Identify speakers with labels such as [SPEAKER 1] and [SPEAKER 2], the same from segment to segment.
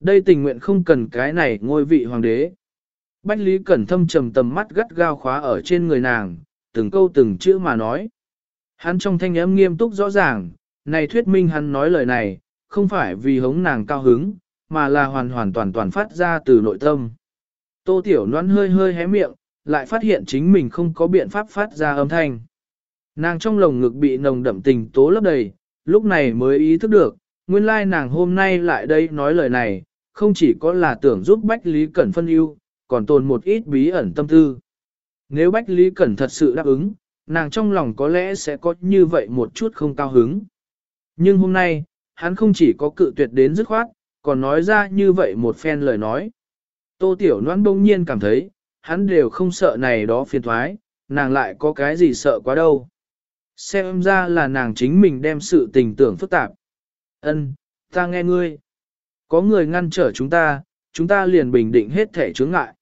[SPEAKER 1] Đây tình nguyện không cần cái này ngôi vị hoàng đế. Bách Lý Cẩn Thâm trầm tầm mắt gắt gao khóa ở trên người nàng, từng câu từng chữ mà nói. Hắn trong thanh âm nghiêm túc rõ ràng, này thuyết minh hắn nói lời này, không phải vì hống nàng cao hứng, mà là hoàn hoàn toàn toàn phát ra từ nội tâm. Tô Tiểu Loan hơi hơi hé miệng, lại phát hiện chính mình không có biện pháp phát ra âm thanh. Nàng trong lồng ngực bị nồng đậm tình tố lấp đầy, lúc này mới ý thức được, nguyên lai nàng hôm nay lại đây nói lời này, không chỉ có là tưởng giúp Bách Lý Cẩn phân ưu, còn tồn một ít bí ẩn tâm tư. Nếu Bách Lý Cẩn thật sự đáp ứng, nàng trong lòng có lẽ sẽ có như vậy một chút không cao hứng. Nhưng hôm nay, hắn không chỉ có cự tuyệt đến dứt khoát, còn nói ra như vậy một phen lời nói. Tô Tiểu Loan bỗng nhiên cảm thấy, hắn đều không sợ này đó phiền thoái, nàng lại có cái gì sợ quá đâu. Xem ra là nàng chính mình đem sự tình tưởng phức tạp. Ân, ta nghe ngươi. Có người ngăn trở chúng ta, chúng ta liền bình định hết thể chướng ngại.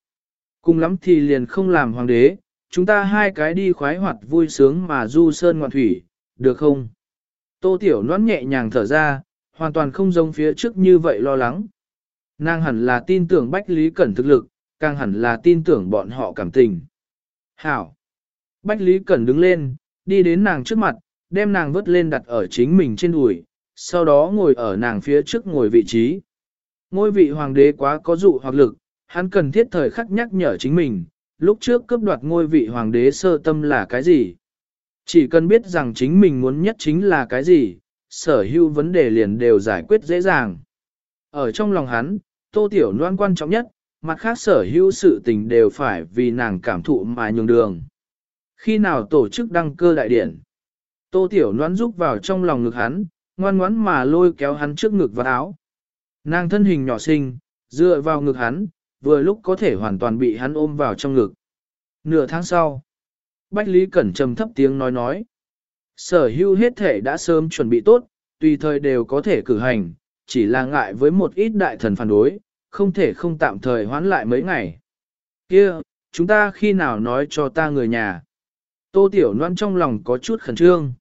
[SPEAKER 1] Cùng lắm thì liền không làm hoàng đế, chúng ta hai cái đi khoái hoạt vui sướng mà du sơn ngoạn thủy, được không? Tô Tiểu Loan nhẹ nhàng thở ra, hoàn toàn không giống phía trước như vậy lo lắng. Nàng hẳn là tin tưởng Bách Lý Cẩn thực lực, càng hẳn là tin tưởng bọn họ cảm tình. Hảo! Bách Lý Cẩn đứng lên, đi đến nàng trước mặt, đem nàng vớt lên đặt ở chính mình trên đùi, sau đó ngồi ở nàng phía trước ngồi vị trí. Ngôi vị hoàng đế quá có dụ hoặc lực, hắn cần thiết thời khắc nhắc nhở chính mình, lúc trước cướp đoạt ngôi vị hoàng đế sơ tâm là cái gì. Chỉ cần biết rằng chính mình muốn nhất chính là cái gì, sở hữu vấn đề liền đều giải quyết dễ dàng. Ở trong lòng hắn, tô tiểu loan quan trọng nhất, mặt khác sở hữu sự tình đều phải vì nàng cảm thụ mà nhường đường. Khi nào tổ chức đăng cơ đại điển, tô tiểu loan rúc vào trong lòng ngực hắn, ngoan ngoãn mà lôi kéo hắn trước ngực và áo. Nàng thân hình nhỏ xinh, dựa vào ngực hắn, vừa lúc có thể hoàn toàn bị hắn ôm vào trong ngực. Nửa tháng sau, Bách Lý Cẩn trầm thấp tiếng nói nói. Sở Hưu hết thể đã sớm chuẩn bị tốt, tùy thời đều có thể cử hành, chỉ là ngại với một ít đại thần phản đối, không thể không tạm thời hoãn lại mấy ngày. Kia, chúng ta khi nào nói cho ta người nhà? Tô Tiểu Loan trong lòng có chút khẩn trương.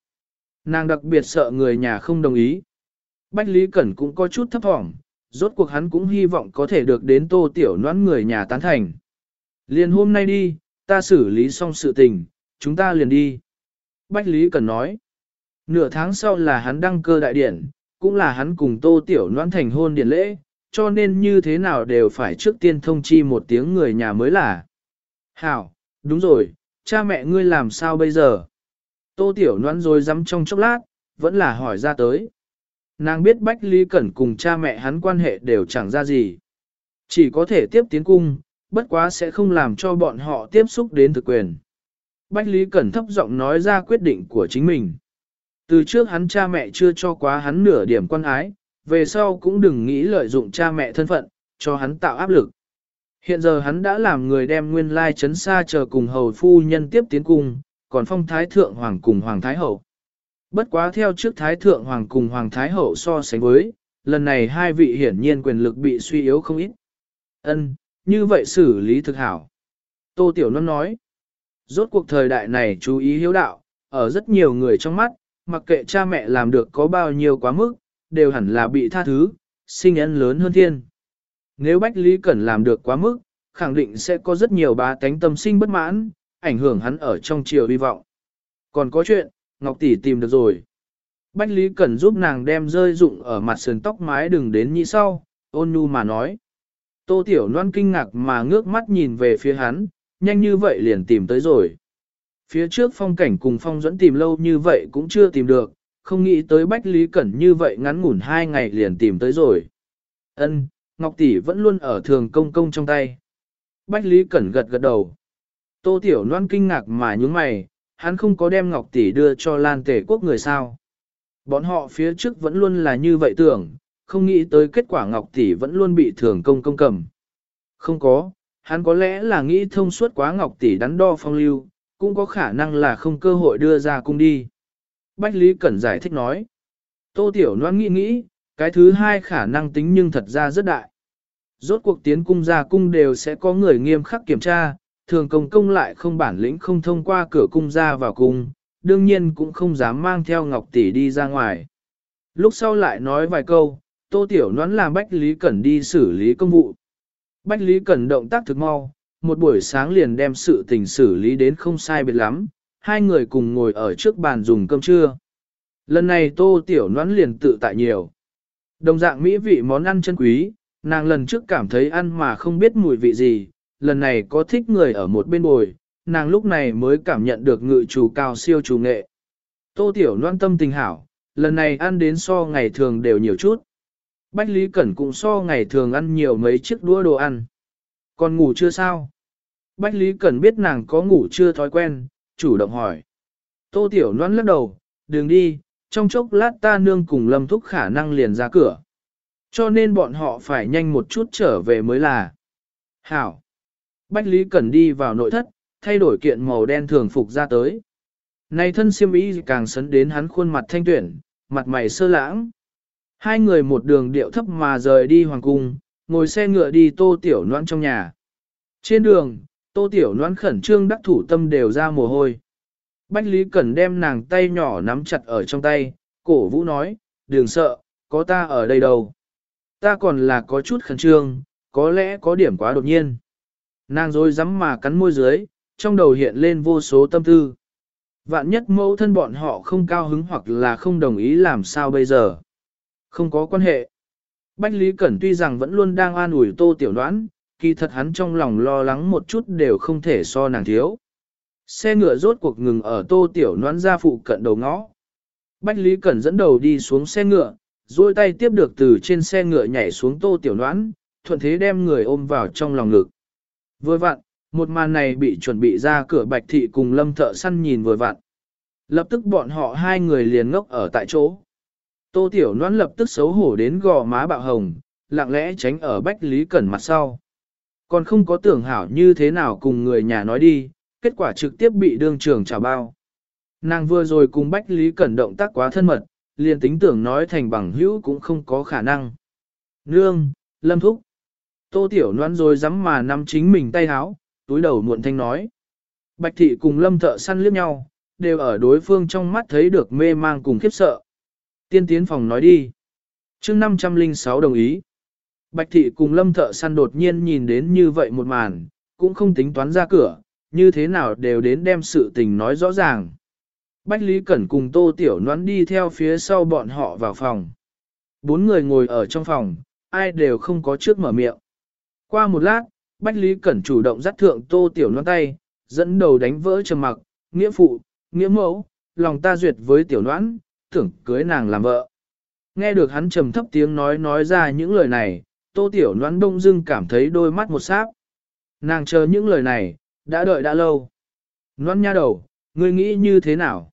[SPEAKER 1] Nàng đặc biệt sợ người nhà không đồng ý. Bách Lý Cẩn cũng có chút thấp thỏm, rốt cuộc hắn cũng hy vọng có thể được đến Tô Tiểu noãn người nhà tán thành. Liền hôm nay đi, ta xử lý xong sự tình, chúng ta liền đi. Bách Lý cần nói. Nửa tháng sau là hắn đăng cơ đại điển, cũng là hắn cùng Tô Tiểu noãn thành hôn điển lễ, cho nên như thế nào đều phải trước tiên thông chi một tiếng người nhà mới là. Hảo, đúng rồi, cha mẹ ngươi làm sao bây giờ? Tô Tiểu noãn rồi dám trong chốc lát, vẫn là hỏi ra tới. Nàng biết Bách Lý Cẩn cùng cha mẹ hắn quan hệ đều chẳng ra gì. Chỉ có thể tiếp tiến cung, bất quá sẽ không làm cho bọn họ tiếp xúc đến thực quyền. Bách Lý Cẩn thấp giọng nói ra quyết định của chính mình. Từ trước hắn cha mẹ chưa cho quá hắn nửa điểm quan ái, về sau cũng đừng nghĩ lợi dụng cha mẹ thân phận, cho hắn tạo áp lực. Hiện giờ hắn đã làm người đem nguyên lai chấn xa chờ cùng hầu phu nhân tiếp tiến cung, còn phong thái thượng hoàng cùng hoàng thái hậu. Bất quá theo trước thái thượng hoàng cùng hoàng thái hậu so sánh với, lần này hai vị hiển nhiên quyền lực bị suy yếu không ít. Ân, như vậy xử lý thực hảo. Tô Tiểu Nôn nói, rốt cuộc thời đại này chú ý hiếu đạo, ở rất nhiều người trong mắt, mặc kệ cha mẹ làm được có bao nhiêu quá mức, đều hẳn là bị tha thứ, sinh ân lớn hơn thiên. Nếu Bách Lý Cẩn làm được quá mức, khẳng định sẽ có rất nhiều bá tánh tâm sinh bất mãn, ảnh hưởng hắn ở trong chiều hy vọng. Còn có chuyện, Ngọc Tỷ tìm được rồi. Bách Lý Cẩn giúp nàng đem rơi dụng ở mặt sườn tóc mái đừng đến như sau, ôn nhu mà nói. Tô Tiểu Loan kinh ngạc mà ngước mắt nhìn về phía hắn, nhanh như vậy liền tìm tới rồi. Phía trước phong cảnh cùng phong dẫn tìm lâu như vậy cũng chưa tìm được, không nghĩ tới Bách Lý Cẩn như vậy ngắn ngủn hai ngày liền tìm tới rồi. Ân, Ngọc Tỷ vẫn luôn ở thường công công trong tay. Bách Lý Cẩn gật gật đầu. Tô Tiểu Loan kinh ngạc mà nhúng mày, hắn không có đem Ngọc Tỷ đưa cho Lan Tể Quốc người sao. Bọn họ phía trước vẫn luôn là như vậy tưởng, không nghĩ tới kết quả Ngọc Tỷ vẫn luôn bị thường công công cầm. Không có, hắn có lẽ là nghĩ thông suốt quá Ngọc Tỷ đắn đo phong lưu, cũng có khả năng là không cơ hội đưa ra cung đi. Bách Lý Cẩn giải thích nói. Tô Tiểu Loan nghĩ nghĩ, cái thứ hai khả năng tính nhưng thật ra rất đại. Rốt cuộc tiến cung ra cung đều sẽ có người nghiêm khắc kiểm tra, thường công công lại không bản lĩnh không thông qua cửa cung ra vào cung, đương nhiên cũng không dám mang theo Ngọc Tỷ đi ra ngoài. Lúc sau lại nói vài câu, Tô Tiểu Noãn làm Bách Lý Cẩn đi xử lý công vụ. Bách Lý Cẩn động tác thực mau, một buổi sáng liền đem sự tình xử lý đến không sai biệt lắm, hai người cùng ngồi ở trước bàn dùng cơm trưa. Lần này Tô Tiểu Noãn liền tự tại nhiều. Đồng dạng mỹ vị món ăn chân quý, nàng lần trước cảm thấy ăn mà không biết mùi vị gì, lần này có thích người ở một bên bồi, nàng lúc này mới cảm nhận được ngự chủ cao siêu chủ nghệ. Tô Tiểu Loan tâm tình hảo, lần này ăn đến so ngày thường đều nhiều chút. Bách Lý Cẩn cũng so ngày thường ăn nhiều mấy chiếc đũa đồ ăn. Còn ngủ chưa sao? Bách Lý Cẩn biết nàng có ngủ chưa thói quen, chủ động hỏi. Tô Tiểu Loan lắc đầu, đừng đi, trong chốc lát ta nương cùng lâm thúc khả năng liền ra cửa. Cho nên bọn họ phải nhanh một chút trở về mới là. Hảo. Bách Lý Cẩn đi vào nội thất, thay đổi kiện màu đen thường phục ra tới. Này thân siêm ý càng sấn đến hắn khuôn mặt thanh tuyển, mặt mày sơ lãng. Hai người một đường điệu thấp mà rời đi hoàng cung, ngồi xe ngựa đi tô tiểu noãn trong nhà. Trên đường, tô tiểu noãn khẩn trương đắc thủ tâm đều ra mồ hôi. Bách Lý Cẩn đem nàng tay nhỏ nắm chặt ở trong tay, cổ vũ nói, đừng sợ, có ta ở đây đâu. Ta còn là có chút khẩn trương, có lẽ có điểm quá đột nhiên. Nàng rồi dám mà cắn môi dưới, trong đầu hiện lên vô số tâm tư. Vạn nhất mẫu thân bọn họ không cao hứng hoặc là không đồng ý làm sao bây giờ. Không có quan hệ. Bách Lý Cẩn tuy rằng vẫn luôn đang an ủi tô tiểu đoán, kỳ thật hắn trong lòng lo lắng một chút đều không thể so nàng thiếu. Xe ngựa rốt cuộc ngừng ở tô tiểu đoán ra phụ cận đầu ngõ. Bách Lý Cẩn dẫn đầu đi xuống xe ngựa, duỗi tay tiếp được từ trên xe ngựa nhảy xuống tô tiểu đoán thuận thế đem người ôm vào trong lòng ngực. Vừa vặn, một màn này bị chuẩn bị ra cửa bạch thị cùng lâm thợ săn nhìn vừa vặn. Lập tức bọn họ hai người liền ngốc ở tại chỗ. Tô tiểu noãn lập tức xấu hổ đến gò má bạo hồng, lặng lẽ tránh ở Bách Lý Cẩn mặt sau. Còn không có tưởng hảo như thế nào cùng người nhà nói đi, kết quả trực tiếp bị đương trường trả bao. Nàng vừa rồi cùng Bách Lý Cẩn động tác quá thân mật, liền tính tưởng nói thành bằng hữu cũng không có khả năng. Nương, Lâm Thúc. Tô Tiểu Loan rồi dám mà nắm chính mình tay háo, túi đầu muộn thanh nói. Bạch Thị cùng Lâm Thợ săn liếc nhau, đều ở đối phương trong mắt thấy được mê mang cùng khiếp sợ. Tiên tiến phòng nói đi. chương 506 đồng ý. Bạch Thị cùng Lâm Thợ săn đột nhiên nhìn đến như vậy một màn, cũng không tính toán ra cửa, như thế nào đều đến đem sự tình nói rõ ràng. Bách Lý Cẩn cùng Tô Tiểu Noãn đi theo phía sau bọn họ vào phòng. Bốn người ngồi ở trong phòng, ai đều không có trước mở miệng. Qua một lát, Bách Lý Cẩn chủ động dắt thượng Tô Tiểu Noãn tay, dẫn đầu đánh vỡ trầm mặc, nghĩa phụ, nghĩa mẫu, lòng ta duyệt với Tiểu Noãn, tưởng cưới nàng làm vợ. Nghe được hắn trầm thấp tiếng nói nói ra những lời này, Tô Tiểu Noãn đông dưng cảm thấy đôi mắt một sáp. Nàng chờ những lời này, đã đợi đã lâu. Noãn nha đầu, ngươi nghĩ như thế nào?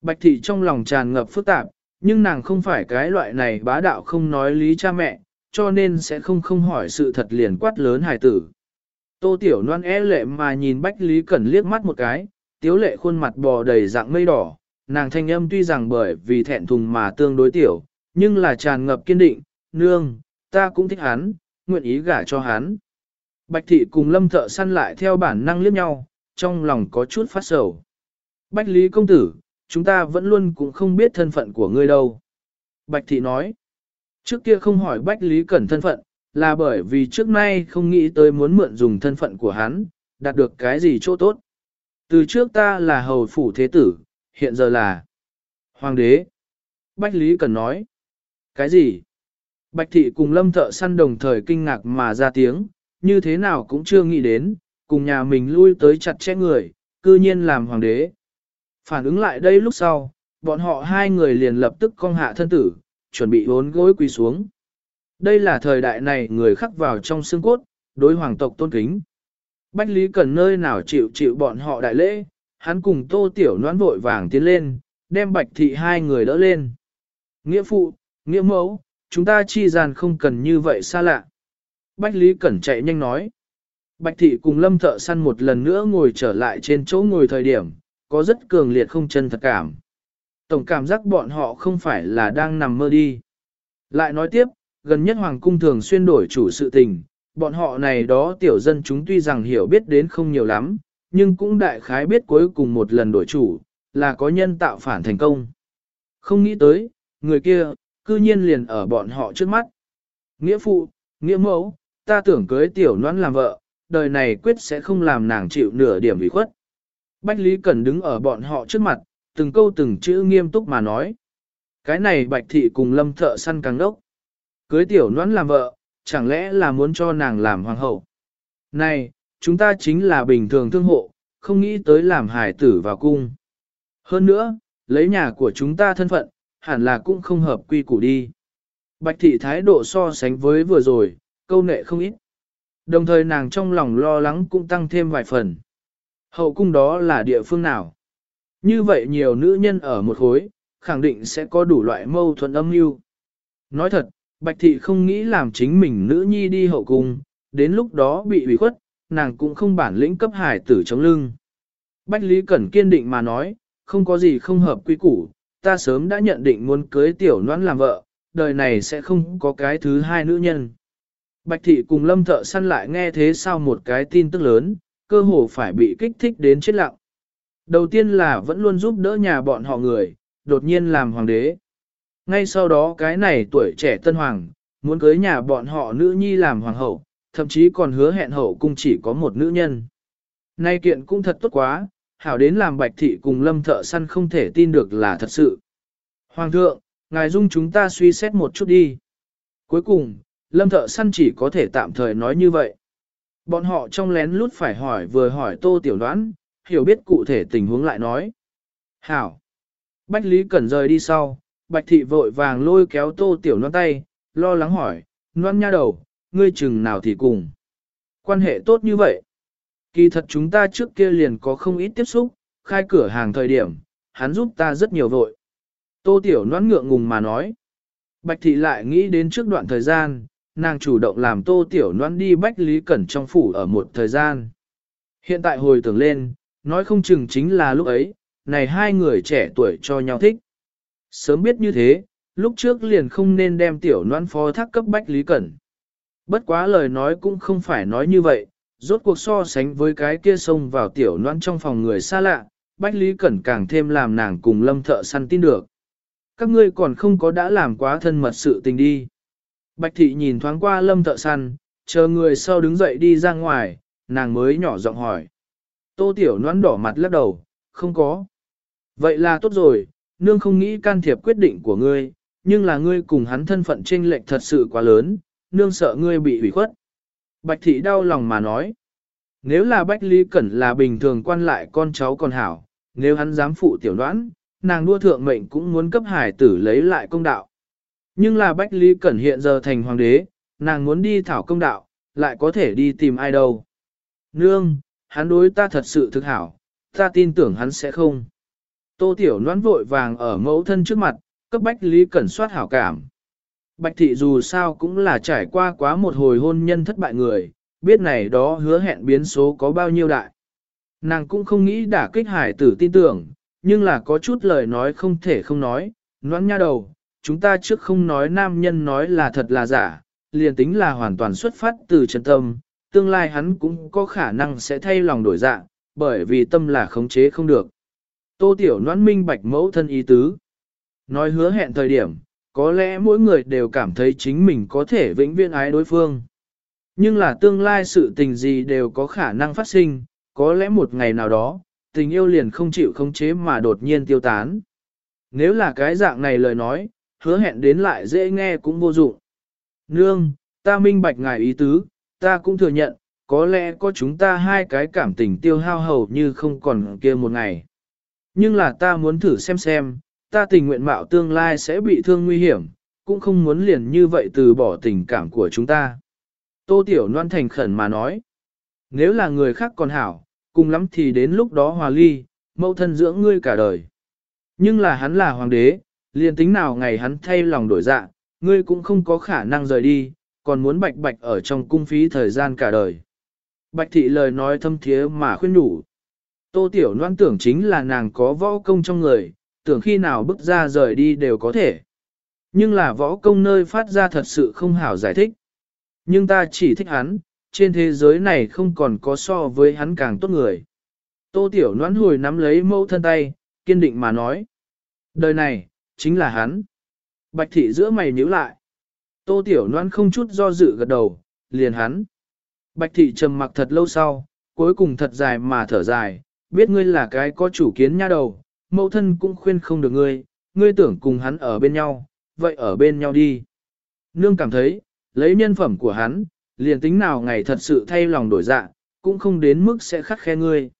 [SPEAKER 1] Bạch thị trong lòng tràn ngập phức tạp, nhưng nàng không phải cái loại này bá đạo không nói lý cha mẹ, cho nên sẽ không không hỏi sự thật liền quát lớn hài tử. Tô Tiểu Loan é lệ mà nhìn Bách Lý Cẩn liếc mắt một cái, tiếu lệ khuôn mặt bò đầy dạng mây đỏ, nàng thanh âm tuy rằng bởi vì thẹn thùng mà tương đối tiểu, nhưng là tràn ngập kiên định, nương, ta cũng thích hắn, nguyện ý gả cho hắn. Bạch thị cùng lâm thợ săn lại theo bản năng liếc nhau, trong lòng có chút phát sầu. Bách Lý công tử, chúng ta vẫn luôn cũng không biết thân phận của ngươi đâu. Bạch thị nói, trước kia không hỏi Bách Lý Cẩn thân phận, là bởi vì trước nay không nghĩ tới muốn mượn dùng thân phận của hắn, đạt được cái gì chỗ tốt. Từ trước ta là hầu phủ thế tử, hiện giờ là hoàng đế. Bách Lý Cẩn nói, cái gì? Bạch thị cùng lâm thợ săn đồng thời kinh ngạc mà ra tiếng, như thế nào cũng chưa nghĩ đến, cùng nhà mình lui tới chặt chẽ người, cư nhiên làm hoàng đế. Phản ứng lại đây lúc sau, bọn họ hai người liền lập tức cong hạ thân tử, chuẩn bị bốn gối quỳ xuống. Đây là thời đại này người khắc vào trong xương cốt, đối hoàng tộc tôn kính. Bách Lý Cần nơi nào chịu chịu bọn họ đại lễ, hắn cùng tô tiểu noãn vội vàng tiến lên, đem bạch thị hai người đỡ lên. Nghĩa phụ, nghĩa mẫu, chúng ta chi gian không cần như vậy xa lạ. Bách Lý Cẩn chạy nhanh nói. Bạch thị cùng lâm thợ săn một lần nữa ngồi trở lại trên chỗ ngồi thời điểm, có rất cường liệt không chân thật cảm. Tổng cảm giác bọn họ không phải là đang nằm mơ đi. Lại nói tiếp, gần nhất Hoàng cung thường xuyên đổi chủ sự tình, bọn họ này đó tiểu dân chúng tuy rằng hiểu biết đến không nhiều lắm, nhưng cũng đại khái biết cuối cùng một lần đổi chủ, là có nhân tạo phản thành công. Không nghĩ tới, người kia, cư nhiên liền ở bọn họ trước mắt. Nghĩa phụ, nghĩa mẫu, ta tưởng cưới tiểu noãn làm vợ, đời này quyết sẽ không làm nàng chịu nửa điểm ủy khuất. Bách Lý Cẩn đứng ở bọn họ trước mặt, từng câu từng chữ nghiêm túc mà nói. Cái này bạch thị cùng lâm thợ săn càng đốc. Cưới tiểu noãn làm vợ, chẳng lẽ là muốn cho nàng làm hoàng hậu. Này, chúng ta chính là bình thường thương hộ, không nghĩ tới làm hải tử vào cung. Hơn nữa, lấy nhà của chúng ta thân phận, hẳn là cũng không hợp quy củ đi. Bạch thị thái độ so sánh với vừa rồi, câu nệ không ít. Đồng thời nàng trong lòng lo lắng cũng tăng thêm vài phần. Hậu cung đó là địa phương nào? Như vậy nhiều nữ nhân ở một khối, khẳng định sẽ có đủ loại mâu thuẫn âm mưu. Nói thật, Bạch Thị không nghĩ làm chính mình nữ nhi đi hậu cung, đến lúc đó bị ủy khuất, nàng cũng không bản lĩnh cấp hải tử chống lưng. Bách Lý Cẩn kiên định mà nói, không có gì không hợp quy củ, ta sớm đã nhận định muốn cưới tiểu noãn làm vợ, đời này sẽ không có cái thứ hai nữ nhân. Bạch thị cùng lâm thợ săn lại nghe thế sao một cái tin tức lớn, cơ hồ phải bị kích thích đến chết lặng. Đầu tiên là vẫn luôn giúp đỡ nhà bọn họ người, đột nhiên làm hoàng đế. Ngay sau đó cái này tuổi trẻ tân hoàng, muốn cưới nhà bọn họ nữ nhi làm hoàng hậu, thậm chí còn hứa hẹn hậu cung chỉ có một nữ nhân. Nay kiện cũng thật tốt quá, hảo đến làm bạch thị cùng lâm thợ săn không thể tin được là thật sự. Hoàng thượng, ngài dung chúng ta suy xét một chút đi. Cuối cùng, lâm thợ săn chỉ có thể tạm thời nói như vậy. Bọn họ trong lén lút phải hỏi vừa hỏi tô tiểu đoán, hiểu biết cụ thể tình huống lại nói. Hảo. Bách Lý Cẩn rời đi sau, Bạch Thị vội vàng lôi kéo tô tiểu non tay, lo lắng hỏi, non nha đầu, ngươi chừng nào thì cùng. Quan hệ tốt như vậy. Kỳ thật chúng ta trước kia liền có không ít tiếp xúc, khai cửa hàng thời điểm, hắn giúp ta rất nhiều vội. Tô Tiểu noãn ngượng ngùng mà nói. Bạch Thị lại nghĩ đến trước đoạn thời gian, nàng chủ động làm Tô Tiểu noãn đi Bách Lý Cẩn trong phủ ở một thời gian. Hiện tại hồi tưởng lên, nói không chừng chính là lúc ấy, này hai người trẻ tuổi cho nhau thích. Sớm biết như thế, lúc trước liền không nên đem Tiểu noan phó thác cấp Bách Lý Cẩn. Bất quá lời nói cũng không phải nói như vậy, rốt cuộc so sánh với cái kia xông vào tiểu noan trong phòng người xa lạ, Bách Lý Cẩn càng thêm làm nàng cùng lâm thợ săn tin được. Các ngươi còn không có đã làm quá thân mật sự tình đi. Bạch thị nhìn thoáng qua lâm thợ săn, chờ người sau đứng dậy đi ra ngoài, nàng mới nhỏ giọng hỏi. Tô tiểu Loan đỏ mặt lắc đầu, không có. Vậy là tốt rồi, nương không nghĩ can thiệp quyết định của ngươi, nhưng là ngươi cùng hắn thân phận chênh lệch thật sự quá lớn, nương sợ ngươi bị hủy khuất. Bạch thị đau lòng mà nói. Nếu là Bách Lý Cẩn là bình thường quan lại con cháu con hảo, nếu hắn dám phụ tiểu đoán, nàng đua thượng mệnh cũng muốn cấp hải tử lấy lại công đạo. Nhưng là Bách Lý Cẩn hiện giờ thành hoàng đế, nàng muốn đi thảo công đạo, lại có thể đi tìm ai đâu. Nương, hắn đối ta thật sự thực hảo, ta tin tưởng hắn sẽ không. Tô Tiểu Loan vội vàng ở mẫu thân trước mặt, cấp Bách Lý Cẩn soát hảo cảm. Bạch thị dù sao cũng là trải qua quá một hồi hôn nhân thất bại người, biết này đó hứa hẹn biến số có bao nhiêu đại. Nàng cũng không nghĩ đả kích hải tử tin tưởng, nhưng là có chút lời nói không thể không nói, noãn nha đầu, chúng ta trước không nói nam nhân nói là thật là giả, liền tính là hoàn toàn xuất phát từ chân tâm, tương lai hắn cũng có khả năng sẽ thay lòng đổi dạng, bởi vì tâm là khống chế không được. Tô tiểu noãn minh bạch mẫu thân ý tứ. Nói hứa hẹn thời điểm, có lẽ mỗi người đều cảm thấy chính mình có thể vĩnh viễn ái đối phương. Nhưng là tương lai sự tình gì đều có khả năng phát sinh, có lẽ một ngày nào đó, tình yêu liền không chịu khống chế mà đột nhiên tiêu tán. Nếu là cái dạng này lời nói, hứa hẹn đến lại dễ nghe cũng vô dụng. Nương, ta minh bạch ngài ý tứ, ta cũng thừa nhận, có lẽ có chúng ta hai cái cảm tình tiêu hao hầu như không còn kia một ngày. Nhưng là ta muốn thử xem xem, ta tình nguyện mạo tương lai sẽ bị thương nguy hiểm, cũng không muốn liền như vậy từ bỏ tình cảm của chúng ta. Tô Tiểu Loan thành khẩn mà nói, nếu là người khác còn hảo, cùng lắm thì đến lúc đó hòa ly, mẫu thân dưỡng ngươi cả đời. Nhưng là hắn là hoàng đế, liền tính nào ngày hắn thay lòng đổi dạ, ngươi cũng không có khả năng rời đi, còn muốn bạch bạch ở trong cung phí thời gian cả đời. Bạch thị lời nói thâm thiế mà khuyên nhủ. Tô Tiểu Loan tưởng chính là nàng có võ công trong người, tưởng khi nào bước ra rời đi đều có thể. Nhưng là võ công nơi phát ra thật sự không hảo giải thích. Nhưng ta chỉ thích hắn, trên thế giới này không còn có so với hắn càng tốt người. Tô Tiểu noãn hồi nắm lấy mẫu thân tay, kiên định mà nói. Đời này, chính là hắn. Bạch thị giữa mày nhíu lại. Tô tiểu loan không chút do dự gật đầu, liền hắn. Bạch thị trầm mặc thật lâu sau, cuối cùng thật dài mà thở dài, biết ngươi là cái có chủ kiến nha đầu, mẫu thân cũng khuyên không được ngươi, ngươi tưởng cùng hắn ở bên nhau, vậy ở bên nhau đi. Nương cảm thấy, lấy nhân phẩm của hắn, liền tính nào ngày thật sự thay lòng đổi dạ, cũng không đến mức sẽ khắc khe ngươi.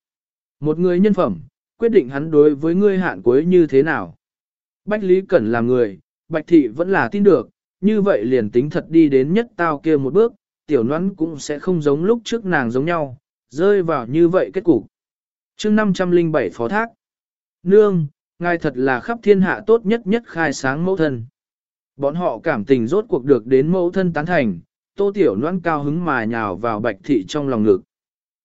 [SPEAKER 1] Một người nhân phẩm, quyết định hắn đối với ngươi hạn cuối như thế nào. Bách Lý Cẩn là người, Bạch Thị vẫn là tin được, như vậy liền tính thật đi đến nhất tao kia một bước, tiểu nhoắn cũng sẽ không giống lúc trước nàng giống nhau, rơi vào như vậy kết cục. chương 507 phó thác. Nương, ngài thật là khắp thiên hạ tốt nhất nhất khai sáng mẫu thân. Bọn họ cảm tình rốt cuộc được đến mẫu thân tán thành, tô tiểu nhoắn cao hứng mà nhào vào bạch thị trong lòng ngực.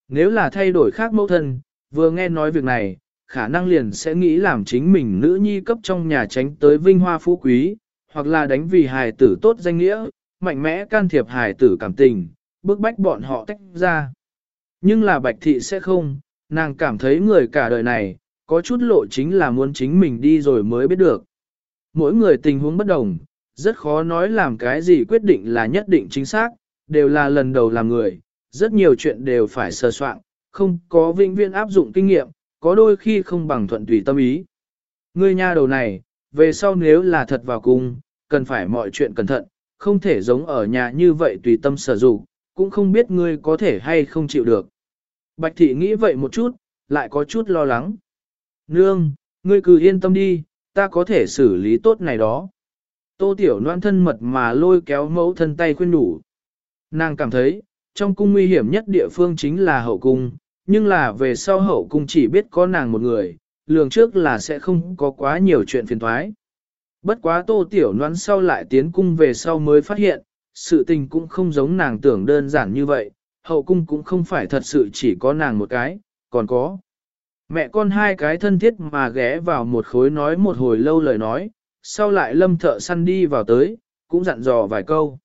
[SPEAKER 1] Nếu là thay đổi khác mẫu thân, vừa nghe nói việc này, khả năng liền sẽ nghĩ làm chính mình nữ nhi cấp trong nhà tránh tới vinh hoa phú quý, hoặc là đánh vì hài tử tốt danh nghĩa, mạnh mẽ can thiệp hài tử cảm tình, bức bách bọn họ tách ra. Nhưng là bạch thị sẽ không, nàng cảm thấy người cả đời này, có chút lộ chính là muốn chính mình đi rồi mới biết được. Mỗi người tình huống bất đồng, rất khó nói làm cái gì quyết định là nhất định chính xác, đều là lần đầu làm người, rất nhiều chuyện đều phải sơ soạn, không có vinh viên áp dụng kinh nghiệm, có đôi khi không bằng thuận tùy tâm ý. Ngươi nha đầu này, về sau nếu là thật vào cung, cần phải mọi chuyện cẩn thận, không thể giống ở nhà như vậy tùy tâm sở dụng, cũng không biết ngươi có thể hay không chịu được. Bạch thị nghĩ vậy một chút, lại có chút lo lắng. Nương, ngươi cứ yên tâm đi, ta có thể xử lý tốt này đó. Tô tiểu noan thân mật mà lôi kéo mẫu thân tay khuyên đủ. Nàng cảm thấy, trong cung nguy hiểm nhất địa phương chính là hậu cung, nhưng là về sau hậu cung chỉ biết có nàng một người, lường trước là sẽ không có quá nhiều chuyện phiền thoái. Bất quá tô tiểu noan sau lại tiến cung về sau mới phát hiện, sự tình cũng không giống nàng tưởng đơn giản như vậy, hậu cung cũng không phải thật sự chỉ có nàng một cái, còn có. Mẹ con hai cái thân thiết mà ghé vào một khối nói một hồi lâu lời nói, sau lại lâm thợ săn đi vào tới, cũng dặn dò vài câu.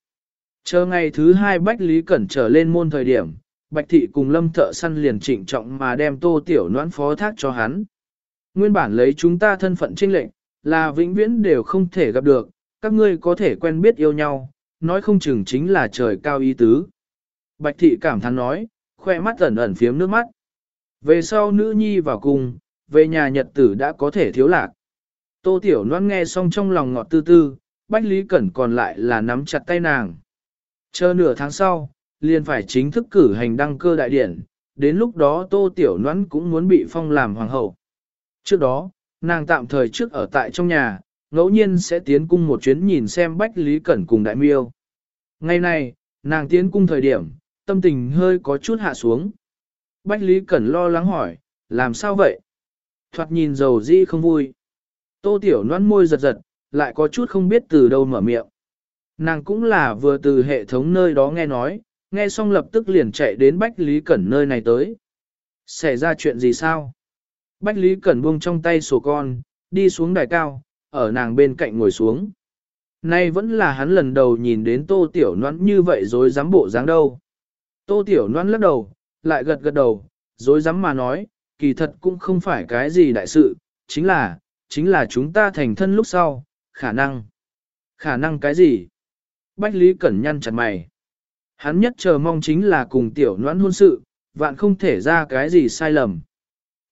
[SPEAKER 1] Chờ ngày thứ hai Bách Lý Cẩn trở lên môn thời điểm, Bạch Thị cùng lâm thợ săn liền trịnh trọng mà đem tô tiểu noãn phó thác cho hắn. Nguyên bản lấy chúng ta thân phận trinh lệnh, là vĩnh viễn đều không thể gặp được, các ngươi có thể quen biết yêu nhau, nói không chừng chính là trời cao ý tứ. Bạch Thị cảm thán nói, khoe mắt ẩn ẩn phiếm nước mắt. Về sau nữ nhi vào cùng, về nhà nhật tử đã có thể thiếu lạc. Tô Tiểu Loan nghe xong trong lòng ngọt tư tư, Bách Lý Cẩn còn lại là nắm chặt tay nàng. Chờ nửa tháng sau, liền phải chính thức cử hành đăng cơ đại điển, đến lúc đó Tô Tiểu Loan cũng muốn bị phong làm hoàng hậu. Trước đó, nàng tạm thời trước ở tại trong nhà, ngẫu nhiên sẽ tiến cung một chuyến nhìn xem Bách Lý Cẩn cùng Đại Miêu. Ngày này, nàng tiến cung thời điểm, tâm tình hơi có chút hạ xuống. Bách Lý Cẩn lo lắng hỏi, làm sao vậy? Thoạt nhìn dầu di không vui. Tô Tiểu noan môi giật giật, lại có chút không biết từ đâu mở miệng. Nàng cũng là vừa từ hệ thống nơi đó nghe nói, nghe xong lập tức liền chạy đến Bách Lý Cẩn nơi này tới. Xảy ra chuyện gì sao? Bách Lý Cẩn buông trong tay sổ con, đi xuống đài cao, ở nàng bên cạnh ngồi xuống. Nay vẫn là hắn lần đầu nhìn đến tô tiểu noãn như vậy rồi dám bộ dáng đâu. Tô tiểu noãn lắc đầu, lại gật gật đầu, dối dám mà nói, kỳ thật cũng không phải cái gì đại sự, chính là, chính là chúng ta thành thân lúc sau, khả năng. Khả năng cái gì? Bách Lý Cẩn nhăn chặt mày. Hắn nhất chờ mong chính là cùng tiểu noãn hôn sự, vạn không thể ra cái gì sai lầm.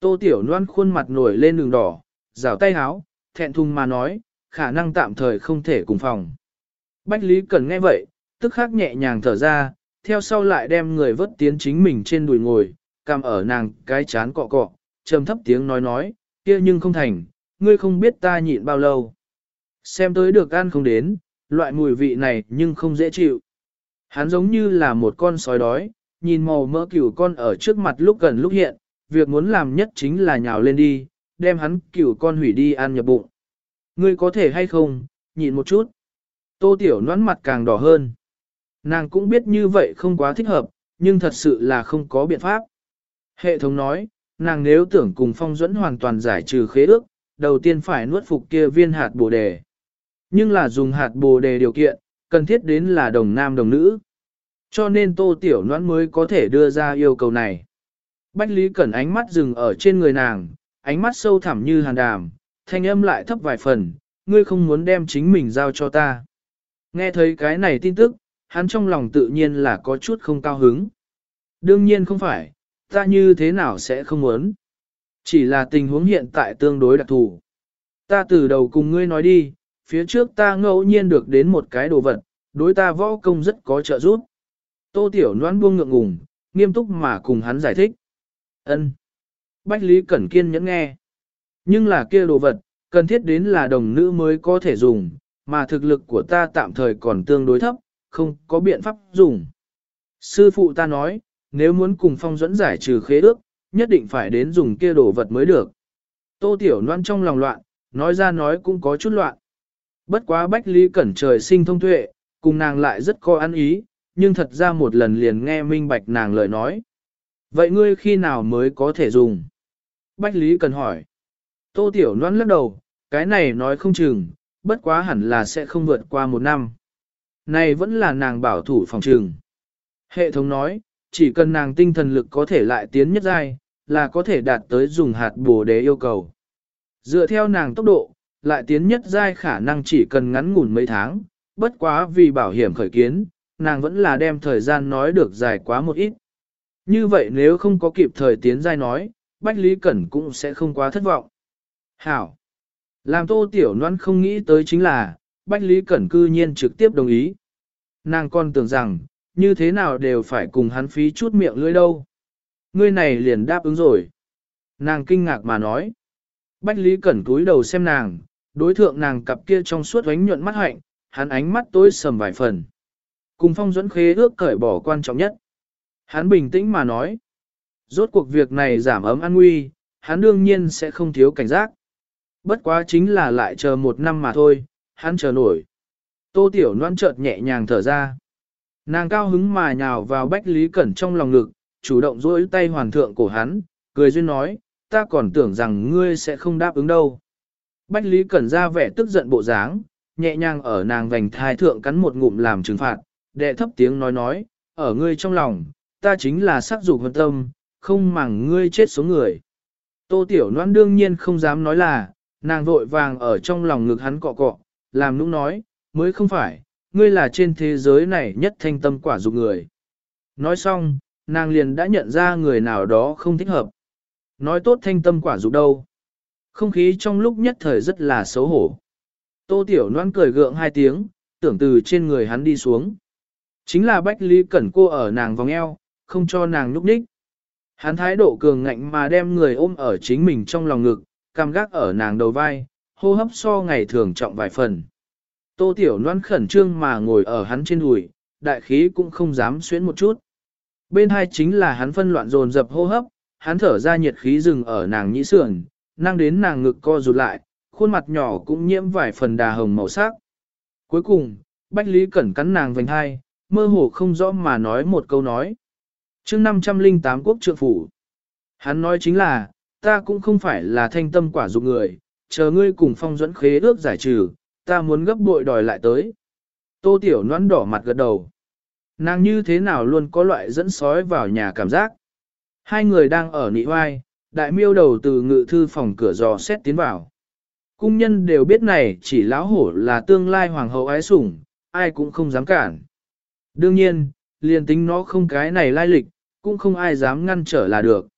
[SPEAKER 1] Tô tiểu Loan khuôn mặt nổi lên đường đỏ, rào tay háo, thẹn thùng mà nói, khả năng tạm thời không thể cùng phòng. Bách Lý Cẩn nghe vậy, tức khắc nhẹ nhàng thở ra, theo sau lại đem người vớt tiến chính mình trên đùi ngồi, cằm ở nàng cái chán cọ cọ, trầm thấp tiếng nói nói, kia nhưng không thành, ngươi không biết ta nhịn bao lâu. Xem tới được ăn không đến, loại mùi vị này nhưng không dễ chịu. Hắn giống như là một con sói đói, nhìn màu mỡ cửu con ở trước mặt lúc gần lúc hiện, việc muốn làm nhất chính là nhào lên đi, đem hắn cửu con hủy đi ăn nhập bụng. Ngươi có thể hay không, nhịn một chút. Tô tiểu nón mặt càng đỏ hơn. Nàng cũng biết như vậy không quá thích hợp, nhưng thật sự là không có biện pháp. Hệ thống nói, nàng nếu tưởng cùng phong dẫn hoàn toàn giải trừ khế ước, đầu tiên phải nuốt phục kia viên hạt bồ đề. Nhưng là dùng hạt bồ đề điều kiện, cần thiết đến là đồng nam đồng nữ. Cho nên tô tiểu noãn mới có thể đưa ra yêu cầu này. Bách Lý Cẩn ánh mắt dừng ở trên người nàng, ánh mắt sâu thẳm như hàn đàm, thanh âm lại thấp vài phần, ngươi không muốn đem chính mình giao cho ta. Nghe thấy cái này tin tức, hắn trong lòng tự nhiên là có chút không cao hứng. Đương nhiên không phải, ta như thế nào sẽ không muốn. Chỉ là tình huống hiện tại tương đối đặc thù. Ta từ đầu cùng ngươi nói đi, phía trước ta ngẫu nhiên được đến một cái đồ vật, đối ta võ công rất có trợ giúp. Tô Tiểu Loan buông ngượng ngùng, nghiêm túc mà cùng hắn giải thích. Ân. Bách Lý Cẩn kiên nhẫn nghe. Nhưng là kia đồ vật, cần thiết đến là đồng nữ mới có thể dùng, mà thực lực của ta tạm thời còn tương đối thấp, không có biện pháp dùng. Sư phụ ta nói, nếu muốn cùng phong dẫn giải trừ khế ước, nhất định phải đến dùng kia đồ vật mới được. Tô Tiểu Loan trong lòng loạn, nói ra nói cũng có chút loạn. Bất quá Bách Lý Cẩn trời sinh thông tuệ, cùng nàng lại rất có ăn ý, nhưng thật ra một lần liền nghe minh bạch nàng lời nói. Vậy ngươi khi nào mới có thể dùng? Bách Lý cần hỏi. Tô Tiểu Loan lắc đầu, cái này nói không chừng, bất quá hẳn là sẽ không vượt qua một năm. Này vẫn là nàng bảo thủ phòng trường. Hệ thống nói, chỉ cần nàng tinh thần lực có thể lại tiến nhất giai, là có thể đạt tới dùng hạt bổ đế yêu cầu. Dựa theo nàng tốc độ, lại tiến nhất giai khả năng chỉ cần ngắn ngủn mấy tháng, bất quá vì bảo hiểm khởi kiến, nàng vẫn là đem thời gian nói được dài quá một ít. Như vậy nếu không có kịp thời tiến giai nói, Bách Lý Cẩn cũng sẽ không quá thất vọng. Hảo! Làm tô tiểu noan không nghĩ tới chính là, Bách Lý Cẩn cư nhiên trực tiếp đồng ý. Nàng còn tưởng rằng, như thế nào đều phải cùng hắn phí chút miệng lưỡi đâu. Ngươi này liền đáp ứng rồi. Nàng kinh ngạc mà nói. Bách Lý Cẩn cúi đầu xem nàng, đối thượng nàng cặp kia trong suốt ánh nhuận mắt hạnh, hắn ánh mắt tối sầm vài phần. Cùng phong dẫn khế ước cởi bỏ quan trọng nhất. Hắn bình tĩnh mà nói. Rốt cuộc việc này giảm ấm an nguy, hắn đương nhiên sẽ không thiếu cảnh giác. Bất quá chính là lại chờ một năm mà thôi, hắn chờ nổi. Tô Tiểu Loan chợt nhẹ nhàng thở ra. Nàng cao hứng mà nhào vào Bách Lý Cẩn trong lòng ngực, chủ động duỗi tay hoàn thượng cổ hắn, cười duyên nói, ta còn tưởng rằng ngươi sẽ không đáp ứng đâu. Bách Lý Cẩn ra vẻ tức giận bộ dáng, nhẹ nhàng ở nàng vành thai thượng cắn một ngụm làm trừng phạt, đệ thấp tiếng nói nói, ở ngươi trong lòng, ta chính là sắc dục hơn tâm, không màng ngươi chết số người. Tô Tiểu Loan đương nhiên không dám nói là, nàng vội vàng ở trong lòng ngực hắn cọ cọ, làm nũng nói, mới không phải, ngươi là trên thế giới này nhất thanh tâm quả dục người. Nói xong, nàng liền đã nhận ra người nào đó không thích hợp. Nói tốt thanh tâm quả dục đâu. Không khí trong lúc nhất thời rất là xấu hổ. Tô Tiểu Loan cười gượng hai tiếng, tưởng từ trên người hắn đi xuống. Chính là Bách Lý Cẩn cô ở nàng vòng eo, không cho nàng nhúc nhích. Hắn thái độ cường ngạnh mà đem người ôm ở chính mình trong lòng ngực, cam gác ở nàng đầu vai, hô hấp so ngày thường trọng vài phần. Tô Tiểu Loan khẩn trương mà ngồi ở hắn trên đùi, đại khí cũng không dám xuyến một chút. Bên hai chính là hắn phân loạn dồn dập hô hấp, hắn thở ra nhiệt khí rừng ở nàng nhĩ sườn, năng đến nàng ngực co rụt lại, khuôn mặt nhỏ cũng nhiễm vài phần đà hồng màu sắc. Cuối cùng, Bách Lý Cẩn cắn nàng vành hai, mơ hồ không rõ mà nói một câu nói chương 508 quốc trượng phủ. Hắn nói chính là, ta cũng không phải là thanh tâm quả dục người, chờ ngươi cùng phong dẫn khế ước giải trừ, ta muốn gấp bội đòi lại tới. Tô Tiểu nón đỏ mặt gật đầu. Nàng như thế nào luôn có loại dẫn sói vào nhà cảm giác. Hai người đang ở nị hoai, đại miêu đầu từ ngự thư phòng cửa dò xét tiến vào. Cung nhân đều biết này chỉ lão hổ là tương lai hoàng hậu ái sủng, ai cũng không dám cản. Đương nhiên, liền tính nó không cái này lai lịch, cũng không ai dám ngăn trở là được.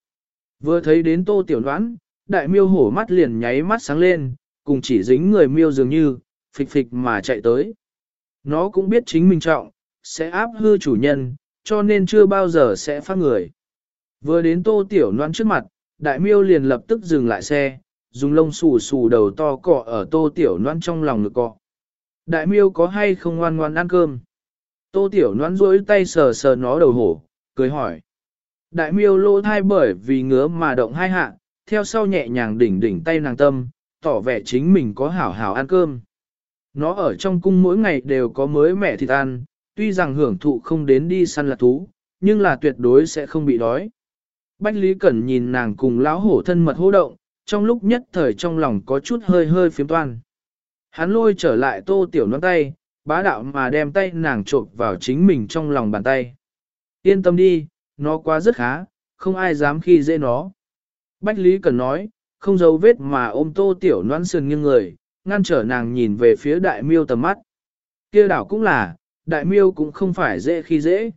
[SPEAKER 1] Vừa thấy đến tô tiểu đoán, đại miêu hổ mắt liền nháy mắt sáng lên, cùng chỉ dính người miêu dường như, phịch phịch mà chạy tới. Nó cũng biết chính mình trọng, sẽ áp hư chủ nhân, cho nên chưa bao giờ sẽ phát người. Vừa đến tô tiểu noan trước mặt, đại miêu liền lập tức dừng lại xe, dùng lông xù xù đầu to cọ ở tô tiểu noan trong lòng ngực cọ. Đại miêu có hay không ngoan ngoan ăn cơm? Tô tiểu noan rỗi tay sờ sờ nó đầu hổ, cười hỏi. Đại miêu lỗ thai bởi vì ngứa mà động hai hạ, theo sau nhẹ nhàng đỉnh đỉnh tay nàng tâm, tỏ vẻ chính mình có hảo hảo ăn cơm. Nó ở trong cung mỗi ngày đều có mới mẻ thịt ăn, tuy rằng hưởng thụ không đến đi săn là thú, nhưng là tuyệt đối sẽ không bị đói. Bách Lý Cẩn nhìn nàng cùng lão hổ thân mật hô động, trong lúc nhất thời trong lòng có chút hơi hơi phiếm toan. Hắn lôi trở lại tô tiểu nón tay, bá đạo mà đem tay nàng trộn vào chính mình trong lòng bàn tay. Yên tâm đi, nó quá rất khá, không ai dám khi dễ nó. Bách Lý Cẩn nói, không giấu vết mà ôm tô tiểu noan sườn nghiêng người, ngăn trở nàng nhìn về phía đại miêu tầm mắt. kia đảo cũng là, đại miêu cũng không phải dễ khi dễ.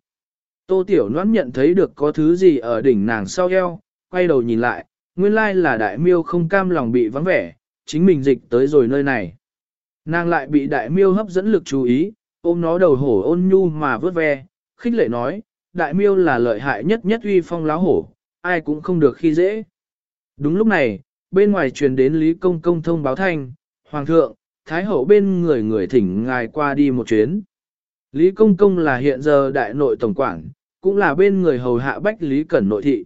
[SPEAKER 1] Tô Tiểu noan nhận thấy được có thứ gì ở đỉnh nàng sau eo, quay đầu nhìn lại, nguyên lai là đại miêu không cam lòng bị vắng vẻ, chính mình dịch tới rồi nơi này. Nàng lại bị đại miêu hấp dẫn lực chú ý, ôm nó đầu hổ ôn nhu mà vớt ve, khích lệ nói, đại miêu là lợi hại nhất nhất uy phong láo hổ, ai cũng không được khi dễ. Đúng lúc này, bên ngoài truyền đến Lý Công Công thông báo thanh, Hoàng thượng, Thái hậu bên người người thỉnh ngài qua đi một chuyến. Lý Công Công là hiện giờ đại nội tổng quản, cũng là bên người hầu hạ Bách Lý Cẩn nội thị.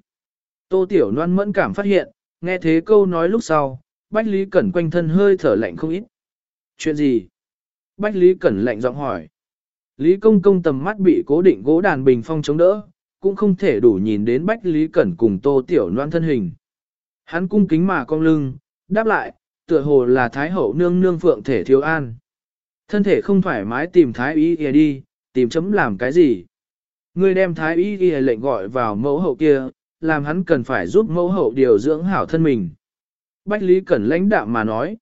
[SPEAKER 1] Tô Tiểu Loan mẫn cảm phát hiện, nghe thế câu nói lúc sau, Bách Lý Cẩn quanh thân hơi thở lạnh không ít. Chuyện gì? Bách Lý Cẩn lạnh giọng hỏi. Lý Công Công tầm mắt bị cố định gỗ đàn bình phong chống đỡ, cũng không thể đủ nhìn đến Bách Lý Cẩn cùng Tô Tiểu Loan thân hình. Hắn cung kính mà cong lưng, đáp lại, tựa hồ là Thái Hậu nương nương phượng thể thiếu an. Thân thể không thoải mái tìm Thái Y Y đi, tìm chấm làm cái gì? Người đem Thái Y Y lệnh gọi vào mẫu hậu kia, làm hắn cần phải giúp mẫu hậu điều dưỡng hảo thân mình. Bách Lý Cẩn lãnh đạm mà nói.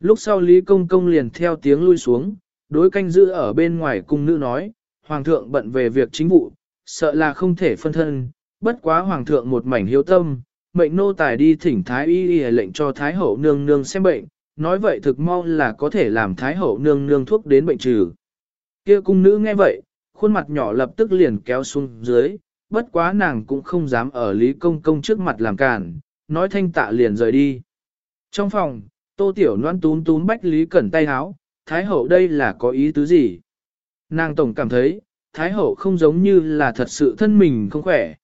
[SPEAKER 1] Lúc sau Lý Công Công liền theo tiếng lui xuống, đối canh giữ ở bên ngoài cung nữ nói, Hoàng thượng bận về việc chính vụ, sợ là không thể phân thân, bất quá Hoàng thượng một mảnh hiếu tâm, mệnh nô tài đi thỉnh Thái y y lệnh cho Thái hậu nương nương xem bệnh, nói vậy thực mau là có thể làm Thái hậu nương nương thuốc đến bệnh trừ. Kia cung nữ nghe vậy, khuôn mặt nhỏ lập tức liền kéo xuống dưới, bất quá nàng cũng không dám ở Lý Công Công trước mặt làm cản, nói thanh tạ liền rời đi. Trong phòng, Tô Tiểu Loan tún tún Bách Lý Cẩn tay háo, Thái Hậu đây là có ý tứ gì? Nàng tổng cảm thấy, Thái Hậu không giống như là thật sự thân mình không khỏe.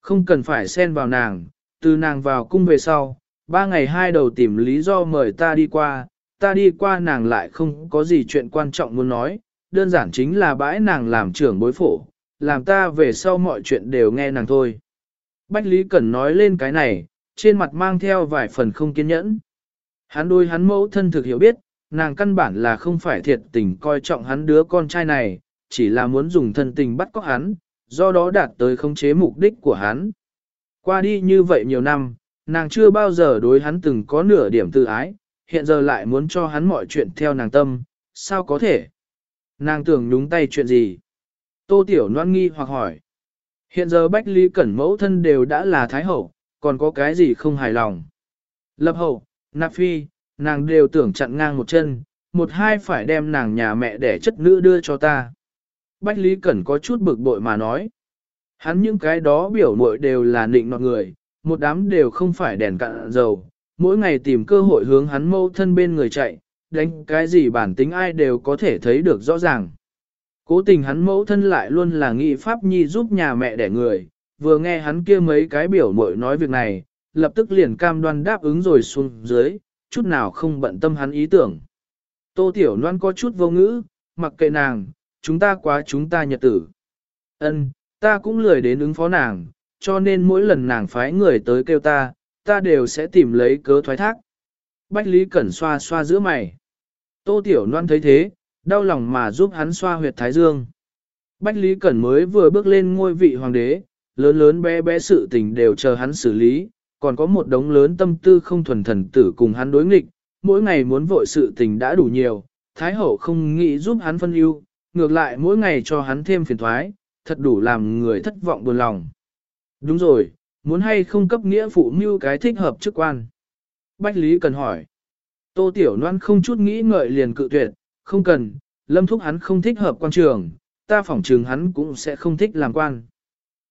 [SPEAKER 1] Không cần phải xen vào nàng, từ nàng vào cung về sau, ba ngày hai đầu tìm lý do mời ta đi qua, ta đi qua nàng lại không có gì chuyện quan trọng muốn nói, đơn giản chính là bãi nàng làm trưởng bối phổ, làm ta về sau mọi chuyện đều nghe nàng thôi. Bách Lý Cẩn nói lên cái này, trên mặt mang theo vài phần không kiên nhẫn. Hắn đôi hắn mẫu thân thực hiểu biết, nàng căn bản là không phải thiệt tình coi trọng hắn đứa con trai này, chỉ là muốn dùng thân tình bắt cóc hắn, do đó đạt tới khống chế mục đích của hắn. Qua đi như vậy nhiều năm, nàng chưa bao giờ đối hắn từng có nửa điểm tự ái, hiện giờ lại muốn cho hắn mọi chuyện theo nàng tâm, sao có thể? Nàng tưởng nhúng tay chuyện gì? Tô Tiểu Loan nghi hoặc hỏi. Hiện giờ Bách Lý Cẩn mẫu thân đều đã là Thái Hậu, còn có cái gì không hài lòng? Lập Hậu, Nạp Phi, nàng đều tưởng chặn ngang một chân, một hai phải đem nàng nhà mẹ để chất nữ đưa cho ta. Bách Lý Cẩn có chút bực bội mà nói. Hắn những cái đó biểu muội đều là nịnh nọt người, một đám đều không phải đèn cạn dầu, mỗi ngày tìm cơ hội hướng hắn mâu thân bên người chạy, đánh cái gì bản tính ai đều có thể thấy được rõ ràng. Cố tình hắn mẫu thân lại luôn là nghị pháp nhi giúp nhà mẹ đẻ người, vừa nghe hắn kia mấy cái biểu mội nói việc này, lập tức liền cam đoan đáp ứng rồi xuống dưới, chút nào không bận tâm hắn ý tưởng. Tô Tiểu Loan có chút vô ngữ, mặc kệ nàng, chúng ta quá chúng ta nhật tử. Ân, ta cũng lười đến ứng phó nàng, cho nên mỗi lần nàng phái người tới kêu ta, ta đều sẽ tìm lấy cớ thoái thác. Bách Lý Cẩn xoa xoa giữa mày. Tô Tiểu Loan thấy thế, đau lòng mà giúp hắn xoa huyệt thái dương. Bách Lý Cẩn mới vừa bước lên ngôi vị hoàng đế, lớn lớn bé bé sự tình đều chờ hắn xử lý, còn có một đống lớn tâm tư không thuần thần tử cùng hắn đối nghịch, mỗi ngày muốn vội sự tình đã đủ nhiều, Thái Hậu không nghĩ giúp hắn phân ưu, ngược lại mỗi ngày cho hắn thêm phiền thoái, thật đủ làm người thất vọng buồn lòng. Đúng rồi, muốn hay không cấp nghĩa phụ mưu cái thích hợp chức quan. Bách Lý cần hỏi. Tô Tiểu Loan không chút nghĩ ngợi liền cự tuyệt, không cần, lâm thúc hắn không thích hợp quan trường, ta phỏng trường hắn cũng sẽ không thích làm quan.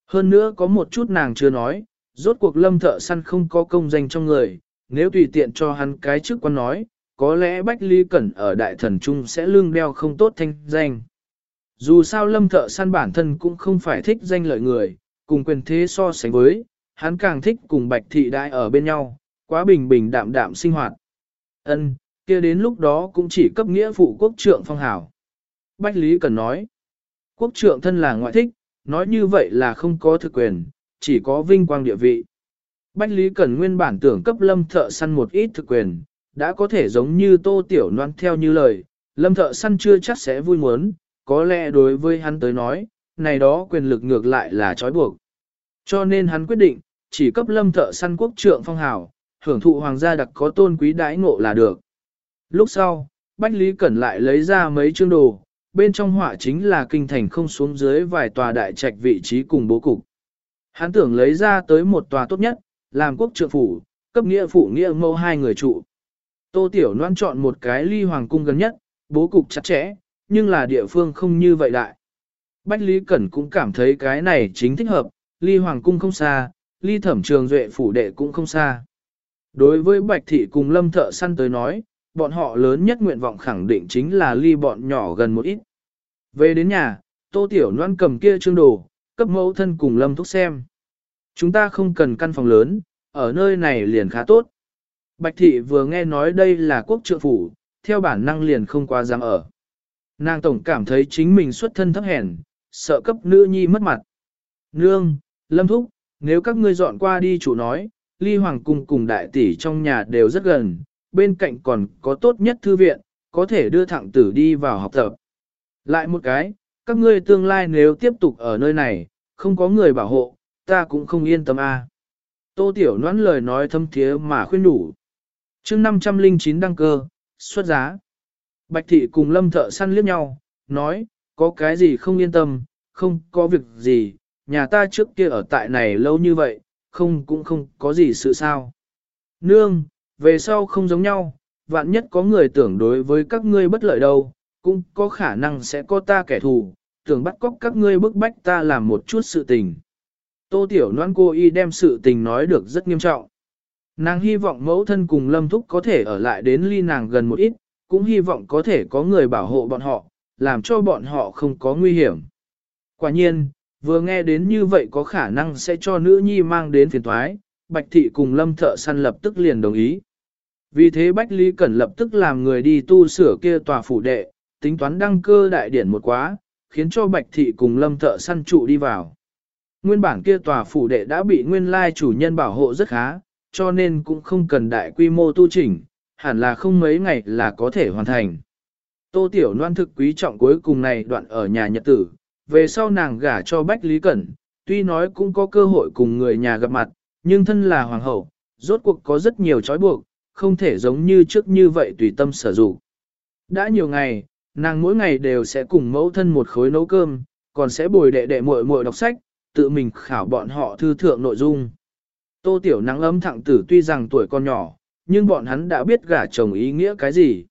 [SPEAKER 1] Hơn nữa có một chút nàng chưa nói, rốt cuộc lâm thợ săn không có công danh trong người, nếu tùy tiện cho hắn cái chức quan nói, có lẽ Bách Ly Cẩn ở đại thần trung sẽ lương đeo không tốt thanh danh. Dù sao lâm thợ săn bản thân cũng không phải thích danh lợi người, cùng quyền thế so sánh với, hắn càng thích cùng bạch thị đại ở bên nhau, quá bình bình đạm đạm sinh hoạt. Ân, kia đến lúc đó cũng chỉ cấp nghĩa phụ quốc trượng phong hảo. Bách Lý Cần nói, quốc trượng thân là ngoại thích, nói như vậy là không có thực quyền, chỉ có vinh quang địa vị. Bách Lý Cẩn nguyên bản tưởng cấp lâm thợ săn một ít thực quyền, đã có thể giống như tô tiểu noan theo như lời, lâm thợ săn chưa chắc sẽ vui muốn, có lẽ đối với hắn tới nói, này đó quyền lực ngược lại là trói buộc. Cho nên hắn quyết định, chỉ cấp lâm thợ săn quốc trượng phong hào, hưởng thụ hoàng gia đặc có tôn quý đãi ngộ là được. Lúc sau, Bách Lý Cẩn lại lấy ra mấy chương đồ, bên trong họa chính là kinh thành không xuống dưới vài tòa đại trạch vị trí cùng bố cục. Hắn tưởng lấy ra tới một tòa tốt nhất, làm quốc trượng phủ, cấp nghĩa phụ nghĩa mâu hai người trụ. Tô Tiểu Loan chọn một cái ly hoàng cung gần nhất, bố cục chặt chẽ, nhưng là địa phương không như vậy đại. Bách Lý Cẩn cũng cảm thấy cái này chính thích hợp, ly hoàng cung không xa, ly thẩm trường duệ phủ đệ cũng không xa. Đối với Bạch Thị cùng Lâm Thợ Săn tới nói, bọn họ lớn nhất nguyện vọng khẳng định chính là ly bọn nhỏ gần một ít. Về đến nhà, Tô Tiểu Loan cầm kia trương đồ, cấp mẫu thân cùng Lâm Thúc xem. Chúng ta không cần căn phòng lớn, ở nơi này liền khá tốt. Bạch Thị vừa nghe nói đây là quốc trượng phủ, theo bản năng liền không qua dám ở. Nàng tổng cảm thấy chính mình xuất thân thấp hèn, sợ cấp nữ nhi mất mặt. Nương, Lâm Thúc, nếu các ngươi dọn qua đi chủ nói, ly hoàng cung cùng đại tỷ trong nhà đều rất gần, bên cạnh còn có tốt nhất thư viện, có thể đưa thẳng tử đi vào học tập. Lại một cái, các ngươi tương lai nếu tiếp tục ở nơi này, không có người bảo hộ, ta cũng không yên tâm a. Tô Tiểu Noãn lời nói thâm thiế mà khuyên đủ. chương 509 đăng cơ, xuất giá. Bạch Thị cùng Lâm Thợ săn liếc nhau, nói, có cái gì không yên tâm, không có việc gì, nhà ta trước kia ở tại này lâu như vậy, không cũng không có gì sự sao. Nương, về sau không giống nhau, vạn nhất có người tưởng đối với các ngươi bất lợi đâu, cũng có khả năng sẽ có ta kẻ thù, tưởng bắt cóc các ngươi bức bách ta làm một chút sự tình. Tô Tiểu Loan cô y đem sự tình nói được rất nghiêm trọng. Nàng hy vọng mẫu thân cùng Lâm Thúc có thể ở lại đến ly nàng gần một ít, cũng hy vọng có thể có người bảo hộ bọn họ, làm cho bọn họ không có nguy hiểm. Quả nhiên, vừa nghe đến như vậy có khả năng sẽ cho nữ nhi mang đến phiền thoái, Bạch Thị cùng Lâm Thợ Săn lập tức liền đồng ý. Vì thế Bách Lý Cẩn lập tức làm người đi tu sửa kia tòa phủ đệ, tính toán đăng cơ đại điển một quá, khiến cho Bạch Thị cùng Lâm Thợ Săn trụ đi vào. Nguyên bản kia tòa phủ đệ đã bị nguyên lai chủ nhân bảo hộ rất khá, cho nên cũng không cần đại quy mô tu chỉnh, hẳn là không mấy ngày là có thể hoàn thành. Tô Tiểu Loan thực quý trọng cuối cùng này đoạn ở nhà nhật tử, về sau nàng gả cho Bách Lý Cẩn, tuy nói cũng có cơ hội cùng người nhà gặp mặt, nhưng thân là hoàng hậu, rốt cuộc có rất nhiều trói buộc, không thể giống như trước như vậy tùy tâm sở dụng. Đã nhiều ngày, nàng mỗi ngày đều sẽ cùng mẫu thân một khối nấu cơm, còn sẽ bồi đệ đệ muội muội đọc sách, tự mình khảo bọn họ thư thượng nội dung. Tô Tiểu Nắng ấm thẳng tử tuy rằng tuổi còn nhỏ, nhưng bọn hắn đã biết gả chồng ý nghĩa cái gì.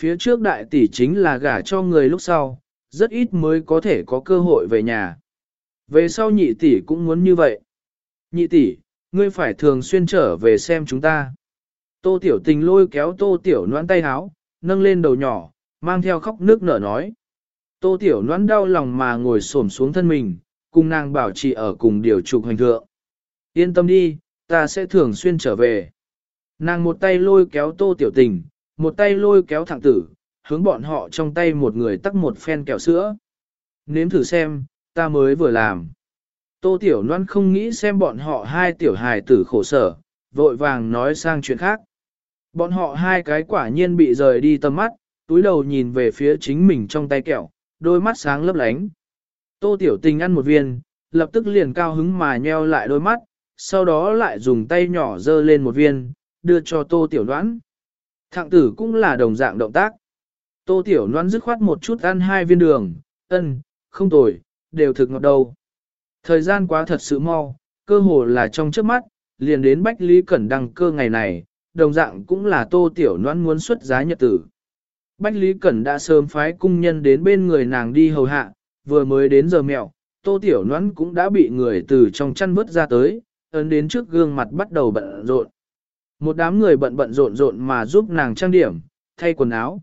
[SPEAKER 1] Phía trước đại tỷ chính là gả cho người lúc sau, rất ít mới có thể có cơ hội về nhà. Về sau nhị tỷ cũng muốn như vậy. Nhị tỷ, ngươi phải thường xuyên trở về xem chúng ta. Tô Tiểu Tình lôi kéo Tô Tiểu Noãn tay háo, nâng lên đầu nhỏ, mang theo khóc nước nở nói. Tô Tiểu Loan đau lòng mà ngồi xổm xuống thân mình, cùng nàng bảo trì ở cùng điều trục hành thượng. Yên tâm đi, ta sẽ thường xuyên trở về. Nàng một tay lôi kéo tô tiểu tình, một tay lôi kéo thẳng tử, hướng bọn họ trong tay một người tắc một phen kẹo sữa. Nếm thử xem, ta mới vừa làm. Tô tiểu loan không nghĩ xem bọn họ hai tiểu hài tử khổ sở, vội vàng nói sang chuyện khác. Bọn họ hai cái quả nhiên bị rời đi tầm mắt, túi đầu nhìn về phía chính mình trong tay kẹo, đôi mắt sáng lấp lánh. Tô Tiểu Tình ăn một viên, lập tức liền cao hứng mà nheo lại đôi mắt, sau đó lại dùng tay nhỏ dơ lên một viên, đưa cho Tô Tiểu Đoán. Thạng tử cũng là đồng dạng động tác. Tô Tiểu đoán dứt khoát một chút ăn hai viên đường, ân, không tồi, đều thực ngọt đầu. Thời gian quá thật sự mau, cơ hồ là trong trước mắt, liền đến Bách Lý Cẩn đăng cơ ngày này, đồng dạng cũng là Tô Tiểu Loan muốn xuất giá nhật tử. Bách Lý Cẩn đã sớm phái cung nhân đến bên người nàng đi hầu hạ, vừa mới đến giờ mẹo, tô tiểu noãn cũng đã bị người từ trong chăn vứt ra tới, ấn đến trước gương mặt bắt đầu bận rộn. Một đám người bận bận rộn rộn mà giúp nàng trang điểm, thay quần áo.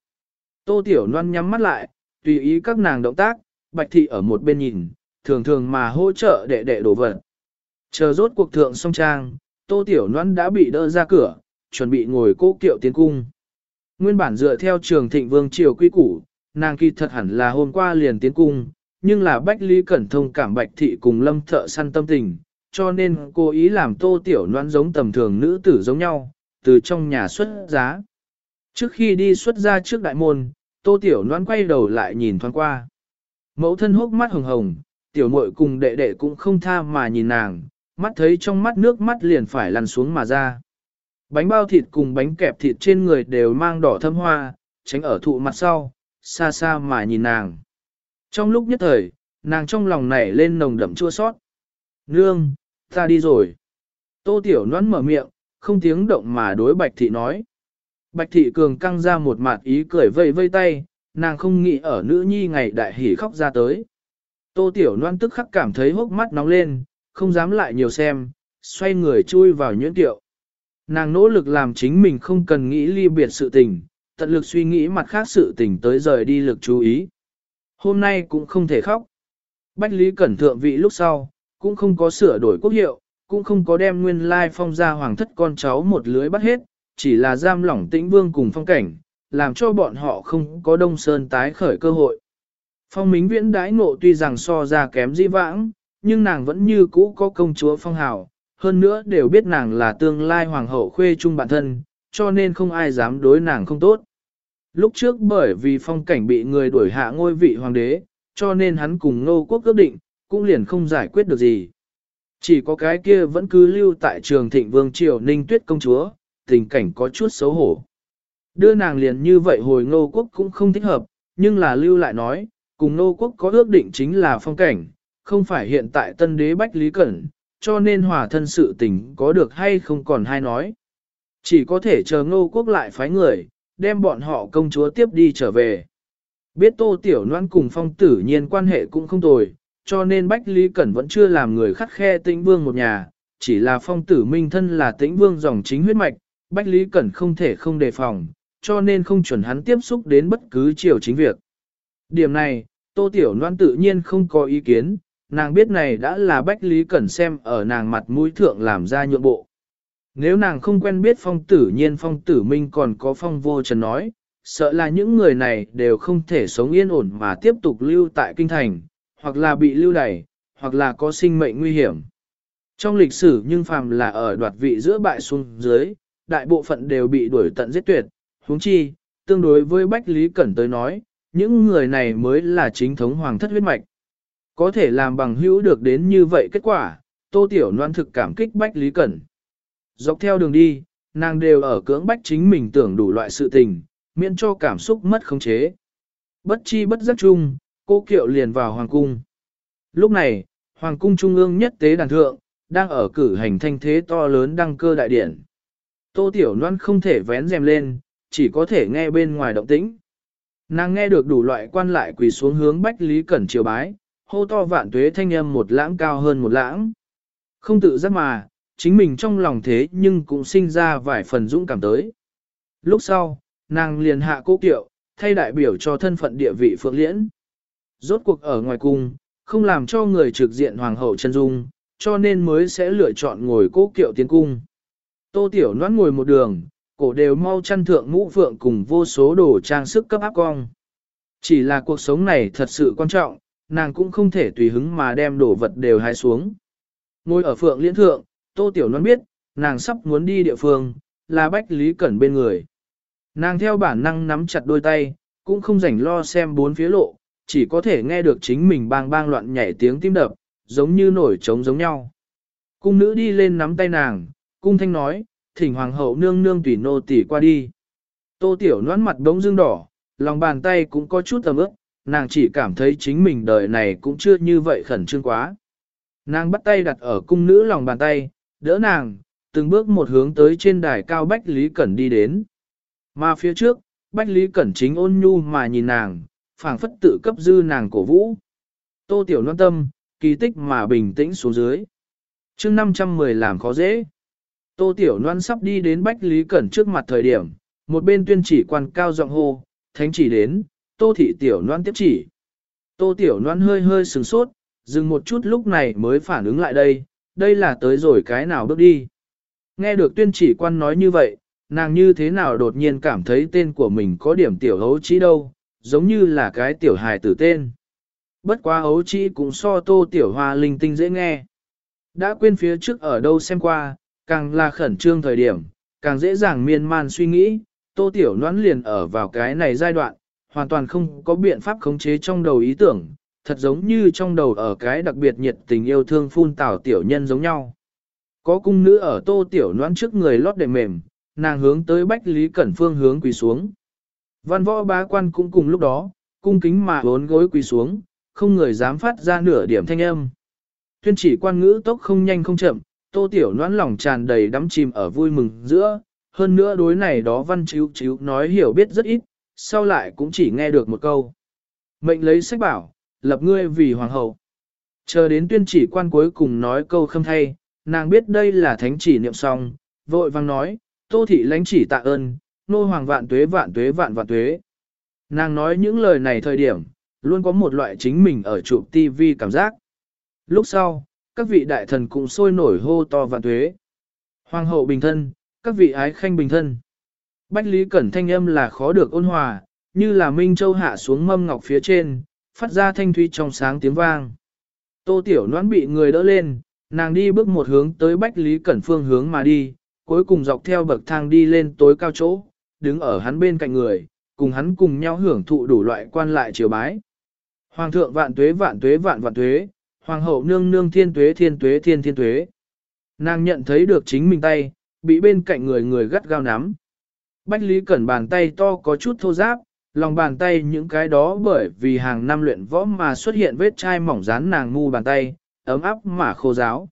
[SPEAKER 1] Tô tiểu noan nhắm mắt lại, tùy ý các nàng động tác, bạch thị ở một bên nhìn, thường thường mà hỗ trợ đệ đệ đổ vật. Chờ rốt cuộc thượng song trang, tô tiểu noan đã bị đỡ ra cửa, chuẩn bị ngồi cố kiệu tiến cung. Nguyên bản dựa theo trường thịnh vương triều quy củ, nàng kỳ thật hẳn là hôm qua liền tiến cung, nhưng là Bách Lý Cẩn thông cảm Bạch Thị cùng Lâm Thợ săn tâm tình, cho nên cô ý làm tô tiểu noan giống tầm thường nữ tử giống nhau, từ trong nhà xuất giá. Trước khi đi xuất ra trước đại môn, tô tiểu noan quay đầu lại nhìn thoáng qua. Mẫu thân hốc mắt hồng hồng, tiểu muội cùng đệ đệ cũng không tha mà nhìn nàng, mắt thấy trong mắt nước mắt liền phải lăn xuống mà ra. Bánh bao thịt cùng bánh kẹp thịt trên người đều mang đỏ thâm hoa, tránh ở thụ mặt sau, xa xa mà nhìn nàng. Trong lúc nhất thời, nàng trong lòng nảy lên nồng đậm chua sót. Nương, ta đi rồi. Tô Tiểu Loan mở miệng, không tiếng động mà đối Bạch Thị nói. Bạch Thị Cường căng ra một mặt ý cười vây vây tay, nàng không nghĩ ở nữ nhi ngày đại hỉ khóc ra tới. Tô Tiểu Loan tức khắc cảm thấy hốc mắt nóng lên, không dám lại nhiều xem, xoay người chui vào nhuyễn tiệu. Nàng nỗ lực làm chính mình không cần nghĩ ly biệt sự tình, tận lực suy nghĩ mặt khác sự tình tới rời đi lực chú ý. Hôm nay cũng không thể khóc. Bách Lý Cẩn thượng vị lúc sau, cũng không có sửa đổi quốc hiệu, cũng không có đem nguyên lai phong ra hoàng thất con cháu một lưới bắt hết, chỉ là giam lỏng tĩnh vương cùng phong cảnh, làm cho bọn họ không có đông sơn tái khởi cơ hội. Phong mính viễn đãi ngộ tuy rằng so ra kém di vãng, nhưng nàng vẫn như cũ có công chúa phong hào, hơn nữa đều biết nàng là tương lai hoàng hậu khuê chung bản thân, cho nên không ai dám đối nàng không tốt. Lúc trước bởi vì phong cảnh bị người đuổi hạ ngôi vị hoàng đế, cho nên hắn cùng nô quốc ước định, cũng liền không giải quyết được gì. Chỉ có cái kia vẫn cứ lưu tại trường thịnh vương triều ninh tuyết công chúa, tình cảnh có chút xấu hổ. Đưa nàng liền như vậy hồi ngô quốc cũng không thích hợp, nhưng là lưu lại nói, cùng ngô quốc có ước định chính là phong cảnh, không phải hiện tại tân đế Bách Lý Cẩn, cho nên hòa thân sự tình có được hay không còn hay nói. Chỉ có thể chờ ngô quốc lại phái người, đem bọn họ công chúa tiếp đi trở về. Biết tô tiểu noan cùng phong tử nhiên quan hệ cũng không tồi, cho nên Bách Lý Cẩn vẫn chưa làm người khắt khe tĩnh vương một nhà, chỉ là phong tử minh thân là tĩnh vương dòng chính huyết mạch, Bách Lý Cẩn không thể không đề phòng, cho nên không chuẩn hắn tiếp xúc đến bất cứ chiều chính việc. Điểm này, Tô Tiểu Loan tự nhiên không có ý kiến, nàng biết này đã là Bách Lý Cẩn xem ở nàng mặt mũi thượng làm ra nhượng bộ. Nếu nàng không quen biết phong tử nhiên phong tử minh còn có phong vô trần nói, sợ là những người này đều không thể sống yên ổn mà tiếp tục lưu tại kinh thành, hoặc là bị lưu đày, hoặc là có sinh mệnh nguy hiểm. Trong lịch sử nhưng phàm là ở đoạt vị giữa bại xuống dưới, đại bộ phận đều bị đuổi tận giết tuyệt, huống chi, tương đối với Bách Lý Cẩn tới nói, những người này mới là chính thống hoàng thất huyết mạch. Có thể làm bằng hữu được đến như vậy kết quả, Tô Tiểu Loan thực cảm kích Bách Lý Cẩn. Dọc theo đường đi, nàng đều ở cưỡng bách chính mình tưởng đủ loại sự tình, miễn cho cảm xúc mất khống chế. Bất chi bất giác chung, cô kiệu liền vào hoàng cung. Lúc này, hoàng cung trung ương nhất tế đàn thượng, đang ở cử hành thanh thế to lớn đăng cơ đại điển. Tô Tiểu Loan không thể vén rèm lên, chỉ có thể nghe bên ngoài động tĩnh. Nàng nghe được đủ loại quan lại quỳ xuống hướng Bách Lý Cẩn triều bái, hô to vạn tuế thanh âm một lãng cao hơn một lãng. Không tự giác mà, chính mình trong lòng thế nhưng cũng sinh ra vài phần dũng cảm tới. Lúc sau, nàng liền hạ cố kiệu, thay đại biểu cho thân phận địa vị phượng liễn. Rốt cuộc ở ngoài cung, không làm cho người trực diện hoàng hậu chân dung, cho nên mới sẽ lựa chọn ngồi cố kiệu tiến cung. Tô Tiểu Loan ngồi một đường, cổ đều mau chăn thượng mũ phượng cùng vô số đồ trang sức cấp áp cong. Chỉ là cuộc sống này thật sự quan trọng, nàng cũng không thể tùy hứng mà đem đồ vật đều hái xuống. Ngồi ở phượng liễn thượng, Tô Tiểu Loan biết, nàng sắp muốn đi địa phương, là Bách Lý Cẩn bên người. Nàng theo bản năng nắm chặt đôi tay, cũng không rảnh lo xem bốn phía lộ, chỉ có thể nghe được chính mình bang bang loạn nhảy tiếng tim đập, giống như nổi trống giống nhau. Cung nữ đi lên nắm tay nàng, cung thanh nói, thỉnh hoàng hậu nương nương tùy nô tỉ qua đi. Tô tiểu noán mặt đống dương đỏ, lòng bàn tay cũng có chút tầm ướp, nàng chỉ cảm thấy chính mình đời này cũng chưa như vậy khẩn trương quá. Nàng bắt tay đặt ở cung nữ lòng bàn tay, đỡ nàng, từng bước một hướng tới trên đài cao Bách Lý Cẩn đi đến. Mà phía trước, Bách Lý Cẩn chính ôn nhu mà nhìn nàng, phảng phất tự cấp dư nàng cổ vũ. Tô Tiểu Loan tâm, kỳ tích mà bình tĩnh xuống dưới. chương 510 làm khó dễ. Tô Tiểu Loan sắp đi đến Bách Lý Cẩn trước mặt thời điểm, một bên tuyên chỉ quan cao giọng hô, thánh chỉ đến, Tô Thị Tiểu Loan tiếp chỉ. Tô Tiểu Loan hơi hơi sừng sốt, dừng một chút lúc này mới phản ứng lại đây, đây là tới rồi cái nào bước đi. Nghe được tuyên chỉ quan nói như vậy, nàng như thế nào đột nhiên cảm thấy tên của mình có điểm tiểu hấu trí đâu, giống như là cái tiểu hài tử tên. Bất quá hấu trí cũng so tô tiểu hoa linh tinh dễ nghe. Đã quên phía trước ở đâu xem qua, càng là khẩn trương thời điểm, càng dễ dàng miên man suy nghĩ, tô tiểu noãn liền ở vào cái này giai đoạn, hoàn toàn không có biện pháp khống chế trong đầu ý tưởng, thật giống như trong đầu ở cái đặc biệt nhiệt tình yêu thương phun tảo tiểu nhân giống nhau. Có cung nữ ở tô tiểu noãn trước người lót đệm mềm, nàng hướng tới Bách Lý Cẩn phương hướng quỳ xuống. Văn võ bá quan cũng cùng lúc đó, cung kính mà bốn gối quỳ xuống, không người dám phát ra nửa điểm thanh âm. Tuyên chỉ quan ngữ tốc không nhanh không chậm, tô tiểu noãn lòng tràn đầy đắm chìm ở vui mừng giữa, hơn nữa đối này đó văn chiếu chiếu nói hiểu biết rất ít, sau lại cũng chỉ nghe được một câu. Mệnh lấy sách bảo, lập ngươi vì hoàng hậu. Chờ đến tuyên chỉ quan cuối cùng nói câu khâm thay, nàng biết đây là thánh chỉ niệm xong, vội vang nói, tô thị lãnh chỉ tạ ơn, nô hoàng vạn tuế vạn tuế vạn vạn tuế. Nàng nói những lời này thời điểm, luôn có một loại chính mình ở chụp TV cảm giác. Lúc sau, các vị đại thần cũng sôi nổi hô to vạn tuế. Hoàng hậu bình thân, các vị ái khanh bình thân. Bách Lý Cẩn thanh âm là khó được ôn hòa, như là Minh Châu hạ xuống mâm ngọc phía trên, phát ra thanh thuy trong sáng tiếng vang. Tô Tiểu Noãn bị người đỡ lên, nàng đi bước một hướng tới Bách Lý Cẩn phương hướng mà đi, cuối cùng dọc theo bậc thang đi lên tối cao chỗ, đứng ở hắn bên cạnh người, cùng hắn cùng nhau hưởng thụ đủ loại quan lại triều bái. Hoàng thượng vạn tuế vạn tuế vạn vạn tuế, hoàng hậu nương nương thiên tuế thiên tuế thiên thiên tuế. Nàng nhận thấy được chính mình tay, bị bên cạnh người người gắt gao nắm. Bách Lý Cẩn bàn tay to có chút thô giáp, lòng bàn tay những cái đó bởi vì hàng năm luyện võ mà xuất hiện vết chai mỏng dán nàng ngu bàn tay, ấm áp mà khô giáo.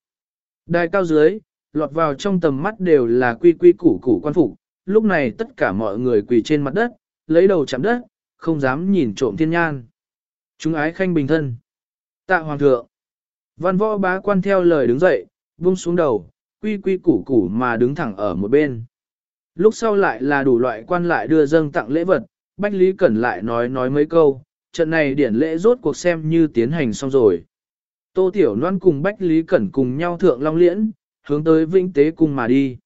[SPEAKER 1] Đài cao dưới, lọt vào trong tầm mắt đều là quy quy củ củ quan phục, lúc này tất cả mọi người quỳ trên mặt đất, lấy đầu chạm đất, không dám nhìn trộm thiên nhan. Chúng ái khanh bình thân. Tạ hoàng thượng. Văn võ bá quan theo lời đứng dậy, buông xuống đầu, quy quy củ củ mà đứng thẳng ở một bên. Lúc sau lại là đủ loại quan lại đưa dâng tặng lễ vật, Bách Lý Cẩn lại nói nói mấy câu, trận này điển lễ rốt cuộc xem như tiến hành xong rồi. Tô Tiểu Loan cùng Bách Lý Cẩn cùng nhau thượng long liễn, hướng tới Vĩnh Tế Cung mà đi.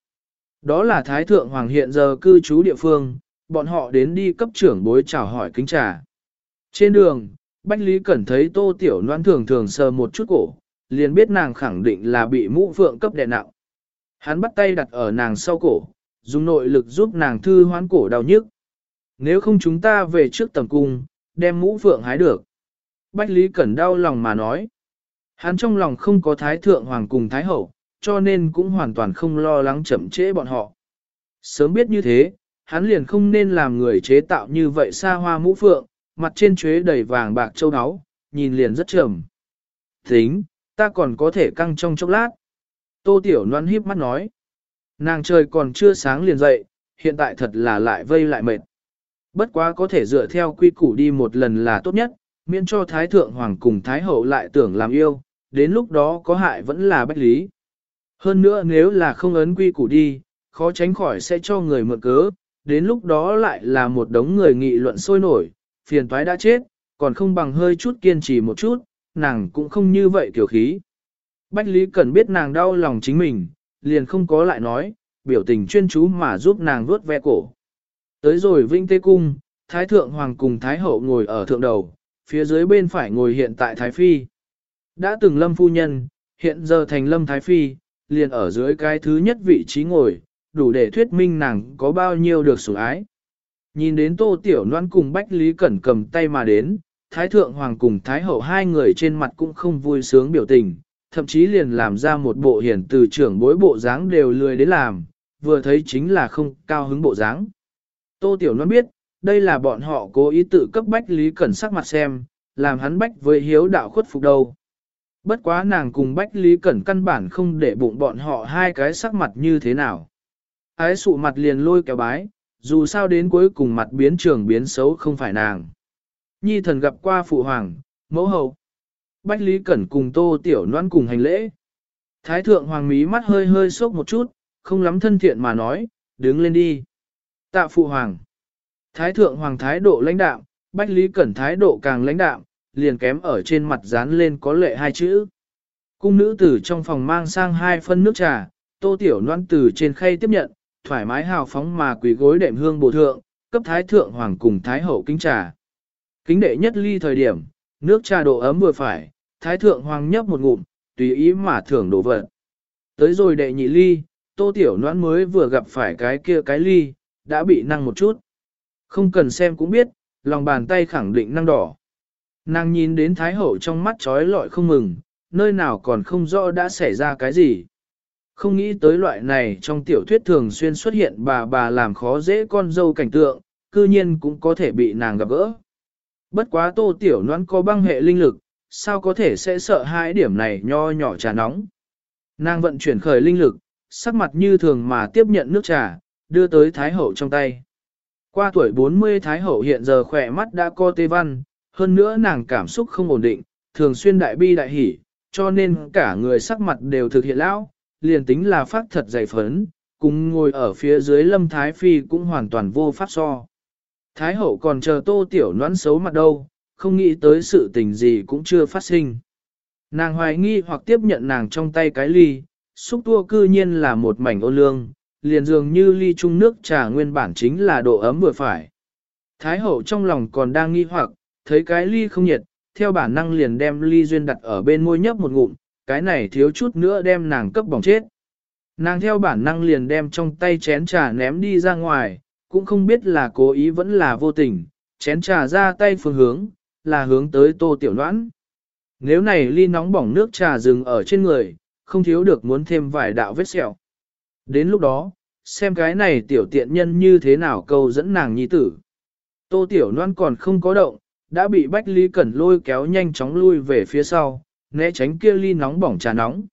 [SPEAKER 1] Đó là Thái Thượng Hoàng hiện giờ cư trú địa phương, bọn họ đến đi cấp trưởng bối chào hỏi kính trà. Trên đường, Bách Lý Cẩn thấy Tô Tiểu Loan thường thường sờ một chút cổ, liền biết nàng khẳng định là bị mũ phượng cấp đè nặng. Hắn bắt tay đặt ở nàng sau cổ, dùng nội lực giúp nàng thư hoán cổ đau nhức. Nếu không chúng ta về trước tầm cung, đem mũ phượng hái được. Bách Lý Cẩn đau lòng mà nói. Hắn trong lòng không có thái thượng hoàng cùng thái hậu, cho nên cũng hoàn toàn không lo lắng chậm trễ bọn họ. Sớm biết như thế, hắn liền không nên làm người chế tạo như vậy xa hoa mũ phượng, mặt trên chuế đầy vàng bạc châu áo, nhìn liền rất trầm. Tính, ta còn có thể căng trong chốc lát. Tô Tiểu Loan híp mắt nói. Nàng trời còn chưa sáng liền dậy, hiện tại thật là lại vây lại mệt. Bất quá có thể dựa theo quy củ đi một lần là tốt nhất, miễn cho Thái Thượng Hoàng cùng Thái Hậu lại tưởng làm yêu, đến lúc đó có hại vẫn là bách lý. Hơn nữa nếu là không ấn quy củ đi, khó tránh khỏi sẽ cho người mượn cớ, đến lúc đó lại là một đống người nghị luận sôi nổi, phiền toái đã chết, còn không bằng hơi chút kiên trì một chút, nàng cũng không như vậy kiểu khí. Bách Lý cần biết nàng đau lòng chính mình, liền không có lại nói, biểu tình chuyên chú mà giúp nàng vuốt ve cổ. Tới rồi Vinh Tê Cung, Thái Thượng Hoàng cùng Thái Hậu ngồi ở thượng đầu, phía dưới bên phải ngồi hiện tại Thái Phi. Đã từng lâm phu nhân, hiện giờ thành lâm Thái Phi, liền ở dưới cái thứ nhất vị trí ngồi, đủ để thuyết minh nàng có bao nhiêu được sủng ái. Nhìn đến Tô Tiểu Loan cùng Bách Lý Cẩn cầm tay mà đến, Thái Thượng Hoàng cùng Thái Hậu hai người trên mặt cũng không vui sướng biểu tình, thậm chí liền làm ra một bộ hiển từ trưởng bối bộ dáng đều lười đến làm, vừa thấy chính là không cao hứng bộ dáng. Tô Tiểu Loan biết, đây là bọn họ cố ý tự cấp Bách Lý Cẩn sắc mặt xem, làm hắn bách với hiếu đạo khuất phục đâu. Bất quá nàng cùng Bách Lý Cẩn căn bản không để bụng bọn họ hai cái sắc mặt như thế nào. Ái sụ mặt liền lôi kéo bái, dù sao đến cuối cùng mặt biến trường biến xấu không phải nàng. Nhi thần gặp qua phụ hoàng, mẫu hậu. Bách Lý Cẩn cùng Tô Tiểu Loan cùng hành lễ. Thái thượng hoàng mí mắt hơi hơi sốc một chút, không lắm thân thiện mà nói, đứng lên đi. Tạ phụ hoàng. Thái thượng hoàng thái độ lãnh đạm, Bách Lý Cẩn thái độ càng lãnh đạm, liền kém ở trên mặt dán lên có lệ hai chữ. Cung nữ tử trong phòng mang sang hai phân nước trà, tô tiểu Loan từ trên khay tiếp nhận, thoải mái hào phóng mà quỳ gối đệm hương bổ thượng, cấp thái thượng hoàng cùng thái hậu kính trà. Kính đệ nhất ly thời điểm, nước trà độ ấm vừa phải, thái thượng hoàng nhấp một ngụm, tùy ý mà thưởng đồ vật. Tới rồi đệ nhị ly, tô tiểu noãn mới vừa gặp phải cái kia cái ly, đã bị năng một chút. Không cần xem cũng biết, lòng bàn tay khẳng định năng đỏ. Nàng nhìn đến Thái Hậu trong mắt trói lọi không mừng, nơi nào còn không rõ đã xảy ra cái gì. không nghĩ tới loại này trong tiểu thuyết thường xuyên xuất hiện bà bà làm khó dễ con dâu cảnh tượng, cư nhiên cũng có thể bị nàng gặp gỡ. Bất quá tô tiểu noan có băng hệ linh lực, sao có thể sẽ sợ hai điểm này nho nhỏ trà nóng. Nàng vận chuyển khởi linh lực, sắc mặt như thường mà tiếp nhận nước trà, đưa tới Thái Hậu trong tay. Qua tuổi 40 Thái Hậu hiện giờ khỏe mắt đã co tê văn, hơn nữa nàng cảm xúc không ổn định, thường xuyên đại bi đại hỉ, cho nên cả người sắc mặt đều thực hiện lão, liền tính là phát thật dày phấn, cùng ngồi ở phía dưới lâm Thái Phi cũng hoàn toàn vô pháp so. Thái Hậu còn chờ tô tiểu noãn xấu mặt đâu, không nghĩ tới sự tình gì cũng chưa phát sinh. Nàng hoài nghi hoặc tiếp nhận nàng trong tay cái ly, xúc tua cư nhiên là một mảnh ô lương, liền dường như ly chung nước trà nguyên bản chính là độ ấm vừa phải. Thái hậu trong lòng còn đang nghi hoặc, thấy cái ly không nhiệt, theo bản năng liền đem ly duyên đặt ở bên môi nhấp một ngụm, cái này thiếu chút nữa đem nàng cấp bỏng chết. Nàng theo bản năng liền đem trong tay chén trà ném đi ra ngoài, cũng không biết là cố ý vẫn là vô tình, chén trà ra tay phương hướng, là hướng tới tô tiểu noãn. Nếu này ly nóng bỏng nước trà dừng ở trên người, không thiếu được muốn thêm vài đạo vết sẹo. Đến lúc đó, xem cái này tiểu tiện nhân như thế nào câu dẫn nàng nhi tử. Tô tiểu loan còn không có động, đã bị Bách Lý Cẩn lôi kéo nhanh chóng lui về phía sau, né tránh kia ly nóng bỏng trà nóng.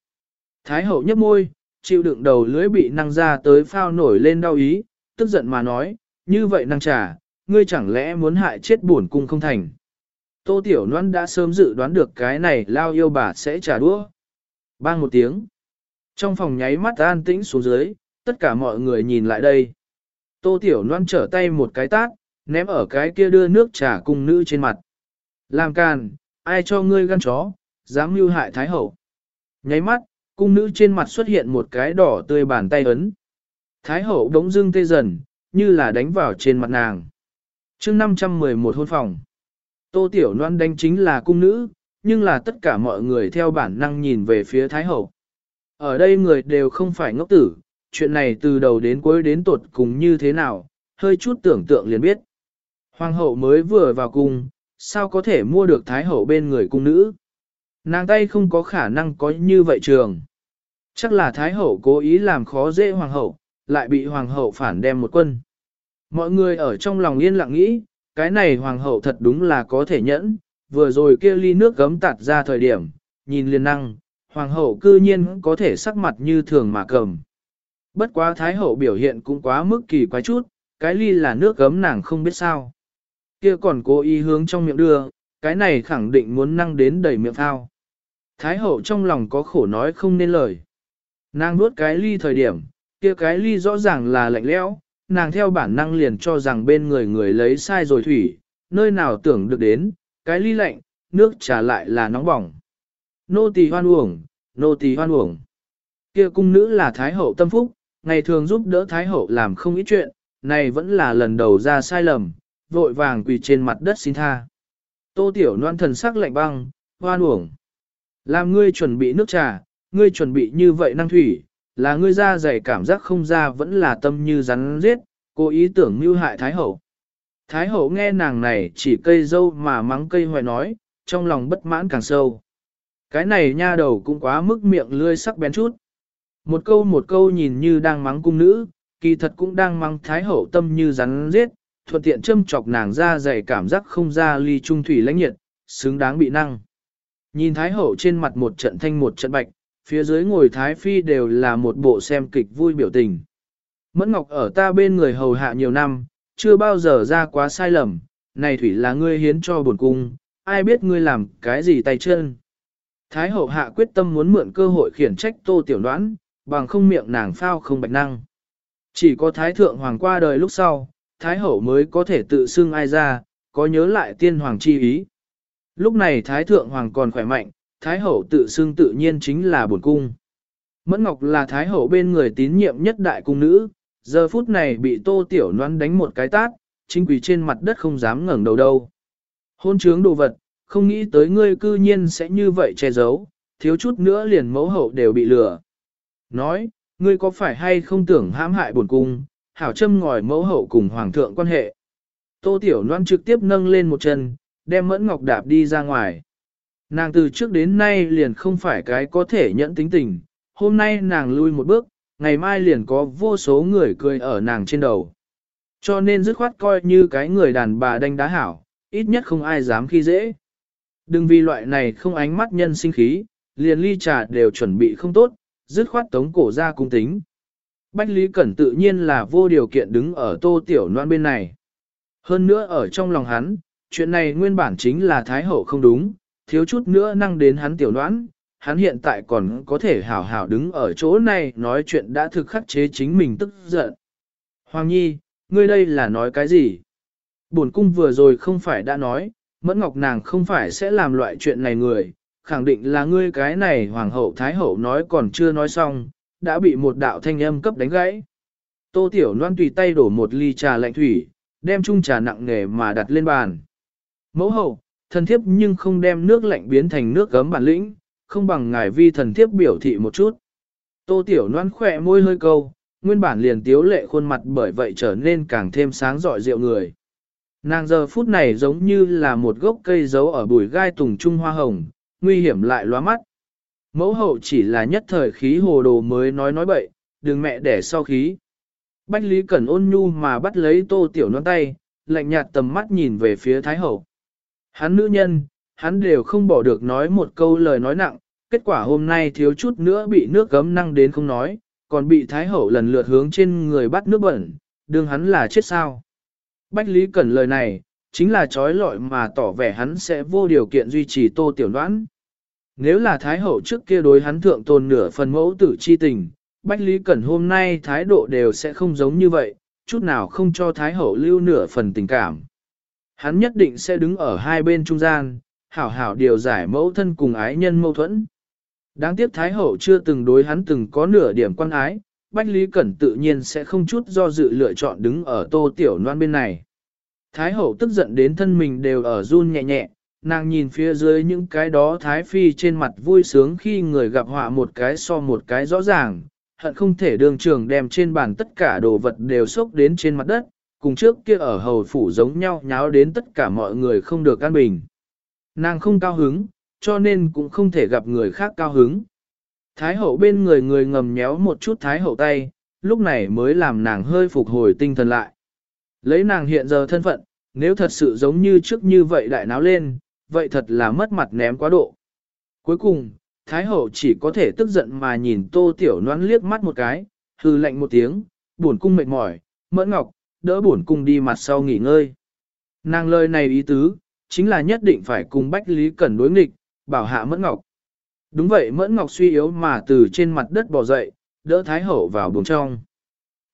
[SPEAKER 1] Thái hậu nhấp môi, chịu đựng đầu lưỡi bị năng ra tới phao nổi lên đau ý, tức giận mà nói, như vậy năng trà, ngươi chẳng lẽ muốn hại chết buồn cung không thành. Tô Tiểu Loan đã sớm dự đoán được cái này lao yêu bà sẽ trả đũa. Bang một tiếng. Trong phòng nháy mắt an tĩnh xuống dưới, tất cả mọi người nhìn lại đây. Tô Tiểu Loan trở tay một cái tát, ném ở cái kia đưa nước trà cùng nữ trên mặt. Làm càn, ai cho ngươi gan chó, dám mưu hại Thái Hậu. Nháy mắt, cung nữ trên mặt xuất hiện một cái đỏ tươi bàn tay ấn. Thái Hậu đống dưng tê dần, như là đánh vào trên mặt nàng. chương 511 hôn phòng. Tô Tiểu Loan đánh chính là cung nữ, nhưng là tất cả mọi người theo bản năng nhìn về phía Thái Hậu. Ở đây người đều không phải ngốc tử, chuyện này từ đầu đến cuối đến tột cùng như thế nào, hơi chút tưởng tượng liền biết. Hoàng hậu mới vừa vào cung, sao có thể mua được Thái Hậu bên người cung nữ? Nàng tay không có khả năng có như vậy trường. Chắc là Thái Hậu cố ý làm khó dễ Hoàng hậu, lại bị Hoàng hậu phản đem một quân. Mọi người ở trong lòng yên lặng nghĩ, cái này hoàng hậu thật đúng là có thể nhẫn, vừa rồi kia ly nước gấm tạt ra thời điểm, nhìn liền năng, hoàng hậu cư nhiên có thể sắc mặt như thường mà cầm. Bất quá thái hậu biểu hiện cũng quá mức kỳ quái chút, cái ly là nước gấm nàng không biết sao. Kia còn cố ý hướng trong miệng đưa, cái này khẳng định muốn năng đến đầy miệng thao. Thái hậu trong lòng có khổ nói không nên lời. Nàng nuốt cái ly thời điểm, kia cái ly rõ ràng là lạnh lẽo, nàng theo bản năng liền cho rằng bên người người lấy sai rồi thủy, nơi nào tưởng được đến, cái ly lạnh, nước trà lại là nóng bỏng. Nô tỳ hoan uổng, nô tỳ hoan uổng. Kia cung nữ là Thái Hậu tâm phúc, ngày thường giúp đỡ Thái Hậu làm không ít chuyện, này vẫn là lần đầu ra sai lầm, vội vàng quỳ trên mặt đất xin tha. Tô Tiểu Loan thần sắc lạnh băng, hoan uổng. Làm ngươi chuẩn bị nước trà, ngươi chuẩn bị như vậy năng thủy, là ngươi ra dày cảm giác không ra vẫn là tâm như rắn giết, cố ý tưởng mưu hại Thái Hậu. Thái Hậu nghe nàng này chỉ cây dâu mà mắng cây hoài nói, trong lòng bất mãn càng sâu. Cái này nha đầu cũng quá mức miệng lươi sắc bén chút. Một câu một câu nhìn như đang mắng cung nữ, kỳ thật cũng đang mắng Thái Hậu tâm như rắn giết, thuận tiện châm chọc nàng ra dày cảm giác không ra ly trung thủy lãnh nhiệt, xứng đáng bị năng. Nhìn Thái Hậu trên mặt một trận thanh một trận bạch, phía dưới ngồi Thái Phi đều là một bộ xem kịch vui biểu tình. Mẫn Ngọc ở ta bên người hầu hạ nhiều năm, chưa bao giờ ra quá sai lầm, này thủy là ngươi hiến cho bổn cung, ai biết ngươi làm cái gì tay chân. Thái hậu hạ quyết tâm muốn mượn cơ hội khiển trách tô tiểu đoán, bằng không miệng nàng phao không bạch năng. Chỉ có thái thượng hoàng qua đời lúc sau, thái hậu mới có thể tự xưng ai ra, có nhớ lại tiên hoàng chi ý. Lúc này thái thượng hoàng còn khỏe mạnh, Thái Hậu tự xưng tự nhiên chính là bổn cung. Mẫn Ngọc là Thái Hậu bên người tín nhiệm nhất đại cung nữ, giờ phút này bị Tô Tiểu Loan đánh một cái tát, chính quỳ trên mặt đất không dám ngẩng đầu đâu. Hôn trướng đồ vật, không nghĩ tới ngươi cư nhiên sẽ như vậy che giấu, thiếu chút nữa liền mẫu hậu đều bị lừa. Nói, ngươi có phải hay không tưởng hãm hại bổn cung, hảo châm ngòi mẫu hậu cùng hoàng thượng quan hệ. Tô Tiểu Loan trực tiếp nâng lên một chân, đem Mẫn Ngọc đạp đi ra ngoài. Nàng từ trước đến nay liền không phải cái có thể nhẫn tính tình, hôm nay nàng lui một bước, ngày mai liền có vô số người cười ở nàng trên đầu. Cho nên dứt khoát coi như cái người đàn bà đánh đá hảo, ít nhất không ai dám khi dễ. Đừng vì loại này không ánh mắt nhân sinh khí, liền ly trà đều chuẩn bị không tốt, dứt khoát tống cổ ra cung tính. Bách Lý Cẩn tự nhiên là vô điều kiện đứng ở tô tiểu noan bên này. Hơn nữa ở trong lòng hắn, chuyện này nguyên bản chính là Thái Hậu không đúng, thiếu chút nữa năng đến hắn tiểu đoán hắn hiện tại còn có thể hảo hảo đứng ở chỗ này nói chuyện đã thực khắc chế chính mình tức giận. Hoàng Nhi, ngươi đây là nói cái gì? Bổn cung vừa rồi không phải đã nói, Mẫn Ngọc nàng không phải sẽ làm loại chuyện này người, khẳng định là ngươi cái này Hoàng hậu Thái hậu nói còn chưa nói xong, đã bị một đạo thanh âm cấp đánh gãy. Tô Tiểu Loan tùy tay đổ một ly trà lạnh thủy, đem chung trà nặng nề mà đặt lên bàn. Mẫu hậu, thần thiếp nhưng không đem nước lạnh biến thành nước gấm bản lĩnh, không bằng ngài vi thần thiếp biểu thị một chút. Tô Tiểu Loan khỏe môi hơi câu, nguyên bản liền tiếu lệ khuôn mặt bởi vậy trở nên càng thêm sáng rọi rượu người. Nàng giờ phút này giống như là một gốc cây giấu ở bụi gai tùng trung hoa hồng, nguy hiểm lại loa mắt. Mẫu hậu chỉ là nhất thời khí hồ đồ mới nói nói bậy, đừng mẹ để sau khí. Bách Lý Cẩn ôn nhu mà bắt lấy tô tiểu non tay, lạnh nhạt tầm mắt nhìn về phía Thái Hậu. Hắn nữ nhân, hắn đều không bỏ được nói một câu lời nói nặng, kết quả hôm nay thiếu chút nữa bị nước gấm năng đến không nói, còn bị Thái Hậu lần lượt hướng trên người bắt nước bẩn, đương hắn là chết sao. Bách Lý Cẩn lời này, chính là trói lọi mà tỏ vẻ hắn sẽ vô điều kiện duy trì tô tiểu đoán. Nếu là Thái Hậu trước kia đối hắn thượng tôn nửa phần mẫu tử chi tình, Bách Lý Cẩn hôm nay thái độ đều sẽ không giống như vậy, chút nào không cho Thái Hậu lưu nửa phần tình cảm. Hắn nhất định sẽ đứng ở hai bên trung gian, hảo hảo điều giải mẫu thân cùng ái nhân mâu thuẫn. Đáng tiếc Thái Hậu chưa từng đối hắn từng có nửa điểm quan ái, Bách Lý Cẩn tự nhiên sẽ không chút do dự lựa chọn đứng ở tô tiểu noan bên này. Thái Hậu tức giận đến thân mình đều ở run nhẹ nhẹ, nàng nhìn phía dưới những cái đó Thái Phi trên mặt vui sướng khi người gặp họa một cái so một cái rõ ràng, hận không thể đường trường đem trên bàn tất cả đồ vật đều xốc đến trên mặt đất, cùng trước kia ở hầu phủ giống nhau nháo đến tất cả mọi người không được an bình. Nàng không cao hứng, cho nên cũng không thể gặp người khác cao hứng. Thái hậu bên người người ngầm nhéo một chút thái hậu tay, lúc này mới làm nàng hơi phục hồi tinh thần lại. Lấy nàng hiện giờ thân phận, nếu thật sự giống như trước như vậy đại náo lên, vậy thật là mất mặt ném quá độ. Cuối cùng, Thái hậu chỉ có thể tức giận mà nhìn tô tiểu noan liếc mắt một cái, hư lạnh một tiếng, buồn cung mệt mỏi, mẫn ngọc, đỡ buồn cung đi mặt sau nghỉ ngơi. Nàng lời này ý tứ, chính là nhất định phải cùng Bách Lý Cẩn đối nghịch, bảo hạ mẫn ngọc. Đúng vậy mẫn ngọc suy yếu mà từ trên mặt đất bò dậy, đỡ Thái hậu vào buồng trong.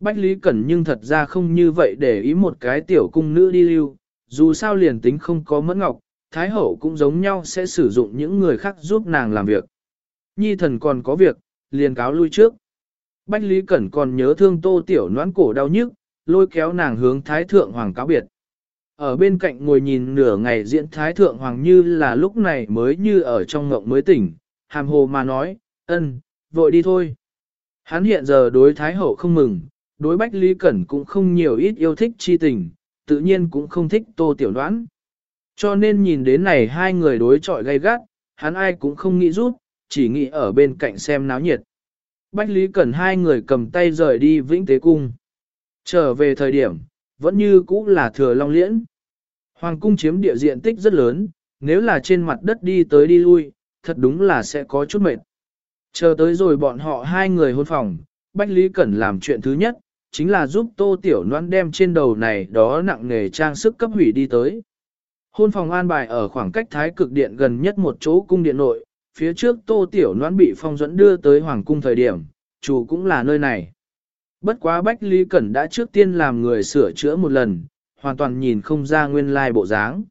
[SPEAKER 1] Bách Lý Cẩn nhưng thật ra không như vậy để ý một cái tiểu cung nữ đi lưu, dù sao liền tính không có mẫn ngọc, Thái hậu cũng giống nhau sẽ sử dụng những người khác giúp nàng làm việc. Nhi thần còn có việc, liền cáo lui trước. Bách Lý Cẩn còn nhớ thương tô tiểu noãn cổ đau nhức, lôi kéo nàng hướng Thái Thượng Hoàng cáo biệt. Ở bên cạnh ngồi nhìn nửa ngày diễn Thái Thượng Hoàng như là lúc này mới như ở trong ngộng mới tỉnh, hàm hồ mà nói, ân, vội đi thôi. Hắn hiện giờ đối Thái Hậu không mừng, đối Bách Lý Cẩn cũng không nhiều ít yêu thích chi tình, tự nhiên cũng không thích tô tiểu đoán. Cho nên nhìn đến này hai người đối chọi gay gắt, hắn ai cũng không nghĩ rút, chỉ nghĩ ở bên cạnh xem náo nhiệt. Bách Lý Cẩn hai người cầm tay rời đi Vĩnh Tế Cung. Trở về thời điểm, vẫn như cũ là thừa long liễn. Hoàng cung chiếm địa diện tích rất lớn, nếu là trên mặt đất đi tới đi lui, thật đúng là sẽ có chút mệt. Chờ tới rồi bọn họ hai người hôn phòng, Bách Lý Cẩn làm chuyện thứ nhất, chính là giúp Tô Tiểu Loan đem trên đầu này đó nặng nghề trang sức cấp hủy đi tới. Hôn phòng an bài ở khoảng cách thái cực điện gần nhất một chỗ cung điện nội, phía trước Tô Tiểu Loan bị phong dẫn đưa tới Hoàng cung thời điểm, chủ cũng là nơi này. Bất quá Bách Lý Cẩn đã trước tiên làm người sửa chữa một lần, hoàn toàn nhìn không ra nguyên lai bộ dáng.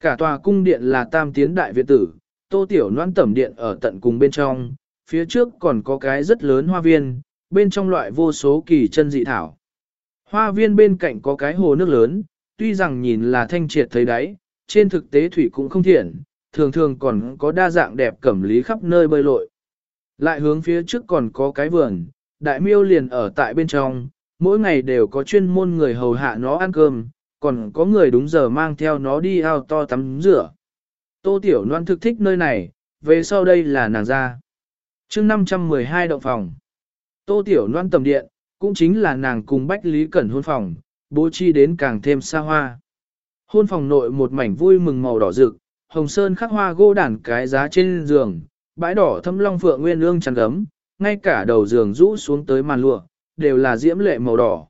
[SPEAKER 1] Cả tòa cung điện là tam tiến đại viện tử, Tô Tiểu noan tẩm điện ở tận cùng bên trong, phía trước còn có cái rất lớn hoa viên, bên trong loại vô số kỳ chân dị thảo. Hoa viên bên cạnh có cái hồ nước lớn, tuy rằng nhìn là thanh triệt thấy đáy, trên thực tế thủy cũng không thiện, thường thường còn có đa dạng đẹp cẩm lý khắp nơi bơi lội. Lại hướng phía trước còn có cái vườn, đại miêu liền ở tại bên trong, mỗi ngày đều có chuyên môn người hầu hạ nó ăn cơm, còn có người đúng giờ mang theo nó đi ao to tắm rửa. Tô Tiểu Loan thực thích nơi này, về sau đây là nàng ra. chương 512 động phòng. Tô Tiểu Loan tầm điện, cũng chính là nàng cùng Bách Lý Cẩn hôn phòng, bố trí đến càng thêm xa hoa. Hôn phòng nội một mảnh vui mừng màu đỏ rực, hồng sơn khắc hoa gỗ đàn cái giá trên giường, bãi đỏ thâm long phượng nguyên ương chăn gấm, ngay cả đầu giường rũ xuống tới màn lụa, đều là diễm lệ màu đỏ.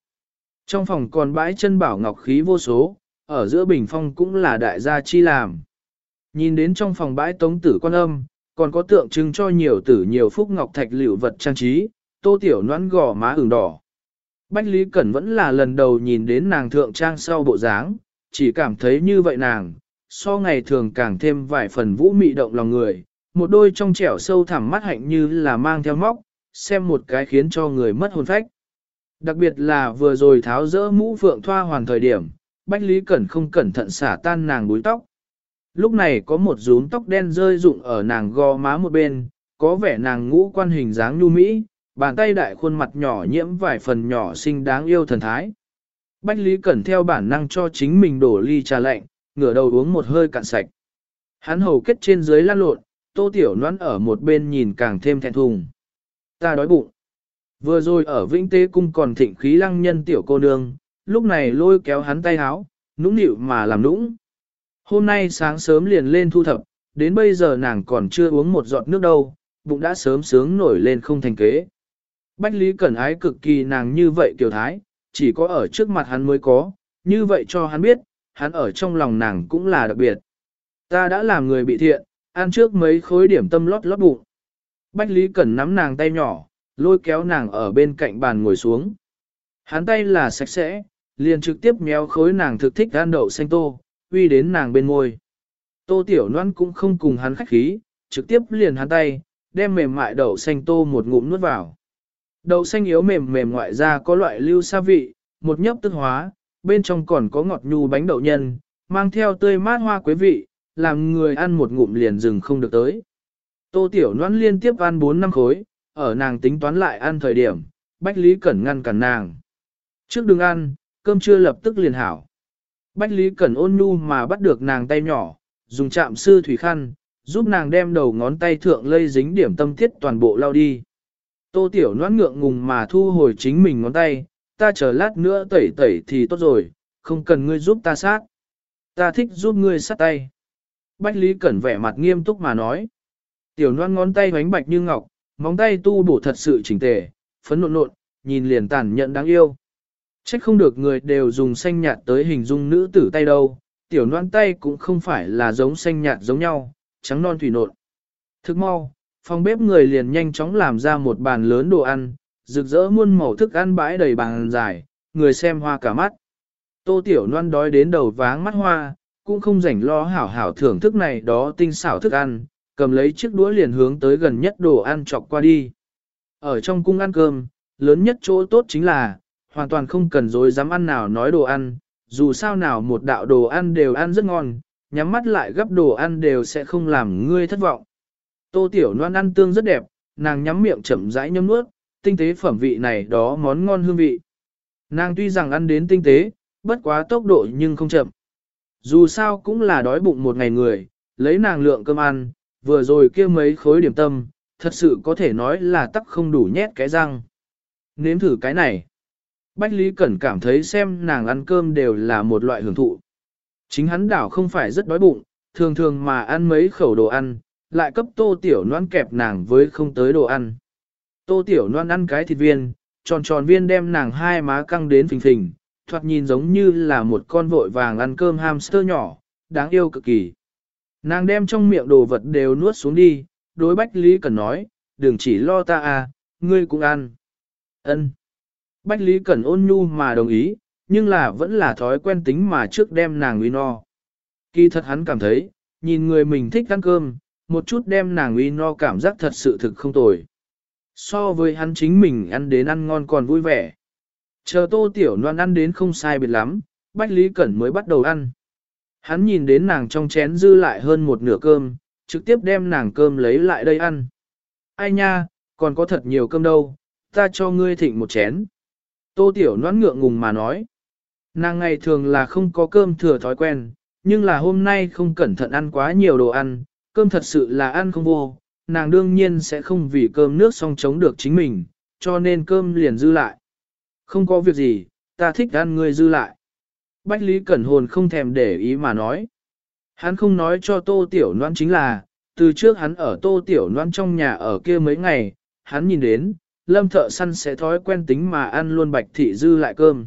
[SPEAKER 1] Trong phòng còn bãi chân bảo ngọc khí vô số, ở giữa bình phong cũng là đại gia chi làm. Nhìn đến trong phòng bãi tống tử quan âm, còn có tượng trưng cho nhiều tử nhiều phúc ngọc thạch liệu vật trang trí, tô tiểu noãn gò má ửng đỏ. Bách Lý Cẩn vẫn là lần đầu nhìn đến nàng thượng trang sau bộ dáng, chỉ cảm thấy như vậy nàng, so ngày thường càng thêm vài phần vũ mị động lòng người, một đôi trong trẻo sâu thẳm mắt hạnh như là mang theo móc, xem một cái khiến cho người mất hồn phách. Đặc biệt là vừa rồi tháo rỡ mũ phượng thoa hoàn thời điểm, Bách Lý Cẩn không cẩn thận xả tan nàng búi tóc. Lúc này có một rúm tóc đen rơi rụng ở nàng gò má một bên, có vẻ nàng ngũ quan hình dáng nhu mỹ, bàn tay đại khuôn mặt nhỏ nhiễm vài phần nhỏ xinh đáng yêu thần thái. Bách Lý Cẩn theo bản năng cho chính mình đổ ly trà lạnh, ngửa đầu uống một hơi cạn sạch. Hắn hầu kết trên dưới lan lộn, tô tiểu noãn ở một bên nhìn càng thêm thẹn thùng. Ta đói bụng. Vừa rồi ở Vĩnh Tế Cung còn thịnh khí lăng nhân tiểu cô nương, lúc này lôi kéo hắn tay háo, nũng nịu mà làm nũng. Hôm nay sáng sớm liền lên thu thập, đến bây giờ nàng còn chưa uống một giọt nước đâu, bụng đã sớm sướng nổi lên không thành kế. Bách Lý Cẩn ái cực kỳ nàng như vậy kiểu thái, chỉ có ở trước mặt hắn mới có, như vậy cho hắn biết, hắn ở trong lòng nàng cũng là đặc biệt. Ta đã làm người bị thiện, ăn trước mấy khối điểm tâm lót lót bụng. Bách Lý Cẩn nắm nàng tay nhỏ, lôi kéo nàng ở bên cạnh bàn ngồi xuống. Hắn tay là sạch sẽ, liền trực tiếp méo khối nàng thực thích ăn đậu xanh tô, uy đến nàng bên môi. Tô Tiểu Loan cũng không cùng hắn khách khí, trực tiếp liền hắn tay, đem mềm mại đậu xanh tô một ngụm nuốt vào. Đậu xanh yếu mềm mềm ngoại ra có loại lưu sa vị, một nhấp tức hóa, bên trong còn có ngọt nhu bánh đậu nhân, mang theo tươi mát hoa quế vị, làm người ăn một ngụm liền dừng không được tới. Tô Tiểu Loan liên tiếp ăn 4 năm khối, ở nàng tính toán lại ăn thời điểm, Bách Lý Cẩn ngăn cản nàng. Trước đừng ăn, cơm chưa lập tức liền hảo. Bách Lý Cẩn ôn nhu mà bắt được nàng tay nhỏ, dùng chạm sư thủy khăn, giúp nàng đem đầu ngón tay thượng lây dính điểm tâm thiết toàn bộ lao đi. Tô Tiểu Loan ngượng ngùng mà thu hồi chính mình ngón tay, ta chờ lát nữa tẩy tẩy thì tốt rồi, không cần ngươi giúp ta sát. Ta thích giúp ngươi sát tay. Bách Lý Cẩn vẻ mặt nghiêm túc mà nói. Tiểu noan ngón tay bánh bạch như ngọc, móng tay tu bổ thật sự chỉnh tề, phấn nộn nộn, nhìn liền tàn nhẫn đáng yêu. Trách không được người đều dùng xanh nhạt tới hình dung nữ tử tay đâu, tiểu noan tay cũng không phải là giống xanh nhạt giống nhau, trắng non thủy nộn. Thức mau, phòng bếp người liền nhanh chóng làm ra một bàn lớn đồ ăn, rực rỡ muôn màu thức ăn bãi đầy bàn dài, người xem hoa cả mắt. Tô tiểu noan đói đến đầu váng mắt hoa, cũng không rảnh lo hảo hảo thưởng thức này đó tinh xảo thức ăn, cầm lấy chiếc đũa liền hướng tới gần nhất đồ ăn chọc qua đi. Ở trong cung ăn cơm, lớn nhất chỗ tốt chính là, hoàn toàn không cần dối dám ăn nào nói đồ ăn, dù sao nào một đạo đồ ăn đều ăn rất ngon, nhắm mắt lại gấp đồ ăn đều sẽ không làm ngươi thất vọng. Tô Tiểu Loan ăn tương rất đẹp, nàng nhắm miệng chậm rãi nhấm nuốt, tinh tế phẩm vị này đó món ngon hương vị. Nàng tuy rằng ăn đến tinh tế, bất quá tốc độ nhưng không chậm. Dù sao cũng là đói bụng một ngày người, lấy nàng lượng cơm ăn, vừa rồi kia mấy khối điểm tâm, thật sự có thể nói là tắc không đủ nhét cái răng. Nếm thử cái này. Bách Lý Cẩn cảm thấy xem nàng ăn cơm đều là một loại hưởng thụ. Chính hắn đảo không phải rất đói bụng, thường thường mà ăn mấy khẩu đồ ăn, lại cấp tô tiểu noan kẹp nàng với không tới đồ ăn. Tô tiểu noan ăn cái thịt viên, tròn tròn viên đem nàng hai má căng đến phình phình, thoạt nhìn giống như là một con vội vàng ăn cơm hamster nhỏ, đáng yêu cực kỳ. Nàng đem trong miệng đồ vật đều nuốt xuống đi, đối Bách Lý Cẩn nói, đừng chỉ lo ta à, ngươi cũng ăn. Ân. Bách Lý Cẩn ôn nhu mà đồng ý, nhưng là vẫn là thói quen tính mà trước đem nàng uy no. Kỳ thật hắn cảm thấy, nhìn người mình thích ăn cơm, một chút đem nàng uy no cảm giác thật sự thực không tồi. So với hắn chính mình ăn đến ăn ngon còn vui vẻ. Chờ tô tiểu noan ăn đến không sai biệt lắm, Bách Lý Cẩn mới bắt đầu ăn. Hắn nhìn đến nàng trong chén dư lại hơn một nửa cơm, trực tiếp đem nàng cơm lấy lại đây ăn. Ai nha, còn có thật nhiều cơm đâu, ta cho ngươi thịnh một chén. Tô Tiểu loan ngượng ngùng mà nói. Nàng ngày thường là không có cơm thừa thói quen, nhưng là hôm nay không cẩn thận ăn quá nhiều đồ ăn, cơm thật sự là ăn không vô, nàng đương nhiên sẽ không vì cơm nước xong chống được chính mình, cho nên cơm liền dư lại. Không có việc gì, ta thích ăn ngươi dư lại. Bách Lý Cẩn Hồn không thèm để ý mà nói. Hắn không nói cho Tô Tiểu Loan chính là, từ trước hắn ở Tô Tiểu Loan trong nhà ở kia mấy ngày, hắn nhìn đến, lâm thợ săn sẽ thói quen tính mà ăn luôn bạch thị dư lại cơm.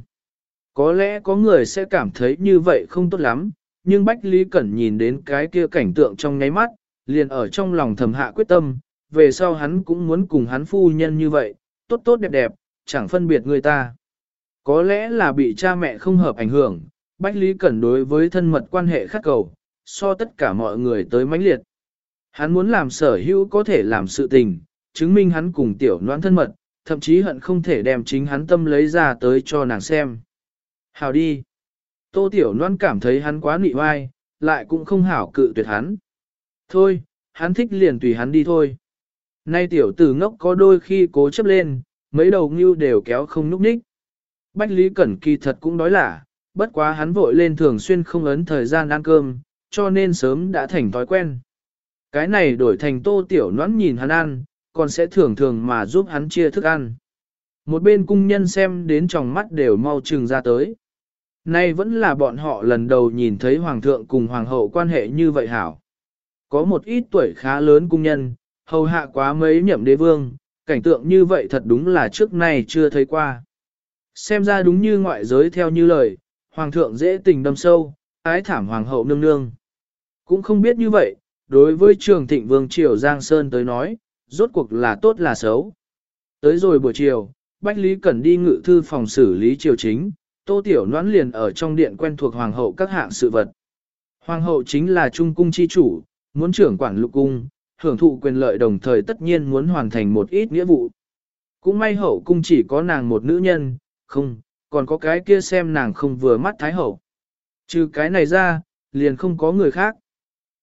[SPEAKER 1] Có lẽ có người sẽ cảm thấy như vậy không tốt lắm, nhưng Bách Lý Cẩn nhìn đến cái kia cảnh tượng trong nháy mắt, liền ở trong lòng thầm hạ quyết tâm, về sau hắn cũng muốn cùng hắn phu nhân như vậy, tốt tốt đẹp đẹp, chẳng phân biệt người ta. Có lẽ là bị cha mẹ không hợp ảnh hưởng, Bách Lý Cẩn đối với thân mật quan hệ khắc cầu, so tất cả mọi người tới mãnh liệt. Hắn muốn làm sở hữu có thể làm sự tình, chứng minh hắn cùng tiểu noan thân mật, thậm chí hận không thể đem chính hắn tâm lấy ra tới cho nàng xem. Hào đi. Tô tiểu noan cảm thấy hắn quá nị oai, lại cũng không hảo cự tuyệt hắn. Thôi, hắn thích liền tùy hắn đi thôi. Nay tiểu tử ngốc có đôi khi cố chấp lên, mấy đầu ngưu đều kéo không núp ních. Bách Lý Cẩn kỳ thật cũng đói lả, bất quá hắn vội lên thường xuyên không ấn thời gian ăn cơm, cho nên sớm đã thành thói quen. Cái này đổi thành tô tiểu noãn nhìn hắn ăn, còn sẽ thường thường mà giúp hắn chia thức ăn. Một bên cung nhân xem đến trong mắt đều mau trừng ra tới. Nay vẫn là bọn họ lần đầu nhìn thấy hoàng thượng cùng hoàng hậu quan hệ như vậy hảo. Có một ít tuổi khá lớn cung nhân, hầu hạ quá mấy nhậm đế vương, cảnh tượng như vậy thật đúng là trước nay chưa thấy qua. Xem ra đúng như ngoại giới theo như lời, hoàng thượng dễ tình đâm sâu, ái thảm hoàng hậu nương nương. Cũng không biết như vậy, đối với trường thịnh vương triều Giang Sơn tới nói, rốt cuộc là tốt là xấu. Tới rồi buổi chiều, Bách Lý Cẩn đi ngự thư phòng xử lý triều chính, tô tiểu noãn liền ở trong điện quen thuộc hoàng hậu các hạng sự vật. Hoàng hậu chính là trung cung chi chủ, muốn trưởng quản lục cung, hưởng thụ quyền lợi đồng thời tất nhiên muốn hoàn thành một ít nghĩa vụ. Cũng may hậu cung chỉ có nàng một nữ nhân, không, còn có cái kia xem nàng không vừa mắt thái hậu. Trừ cái này ra, liền không có người khác.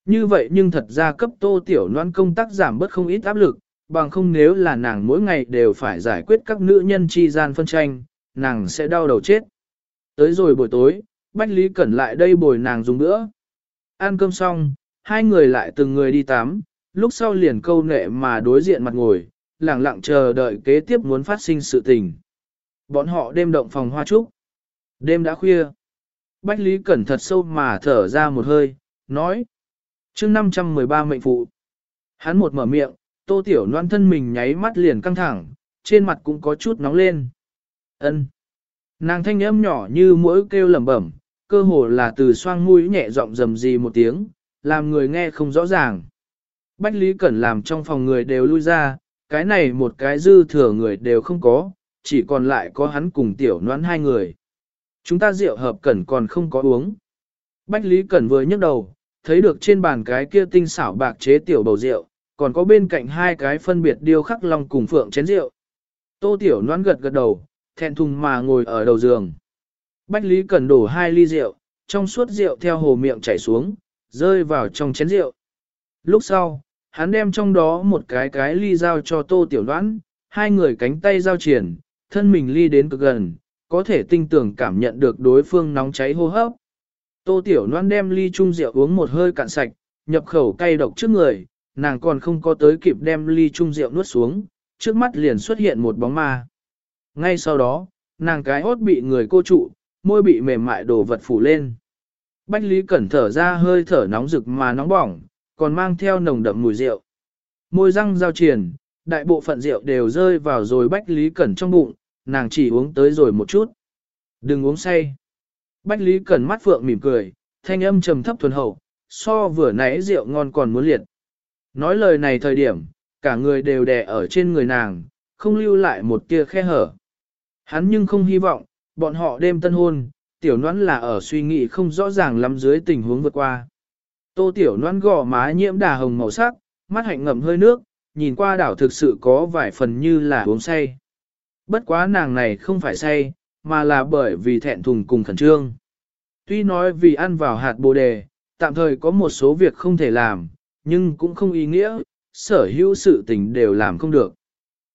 [SPEAKER 1] Như vậy nhưng thật ra cấp tô tiểu noan công tác giảm bớt không ít áp lực, bằng không nếu là nàng mỗi ngày đều phải giải quyết các nữ nhân chi gian phân tranh, nàng sẽ đau đầu chết. Tới rồi buổi tối, Bách Lý Cẩn lại đây bồi nàng dùng nữa. Ăn cơm xong, hai người lại từng người đi tắm, lúc sau liền câu nệ mà đối diện mặt ngồi, lặng lặng chờ đợi kế tiếp muốn phát sinh sự tình. Bọn họ đêm động phòng hoa trúc. Đêm đã khuya. Bách Lý Cẩn thật sâu mà thở ra một hơi, nói. chương 513 mệnh phụ. Hắn một mở miệng, tô tiểu noan thân mình nháy mắt liền căng thẳng, trên mặt cũng có chút nóng lên. ân Nàng thanh âm nhỏ như mỗi kêu lẩm bẩm, cơ hồ là từ xoang mũi nhẹ giọng rầm gì một tiếng, làm người nghe không rõ ràng. Bách Lý Cẩn làm trong phòng người đều lui ra, cái này một cái dư thừa người đều không có, chỉ còn lại có hắn cùng tiểu noãn hai người. Chúng ta rượu hợp cẩn còn không có uống. Bách Lý Cẩn vừa nhấc đầu, thấy được trên bàn cái kia tinh xảo bạc chế tiểu bầu rượu, còn có bên cạnh hai cái phân biệt điêu khắc long cùng phượng chén rượu. Tô tiểu noãn gật gật đầu, thẹn thùng mà ngồi ở đầu giường. Bách Lý Cẩn đổ hai ly rượu, trong suốt rượu theo hồ miệng chảy xuống, rơi vào trong chén rượu. Lúc sau, hắn đem trong đó một cái cái ly giao cho tô tiểu đoán, hai người cánh tay giao triển, thân mình ly đến cực gần, có thể tinh tưởng cảm nhận được đối phương nóng cháy hô hấp. Tô tiểu đoán đem ly chung rượu uống một hơi cạn sạch, nhập khẩu cay độc trước người, nàng còn không có tới kịp đem ly chung rượu nuốt xuống, trước mắt liền xuất hiện một bóng ma. Ngay sau đó, nàng cái hốt bị người cô trụ, môi bị mềm mại đồ vật phủ lên. Bách Lý Cẩn thở ra hơi thở nóng rực mà nóng bỏng, còn mang theo nồng đậm mùi rượu. Môi răng giao triển, đại bộ phận rượu đều rơi vào rồi Bách Lý Cẩn trong bụng, nàng chỉ uống tới rồi một chút. Đừng uống say. Bách Lý Cẩn mắt phượng mỉm cười, thanh âm trầm thấp thuần hậu, so vừa nãy rượu ngon còn muốn liệt. Nói lời này thời điểm, cả người đều đè ở trên người nàng, không lưu lại một tia khe hở. Hắn nhưng không hy vọng, bọn họ đêm tân hôn, tiểu noãn là ở suy nghĩ không rõ ràng lắm dưới tình huống vượt qua. Tô tiểu noãn gò má nhiễm đà hồng màu sắc, mắt hạnh ngậm hơi nước, nhìn qua đảo thực sự có vài phần như là uống say. Bất quá nàng này không phải say, mà là bởi vì thẹn thùng cùng khẩn trương. Tuy nói vì ăn vào hạt bồ đề, tạm thời có một số việc không thể làm, nhưng cũng không ý nghĩa, sở hữu sự tình đều làm không được.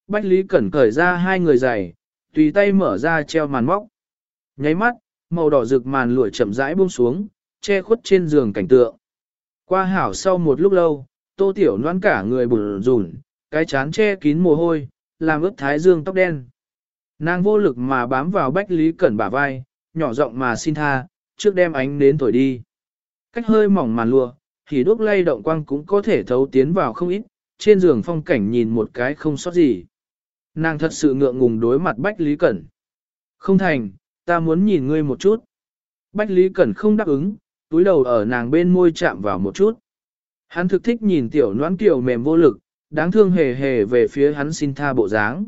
[SPEAKER 1] Bách Lý Cẩn cởi ra hai người giày, tùy tay mở ra treo màn móc. Nháy mắt, màu đỏ rực màn lụa chậm rãi buông xuống, che khuất trên giường cảnh tượng. Qua hảo sau một lúc lâu, tô tiểu noan cả người bùn rùn, cái chán che kín mồ hôi, làm ướt thái dương tóc đen. Nàng vô lực mà bám vào Bách Lý Cẩn bả vai, nhỏ giọng mà xin tha, trước đem ánh đến thổi đi. Cách hơi mỏng màn lùa, thì đuốc lay động quang cũng có thể thấu tiến vào không ít, trên giường phong cảnh nhìn một cái không sót gì. Nàng thật sự ngượng ngùng đối mặt Bách Lý Cẩn. Không thành, ta muốn nhìn ngươi một chút. Bách Lý Cẩn không đáp ứng, túi đầu ở nàng bên môi chạm vào một chút. Hắn thực thích nhìn tiểu noãn tiểu mềm vô lực, đáng thương hề hề về phía hắn xin tha bộ dáng.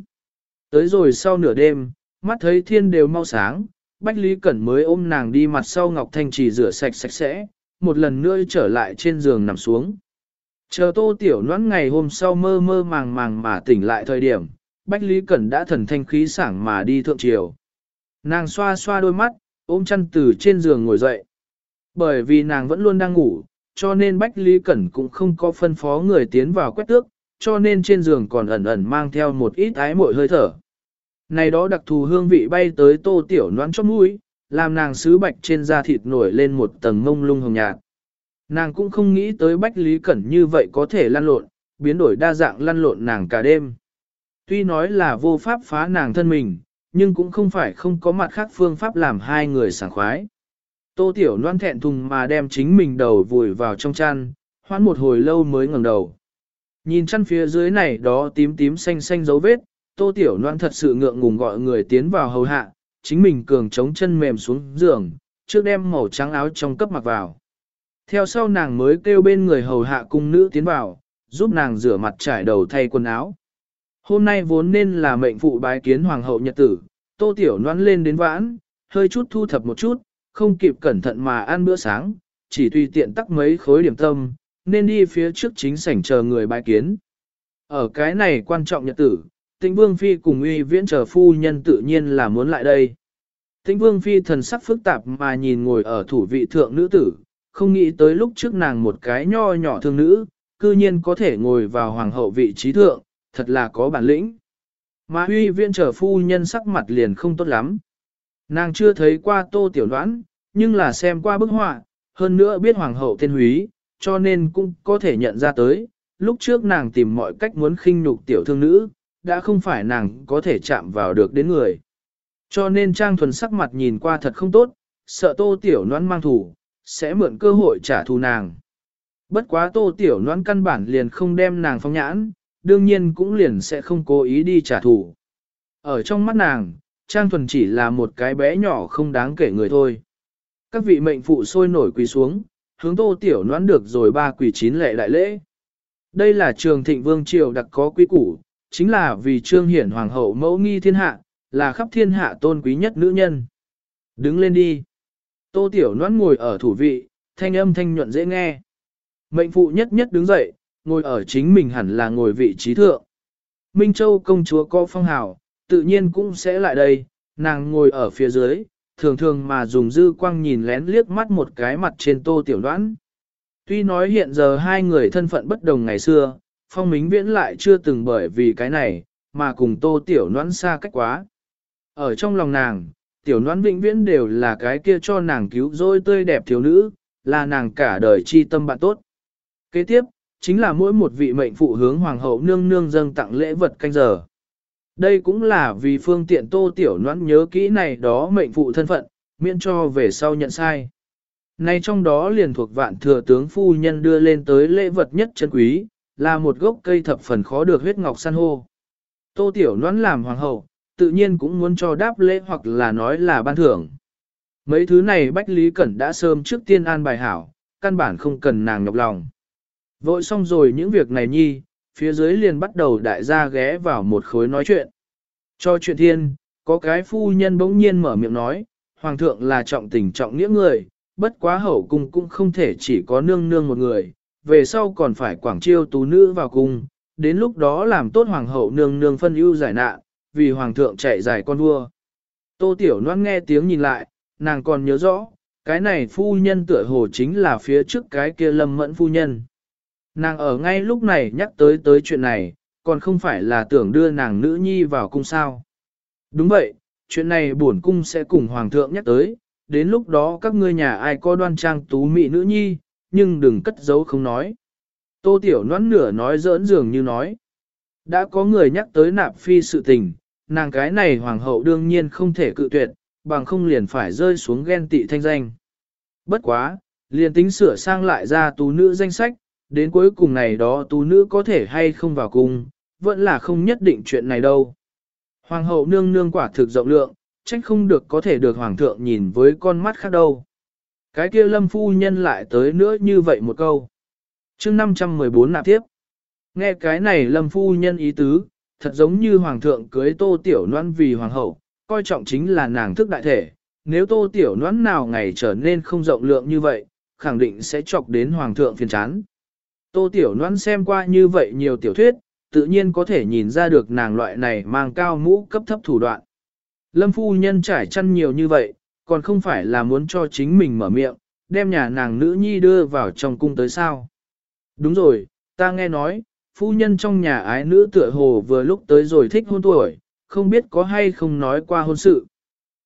[SPEAKER 1] Tới rồi sau nửa đêm, mắt thấy thiên đều mau sáng, Bách Lý Cẩn mới ôm nàng đi mặt sau Ngọc Thanh chỉ rửa sạch sạch sẽ, một lần nữa trở lại trên giường nằm xuống. Chờ tô tiểu noãn ngày hôm sau mơ mơ màng màng mà tỉnh lại thời điểm, Bách Lý Cẩn đã thần thanh khí sảng mà đi thượng triều. Nàng xoa xoa đôi mắt, ôm chăn từ trên giường ngồi dậy. Bởi vì nàng vẫn luôn đang ngủ, cho nên Bách Lý Cẩn cũng không có phân phó người tiến vào quét tước, cho nên trên giường còn ẩn ẩn mang theo một ít ái mội hơi thở. Này đó đặc thù hương vị bay tới tô tiểu noán chót mũi, làm nàng sứ bạch trên da thịt nổi lên một tầng mông lung hồng nhạt. Nàng cũng không nghĩ tới Bách Lý Cẩn như vậy có thể lăn lộn, biến đổi đa dạng lăn lộn nàng cả đêm. Tuy nói là vô pháp phá nàng thân mình, nhưng cũng không phải không có mặt khác phương pháp làm hai người sảng khoái. Tô Tiểu Loan thẹn thùng mà đem chính mình đầu vùi vào trong chăn, hoãn một hồi lâu mới ngẩng đầu. Nhìn chăn phía dưới này đó tím tím xanh xanh dấu vết, Tô Tiểu Loan thật sự ngượng ngùng gọi người tiến vào hầu hạ, chính mình cường chống chân mềm xuống giường, trước đem màu trắng áo trong cấp mặc vào. Theo sau nàng mới kêu bên người hầu hạ cung nữ tiến vào, giúp nàng rửa mặt trải đầu thay quần áo. Hôm nay vốn nên là mệnh phụ bái kiến hoàng hậu nhật tử, tô tiểu Loan lên đến vãn, hơi chút thu thập một chút, không kịp cẩn thận mà ăn bữa sáng, chỉ tùy tiện tắc mấy khối điểm tâm, nên đi phía trước chính sảnh chờ người bái kiến. Ở cái này quan trọng nhật tử, tĩnh vương phi cùng uy viễn chờ phu nhân tự nhiên là muốn lại đây. Tĩnh vương phi thần sắc phức tạp mà nhìn ngồi ở thủ vị thượng nữ tử, không nghĩ tới lúc trước nàng một cái nho nhỏ thương nữ, cư nhiên có thể ngồi vào hoàng hậu vị trí thượng, thật là có bản lĩnh. Mà uy viên trở phu nhân sắc mặt liền không tốt lắm. Nàng chưa thấy qua tô tiểu đoán, nhưng là xem qua bức họa, hơn nữa biết hoàng hậu tên húy, cho nên cũng có thể nhận ra tới, lúc trước nàng tìm mọi cách muốn khinh nhục tiểu thương nữ, đã không phải nàng có thể chạm vào được đến người. Cho nên trang thuần sắc mặt nhìn qua thật không tốt, sợ tô tiểu noan mang thủ, sẽ mượn cơ hội trả thù nàng. Bất quá tô tiểu noan căn bản liền không đem nàng phong nhãn, đương nhiên cũng liền sẽ không cố ý đi trả thù. Ở trong mắt nàng, Trang Thuần chỉ là một cái bé nhỏ không đáng kể người thôi. Các vị mệnh phụ sôi nổi quỳ xuống, hướng tô tiểu noãn được rồi ba quỳ chín lệ đại lễ. Đây là trường thịnh vương triều đặc có quý củ, chính là vì trương hiển hoàng hậu mẫu nghi thiên hạ, là khắp thiên hạ tôn quý nhất nữ nhân. Đứng lên đi. Tô tiểu noãn ngồi ở thủ vị, thanh âm thanh nhuận dễ nghe. Mệnh phụ nhất nhất đứng dậy, ngồi ở chính mình hẳn là ngồi vị trí thượng. Minh Châu công chúa có phong hào, tự nhiên cũng sẽ lại đây, nàng ngồi ở phía dưới, thường thường mà dùng dư quang nhìn lén liếc mắt một cái mặt trên tô tiểu đoán. Tuy nói hiện giờ hai người thân phận bất đồng ngày xưa, phong mính viễn lại chưa từng bởi vì cái này, mà cùng tô tiểu đoán xa cách quá. Ở trong lòng nàng, tiểu đoán vĩnh viễn đều là cái kia cho nàng cứu rỗi tươi đẹp thiếu nữ, là nàng cả đời chi tâm bạn tốt. Kế tiếp, chính là mỗi một vị mệnh phụ hướng hoàng hậu nương nương dâng tặng lễ vật canh giờ. Đây cũng là vì phương tiện tô tiểu noãn nhớ kỹ này đó mệnh phụ thân phận, miễn cho về sau nhận sai. Nay trong đó liền thuộc vạn thừa tướng phu nhân đưa lên tới lễ vật nhất chân quý, là một gốc cây thập phần khó được huyết ngọc san hô. Tô tiểu noãn làm hoàng hậu, tự nhiên cũng muốn cho đáp lễ hoặc là nói là ban thưởng. Mấy thứ này Bách Lý Cẩn đã sớm trước tiên an bài hảo, căn bản không cần nàng nhọc lòng. Vội xong rồi những việc này nhi, phía dưới liền bắt đầu đại gia ghé vào một khối nói chuyện. Cho chuyện thiên, có cái phu nhân bỗng nhiên mở miệng nói, Hoàng thượng là trọng tình trọng nghĩa người, bất quá hậu cung cũng không thể chỉ có nương nương một người, về sau còn phải quảng chiêu tú nữ vào cung, đến lúc đó làm tốt hoàng hậu nương nương phân ưu giải nạn, vì hoàng thượng chạy giải con vua. Tô Tiểu Loan nghe tiếng nhìn lại, nàng còn nhớ rõ, cái này phu nhân tựa hồ chính là phía trước cái kia lâm mẫn phu nhân. Nàng ở ngay lúc này nhắc tới tới chuyện này, còn không phải là tưởng đưa nàng nữ nhi vào cung sao. Đúng vậy, chuyện này bổn cung sẽ cùng hoàng thượng nhắc tới, đến lúc đó các ngươi nhà ai có đoan trang tú mỹ nữ nhi, nhưng đừng cất giấu không nói. Tô Tiểu Loan nửa nói giỡn dường như nói. Đã có người nhắc tới nạp phi sự tình, nàng cái này hoàng hậu đương nhiên không thể cự tuyệt, bằng không liền phải rơi xuống ghen tị thanh danh. Bất quá, liền tính sửa sang lại ra tú nữ danh sách, đến cuối cùng này đó tú nữ có thể hay không vào cung, vẫn là không nhất định chuyện này đâu. Hoàng hậu nương nương quả thực rộng lượng, trách không được có thể được hoàng thượng nhìn với con mắt khác đâu. Cái kia lâm phu nhân lại tới nữa như vậy một câu. chương 514 nạp tiếp. Nghe cái này lâm phu nhân ý tứ, thật giống như hoàng thượng cưới tô tiểu noan vì hoàng hậu, coi trọng chính là nàng thức đại thể. Nếu tô tiểu noan nào ngày trở nên không rộng lượng như vậy, khẳng định sẽ chọc đến hoàng thượng phiền chán. Tô tiểu Loan xem qua như vậy nhiều tiểu thuyết, tự nhiên có thể nhìn ra được nàng loại này mang cao mũ cấp thấp thủ đoạn. Lâm phu nhân trải chăn nhiều như vậy, còn không phải là muốn cho chính mình mở miệng, đem nhà nàng nữ nhi đưa vào trong cung tới sao. Đúng rồi, ta nghe nói, phu nhân trong nhà ái nữ tựa hồ vừa lúc tới rồi thích hôn tuổi, không biết có hay không nói qua hôn sự.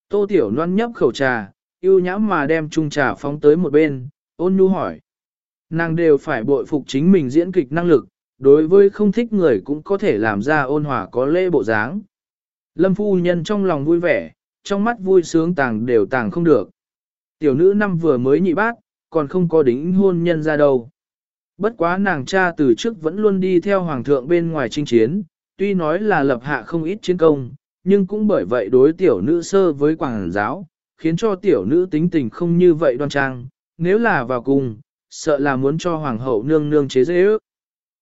[SPEAKER 1] Tô Tiểu Loan nhấp khẩu trà, yêu nhãm mà đem chung trà phóng tới một bên, ôn nhu hỏi. Nàng đều phải bội phục chính mình diễn kịch năng lực, đối với không thích người cũng có thể làm ra ôn hòa có lễ bộ dáng. Lâm phu nhân trong lòng vui vẻ, trong mắt vui sướng tàng đều tàng không được. Tiểu nữ năm vừa mới nhị bát, còn không có đính hôn nhân ra đâu. Bất quá nàng cha từ trước vẫn luôn đi theo hoàng thượng bên ngoài chinh chiến, tuy nói là lập hạ không ít chiến công, nhưng cũng bởi vậy đối tiểu nữ sơ với quảng giáo, khiến cho tiểu nữ tính tình không như vậy đoan trang, nếu là vào cùng, sợ là muốn cho hoàng hậu nương nương chế dễ ước.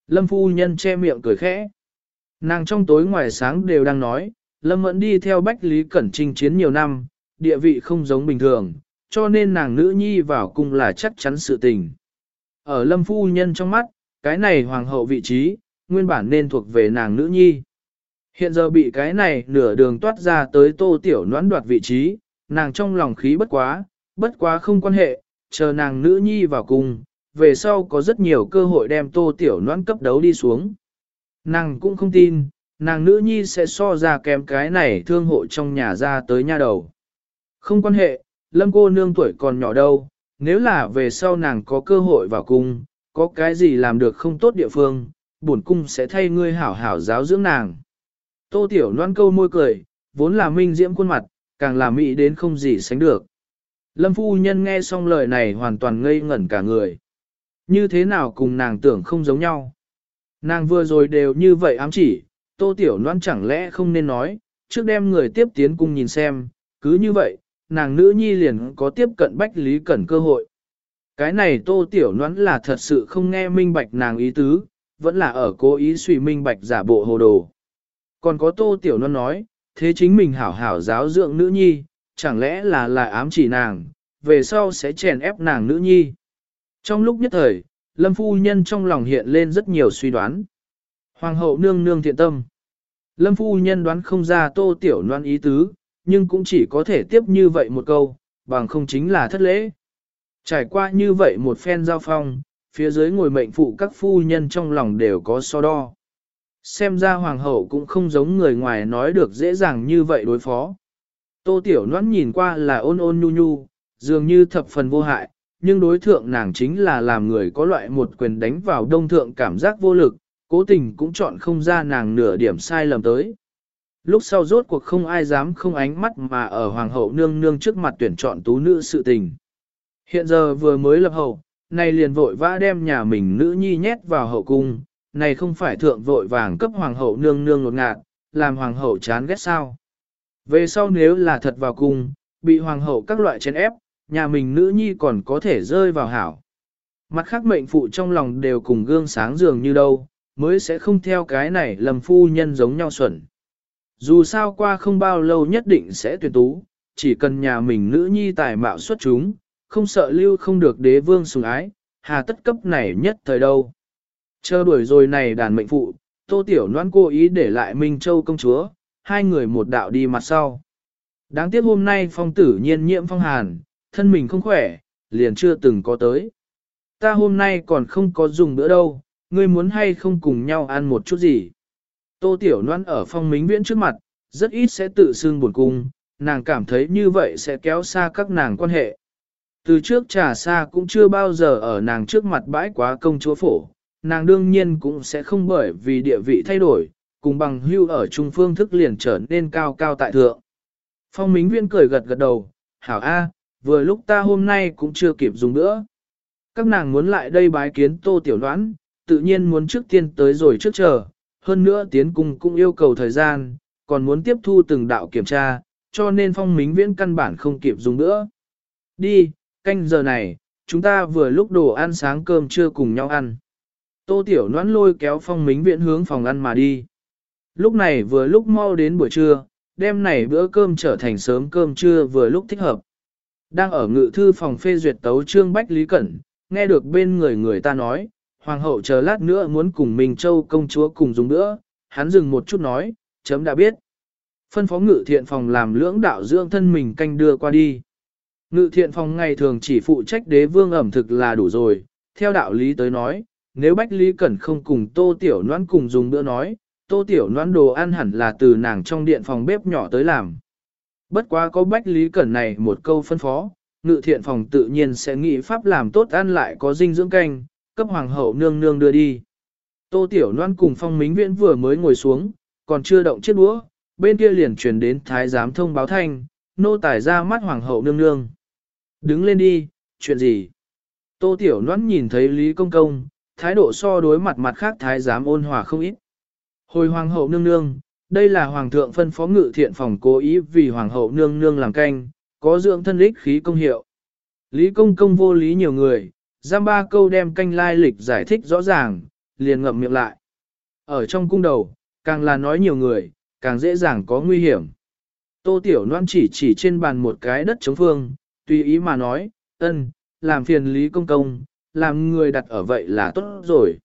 [SPEAKER 1] Lâm phu nhân che miệng cười khẽ. Nàng trong tối ngoài sáng đều đang nói, Lâm Mẫn đi theo Bách Lý Cẩn Trinh chiến nhiều năm, địa vị không giống bình thường, cho nên nàng nữ nhi vào cung là chắc chắn sự tình. Ở Lâm Phu Nhân trong mắt, cái này hoàng hậu vị trí, nguyên bản nên thuộc về nàng nữ nhi. Hiện giờ bị cái này nửa đường toát ra tới tô tiểu noãn đoạt vị trí, nàng trong lòng khí bất quá, bất quá không quan hệ, chờ nàng nữ nhi vào cung, về sau có rất nhiều cơ hội đem tô tiểu noãn cấp đấu đi xuống. Nàng cũng không tin, nàng nữ nhi sẽ so ra kém cái này thương hộ trong nhà ra tới nha đầu. Không quan hệ, lâm cô nương tuổi còn nhỏ đâu, nếu là về sau nàng có cơ hội vào cung, có cái gì làm được không tốt địa phương, bổn cung sẽ thay ngươi hảo hảo giáo dưỡng nàng. Tô tiểu noan câu môi cười, vốn là minh diễm khuôn mặt, càng là mỹ đến không gì sánh được. Lâm phu nhân nghe xong lời này hoàn toàn ngây ngẩn cả người. Như thế nào cùng nàng tưởng không giống nhau. Nàng vừa rồi đều như vậy ám chỉ, tô tiểu noan chẳng lẽ không nên nói, trước đem người tiếp tiến cung nhìn xem, cứ như vậy, nàng nữ nhi liền có tiếp cận bách lý cẩn cơ hội. Cái này tô tiểu noan là thật sự không nghe minh bạch nàng ý tứ, vẫn là ở cố ý suy minh bạch giả bộ hồ đồ. Còn có tô tiểu noan nói, thế chính mình hảo hảo giáo dưỡng nữ nhi, chẳng lẽ là lại ám chỉ nàng, về sau sẽ chèn ép nàng nữ nhi. Trong lúc nhất thời, Lâm Phu Nhân trong lòng hiện lên rất nhiều suy đoán. Hoàng hậu nương nương thiện tâm. Lâm Phu Nhân đoán không ra tô tiểu noan ý tứ, nhưng cũng chỉ có thể tiếp như vậy một câu, bằng không chính là thất lễ. Trải qua như vậy một phen giao phong, phía dưới ngồi mệnh phụ các phu nhân trong lòng đều có so đo. Xem ra hoàng hậu cũng không giống người ngoài nói được dễ dàng như vậy đối phó. Tô Tiểu Noãn nhìn qua là ôn ôn nhu nhu, dường như thập phần vô hại, nhưng đối thượng nàng chính là làm người có loại một quyền đánh vào đông thượng cảm giác vô lực, cố tình cũng chọn không ra nàng nửa điểm sai lầm tới. Lúc sau rốt cuộc không ai dám không ánh mắt mà ở hoàng hậu nương nương trước mặt tuyển chọn tú nữ sự tình. Hiện giờ vừa mới lập hậu, này liền vội vã đem nhà mình nữ nhi nhét vào hậu cung, này không phải thượng vội vàng cấp hoàng hậu nương nương ngột ngạt, làm hoàng hậu chán ghét sao. Về sau nếu là thật vào cung, bị hoàng hậu các loại chén ép, nhà mình nữ nhi còn có thể rơi vào hảo. Mặt khác mệnh phụ trong lòng đều cùng gương sáng dường như đâu, mới sẽ không theo cái này lầm phu nhân giống nhau xuẩn. Dù sao qua không bao lâu nhất định sẽ tuyển tú, chỉ cần nhà mình nữ nhi tài mạo xuất chúng, không sợ lưu không được đế vương sủng ái, hà tất cấp này nhất thời đâu. Chờ đuổi rồi này đàn mệnh phụ, tô tiểu noan cố ý để lại Minh Châu công chúa, hai người một đạo đi mặt sau. Đáng tiếc hôm nay phong tử nhiên nhiễm phong hàn, thân mình không khỏe, liền chưa từng có tới. Ta hôm nay còn không có dùng bữa đâu, ngươi muốn hay không cùng nhau ăn một chút gì. Tô Tiểu Loan ở phong mính viễn trước mặt, rất ít sẽ tự xưng buồn cung, nàng cảm thấy như vậy sẽ kéo xa các nàng quan hệ. Từ trước trà xa cũng chưa bao giờ ở nàng trước mặt bãi quá công chúa phổ, nàng đương nhiên cũng sẽ không bởi vì địa vị thay đổi, cùng bằng hưu ở trung phương thức liền trở nên cao cao tại thượng. Phong Mính Viễn cười gật gật đầu, hảo A, vừa lúc ta hôm nay cũng chưa kịp dùng nữa. Các nàng muốn lại đây bái kiến tô tiểu đoán, tự nhiên muốn trước tiên tới rồi trước chờ, hơn nữa tiến cung cũng yêu cầu thời gian, còn muốn tiếp thu từng đạo kiểm tra, cho nên phong mính viễn căn bản không kịp dùng nữa. Đi, canh giờ này, chúng ta vừa lúc đồ ăn sáng cơm chưa cùng nhau ăn. Tô tiểu noãn lôi kéo phong mính viễn hướng phòng ăn mà đi. Lúc này vừa lúc mau đến buổi trưa, đêm này bữa cơm trở thành sớm cơm trưa vừa lúc thích hợp. Đang ở ngự thư phòng phê duyệt tấu trương Bách Lý Cẩn, nghe được bên người người ta nói, hoàng hậu chờ lát nữa muốn cùng Minh Châu công chúa cùng dùng nữa, hắn dừng một chút nói, chấm đã biết. Phân phó ngự thiện phòng làm lưỡng đạo dưỡng thân mình canh đưa qua đi. Ngự thiện phòng ngày thường chỉ phụ trách đế vương ẩm thực là đủ rồi, theo đạo lý tới nói, nếu Bách Lý Cẩn không cùng tô tiểu noan cùng dùng bữa nói, tô tiểu noan đồ ăn hẳn là từ nàng trong điện phòng bếp nhỏ tới làm. Bất quá có Bách Lý Cẩn này một câu phân phó, ngự thiện phòng tự nhiên sẽ nghĩ pháp làm tốt ăn lại có dinh dưỡng canh, cấp hoàng hậu nương nương đưa đi. Tô Tiểu Loan cùng phong mính viễn vừa mới ngồi xuống, còn chưa động chiếc đũa, bên kia liền truyền đến thái giám thông báo thanh, nô tài ra mắt hoàng hậu nương nương. Đứng lên đi, chuyện gì? Tô Tiểu Loan nhìn thấy Lý Công Công, thái độ so đối mặt mặt khác thái giám ôn hòa không ít. Hồi hoàng hậu nương nương, đây là hoàng thượng phân phó ngự thiện phòng cố ý vì hoàng hậu nương nương làm canh, có dưỡng thân lích khí công hiệu. Lý công công vô lý nhiều người, giam ba câu đem canh lai lịch giải thích rõ ràng, liền ngậm miệng lại. Ở trong cung đầu, càng là nói nhiều người, càng dễ dàng có nguy hiểm. Tô Tiểu Loan chỉ chỉ trên bàn một cái đất chống phương, tùy ý mà nói, ân, làm phiền Lý Công Công, làm người đặt ở vậy là tốt rồi.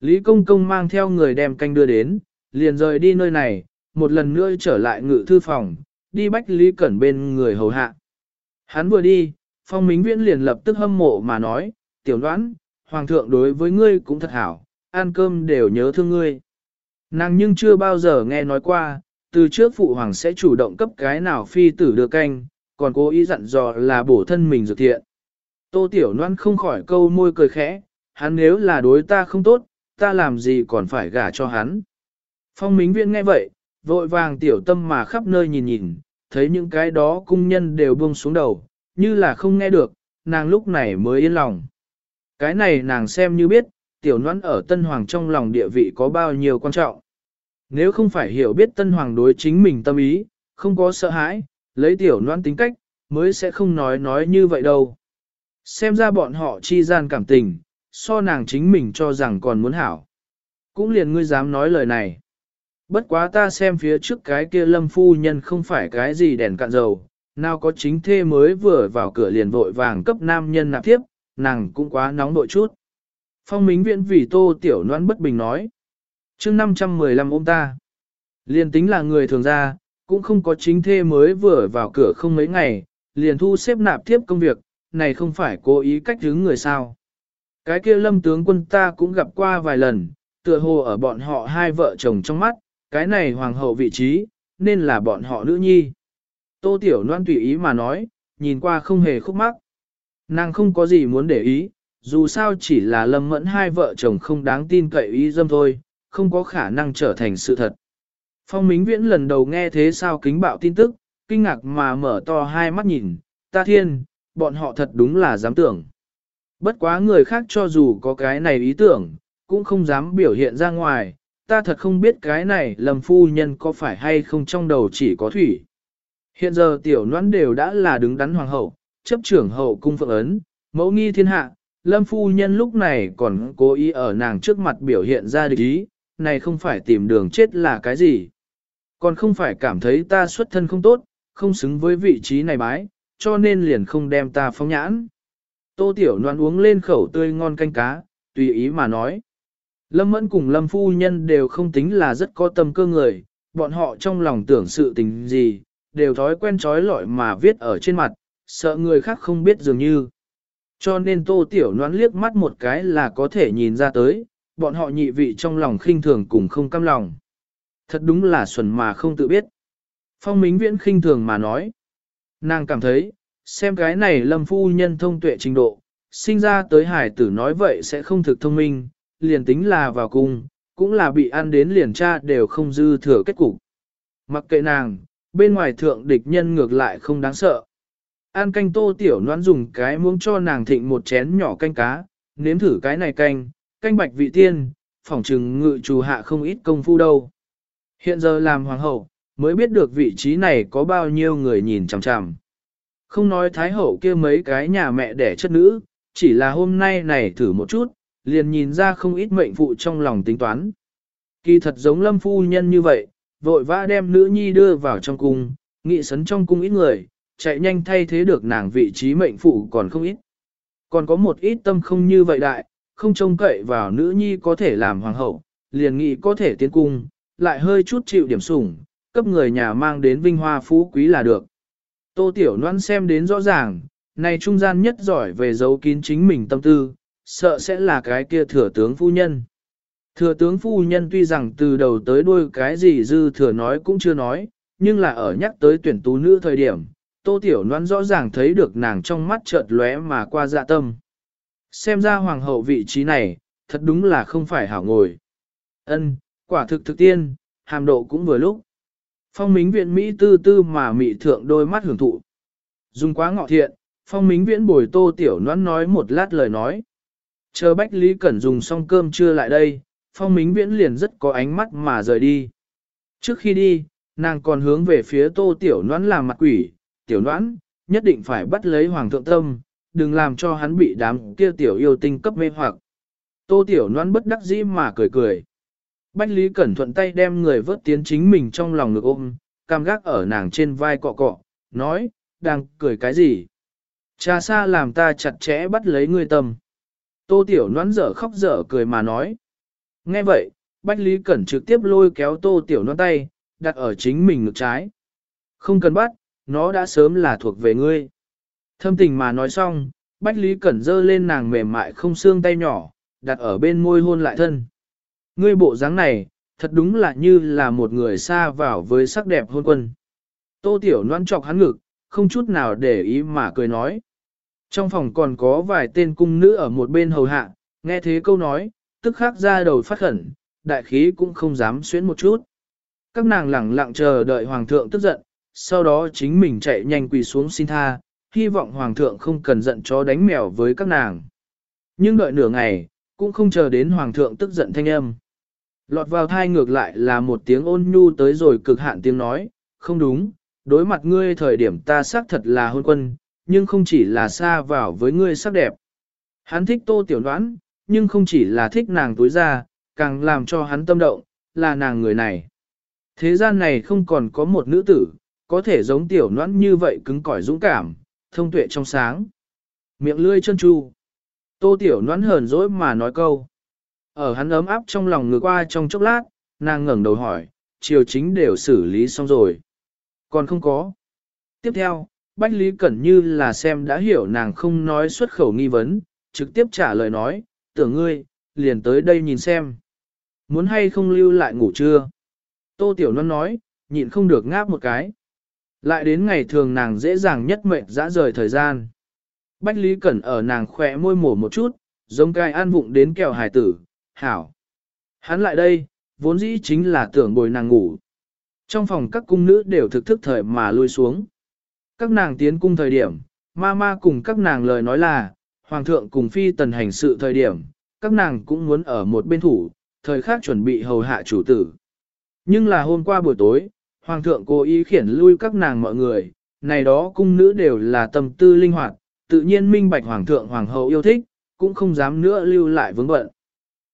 [SPEAKER 1] Lý Công Công mang theo người đem canh đưa đến, liền rời đi nơi này, một lần nữa trở lại ngự thư phòng, đi bách Lý Cẩn bên người hầu hạ. Hắn vừa đi, phong mính viễn liền lập tức hâm mộ mà nói, tiểu đoán, hoàng thượng đối với ngươi cũng thật hảo, ăn cơm đều nhớ thương ngươi. Nàng nhưng chưa bao giờ nghe nói qua, từ trước phụ hoàng sẽ chủ động cấp cái nào phi tử đưa canh, còn cố ý dặn dò là bổ thân mình dược thiện. Tô tiểu Loan không khỏi câu môi cười khẽ, hắn nếu là đối ta không tốt, ta làm gì còn phải gả cho hắn. Phong Mính Viễn nghe vậy, vội vàng tiểu tâm mà khắp nơi nhìn nhìn, thấy những cái đó cung nhân đều buông xuống đầu, như là không nghe được, nàng lúc này mới yên lòng. Cái này nàng xem như biết, tiểu noãn ở Tân Hoàng trong lòng địa vị có bao nhiêu quan trọng. Nếu không phải hiểu biết Tân Hoàng đối chính mình tâm ý, không có sợ hãi, lấy tiểu noãn tính cách, mới sẽ không nói nói như vậy đâu. Xem ra bọn họ chi gian cảm tình, so nàng chính mình cho rằng còn muốn hảo. Cũng liền ngươi dám nói lời này. Bất quá ta xem phía trước cái kia lâm phu nhân không phải cái gì đèn cạn dầu, nào có chính thê mới vừa vào cửa liền vội vàng cấp nam nhân nạp tiếp, nàng cũng quá nóng nội chút. Phong Mính Viễn vì tô tiểu noan bất bình nói. chương 515 ôm ta. Liền tính là người thường ra, cũng không có chính thê mới vừa vào cửa không mấy ngày, liền thu xếp nạp tiếp công việc, này không phải cố ý cách hướng người sao. Cái kia lâm tướng quân ta cũng gặp qua vài lần, tựa hồ ở bọn họ hai vợ chồng trong mắt, cái này hoàng hậu vị trí, nên là bọn họ nữ nhi. Tô Tiểu Loan tùy ý mà nói, nhìn qua không hề khúc mắc. Nàng không có gì muốn để ý, dù sao chỉ là lâm mẫn hai vợ chồng không đáng tin cậy ý dâm thôi, không có khả năng trở thành sự thật. Phong Mính Viễn lần đầu nghe thế sao kính bạo tin tức, kinh ngạc mà mở to hai mắt nhìn, ta thiên, bọn họ thật đúng là dám tưởng. Bất quá người khác cho dù có cái này ý tưởng, cũng không dám biểu hiện ra ngoài, ta thật không biết cái này lầm phu nhân có phải hay không trong đầu chỉ có thủy. Hiện giờ tiểu noãn đều đã là đứng đắn hoàng hậu, chấp trưởng hậu cung phượng ấn, mẫu nghi thiên hạ, lâm phu nhân lúc này còn cố ý ở nàng trước mặt biểu hiện ra địch ý, này không phải tìm đường chết là cái gì. Còn không phải cảm thấy ta xuất thân không tốt, không xứng với vị trí này bái, cho nên liền không đem ta phóng nhãn. Tô tiểu loan uống lên khẩu tươi ngon canh cá, tùy ý mà nói. Lâm Mẫn cùng Lâm Phu Nhân đều không tính là rất có tâm cơ người, bọn họ trong lòng tưởng sự tình gì, đều thói quen trói lọi mà viết ở trên mặt, sợ người khác không biết dường như. Cho nên Tô Tiểu loan liếc mắt một cái là có thể nhìn ra tới, bọn họ nhị vị trong lòng khinh thường cùng không căm lòng. Thật đúng là xuẩn mà không tự biết. Phong Mính Viễn khinh thường mà nói. Nàng cảm thấy, xem cái này Lâm Phu Nhân thông tuệ trình độ, sinh ra tới hải tử nói vậy sẽ không thực thông minh, liền tính là vào cung, cũng là bị ăn đến liền cha đều không dư thừa kết cục. Mặc kệ nàng, bên ngoài thượng địch nhân ngược lại không đáng sợ. An canh tô tiểu noan dùng cái muỗng cho nàng thịnh một chén nhỏ canh cá, nếm thử cái này canh, canh bạch vị tiên, phỏng trừng ngự chủ hạ không ít công phu đâu. Hiện giờ làm hoàng hậu, mới biết được vị trí này có bao nhiêu người nhìn chằm chằm. Không nói thái hậu kia mấy cái nhà mẹ đẻ chất nữ, chỉ là hôm nay này thử một chút, liền nhìn ra không ít mệnh phụ trong lòng tính toán. Kỳ thật giống lâm phu nhân như vậy, vội vã đem nữ nhi đưa vào trong cung, nghị sấn trong cung ít người, chạy nhanh thay thế được nàng vị trí mệnh phụ còn không ít. Còn có một ít tâm không như vậy đại, không trông cậy vào nữ nhi có thể làm hoàng hậu, liền nghĩ có thể tiến cung, lại hơi chút chịu điểm sủng, cấp người nhà mang đến vinh hoa phú quý là được. Tô Tiểu Loan xem đến rõ ràng, này trung gian nhất giỏi về giấu kín chính mình tâm tư, sợ sẽ là cái kia thừa tướng phu nhân. Thừa tướng phu nhân tuy rằng từ đầu tới đuôi cái gì dư thừa nói cũng chưa nói, nhưng là ở nhắc tới tuyển tú nữ thời điểm, Tô Tiểu Loan rõ ràng thấy được nàng trong mắt chợt lóe mà qua dạ tâm. Xem ra hoàng hậu vị trí này, thật đúng là không phải hảo ngồi. Ân, quả thực thực tiên, hàm độ cũng vừa lúc. Phong mính viện Mỹ tư tư mà mị thượng đôi mắt hưởng thụ. Dùng quá ngọ thiện, phong mính viễn bồi tô tiểu noãn nói một lát lời nói. Chờ Bách Lý Cẩn dùng xong cơm trưa lại đây, phong mính viễn liền rất có ánh mắt mà rời đi. Trước khi đi, nàng còn hướng về phía tô tiểu noãn làm mặt quỷ, tiểu noãn, nhất định phải bắt lấy hoàng thượng tâm, đừng làm cho hắn bị đám kia tiểu yêu tinh cấp mê hoặc. Tô tiểu noãn bất đắc dĩ mà cười cười. Bách Lý Cẩn thuận tay đem người vớt tiến chính mình trong lòng ngực ôm, cam gác ở nàng trên vai cọ cọ, nói, đang cười cái gì? Cha xa làm ta chặt chẽ bắt lấy ngươi tâm. Tô Tiểu Noãn dở khóc dở cười mà nói. Nghe vậy, Bách Lý Cẩn trực tiếp lôi kéo Tô Tiểu Noãn tay, đặt ở chính mình ngực trái. Không cần bắt, nó đã sớm là thuộc về ngươi. Thâm tình mà nói xong, Bách Lý Cẩn dơ lên nàng mềm mại không xương tay nhỏ, đặt ở bên môi hôn lại thân. Ngươi bộ dáng này, thật đúng là như là một người xa vào với sắc đẹp hôn quân. Tô Tiểu Loan chọc hắn ngực, không chút nào để ý mà cười nói. Trong phòng còn có vài tên cung nữ ở một bên hầu hạ, nghe thế câu nói, tức khắc ra đầu phát khẩn, đại khí cũng không dám xuyến một chút. Các nàng lẳng lặng chờ đợi hoàng thượng tức giận, sau đó chính mình chạy nhanh quỳ xuống xin tha, hy vọng hoàng thượng không cần giận chó đánh mèo với các nàng. Nhưng đợi nửa ngày, cũng không chờ đến hoàng thượng tức giận thanh âm. Lọt vào thai ngược lại là một tiếng ôn nhu tới rồi cực hạn tiếng nói, không đúng, đối mặt ngươi thời điểm ta xác thật là hôn quân, nhưng không chỉ là xa vào với ngươi sắc đẹp. Hắn thích tô tiểu đoán, nhưng không chỉ là thích nàng tối ra, càng làm cho hắn tâm động, là nàng người này. Thế gian này không còn có một nữ tử, có thể giống tiểu noãn như vậy cứng cỏi dũng cảm, thông tuệ trong sáng. Miệng lươi chân chu. Tô tiểu noãn hờn dỗi mà nói câu. Ở hắn ấm áp trong lòng ngược qua trong chốc lát, nàng ngẩng đầu hỏi, triều chính đều xử lý xong rồi. Còn không có. Tiếp theo, Bách Lý Cẩn như là xem đã hiểu nàng không nói xuất khẩu nghi vấn, trực tiếp trả lời nói, tưởng ngươi, liền tới đây nhìn xem. Muốn hay không lưu lại ngủ trưa? Tô Tiểu Loan nói, nhịn không được ngáp một cái. Lại đến ngày thường nàng dễ dàng nhất mệnh dã rời thời gian. Bách Lý Cẩn ở nàng khỏe môi mổ một chút, giống cai an vụng đến kẹo hải tử, hảo. Hắn lại đây, vốn dĩ chính là tưởng bồi nàng ngủ. Trong phòng các cung nữ đều thực thức thời mà lui xuống. Các nàng tiến cung thời điểm, ma ma cùng các nàng lời nói là, hoàng thượng cùng phi tần hành sự thời điểm, các nàng cũng muốn ở một bên thủ, thời khác chuẩn bị hầu hạ chủ tử. Nhưng là hôm qua buổi tối, hoàng thượng cố ý khiển lui các nàng mọi người, này đó cung nữ đều là tâm tư linh hoạt, tự nhiên minh bạch hoàng thượng hoàng hậu yêu thích, cũng không dám nữa lưu lại vướng bận.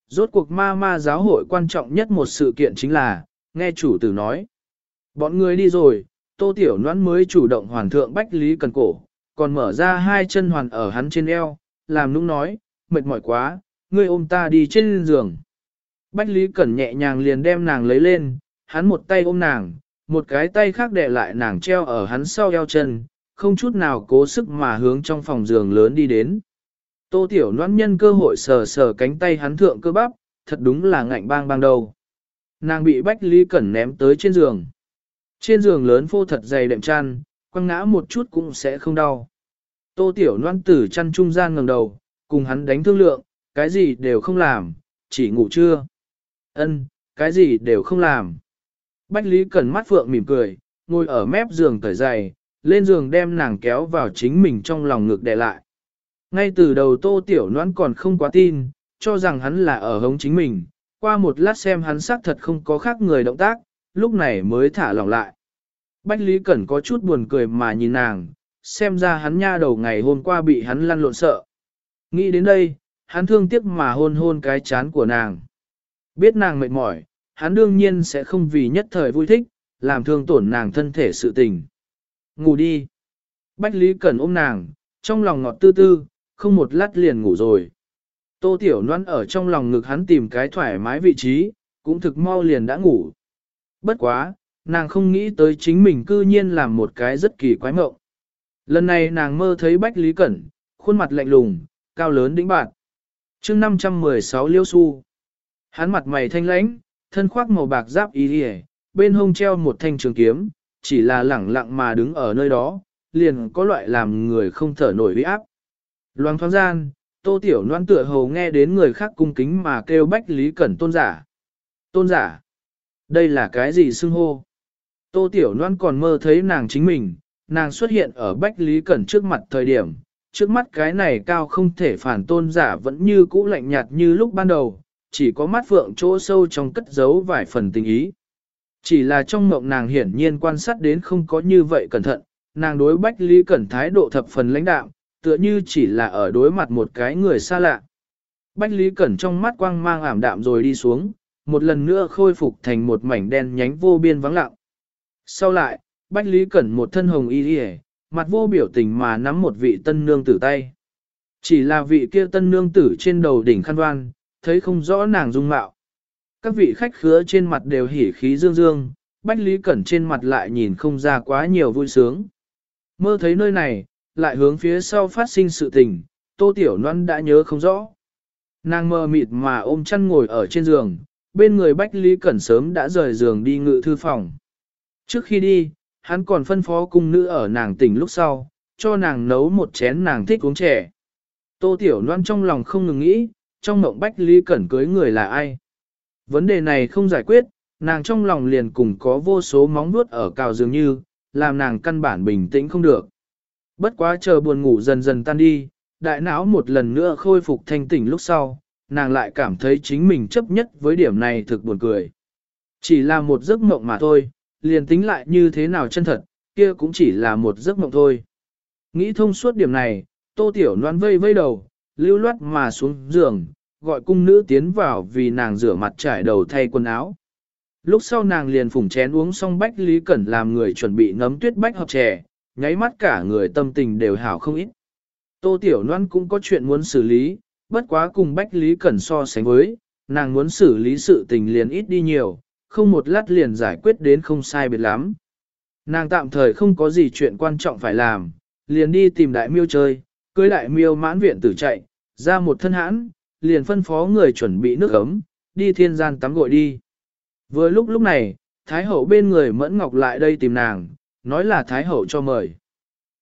[SPEAKER 1] Rốt cuộc ma ma giáo hội quan trọng nhất một sự kiện chính là, nghe chủ tử nói. Bọn người đi rồi, tô tiểu noãn mới chủ động hoàn thượng bách lý cần cổ, còn mở ra hai chân hoàn ở hắn trên eo, làm nũng nói, mệt mỏi quá, ngươi ôm ta đi trên giường. Bách lý cẩn nhẹ nhàng liền đem nàng lấy lên, hắn một tay ôm nàng, một cái tay khác đè lại nàng treo ở hắn sau eo chân, không chút nào cố sức mà hướng trong phòng giường lớn đi đến. Tô Tiểu Loan nhân cơ hội sờ sờ cánh tay hắn thượng cơ bắp, thật đúng là ngạnh bang bang đầu. Nàng bị Bách Lý Cẩn ném tới trên giường. Trên giường lớn phô thật dày đệm chăn, quăng ngã một chút cũng sẽ không đau. Tô Tiểu noan tử chăn trung gian ngẩng đầu, cùng hắn đánh thương lượng, cái gì đều không làm, chỉ ngủ trưa. Ân, cái gì đều không làm. Bách Lý Cẩn mắt phượng mỉm cười, ngồi ở mép giường cởi giày, lên giường đem nàng kéo vào chính mình trong lòng ngực đè lại. Ngay từ đầu tô tiểu noãn còn không quá tin, cho rằng hắn là ở hống chính mình, qua một lát xem hắn xác thật không có khác người động tác, lúc này mới thả lòng lại. Bách Lý Cẩn có chút buồn cười mà nhìn nàng, xem ra hắn nha đầu ngày hôm qua bị hắn lăn lộn sợ. Nghĩ đến đây, hắn thương tiếc mà hôn hôn cái chán của nàng. Biết nàng mệt mỏi, hắn đương nhiên sẽ không vì nhất thời vui thích, làm thương tổn nàng thân thể sự tình. Ngủ đi. Bách Lý Cẩn ôm nàng, trong lòng ngọt tư tư, không một lát liền ngủ rồi. Tô Tiểu Loan ở trong lòng ngực hắn tìm cái thoải mái vị trí, cũng thực mau liền đã ngủ. Bất quá, nàng không nghĩ tới chính mình cư nhiên làm một cái rất kỳ quái mộng. Lần này nàng mơ thấy Bách Lý Cẩn, khuôn mặt lạnh lùng, cao lớn đĩnh bạn. chương 516 liêu su. Hắn mặt mày thanh lãnh, thân khoác màu bạc giáp y đi bên hông treo một thanh trường kiếm, chỉ là lẳng lặng mà đứng ở nơi đó, liền có loại làm người không thở nổi uy áp. Loan thoáng gian, tô tiểu noan tựa hồ nghe đến người khác cung kính mà kêu Bách Lý Cẩn tôn giả. Tôn giả? Đây là cái gì xưng hô? Tô tiểu noan còn mơ thấy nàng chính mình, nàng xuất hiện ở Bách Lý Cẩn trước mặt thời điểm, trước mắt cái này cao không thể phản tôn giả vẫn như cũ lạnh nhạt như lúc ban đầu, chỉ có mắt phượng chỗ sâu trong cất giấu vài phần tình ý. Chỉ là trong mộng nàng hiển nhiên quan sát đến không có như vậy cẩn thận, nàng đối Bách Lý Cẩn thái độ thập phần lãnh đạm, tựa như chỉ là ở đối mặt một cái người xa lạ. Bách Lý Cẩn trong mắt quang mang ảm đạm rồi đi xuống, một lần nữa khôi phục thành một mảnh đen nhánh vô biên vắng lặng. Sau lại, Bách Lý Cẩn một thân hồng y đi mặt vô biểu tình mà nắm một vị tân nương tử tay. Chỉ là vị kia tân nương tử trên đầu đỉnh khăn đoan, thấy không rõ nàng dung mạo. Các vị khách khứa trên mặt đều hỉ khí dương dương, Bách Lý Cẩn trên mặt lại nhìn không ra quá nhiều vui sướng. Mơ thấy nơi này, lại hướng phía sau phát sinh sự tình, Tô Tiểu Loan đã nhớ không rõ. Nàng mơ mịt mà ôm chăn ngồi ở trên giường, bên người Bách Lý Cẩn sớm đã rời giường đi ngự thư phòng. Trước khi đi, hắn còn phân phó cung nữ ở nàng tỉnh lúc sau, cho nàng nấu một chén nàng thích uống trẻ. Tô Tiểu Loan trong lòng không ngừng nghĩ, trong mộng Bách Lý Cẩn cưới người là ai. Vấn đề này không giải quyết, nàng trong lòng liền cùng có vô số móng vuốt ở cào dường như, làm nàng căn bản bình tĩnh không được. Bất quá chờ buồn ngủ dần dần tan đi, đại não một lần nữa khôi phục thanh tỉnh lúc sau, nàng lại cảm thấy chính mình chấp nhất với điểm này thực buồn cười. Chỉ là một giấc mộng mà thôi, liền tính lại như thế nào chân thật, kia cũng chỉ là một giấc mộng thôi. Nghĩ thông suốt điểm này, tô tiểu noan vây vây đầu, lưu loát mà xuống giường, gọi cung nữ tiến vào vì nàng rửa mặt trải đầu thay quần áo. Lúc sau nàng liền phủng chén uống xong bách lý cẩn làm người chuẩn bị nấm tuyết bách hợp chè, nháy mắt cả người tâm tình đều hảo không ít. Tô Tiểu Loan cũng có chuyện muốn xử lý, bất quá cùng bách lý cẩn so sánh với, nàng muốn xử lý sự tình liền ít đi nhiều, không một lát liền giải quyết đến không sai biệt lắm. Nàng tạm thời không có gì chuyện quan trọng phải làm, liền đi tìm đại miêu chơi, cưới đại miêu mãn viện tử chạy, ra một thân hãn, liền phân phó người chuẩn bị nước ấm, đi thiên gian tắm gội đi. Vừa lúc lúc này, Thái hậu bên người mẫn ngọc lại đây tìm nàng, nói là Thái hậu cho mời.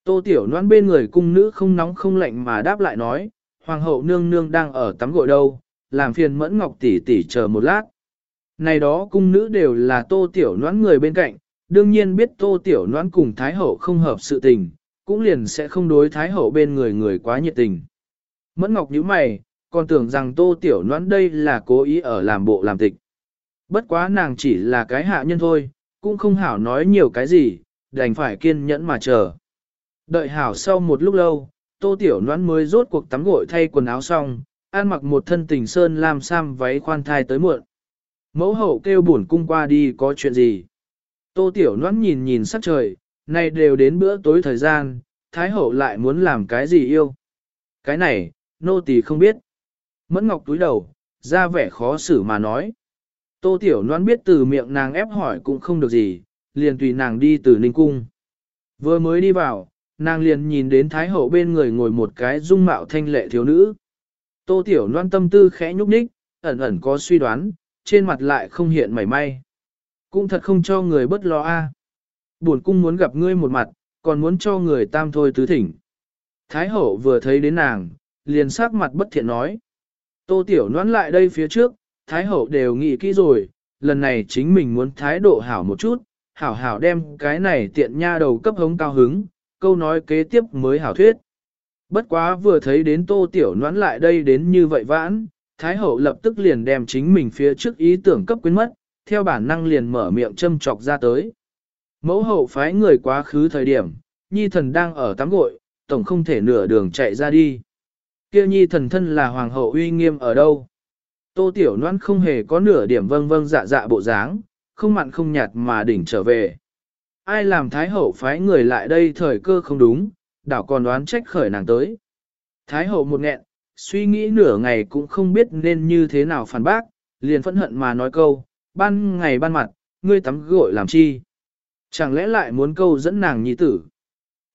[SPEAKER 1] Tô tiểu Loan bên người cung nữ không nóng không lạnh mà đáp lại nói, Hoàng hậu nương nương đang ở tắm gội đâu, làm phiền mẫn ngọc tỷ tỷ chờ một lát. Này đó cung nữ đều là tô tiểu Loan người bên cạnh, đương nhiên biết tô tiểu Loan cùng Thái Hậu không hợp sự tình, cũng liền sẽ không đối Thái Hậu bên người người quá nhiệt tình. Mẫn Ngọc nhíu mày, còn tưởng rằng tô tiểu Loan đây là cố ý ở làm bộ làm tịch. Bất quá nàng chỉ là cái hạ nhân thôi, cũng không hảo nói nhiều cái gì, đành phải kiên nhẫn mà chờ. Đợi hảo sau một lúc lâu, tô tiểu noãn mới rốt cuộc tắm gội thay quần áo xong, ăn mặc một thân tình sơn lam sam váy khoan thai tới muộn. Mẫu hậu kêu buồn cung qua đi có chuyện gì? Tô Tiểu noãn nhìn nhìn sắc trời, nay đều đến bữa tối thời gian, Thái hậu lại muốn làm cái gì yêu? Cái này, nô tỳ không biết. Mẫn Ngọc túi đầu, ra vẻ khó xử mà nói. Tô Tiểu noãn biết từ miệng nàng ép hỏi cũng không được gì, liền tùy nàng đi từ Ninh Cung. Vừa mới đi vào, nàng liền nhìn đến Thái hậu bên người ngồi một cái dung mạo thanh lệ thiếu nữ. Tô Tiểu Loan tâm tư khẽ nhúc nhích, ẩn ẩn có suy đoán, trên mặt lại không hiện mảy may. Cũng thật không cho người bất lo a. À. Buồn cung muốn gặp ngươi một mặt, còn muốn cho người tam thôi tứ thỉnh. Thái hậu vừa thấy đến nàng, liền sắc mặt bất thiện nói. Tô tiểu loan lại đây phía trước, Thái hậu đều nghĩ kỹ rồi, lần này chính mình muốn thái độ hảo một chút, hảo hảo đem cái này tiện nha đầu cấp hống cao hứng, câu nói kế tiếp mới hảo thuyết. Bất quá vừa thấy đến tô tiểu noãn lại đây đến như vậy vãn, Thái hậu lập tức liền đem chính mình phía trước ý tưởng cấp quyến mất, theo bản năng liền mở miệng châm chọc ra tới. Mẫu hậu phái người quá khứ thời điểm, nhi thần đang ở tắm gội, tổng không thể nửa đường chạy ra đi. Kia nhi thần thân là hoàng hậu uy nghiêm ở đâu? Tô Tiểu noãn không hề có nửa điểm vâng vâng dạ dạ bộ dáng, không mặn không nhạt mà đỉnh trở về. Ai làm Thái Hậu phái người lại đây thời cơ không đúng, đảo còn đoán trách khởi nàng tới. Thái Hậu một nghẹn, suy nghĩ nửa ngày cũng không biết nên như thế nào phản bác, liền phẫn hận mà nói câu, ban ngày ban mặt, ngươi tắm gội làm chi? Chẳng lẽ lại muốn câu dẫn nàng nhi tử?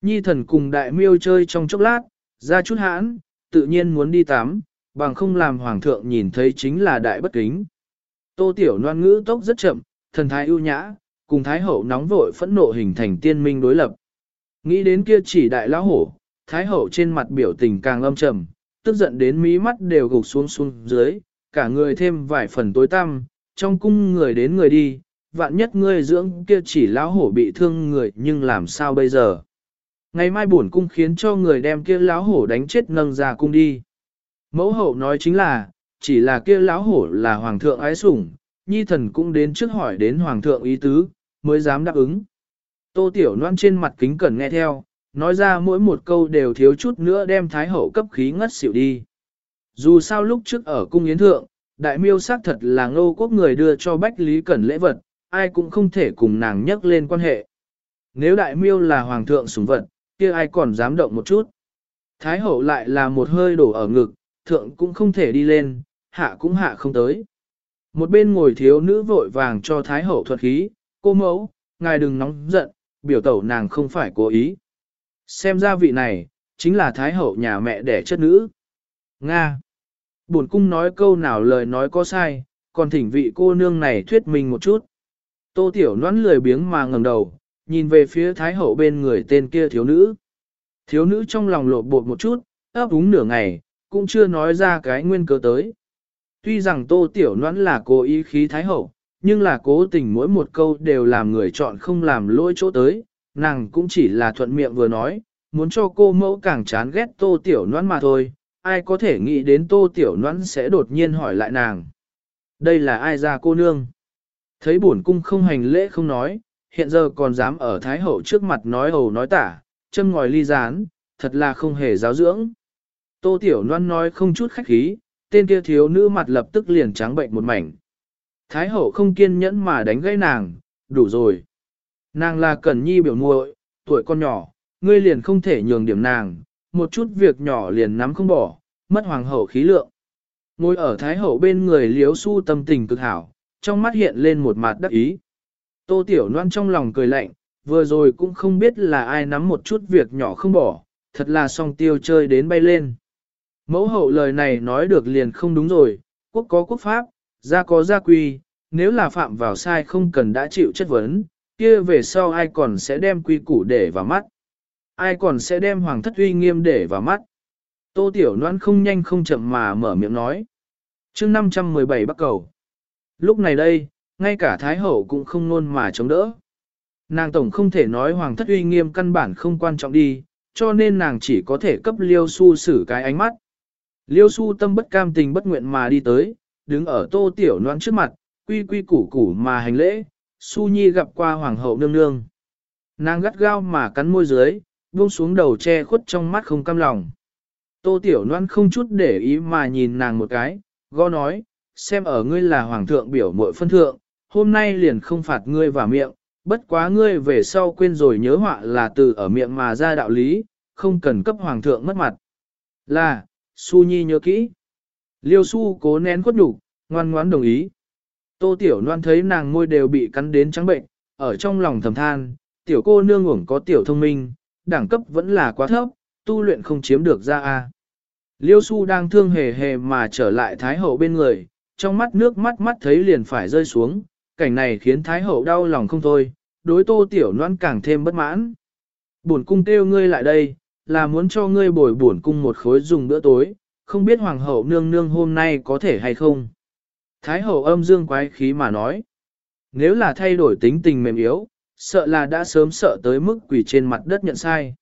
[SPEAKER 1] Nhi thần cùng đại miêu chơi trong chốc lát, ra chút hãn, tự nhiên muốn đi tắm, bằng không làm hoàng thượng nhìn thấy chính là đại bất kính. Tô tiểu noan ngữ tốc rất chậm, thần thái ưu nhã, cùng thái hậu nóng vội phẫn nộ hình thành tiên minh đối lập. Nghĩ đến kia chỉ đại lão hổ, thái hậu trên mặt biểu tình càng âm trầm, tức giận đến mí mắt đều gục xuống xuống dưới, cả người thêm vài phần tối tăm, trong cung người đến người đi, vạn nhất ngươi dưỡng kia chỉ lão hổ bị thương người nhưng làm sao bây giờ. Ngày mai bổn cung khiến cho người đem kia lão hổ đánh chết nâng ra cung đi. Mẫu hậu nói chính là, chỉ là kia lão hổ là hoàng thượng ái sủng, nhi thần cũng đến trước hỏi đến hoàng thượng ý tứ, mới dám đáp ứng. Tô tiểu Loan trên mặt kính cẩn nghe theo, nói ra mỗi một câu đều thiếu chút nữa đem thái hậu cấp khí ngất xỉu đi. Dù sao lúc trước ở cung yến thượng, đại miêu xác thật là ngô quốc người đưa cho Bách Lý Cẩn lễ vật, ai cũng không thể cùng nàng nhắc lên quan hệ. Nếu đại miêu là hoàng thượng sủng vật, kia ai còn dám động một chút. Thái hậu lại là một hơi đổ ở ngực, thượng cũng không thể đi lên, hạ cũng hạ không tới. Một bên ngồi thiếu nữ vội vàng cho Thái hậu thuật khí, cô mẫu, ngài đừng nóng giận, biểu tẩu nàng không phải cố ý. Xem ra vị này, chính là Thái hậu nhà mẹ đẻ chất nữ. Nga. Bổn cung nói câu nào lời nói có sai, còn thỉnh vị cô nương này thuyết minh một chút. Tô Tiểu noãn lười biếng mà ngẩng đầu, nhìn về phía Thái hậu bên người tên kia thiếu nữ. Thiếu nữ trong lòng lột bột một chút, ấp úng nửa ngày, cũng chưa nói ra cái nguyên cớ tới. Tuy rằng Tô Tiểu noãn là cố ý khí Thái hậu, nhưng là cố tình mỗi một câu đều làm người chọn không làm lỗi chỗ tới, nàng cũng chỉ là thuận miệng vừa nói, muốn cho cô mẫu càng chán ghét Tô Tiểu noãn mà thôi, ai có thể nghĩ đến tô tiểu noãn sẽ đột nhiên hỏi lại nàng. Đây là ai ra cô nương? Thấy bổn cung không hành lễ không nói, hiện giờ còn dám ở Thái Hậu trước mặt nói hầu nói tả, châm ngòi ly gián, thật là không hề giáo dưỡng. Tô Tiểu Loan nói không chút khách khí, tên kia thiếu nữ mặt lập tức liền trắng bệnh một mảnh. Thái Hậu không kiên nhẫn mà đánh gãy nàng, đủ rồi. Nàng là Cẩn Nhi biểu muội, tuổi con nhỏ, ngươi liền không thể nhường điểm nàng, một chút việc nhỏ liền nắm không bỏ, mất hoàng hậu khí lượng. Ngồi ở thái hậu bên người liếu su tâm tình cực hảo, trong mắt hiện lên một mặt đắc ý. Tô tiểu loan trong lòng cười lạnh, vừa rồi cũng không biết là ai nắm một chút việc nhỏ không bỏ, thật là song tiêu chơi đến bay lên. Mẫu hậu lời này nói được liền không đúng rồi, quốc có quốc pháp, gia có gia quy, nếu là phạm vào sai không cần đã chịu chất vấn, kia về sau ai còn sẽ đem quy củ để vào mắt ai còn sẽ đem hoàng thất uy nghiêm để vào mắt. Tô Tiểu Loan không nhanh không chậm mà mở miệng nói. chương 517 bắt cầu. Lúc này đây, ngay cả Thái Hậu cũng không nôn mà chống đỡ. Nàng tổng không thể nói hoàng thất uy nghiêm căn bản không quan trọng đi, cho nên nàng chỉ có thể cấp liêu su xử cái ánh mắt. Liêu su tâm bất cam tình bất nguyện mà đi tới, đứng ở tô tiểu noan trước mặt, quy quy củ củ mà hành lễ, su nhi gặp qua hoàng hậu nương nương. Nàng gắt gao mà cắn môi dưới, buông xuống đầu che khuất trong mắt không cam lòng. Tô Tiểu noan không chút để ý mà nhìn nàng một cái, gõ nói, xem ở ngươi là hoàng thượng biểu muội phân thượng, hôm nay liền không phạt ngươi vào miệng, bất quá ngươi về sau quên rồi nhớ họa là từ ở miệng mà ra đạo lý, không cần cấp hoàng thượng mất mặt. Là, Su Nhi nhớ kỹ. Liêu Su cố nén khuất nhục, ngoan ngoãn đồng ý. Tô Tiểu Loan thấy nàng môi đều bị cắn đến trắng bệnh, ở trong lòng thầm than, tiểu cô nương uổng có tiểu thông minh, đẳng cấp vẫn là quá thấp, tu luyện không chiếm được ra a. Liêu su đang thương hề hề mà trở lại Thái Hậu bên người, trong mắt nước mắt mắt thấy liền phải rơi xuống, cảnh này khiến Thái Hậu đau lòng không thôi, đối tô tiểu Loan càng thêm bất mãn. Bổn cung kêu ngươi lại đây, là muốn cho ngươi bồi bổn cung một khối dùng bữa tối, không biết Hoàng hậu nương nương hôm nay có thể hay không. Thái hậu âm dương quái khí mà nói. Nếu là thay đổi tính tình mềm yếu, sợ là đã sớm sợ tới mức quỷ trên mặt đất nhận sai.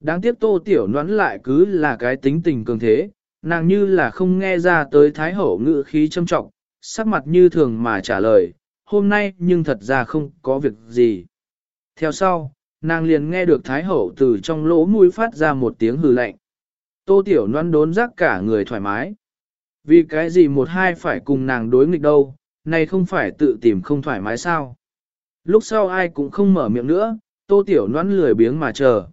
[SPEAKER 1] Đáng tiếc tô tiểu nón lại cứ là cái tính tình cường thế, nàng như là không nghe ra tới thái hậu ngữ khí châm trọng, sắc mặt như thường mà trả lời, hôm nay nhưng thật ra không có việc gì. Theo sau, nàng liền nghe được thái hậu từ trong lỗ mũi phát ra một tiếng hừ lạnh. Tô tiểu Loan đốn rắc cả người thoải mái. Vì cái gì một hai phải cùng nàng đối nghịch đâu, này không phải tự tìm không thoải mái sao. Lúc sau ai cũng không mở miệng nữa, tô tiểu Loan lười biếng mà chờ.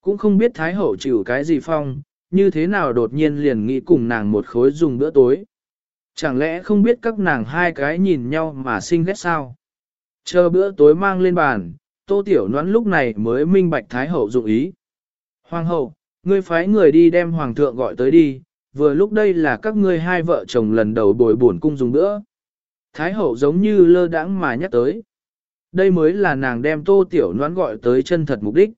[SPEAKER 1] Cũng không biết thái hậu chịu cái gì phong, như thế nào đột nhiên liền nghĩ cùng nàng một khối dùng bữa tối. Chẳng lẽ không biết các nàng hai cái nhìn nhau mà sinh ghét sao? Chờ bữa tối mang lên bàn, tô tiểu noãn lúc này mới minh bạch thái hậu dụng ý. Hoàng hậu, ngươi phái người đi đem hoàng thượng gọi tới đi, vừa lúc đây là các ngươi hai vợ chồng lần đầu bồi bổn cung dùng nữa. Thái hậu giống như lơ đãng mà nhắc tới. Đây mới là nàng đem tô tiểu noãn gọi tới chân thật mục đích.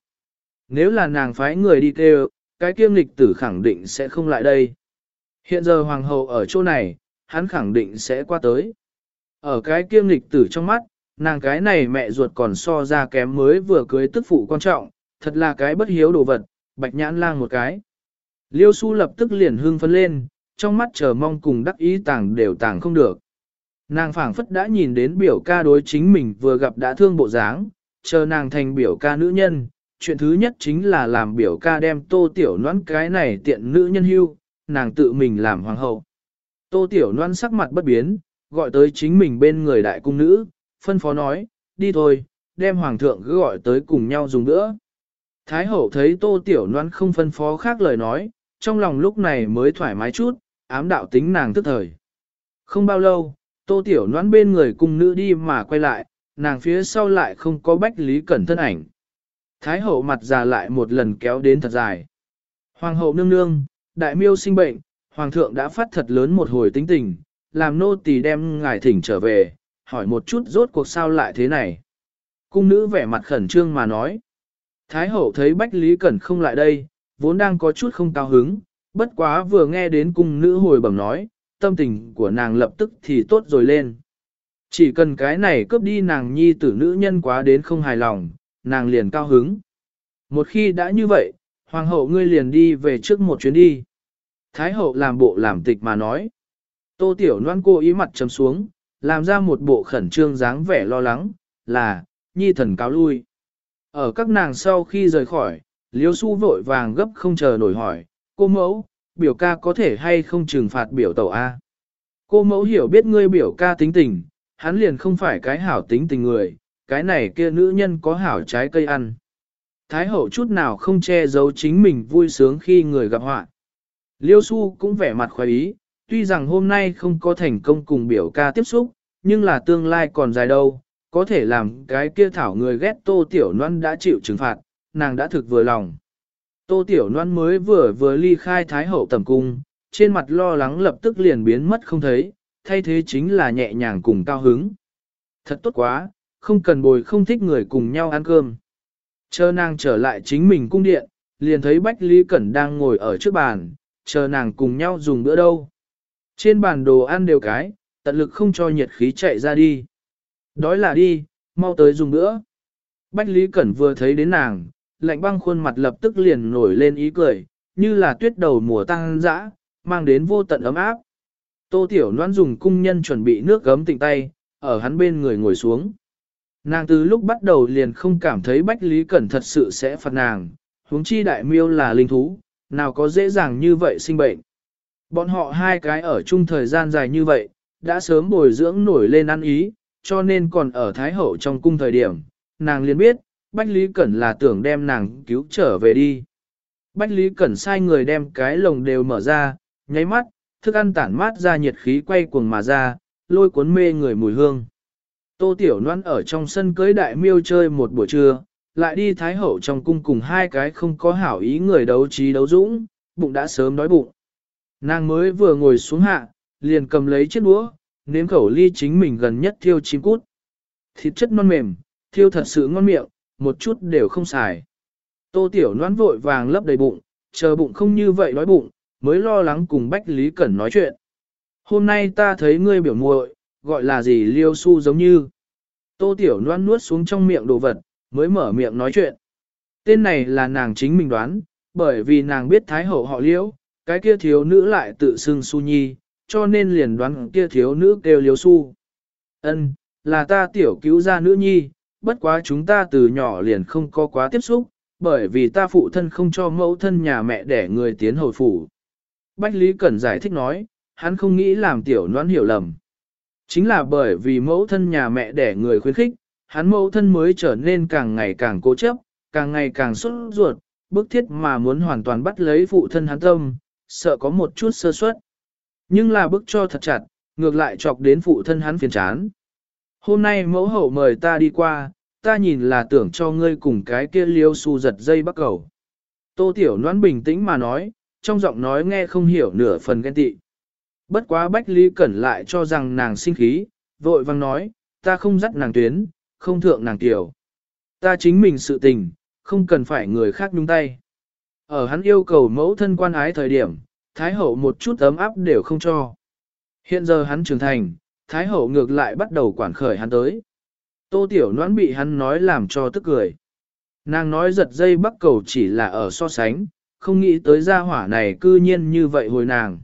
[SPEAKER 1] Nếu là nàng phái người đi kêu, cái kiêm lịch tử khẳng định sẽ không lại đây. Hiện giờ hoàng hậu ở chỗ này, hắn khẳng định sẽ qua tới. Ở cái kiêm lịch tử trong mắt, nàng cái này mẹ ruột còn so ra kém mới vừa cưới tức phụ quan trọng, thật là cái bất hiếu đồ vật, bạch nhãn lang một cái. Liêu su lập tức liền hương phấn lên, trong mắt chờ mong cùng đắc ý tàng đều tàng không được. Nàng phảng phất đã nhìn đến biểu ca đối chính mình vừa gặp đã thương bộ dáng, chờ nàng thành biểu ca nữ nhân, chuyện thứ nhất chính là làm biểu ca đem tô tiểu noãn cái này tiện nữ nhân hưu, nàng tự mình làm hoàng hậu. Tô tiểu noãn sắc mặt bất biến, gọi tới chính mình bên người đại cung nữ, phân phó nói, đi thôi, đem hoàng thượng cứ gọi tới cùng nhau dùng nữa. Thái hậu thấy tô tiểu noãn không phân phó khác lời nói, trong lòng lúc này mới thoải mái chút, ám đạo tính nàng tức thời. Không bao lâu, tô tiểu noãn bên người cung nữ đi mà quay lại, nàng phía sau lại không có bách lý cẩn thân ảnh. Thái hậu mặt già lại một lần kéo đến thật dài. Hoàng hậu nương nương, đại miêu sinh bệnh, hoàng thượng đã phát thật lớn một hồi tính tình, làm nô tỳ đem ngài thỉnh trở về, hỏi một chút rốt cuộc sao lại thế này. Cung nữ vẻ mặt khẩn trương mà nói. Thái hậu thấy Bách Lý Cẩn không lại đây, vốn đang có chút không cao hứng, bất quá vừa nghe đến cung nữ hồi bẩm nói, tâm tình của nàng lập tức thì tốt rồi lên. Chỉ cần cái này cướp đi nàng nhi tử nữ nhân quá đến không hài lòng, nàng liền cao hứng. Một khi đã như vậy, hoàng hậu ngươi liền đi về trước một chuyến đi. Thái hậu làm bộ làm tịch mà nói. Tô tiểu Loan cô ý mặt chấm xuống, làm ra một bộ khẩn trương dáng vẻ lo lắng, là, nhi thần cáo lui. Ở các nàng sau khi rời khỏi, liêu su vội vàng gấp không chờ nổi hỏi, cô mẫu, biểu ca có thể hay không trừng phạt biểu tẩu A. Cô mẫu hiểu biết ngươi biểu ca tính tình, hắn liền không phải cái hảo tính tình người, cái này kia nữ nhân có hảo trái cây ăn. Thái hậu chút nào không che giấu chính mình vui sướng khi người gặp họa. Liêu su cũng vẻ mặt khoái ý, tuy rằng hôm nay không có thành công cùng biểu ca tiếp xúc, nhưng là tương lai còn dài đâu, có thể làm cái kia thảo người ghét tô tiểu noan đã chịu trừng phạt, nàng đã thực vừa lòng. Tô tiểu noan mới vừa vừa ly khai thái hậu tầm cung, trên mặt lo lắng lập tức liền biến mất không thấy, thay thế chính là nhẹ nhàng cùng cao hứng. Thật tốt quá, không cần bồi không thích người cùng nhau ăn cơm. Chờ nàng trở lại chính mình cung điện, liền thấy Bách Lý Cẩn đang ngồi ở trước bàn, chờ nàng cùng nhau dùng bữa đâu. Trên bàn đồ ăn đều cái, tận lực không cho nhiệt khí chạy ra đi. Đói là đi, mau tới dùng nữa Bách Lý Cẩn vừa thấy đến nàng, lạnh băng khuôn mặt lập tức liền nổi lên ý cười, như là tuyết đầu mùa tăng dã, mang đến vô tận ấm áp. Tô Tiểu Loan dùng cung nhân chuẩn bị nước gấm tịnh tay, ở hắn bên người ngồi xuống. Nàng từ lúc bắt đầu liền không cảm thấy Bách Lý Cẩn thật sự sẽ phạt nàng, huống chi đại miêu là linh thú, nào có dễ dàng như vậy sinh bệnh. Bọn họ hai cái ở chung thời gian dài như vậy, đã sớm bồi dưỡng nổi lên ăn ý, cho nên còn ở Thái Hậu trong cung thời điểm, nàng liền biết, Bách Lý Cẩn là tưởng đem nàng cứu trở về đi. Bách Lý Cẩn sai người đem cái lồng đều mở ra, nháy mắt, thức ăn tản mát ra nhiệt khí quay cuồng mà ra, lôi cuốn mê người mùi hương. Tô Tiểu Loan ở trong sân cưới đại miêu chơi một buổi trưa, lại đi Thái Hậu trong cung cùng hai cái không có hảo ý người đấu trí đấu dũng, bụng đã sớm đói bụng. Nàng mới vừa ngồi xuống hạ, liền cầm lấy chiếc đũa, nếm khẩu ly chính mình gần nhất thiêu chim cút. Thịt chất non mềm, thiêu thật sự ngon miệng, một chút đều không xài. Tô Tiểu Loan vội vàng lấp đầy bụng, chờ bụng không như vậy đói bụng, mới lo lắng cùng Bách Lý Cẩn nói chuyện. hôm nay ta thấy ngươi biểu muội, gọi là gì liêu su giống như. Tô Tiểu Loan nuốt xuống trong miệng đồ vật, mới mở miệng nói chuyện. Tên này là nàng chính mình đoán, bởi vì nàng biết Thái Hậu họ liễu, cái kia thiếu nữ lại tự xưng su nhi, cho nên liền đoán kia thiếu nữ kêu liếu su. Ân, là ta tiểu cứu gia nữ nhi, bất quá chúng ta từ nhỏ liền không có quá tiếp xúc, bởi vì ta phụ thân không cho mẫu thân nhà mẹ để người tiến hồi phủ. Bách Lý Cẩn giải thích nói, hắn không nghĩ làm tiểu noãn hiểu lầm. Chính là bởi vì mẫu thân nhà mẹ để người khuyến khích, hắn mẫu thân mới trở nên càng ngày càng cố chấp, càng ngày càng xuất ruột, bức thiết mà muốn hoàn toàn bắt lấy phụ thân hắn tâm, sợ có một chút sơ suất. Nhưng là bức cho thật chặt, ngược lại chọc đến phụ thân hắn phiền chán. Hôm nay mẫu hậu mời ta đi qua, ta nhìn là tưởng cho ngươi cùng cái kia liêu su giật dây bắt cầu. Tô Tiểu Noãn bình tĩnh mà nói, trong giọng nói nghe không hiểu nửa phần ghen tị. Bất quá Bách Lý Cẩn lại cho rằng nàng sinh khí, vội vang nói, ta không dắt nàng tuyến, không thượng nàng tiểu. Ta chính mình sự tình, không cần phải người khác nhúng tay. Ở hắn yêu cầu mẫu thân quan ái thời điểm, Thái Hậu một chút ấm áp đều không cho. Hiện giờ hắn trưởng thành, Thái Hậu ngược lại bắt đầu quản khởi hắn tới. Tô Tiểu Noãn bị hắn nói làm cho tức cười. Nàng nói giật dây bắt cầu chỉ là ở so sánh, không nghĩ tới gia hỏa này cư nhiên như vậy hồi nàng.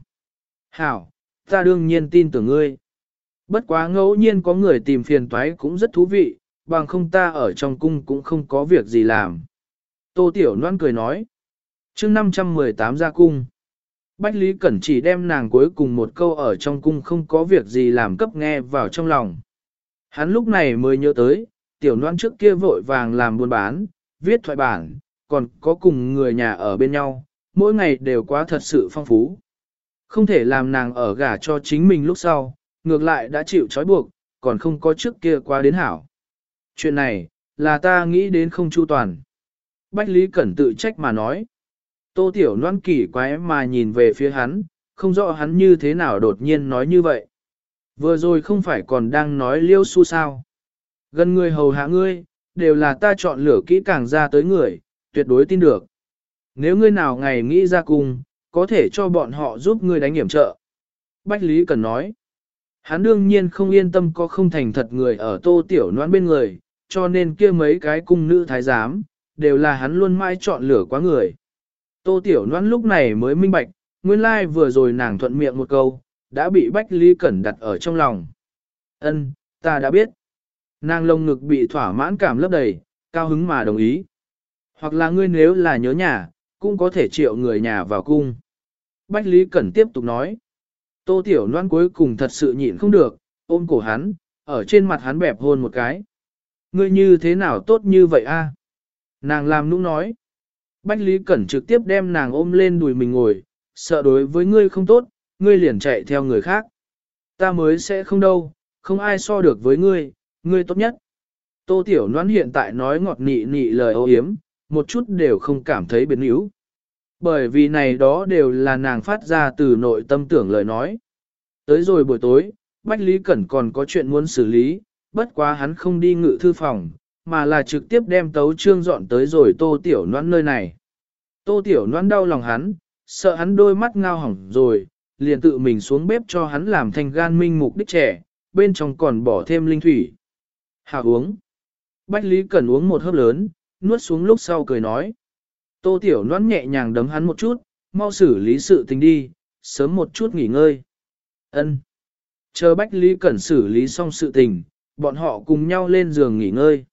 [SPEAKER 1] Hảo, ta đương nhiên tin tưởng ngươi. Bất quá ngẫu nhiên có người tìm phiền toái cũng rất thú vị, bằng không ta ở trong cung cũng không có việc gì làm. Tô Tiểu Loan cười nói chương 518 ra cung. Bách Lý Cẩn chỉ đem nàng cuối cùng một câu ở trong cung không có việc gì làm cấp nghe vào trong lòng. Hắn lúc này mới nhớ tới, Tiểu Loan trước kia vội vàng làm buôn bán, viết thoại bản, còn có cùng người nhà ở bên nhau, mỗi ngày đều quá thật sự phong phú. Không thể làm nàng ở gả cho chính mình lúc sau, ngược lại đã chịu trói buộc, còn không có trước kia qua đến hảo. Chuyện này, là ta nghĩ đến không chu toàn. Bách Lý Cẩn tự trách mà nói. Tô Tiểu Loan kỳ quái mà nhìn về phía hắn, không rõ hắn như thế nào đột nhiên nói như vậy. Vừa rồi không phải còn đang nói liêu su sao. Gần người hầu hạ ngươi, đều là ta chọn lửa kỹ càng ra tới người, tuyệt đối tin được. Nếu ngươi nào ngày nghĩ ra cùng, có thể cho bọn họ giúp ngươi đánh hiểm trợ. Bách Lý Cần nói, hắn đương nhiên không yên tâm có không thành thật người ở tô tiểu noan bên người, cho nên kia mấy cái cung nữ thái giám, đều là hắn luôn mãi chọn lửa quá người. Tô tiểu Loan lúc này mới minh bạch, nguyên lai like vừa rồi nàng thuận miệng một câu, đã bị Bách Lý Cẩn đặt ở trong lòng. Ân, ta đã biết. Nàng lông ngực bị thỏa mãn cảm lấp đầy, cao hứng mà đồng ý. Hoặc là ngươi nếu là nhớ nhà, cũng có thể triệu người nhà vào cung. Bách Lý Cẩn tiếp tục nói. Tô Tiểu Loan cuối cùng thật sự nhịn không được, ôm cổ hắn, ở trên mặt hắn bẹp hôn một cái. Ngươi như thế nào tốt như vậy a? Nàng làm nũng nói. Bách Lý Cẩn trực tiếp đem nàng ôm lên đùi mình ngồi, sợ đối với ngươi không tốt, ngươi liền chạy theo người khác. Ta mới sẽ không đâu, không ai so được với ngươi, ngươi tốt nhất. Tô Tiểu Loan hiện tại nói ngọt nị nị lời ô hiếm, một chút đều không cảm thấy biến yếu. Bởi vì này đó đều là nàng phát ra từ nội tâm tưởng lời nói. Tới rồi buổi tối, Bách Lý Cẩn còn có chuyện muốn xử lý, bất quá hắn không đi ngự thư phòng, mà là trực tiếp đem tấu trương dọn tới rồi tô tiểu noan nơi này. Tô tiểu noan đau lòng hắn, sợ hắn đôi mắt ngao hỏng rồi, liền tự mình xuống bếp cho hắn làm thành gan minh mục đích trẻ, bên trong còn bỏ thêm linh thủy. hạ uống. Bách Lý Cẩn uống một hớp lớn, nuốt xuống lúc sau cười nói. Tô Tiểu Loan nhẹ nhàng đấm hắn một chút, mau xử lý sự tình đi, sớm một chút nghỉ ngơi. Ân. Chờ Bách Lý Cẩn xử lý xong sự tình, bọn họ cùng nhau lên giường nghỉ ngơi.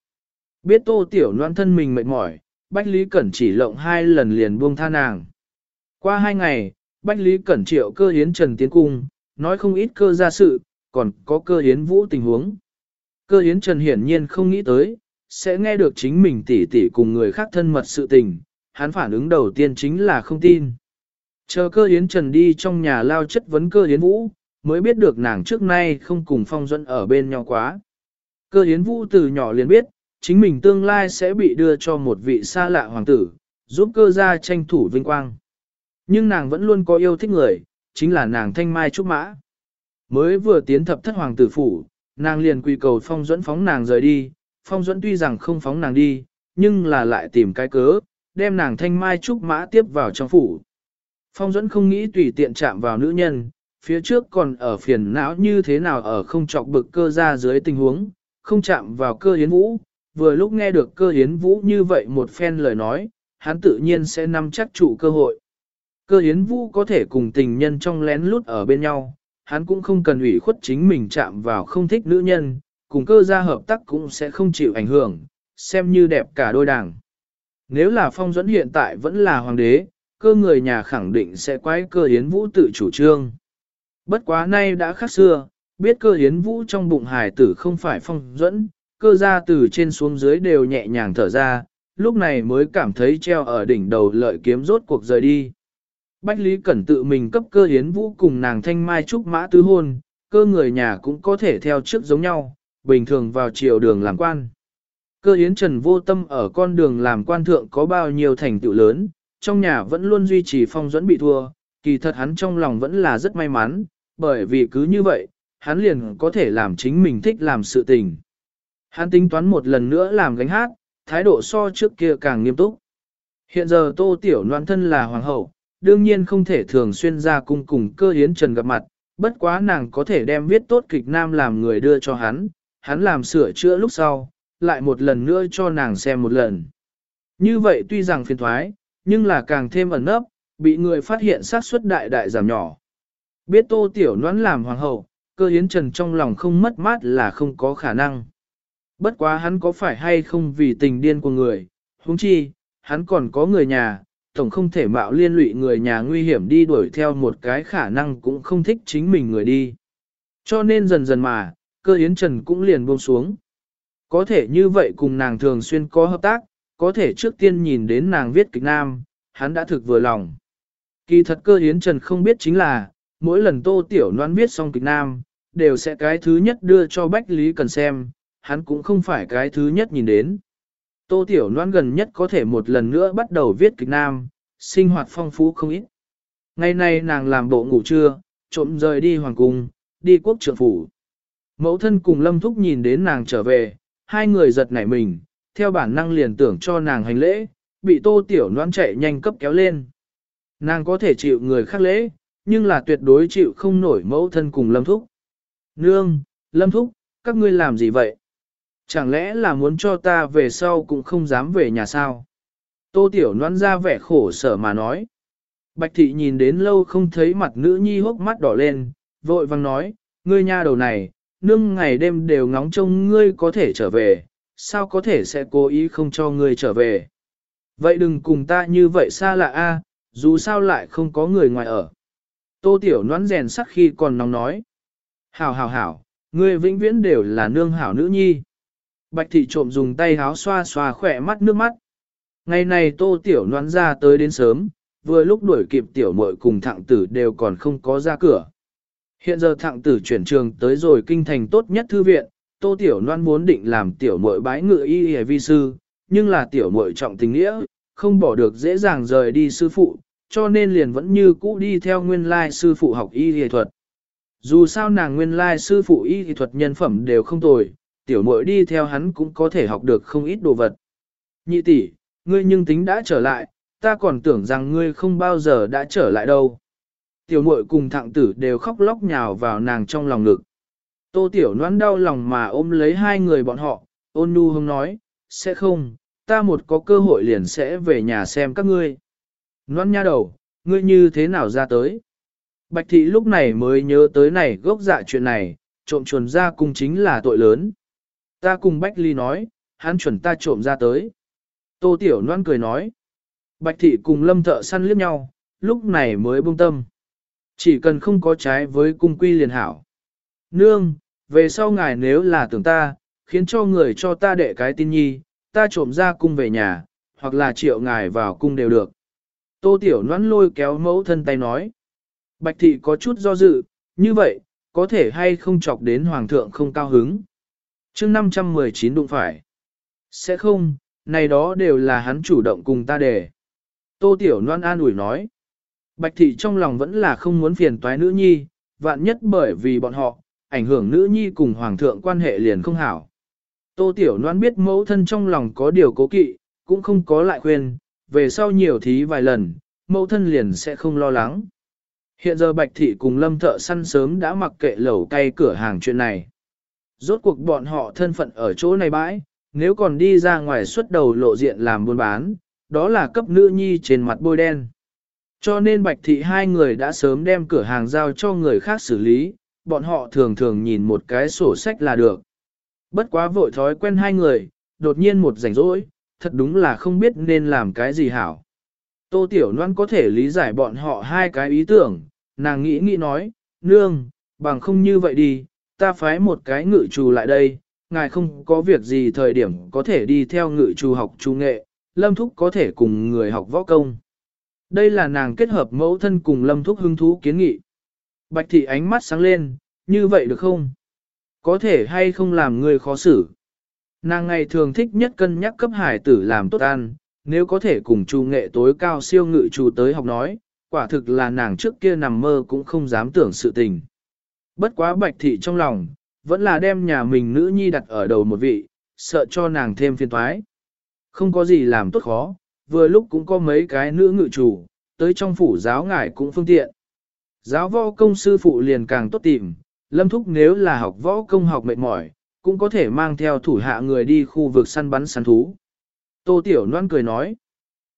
[SPEAKER 1] Biết Tô Tiểu Loan thân mình mệt mỏi, Bách Lý Cẩn chỉ lộng hai lần liền buông tha nàng. Qua hai ngày, Bách Lý Cẩn triệu cơ hiến Trần Tiến Cung, nói không ít cơ ra sự, còn có cơ hiến vũ tình huống. Cơ hiến Trần hiển nhiên không nghĩ tới, sẽ nghe được chính mình tỉ tỉ cùng người khác thân mật sự tình, hắn phản ứng đầu tiên chính là không tin. Chờ cơ hiến trần đi trong nhà lao chất vấn cơ hiến vũ, mới biết được nàng trước nay không cùng phong dẫn ở bên nhau quá. Cơ hiến vũ từ nhỏ liền biết, chính mình tương lai sẽ bị đưa cho một vị xa lạ hoàng tử, giúp cơ gia tranh thủ vinh quang. Nhưng nàng vẫn luôn có yêu thích người, chính là nàng thanh mai trúc mã. Mới vừa tiến thập thất hoàng tử phủ, nàng liền quy cầu phong dẫn phóng nàng rời đi, phong dẫn tuy rằng không phóng nàng đi, nhưng là lại tìm cái cớ, đem nàng thanh mai trúc mã tiếp vào trong phủ. Phong dẫn không nghĩ tùy tiện chạm vào nữ nhân, phía trước còn ở phiền não như thế nào ở không chọc bực cơ ra dưới tình huống, không chạm vào cơ hiến vũ, vừa lúc nghe được cơ hiến vũ như vậy một phen lời nói, hắn tự nhiên sẽ nắm chắc trụ cơ hội. Cơ hiến vũ có thể cùng tình nhân trong lén lút ở bên nhau, hắn cũng không cần ủy khuất chính mình chạm vào không thích nữ nhân, cùng cơ gia hợp tác cũng sẽ không chịu ảnh hưởng, xem như đẹp cả đôi đảng. Nếu là phong dẫn hiện tại vẫn là hoàng đế, cơ người nhà khẳng định sẽ quay cơ hiến vũ tự chủ trương. Bất quá nay đã khác xưa, biết cơ hiến vũ trong bụng hài tử không phải phong dẫn, cơ gia từ trên xuống dưới đều nhẹ nhàng thở ra, lúc này mới cảm thấy treo ở đỉnh đầu lợi kiếm rốt cuộc rời đi. Bách Lý Cẩn tự mình cấp cơ hiến vũ cùng nàng thanh mai trúc mã tứ hôn, cơ người nhà cũng có thể theo trước giống nhau, bình thường vào chiều đường làm quan. Cơ hiến trần vô tâm ở con đường làm quan thượng có bao nhiêu thành tựu lớn, trong nhà vẫn luôn duy trì phong dẫn bị thua, kỳ thật hắn trong lòng vẫn là rất may mắn, bởi vì cứ như vậy, hắn liền có thể làm chính mình thích làm sự tình. Hắn tính toán một lần nữa làm gánh hát, thái độ so trước kia càng nghiêm túc. Hiện giờ tô tiểu noan thân là hoàng hậu, đương nhiên không thể thường xuyên ra cung cùng cơ hiến trần gặp mặt, bất quá nàng có thể đem viết tốt kịch nam làm người đưa cho hắn, hắn làm sửa chữa lúc sau, lại một lần nữa cho nàng xem một lần. Như vậy tuy rằng phiền thoái, nhưng là càng thêm ẩn nấp, bị người phát hiện sát suất đại đại giảm nhỏ. Biết tô tiểu noãn làm hoàng hậu, cơ hiến trần trong lòng không mất mát là không có khả năng. Bất quá hắn có phải hay không vì tình điên của người, huống chi, hắn còn có người nhà, tổng không thể mạo liên lụy người nhà nguy hiểm đi đuổi theo một cái khả năng cũng không thích chính mình người đi. Cho nên dần dần mà, cơ yến trần cũng liền buông xuống. Có thể như vậy cùng nàng thường xuyên có hợp tác, có thể trước tiên nhìn đến nàng viết kịch nam, hắn đã thực vừa lòng. Kỳ thật cơ yến trần không biết chính là, mỗi lần tô tiểu noan viết xong kịch nam, đều sẽ cái thứ nhất đưa cho Bách Lý Cần xem, hắn cũng không phải cái thứ nhất nhìn đến. Tô Tiểu Loan gần nhất có thể một lần nữa bắt đầu viết kịch nam, sinh hoạt phong phú không ít. Ngày nay nàng làm bộ ngủ trưa, trộm rời đi hoàng cung, đi quốc trượng phủ. Mẫu thân cùng Lâm Thúc nhìn đến nàng trở về, hai người giật nảy mình, theo bản năng liền tưởng cho nàng hành lễ, bị Tô Tiểu Loan chạy nhanh cấp kéo lên. Nàng có thể chịu người khác lễ, nhưng là tuyệt đối chịu không nổi mẫu thân cùng Lâm Thúc. Nương, Lâm Thúc, các ngươi làm gì vậy? Chẳng lẽ là muốn cho ta về sau cũng không dám về nhà sao? Tô Tiểu Loan ra vẻ khổ sở mà nói. Bạch thị nhìn đến lâu không thấy mặt nữ nhi hốc mắt đỏ lên, vội vang nói, ngươi nha đầu này, nương ngày đêm đều ngóng trông ngươi có thể trở về, sao có thể sẽ cố ý không cho ngươi trở về. Vậy đừng cùng ta như vậy xa lạ a, dù sao lại không có người ngoài ở. Tô Tiểu Loan rèn sắc khi còn nóng nói. Hảo hảo hảo, ngươi vĩnh viễn đều là nương hảo nữ nhi. Bạch thị trộm dùng tay háo xoa xoa khỏe mắt nước mắt. Ngày này tô tiểu noán ra tới đến sớm, vừa lúc đuổi kịp tiểu muội cùng thạng tử đều còn không có ra cửa. Hiện giờ thạng tử chuyển trường tới rồi kinh thành tốt nhất thư viện, tô tiểu noan muốn định làm tiểu muội bái ngựa y y vi sư, nhưng là tiểu muội trọng tình nghĩa, không bỏ được dễ dàng rời đi sư phụ, cho nên liền vẫn như cũ đi theo nguyên lai sư phụ học y y thuật. Dù sao nàng nguyên lai sư phụ y y thuật nhân phẩm đều không tồi, tiểu muội đi theo hắn cũng có thể học được không ít đồ vật. Nhị tỷ, ngươi nhưng tính đã trở lại, ta còn tưởng rằng ngươi không bao giờ đã trở lại đâu. Tiểu muội cùng thạng tử đều khóc lóc nhào vào nàng trong lòng ngực. Tô tiểu noan đau lòng mà ôm lấy hai người bọn họ, ôn nu hông nói, sẽ không, ta một có cơ hội liền sẽ về nhà xem các ngươi. Noan nha đầu, ngươi như thế nào ra tới? Bạch thị lúc này mới nhớ tới này gốc dạ chuyện này, trộm chuồn ra cung chính là tội lớn. Ta cùng Bách Ly nói, hắn chuẩn ta trộm ra tới. Tô Tiểu Loan cười nói. Bạch Thị cùng Lâm Thợ săn liếc nhau, lúc này mới buông tâm. Chỉ cần không có trái với cung quy liền hảo. Nương, về sau ngài nếu là tưởng ta, khiến cho người cho ta đệ cái tin nhi, ta trộm ra cung về nhà, hoặc là triệu ngài vào cung đều được. Tô Tiểu Loan lôi kéo mẫu thân tay nói. Bạch Thị có chút do dự, như vậy, có thể hay không chọc đến Hoàng thượng không cao hứng chương 519 đụng phải. Sẽ không, này đó đều là hắn chủ động cùng ta để. Tô Tiểu Loan an ủi nói. Bạch thị trong lòng vẫn là không muốn phiền toái nữ nhi, vạn nhất bởi vì bọn họ, ảnh hưởng nữ nhi cùng hoàng thượng quan hệ liền không hảo. Tô Tiểu Loan biết mẫu thân trong lòng có điều cố kỵ, cũng không có lại khuyên, về sau nhiều thí vài lần, mẫu thân liền sẽ không lo lắng. Hiện giờ Bạch Thị cùng Lâm Thợ Săn sớm đã mặc kệ lẩu cay cửa hàng chuyện này. Rốt cuộc bọn họ thân phận ở chỗ này bãi, nếu còn đi ra ngoài xuất đầu lộ diện làm buôn bán, đó là cấp nữ nhi trên mặt bôi đen. Cho nên Bạch Thị hai người đã sớm đem cửa hàng giao cho người khác xử lý, bọn họ thường thường nhìn một cái sổ sách là được. Bất quá vội thói quen hai người, đột nhiên một rảnh rỗi, thật đúng là không biết nên làm cái gì hảo. Tô Tiểu Loan có thể lý giải bọn họ hai cái ý tưởng, nàng nghĩ nghĩ nói, nương, bằng không như vậy đi, ta phái một cái ngự trù lại đây, ngài không có việc gì thời điểm có thể đi theo ngự trù học trù nghệ, lâm thúc có thể cùng người học võ công. Đây là nàng kết hợp mẫu thân cùng lâm thúc hứng thú kiến nghị. Bạch thị ánh mắt sáng lên, như vậy được không? Có thể hay không làm người khó xử? Nàng ngày thường thích nhất cân nhắc cấp hải tử làm tốt ăn, nếu có thể cùng trù nghệ tối cao siêu ngự trù tới học nói, quả thực là nàng trước kia nằm mơ cũng không dám tưởng sự tình. Bất quá bạch thị trong lòng, vẫn là đem nhà mình nữ nhi đặt ở đầu một vị, sợ cho nàng thêm phiền toái. Không có gì làm tốt khó, vừa lúc cũng có mấy cái nữ ngự chủ, tới trong phủ giáo ngải cũng phương tiện. Giáo võ công sư phụ liền càng tốt tìm, lâm thúc nếu là học võ công học mệt mỏi, cũng có thể mang theo thủ hạ người đi khu vực săn bắn săn thú. Tô Tiểu Loan cười nói,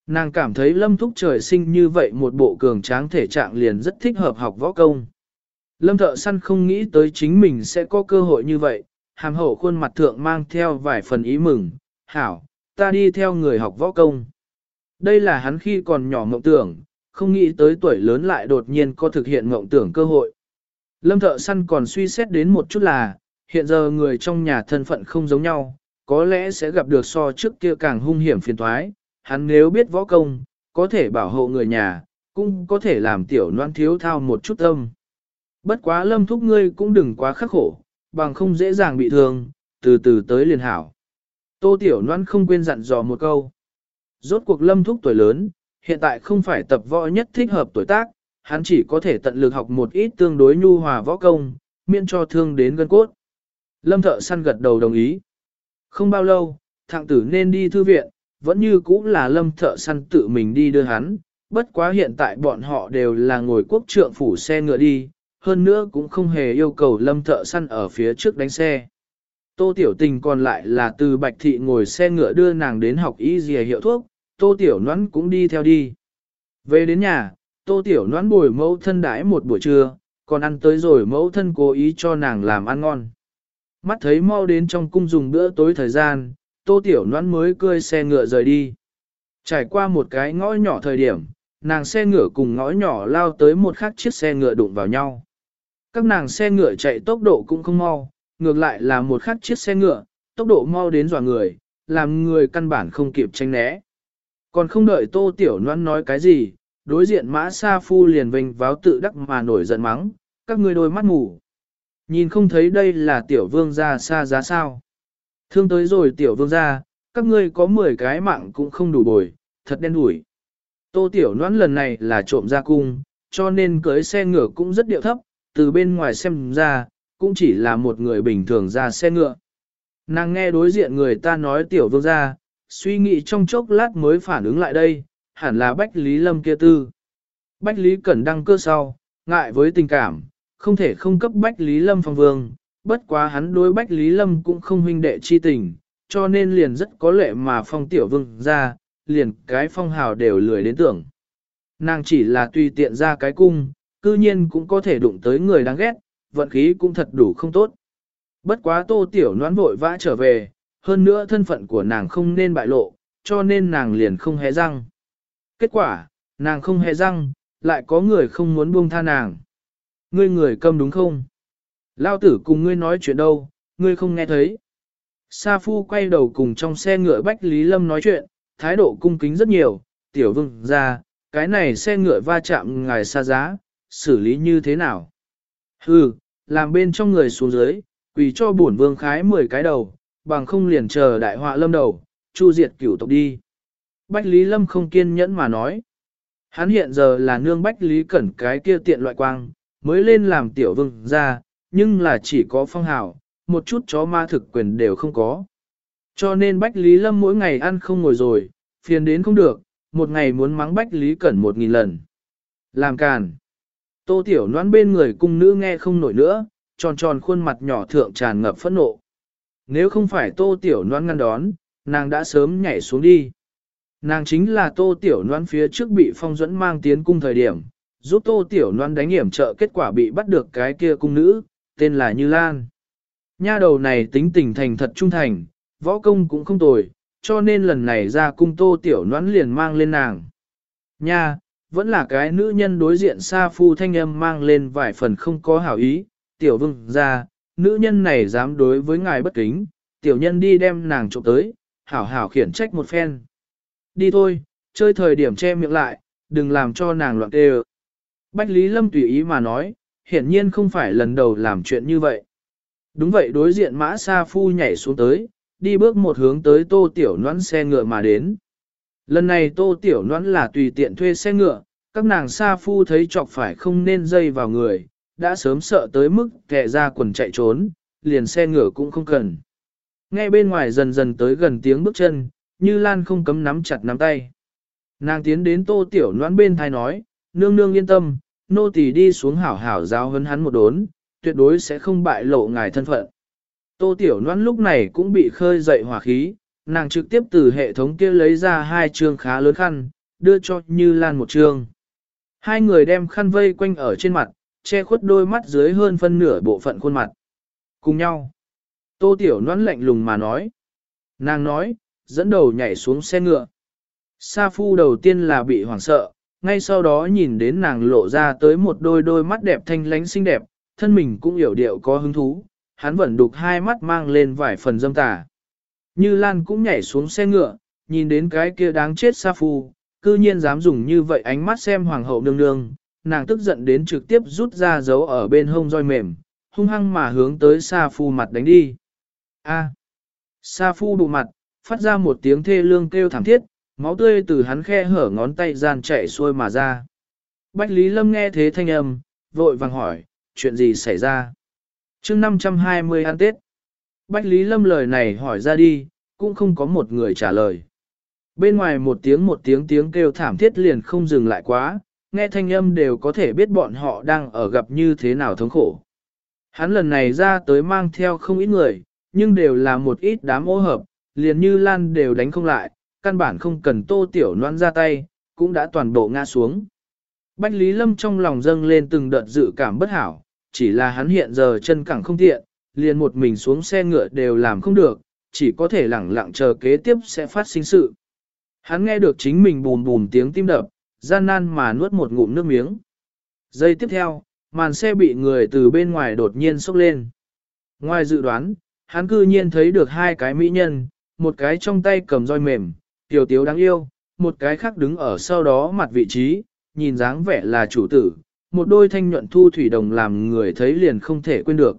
[SPEAKER 1] nàng cảm thấy lâm thúc trời sinh như vậy một bộ cường tráng thể trạng liền rất thích hợp học võ công. Lâm thợ săn không nghĩ tới chính mình sẽ có cơ hội như vậy, hàm hậu khuôn mặt thượng mang theo vài phần ý mừng, hảo, ta đi theo người học võ công. Đây là hắn khi còn nhỏ mộng tưởng, không nghĩ tới tuổi lớn lại đột nhiên có thực hiện mộng tưởng cơ hội. Lâm thợ săn còn suy xét đến một chút là, hiện giờ người trong nhà thân phận không giống nhau, có lẽ sẽ gặp được so trước kia càng hung hiểm phiền thoái, hắn nếu biết võ công, có thể bảo hộ người nhà, cũng có thể làm tiểu noan thiếu thao một chút âm. Bất quá lâm thúc ngươi cũng đừng quá khắc khổ, bằng không dễ dàng bị thương, từ từ tới liền hảo. Tô tiểu Loan không quên dặn dò một câu. Rốt cuộc lâm thúc tuổi lớn, hiện tại không phải tập võ nhất thích hợp tuổi tác, hắn chỉ có thể tận lực học một ít tương đối nhu hòa võ công, miễn cho thương đến gân cốt. Lâm thợ săn gật đầu đồng ý. Không bao lâu, thạng tử nên đi thư viện, vẫn như cũ là lâm thợ săn tự mình đi đưa hắn, bất quá hiện tại bọn họ đều là ngồi quốc trượng phủ xe ngựa đi, hơn nữa cũng không hề yêu cầu lâm thợ săn ở phía trước đánh xe. Tô Tiểu Tình còn lại là từ Bạch Thị ngồi xe ngựa đưa nàng đến học y dìa hiệu thuốc, Tô Tiểu Noãn cũng đi theo đi. Về đến nhà, Tô Tiểu Noãn bồi mẫu thân đãi một buổi trưa, còn ăn tới rồi mẫu thân cố ý cho nàng làm ăn ngon. Mắt thấy mau đến trong cung dùng bữa tối thời gian, Tô Tiểu Noãn mới cơi xe ngựa rời đi. Trải qua một cái ngõ nhỏ thời điểm, nàng xe ngựa cùng ngõ nhỏ lao tới một khắc chiếc xe ngựa đụng vào nhau. Các nàng xe ngựa chạy tốc độ cũng không mau, ngược lại là một khắc chiếc xe ngựa, tốc độ mau đến dọa người, làm người căn bản không kịp tranh né. Còn không đợi Tô Tiểu Loan nói cái gì, đối diện Mã Sa Phu liền vinh váo tự đắc mà nổi giận mắng, các ngươi đôi mắt mù. Nhìn không thấy đây là Tiểu Vương gia xa giá sao. Thương tới rồi Tiểu Vương gia, các ngươi có 10 cái mạng cũng không đủ bồi, thật đen đủi. Tô Tiểu Loan lần này là trộm ra cung, cho nên cưới xe ngựa cũng rất điệu thấp, từ bên ngoài xem ra, cũng chỉ là một người bình thường ra xe ngựa. Nàng nghe đối diện người ta nói tiểu vương ra suy nghĩ trong chốc lát mới phản ứng lại đây, hẳn là Bách Lý Lâm kia tư. Bách Lý Cẩn đăng cơ sau, ngại với tình cảm, không thể không cấp Bách Lý Lâm phong vương, bất quá hắn đối Bách Lý Lâm cũng không huynh đệ chi tình, cho nên liền rất có lệ mà phong tiểu vương ra, liền cái phong hào đều lười đến tưởng. Nàng chỉ là tùy tiện ra cái cung, cư nhiên cũng có thể đụng tới người đáng ghét, vận khí cũng thật đủ không tốt. Bất quá tô tiểu noán vội vã trở về, hơn nữa thân phận của nàng không nên bại lộ, cho nên nàng liền không hé răng. Kết quả, nàng không hé răng, lại có người không muốn buông tha nàng. Ngươi người câm đúng không? Lao tử cùng ngươi nói chuyện đâu, ngươi không nghe thấy. Sa Phu quay đầu cùng trong xe ngựa Bách Lý Lâm nói chuyện, thái độ cung kính rất nhiều, tiểu vương ra, cái này xe ngựa va chạm ngài xa giá, xử lý như thế nào? Hừ, làm bên trong người xuống dưới, quỳ cho bổn vương khái 10 cái đầu, bằng không liền chờ đại họa lâm đầu, chu diệt cửu tộc đi. Bách Lý Lâm không kiên nhẫn mà nói. Hắn hiện giờ là nương Bách Lý Cẩn cái kia tiện loại quang, mới lên làm tiểu vương ra, nhưng là chỉ có phong hào, một chút chó ma thực quyền đều không có. Cho nên Bách Lý Lâm mỗi ngày ăn không ngồi rồi, phiền đến không được, một ngày muốn mắng Bách Lý Cẩn một nghìn lần. Làm càn. Tô tiểu Loan bên người cung nữ nghe không nổi nữa, tròn tròn khuôn mặt nhỏ thượng tràn ngập phẫn nộ. Nếu không phải tô tiểu Loan ngăn đón, nàng đã sớm nhảy xuống đi. Nàng chính là tô tiểu Loan phía trước bị phong dẫn mang tiến cung thời điểm, giúp tô tiểu Loan đánh hiểm trợ kết quả bị bắt được cái kia cung nữ, tên là Như Lan. Nha đầu này tính tình thành thật trung thành, võ công cũng không tồi, cho nên lần này ra cung tô tiểu Loan liền mang lên nàng. Nha, vẫn là cái nữ nhân đối diện xa phu thanh âm mang lên vài phần không có hảo ý, tiểu vương ra, nữ nhân này dám đối với ngài bất kính, tiểu nhân đi đem nàng trộm tới, hảo hảo khiển trách một phen. Đi thôi, chơi thời điểm che miệng lại, đừng làm cho nàng loạn tê Bách Lý Lâm tùy ý mà nói, hiển nhiên không phải lần đầu làm chuyện như vậy. Đúng vậy đối diện mã sa phu nhảy xuống tới, đi bước một hướng tới tô tiểu noãn xe ngựa mà đến. Lần này tô tiểu noãn là tùy tiện thuê xe ngựa, các nàng sa phu thấy chọc phải không nên dây vào người, đã sớm sợ tới mức kẻ ra quần chạy trốn, liền xe ngựa cũng không cần. Nghe bên ngoài dần dần tới gần tiếng bước chân, như Lan không cấm nắm chặt nắm tay. Nàng tiến đến tô tiểu noãn bên thai nói, nương nương yên tâm, nô tỳ đi xuống hảo hảo giáo hấn hắn một đốn, tuyệt đối sẽ không bại lộ ngài thân phận. Tô Tiểu noãn lúc này cũng bị khơi dậy hỏa khí, nàng trực tiếp từ hệ thống kia lấy ra hai chương khá lớn khăn, đưa cho Như Lan một chương. Hai người đem khăn vây quanh ở trên mặt, che khuất đôi mắt dưới hơn phân nửa bộ phận khuôn mặt. Cùng nhau. Tô Tiểu Loan lạnh lùng mà nói. Nàng nói, dẫn đầu nhảy xuống xe ngựa. Sa phu đầu tiên là bị hoảng sợ, ngay sau đó nhìn đến nàng lộ ra tới một đôi đôi mắt đẹp thanh lánh xinh đẹp, thân mình cũng hiểu điệu có hứng thú, hắn vẫn đục hai mắt mang lên vài phần dâm tà. Như Lan cũng nhảy xuống xe ngựa, nhìn đến cái kia đáng chết Sa Phu, cư nhiên dám dùng như vậy ánh mắt xem hoàng hậu nương nương, nàng tức giận đến trực tiếp rút ra dấu ở bên hông roi mềm, hung hăng mà hướng tới Sa Phu mặt đánh đi. A. Sa Phu đụ mặt, phát ra một tiếng thê lương kêu thảm thiết, máu tươi từ hắn khe hở ngón tay gian chạy xuôi mà ra. Bách Lý Lâm nghe thế thanh âm, vội vàng hỏi, chuyện gì xảy ra? chương 520 ăn Tết. Bách Lý Lâm lời này hỏi ra đi, cũng không có một người trả lời. Bên ngoài một tiếng một tiếng tiếng kêu thảm thiết liền không dừng lại quá, nghe thanh âm đều có thể biết bọn họ đang ở gặp như thế nào thống khổ. Hắn lần này ra tới mang theo không ít người, nhưng đều là một ít đám ô hợp, liền như Lan đều đánh không lại, căn bản không cần tô tiểu noan ra tay, cũng đã toàn bộ ngã xuống. Bách Lý Lâm trong lòng dâng lên từng đợt dự cảm bất hảo, chỉ là hắn hiện giờ chân cẳng không tiện, liền một mình xuống xe ngựa đều làm không được, chỉ có thể lẳng lặng chờ kế tiếp sẽ phát sinh sự. Hắn nghe được chính mình bùm bùm tiếng tim đập, gian nan mà nuốt một ngụm nước miếng. Giây tiếp theo, màn xe bị người từ bên ngoài đột nhiên sốc lên. Ngoài dự đoán, hắn cư nhiên thấy được hai cái mỹ nhân, một cái trong tay cầm roi mềm, tiểu tiếu đáng yêu, một cái khác đứng ở sau đó mặt vị trí, nhìn dáng vẻ là chủ tử, một đôi thanh nhuận thu thủy đồng làm người thấy liền không thể quên được.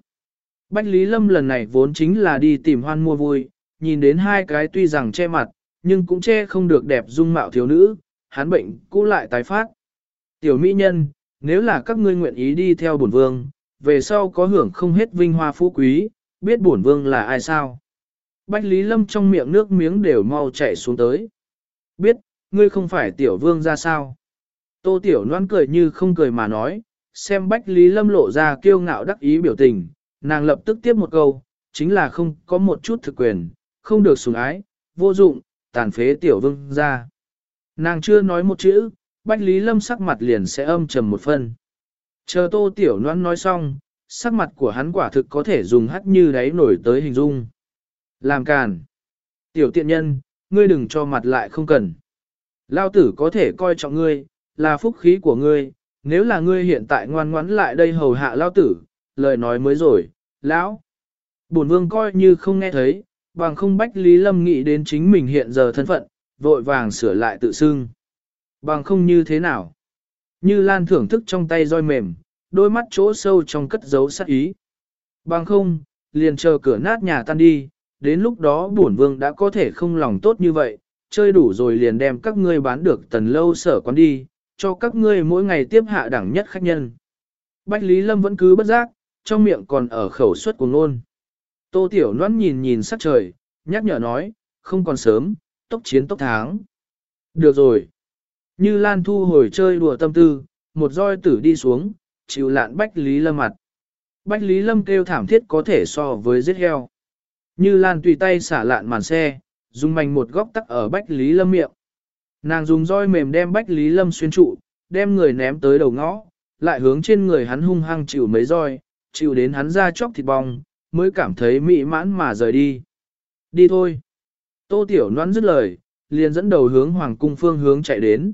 [SPEAKER 1] Bách Lý Lâm lần này vốn chính là đi tìm hoan mua vui, nhìn đến hai cái tuy rằng che mặt, nhưng cũng che không được đẹp dung mạo thiếu nữ, hắn bệnh cũ lại tái phát. Tiểu mỹ nhân, nếu là các ngươi nguyện ý đi theo bổn vương, về sau có hưởng không hết vinh hoa phú quý, biết bổn vương là ai sao? Bách Lý Lâm trong miệng nước miếng đều mau chảy xuống tới. Biết, ngươi không phải tiểu vương ra sao? Tô Tiểu Loan cười như không cười mà nói, xem Bách Lý Lâm lộ ra kiêu ngạo đắc ý biểu tình, nàng lập tức tiếp một câu, chính là không có một chút thực quyền, không được sủng ái, vô dụng, tàn phế Tiểu Vương ra. Nàng chưa nói một chữ, Bách Lý Lâm sắc mặt liền sẽ âm trầm một phân. Chờ Tô Tiểu noan nói xong, sắc mặt của hắn quả thực có thể dùng hắt như đáy nổi tới hình dung. Làm càn. Tiểu tiện nhân, ngươi đừng cho mặt lại không cần. Lao tử có thể coi trọng ngươi, là phúc khí của ngươi, nếu là ngươi hiện tại ngoan ngoãn lại đây hầu hạ lao tử, lời nói mới rồi, lão. Bổn vương coi như không nghe thấy, bằng không bách Lý Lâm nghĩ đến chính mình hiện giờ thân phận, vội vàng sửa lại tự xưng. Bằng không như thế nào? Như Lan thưởng thức trong tay roi mềm, đôi mắt chỗ sâu trong cất giấu sát ý. Bằng không, liền chờ cửa nát nhà tan đi, đến lúc đó bổn vương đã có thể không lòng tốt như vậy, chơi đủ rồi liền đem các ngươi bán được tần lâu sở quán đi, cho các ngươi mỗi ngày tiếp hạ đẳng nhất khách nhân. Bách Lý Lâm vẫn cứ bất giác, trong miệng còn ở khẩu suất của nôn. Tô Tiểu Loan nhìn nhìn sắc trời, nhắc nhở nói, không còn sớm, tốc chiến tốc tháng. Được rồi. Như Lan thu hồi chơi đùa tâm tư, một roi tử đi xuống, chịu lạn Bách Lý Lâm mặt. Bách Lý Lâm kêu thảm thiết có thể so với giết heo. Như Lan tùy tay xả lạn màn xe, dùng mảnh một góc tắc ở Bách Lý Lâm miệng. Nàng dùng roi mềm đem Bách Lý Lâm xuyên trụ, đem người ném tới đầu ngõ, lại hướng trên người hắn hung hăng chịu mấy roi, chịu đến hắn ra chóc thịt bong, mới cảm thấy mị mãn mà rời đi. Đi thôi. Tô Tiểu Loan dứt lời, liền dẫn đầu hướng Hoàng cung phương hướng chạy đến.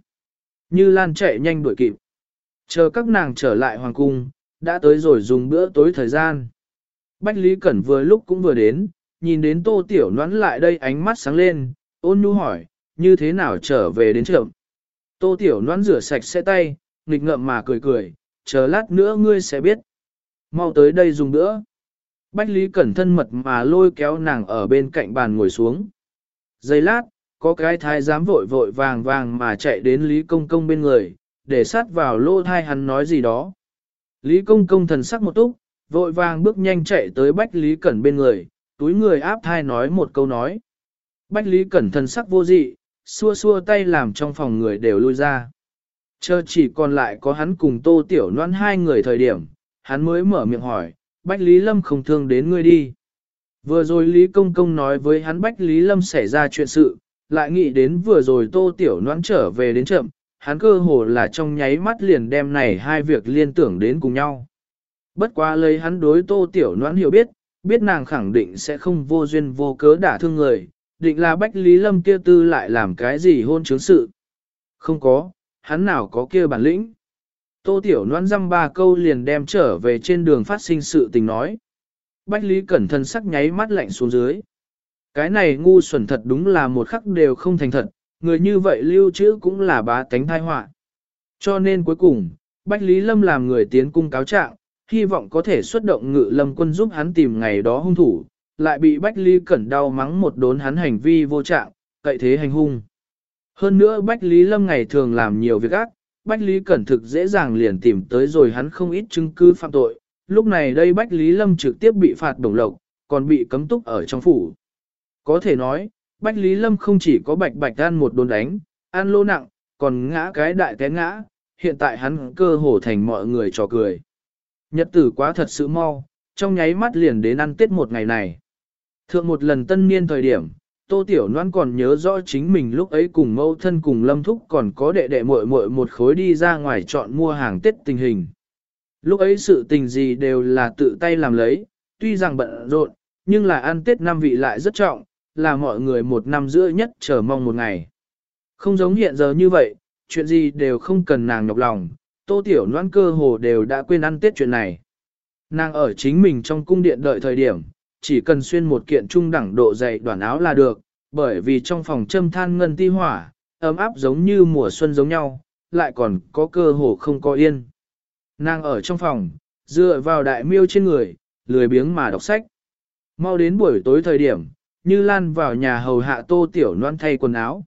[SPEAKER 1] Như Lan chạy nhanh đuổi kịp. Chờ các nàng trở lại Hoàng cung, đã tới rồi dùng bữa tối thời gian. Bách Lý Cẩn vừa lúc cũng vừa đến, nhìn đến Tô Tiểu Loan lại đây ánh mắt sáng lên, ôn nhu hỏi, như thế nào trở về đến trường. Tô Tiểu Loan rửa sạch xe tay, nghịch ngợm mà cười cười, chờ lát nữa ngươi sẽ biết. Mau tới đây dùng nữa. Bách Lý Cẩn thân mật mà lôi kéo nàng ở bên cạnh bàn ngồi xuống. Giây lát, có cái thái giám vội vội vàng vàng mà chạy đến Lý Công Công bên người, để sát vào lô thai hắn nói gì đó. Lý Công Công thần sắc một túc, vội vàng bước nhanh chạy tới Bách Lý Cẩn bên người, túi người áp thai nói một câu nói. Bách Lý Cẩn thần sắc vô dị, xua xua tay làm trong phòng người đều lui ra. Chờ chỉ còn lại có hắn cùng Tô Tiểu Loan hai người thời điểm, hắn mới mở miệng hỏi, Bách Lý Lâm không thương đến ngươi đi. Vừa rồi Lý Công Công nói với hắn Bách Lý Lâm xảy ra chuyện sự, lại nghĩ đến vừa rồi Tô Tiểu Noãn trở về đến chậm, hắn cơ hồ là trong nháy mắt liền đem này hai việc liên tưởng đến cùng nhau. Bất quá lấy hắn đối Tô Tiểu Noãn hiểu biết, biết nàng khẳng định sẽ không vô duyên vô cớ đả thương người, định là Bách Lý Lâm kia tư lại làm cái gì hôn chứng sự. Không có, hắn nào có kia bản lĩnh. Tô Tiểu Loan dăm ba câu liền đem trở về trên đường phát sinh sự tình nói. Bách Lý Cẩn thận sắc nháy mắt lạnh xuống dưới. Cái này ngu xuẩn thật đúng là một khắc đều không thành thật, người như vậy lưu trữ cũng là bá tánh thai họa. Cho nên cuối cùng, Bách Lý Lâm làm người tiến cung cáo trạng, hy vọng có thể xuất động ngự lâm quân giúp hắn tìm ngày đó hung thủ, lại bị Bách Lý Cẩn đau mắng một đốn hắn hành vi vô trạng, cậy thế hành hung. Hơn nữa Bách Lý Lâm ngày thường làm nhiều việc ác, Bách Lý Cẩn thực dễ dàng liền tìm tới rồi hắn không ít chứng cứ phạm tội. Lúc này đây Bách Lý Lâm trực tiếp bị phạt đồng lộc, còn bị cấm túc ở trong phủ. Có thể nói, Bách Lý Lâm không chỉ có bạch bạch ăn một đồn đánh, ăn lô nặng, còn ngã cái đại té ngã, hiện tại hắn cơ hồ thành mọi người trò cười. Nhật tử quá thật sự mau, trong nháy mắt liền đến ăn tết một ngày này. Thượng một lần tân niên thời điểm, Tô Tiểu Loan còn nhớ rõ chính mình lúc ấy cùng mẫu thân cùng Lâm Thúc còn có đệ đệ muội muội một khối đi ra ngoài chọn mua hàng Tết tình hình. Lúc ấy sự tình gì đều là tự tay làm lấy, tuy rằng bận rộn, nhưng là ăn Tết năm vị lại rất trọng, là mọi người một năm giữa nhất chờ mong một ngày. Không giống hiện giờ như vậy, chuyện gì đều không cần nàng nhọc lòng, Tô Tiểu Loan cơ hồ đều đã quên ăn Tết chuyện này. Nàng ở chính mình trong cung điện đợi thời điểm, chỉ cần xuyên một kiện trung đẳng độ dày đoàn áo là được, bởi vì trong phòng châm than ngân ti hỏa, ấm áp giống như mùa xuân giống nhau, lại còn có cơ hồ không có yên. Nàng ở trong phòng, dựa vào đại miêu trên người, lười biếng mà đọc sách. Mau đến buổi tối thời điểm, như lan vào nhà hầu hạ tô tiểu noan thay quần áo.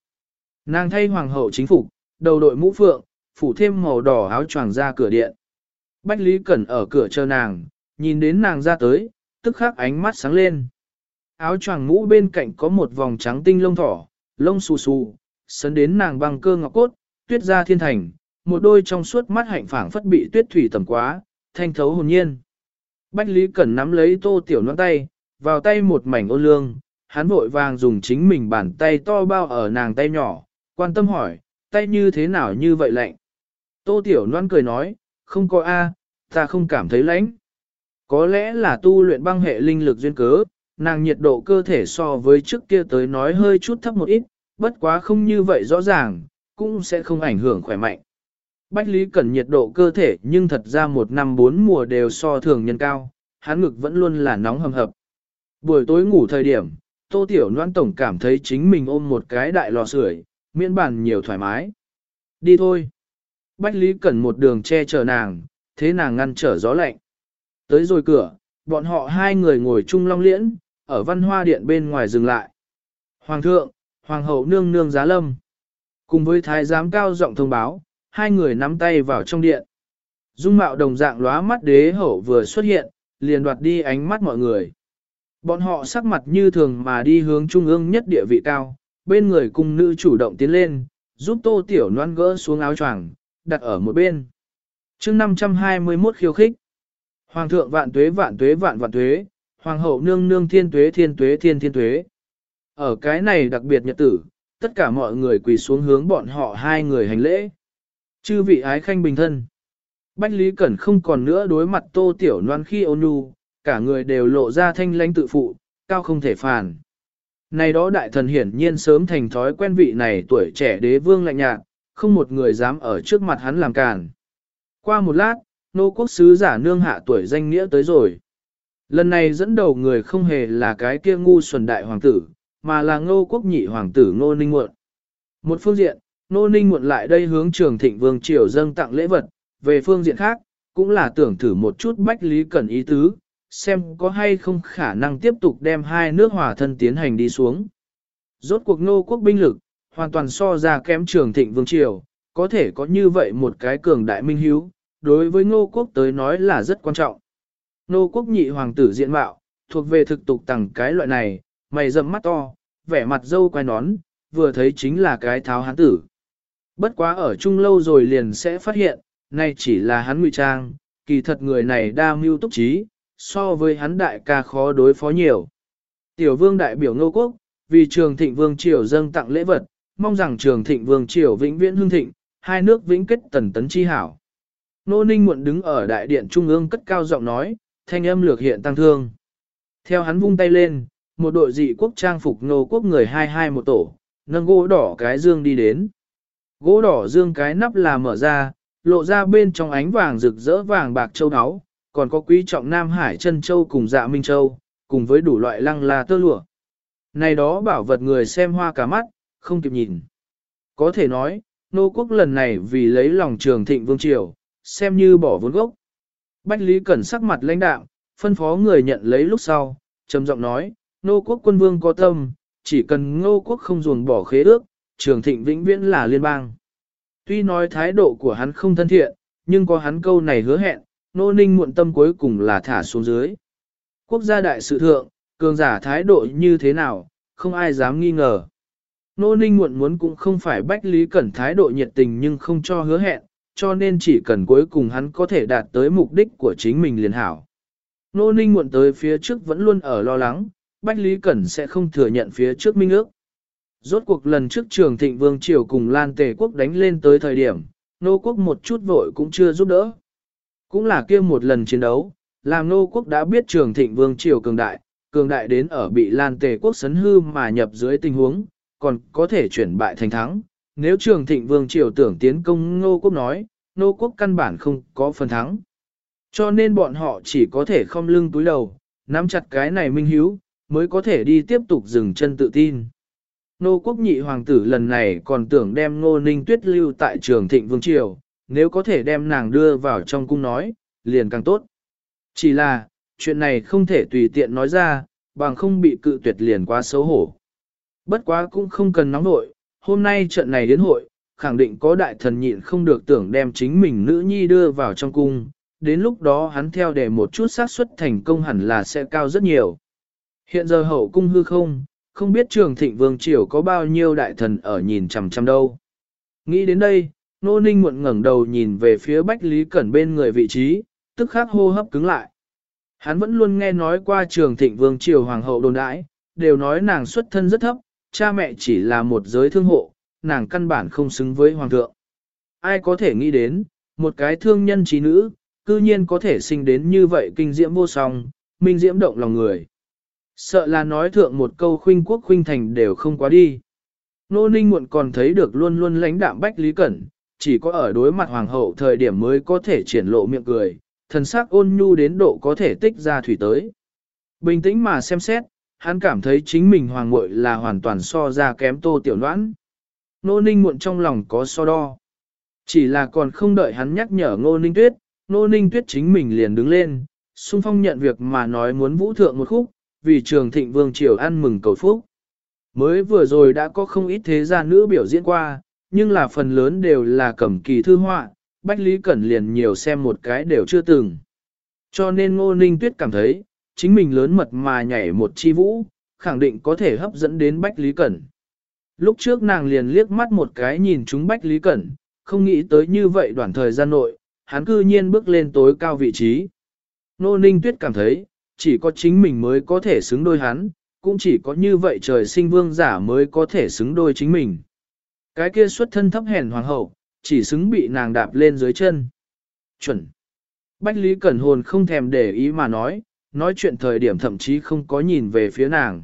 [SPEAKER 1] Nàng thay hoàng hậu chính phục, đầu đội mũ phượng, phủ thêm màu đỏ áo choàng ra cửa điện. Bách Lý Cẩn ở cửa chờ nàng, nhìn đến nàng ra tới, tức khắc ánh mắt sáng lên. Áo choàng mũ bên cạnh có một vòng trắng tinh lông thỏ, lông xù xù, sấn đến nàng băng cơ ngọc cốt, tuyết ra thiên thành, một đôi trong suốt mắt hạnh phảng phất bị tuyết thủy tầm quá, thanh thấu hồn nhiên. Bách Lý Cẩn nắm lấy tô tiểu nón tay, vào tay một mảnh ô lương, hắn vội vàng dùng chính mình bàn tay to bao ở nàng tay nhỏ, quan tâm hỏi, tay như thế nào như vậy lạnh. Tô tiểu loan cười nói, không có a, ta không cảm thấy lạnh. Có lẽ là tu luyện băng hệ linh lực duyên cớ, nàng nhiệt độ cơ thể so với trước kia tới nói hơi chút thấp một ít, bất quá không như vậy rõ ràng, cũng sẽ không ảnh hưởng khỏe mạnh. Bách Lý Cẩn nhiệt độ cơ thể nhưng thật ra một năm bốn mùa đều so thường nhân cao, hắn ngực vẫn luôn là nóng hầm hập. Buổi tối ngủ thời điểm, Tô Tiểu Loan Tổng cảm thấy chính mình ôm một cái đại lò sưởi, miễn bàn nhiều thoải mái. Đi thôi. Bách Lý Cẩn một đường che chở nàng, thế nàng ngăn trở gió lạnh. Tới rồi cửa, bọn họ hai người ngồi chung long liễn, ở văn hoa điện bên ngoài dừng lại. Hoàng thượng, hoàng hậu nương nương giá lâm. Cùng với thái giám cao giọng thông báo, hai người nắm tay vào trong điện. Dung mạo đồng dạng lóa mắt đế hậu vừa xuất hiện, liền đoạt đi ánh mắt mọi người. Bọn họ sắc mặt như thường mà đi hướng trung ương nhất địa vị cao, bên người cung nữ chủ động tiến lên, giúp tô tiểu noan gỡ xuống áo choàng, đặt ở một bên. chương 521 khiêu khích. Hoàng thượng vạn tuế vạn tuế vạn vạn tuế, hoàng hậu nương nương thiên tuế thiên tuế thiên thiên tuế. Ở cái này đặc biệt nhật tử, tất cả mọi người quỳ xuống hướng bọn họ hai người hành lễ. Chư vị ái khanh bình thân. Bách Lý Cẩn không còn nữa đối mặt tô tiểu noan khi ôn nhu, cả người đều lộ ra thanh lãnh tự phụ, cao không thể phản. Này đó đại thần hiển nhiên sớm thành thói quen vị này tuổi trẻ đế vương lạnh nhạt, không một người dám ở trước mặt hắn làm càn. Qua một lát, nô quốc sứ giả nương hạ tuổi danh nghĩa tới rồi. Lần này dẫn đầu người không hề là cái kia ngu xuẩn đại hoàng tử, mà là ngô quốc nhị hoàng tử ngô ninh muộn. Một phương diện, ngô ninh muộn lại đây hướng trường thịnh vương triều dâng tặng lễ vật, về phương diện khác, cũng là tưởng thử một chút bách lý cần ý tứ, xem có hay không khả năng tiếp tục đem hai nước hòa thân tiến hành đi xuống. Rốt cuộc ngô quốc binh lực, hoàn toàn so ra kém trường thịnh vương triều, có thể có như vậy một cái cường đại minh hiếu, đối với ngô quốc tới nói là rất quan trọng. Ngô quốc nhị hoàng tử diện mạo, thuộc về thực tục tầng cái loại này, mày rậm mắt to, vẻ mặt dâu quai nón, vừa thấy chính là cái tháo hán tử. Bất quá ở chung lâu rồi liền sẽ phát hiện, nay chỉ là hắn ngụy trang, kỳ thật người này đa mưu túc trí, so với hắn đại ca khó đối phó nhiều. Tiểu vương đại biểu ngô quốc, vì trường thịnh vương triều dâng tặng lễ vật, mong rằng trường thịnh vương triều vĩnh viễn hương thịnh, hai nước vĩnh kết tần tấn chi hảo. Nô Ninh muộn đứng ở đại điện trung ương cất cao giọng nói, thanh âm lược hiện tăng thương. Theo hắn vung tay lên, một đội dị quốc trang phục nô quốc người hai hai một tổ, nâng gỗ đỏ cái dương đi đến. Gỗ đỏ dương cái nắp là mở ra, lộ ra bên trong ánh vàng rực rỡ vàng bạc châu áo, còn có quý trọng Nam Hải chân châu cùng dạ Minh Châu, cùng với đủ loại lăng là tơ lụa. Này đó bảo vật người xem hoa cả mắt, không kịp nhìn. Có thể nói, nô quốc lần này vì lấy lòng trường thịnh vương triều, xem như bỏ vốn gốc. Bách Lý Cẩn sắc mặt lãnh đạo, phân phó người nhận lấy lúc sau, trầm giọng nói, nô quốc quân vương có tâm, chỉ cần ngô quốc không ruồng bỏ khế ước, trường thịnh vĩnh viễn là liên bang. Tuy nói thái độ của hắn không thân thiện, nhưng có hắn câu này hứa hẹn, nô ninh muộn tâm cuối cùng là thả xuống dưới. Quốc gia đại sự thượng, cường giả thái độ như thế nào, không ai dám nghi ngờ. Nô ninh muộn muốn cũng không phải bách lý cẩn thái độ nhiệt tình nhưng không cho hứa hẹn, cho nên chỉ cần cuối cùng hắn có thể đạt tới mục đích của chính mình liền hảo. Nô ninh muộn tới phía trước vẫn luôn ở lo lắng, Bách Lý Cẩn sẽ không thừa nhận phía trước minh ước. Rốt cuộc lần trước trường thịnh vương triều cùng Lan Tề quốc đánh lên tới thời điểm, nô quốc một chút vội cũng chưa giúp đỡ. Cũng là kia một lần chiến đấu, làm nô quốc đã biết trường thịnh vương triều cường đại, cường đại đến ở bị Lan Tề quốc sấn hư mà nhập dưới tình huống, còn có thể chuyển bại thành thắng. Nếu trường thịnh vương triều tưởng tiến công nô quốc nói, nô quốc căn bản không có phần thắng. Cho nên bọn họ chỉ có thể không lưng túi đầu, nắm chặt cái này minh hiếu, mới có thể đi tiếp tục dừng chân tự tin. Nô quốc nhị hoàng tử lần này còn tưởng đem Ngô Ninh Tuyết lưu tại trường thịnh vương triều, nếu có thể đem nàng đưa vào trong cung nói, liền càng tốt. Chỉ là, chuyện này không thể tùy tiện nói ra, bằng không bị cự tuyệt liền quá xấu hổ. Bất quá cũng không cần nóng nội, hôm nay trận này đến hội, khẳng định có đại thần nhịn không được tưởng đem chính mình nữ nhi đưa vào trong cung, đến lúc đó hắn theo để một chút xác suất thành công hẳn là sẽ cao rất nhiều. Hiện giờ hậu cung hư không, không biết trường thịnh vương triều có bao nhiêu đại thần ở nhìn chằm chằm đâu. Nghĩ đến đây, nô ninh muộn ngẩng đầu nhìn về phía Bách Lý Cẩn bên người vị trí, tức khắc hô hấp cứng lại. Hắn vẫn luôn nghe nói qua trường thịnh vương triều hoàng hậu đồn đãi, đều nói nàng xuất thân rất thấp, cha mẹ chỉ là một giới thương hộ, nàng căn bản không xứng với hoàng thượng. Ai có thể nghĩ đến, một cái thương nhân trí nữ, cư nhiên có thể sinh đến như vậy kinh diễm vô song, minh diễm động lòng người. Sợ là nói thượng một câu khuynh quốc khuynh thành đều không quá đi. Nô Ninh muộn còn thấy được luôn luôn lãnh đạm Bách Lý Cẩn, chỉ có ở đối mặt hoàng hậu thời điểm mới có thể triển lộ miệng cười, thần sắc ôn nhu đến độ có thể tích ra thủy tới. Bình tĩnh mà xem xét, hắn cảm thấy chính mình hoàng muội là hoàn toàn so ra kém tô tiểu noãn. Nô Ninh muộn trong lòng có so đo. Chỉ là còn không đợi hắn nhắc nhở Ngô Ninh Tuyết, Ngô Ninh Tuyết chính mình liền đứng lên, xung phong nhận việc mà nói muốn vũ thượng một khúc, vì trường thịnh vương triều ăn mừng cầu phúc. Mới vừa rồi đã có không ít thế gia nữ biểu diễn qua, nhưng là phần lớn đều là cẩm kỳ thư họa, Bách Lý Cẩn liền nhiều xem một cái đều chưa từng. Cho nên Ngô Ninh Tuyết cảm thấy, chính mình lớn mật mà nhảy một chi vũ, khẳng định có thể hấp dẫn đến Bách Lý Cẩn. Lúc trước nàng liền liếc mắt một cái nhìn chúng Bách Lý Cẩn, không nghĩ tới như vậy đoạn thời gian nội, hắn cư nhiên bước lên tối cao vị trí. Nô Ninh Tuyết cảm thấy, chỉ có chính mình mới có thể xứng đôi hắn, cũng chỉ có như vậy trời sinh vương giả mới có thể xứng đôi chính mình. Cái kia xuất thân thấp hèn hoàng hậu, chỉ xứng bị nàng đạp lên dưới chân. Chuẩn. Bách Lý Cẩn Hồn không thèm để ý mà nói, nói chuyện thời điểm thậm chí không có nhìn về phía nàng.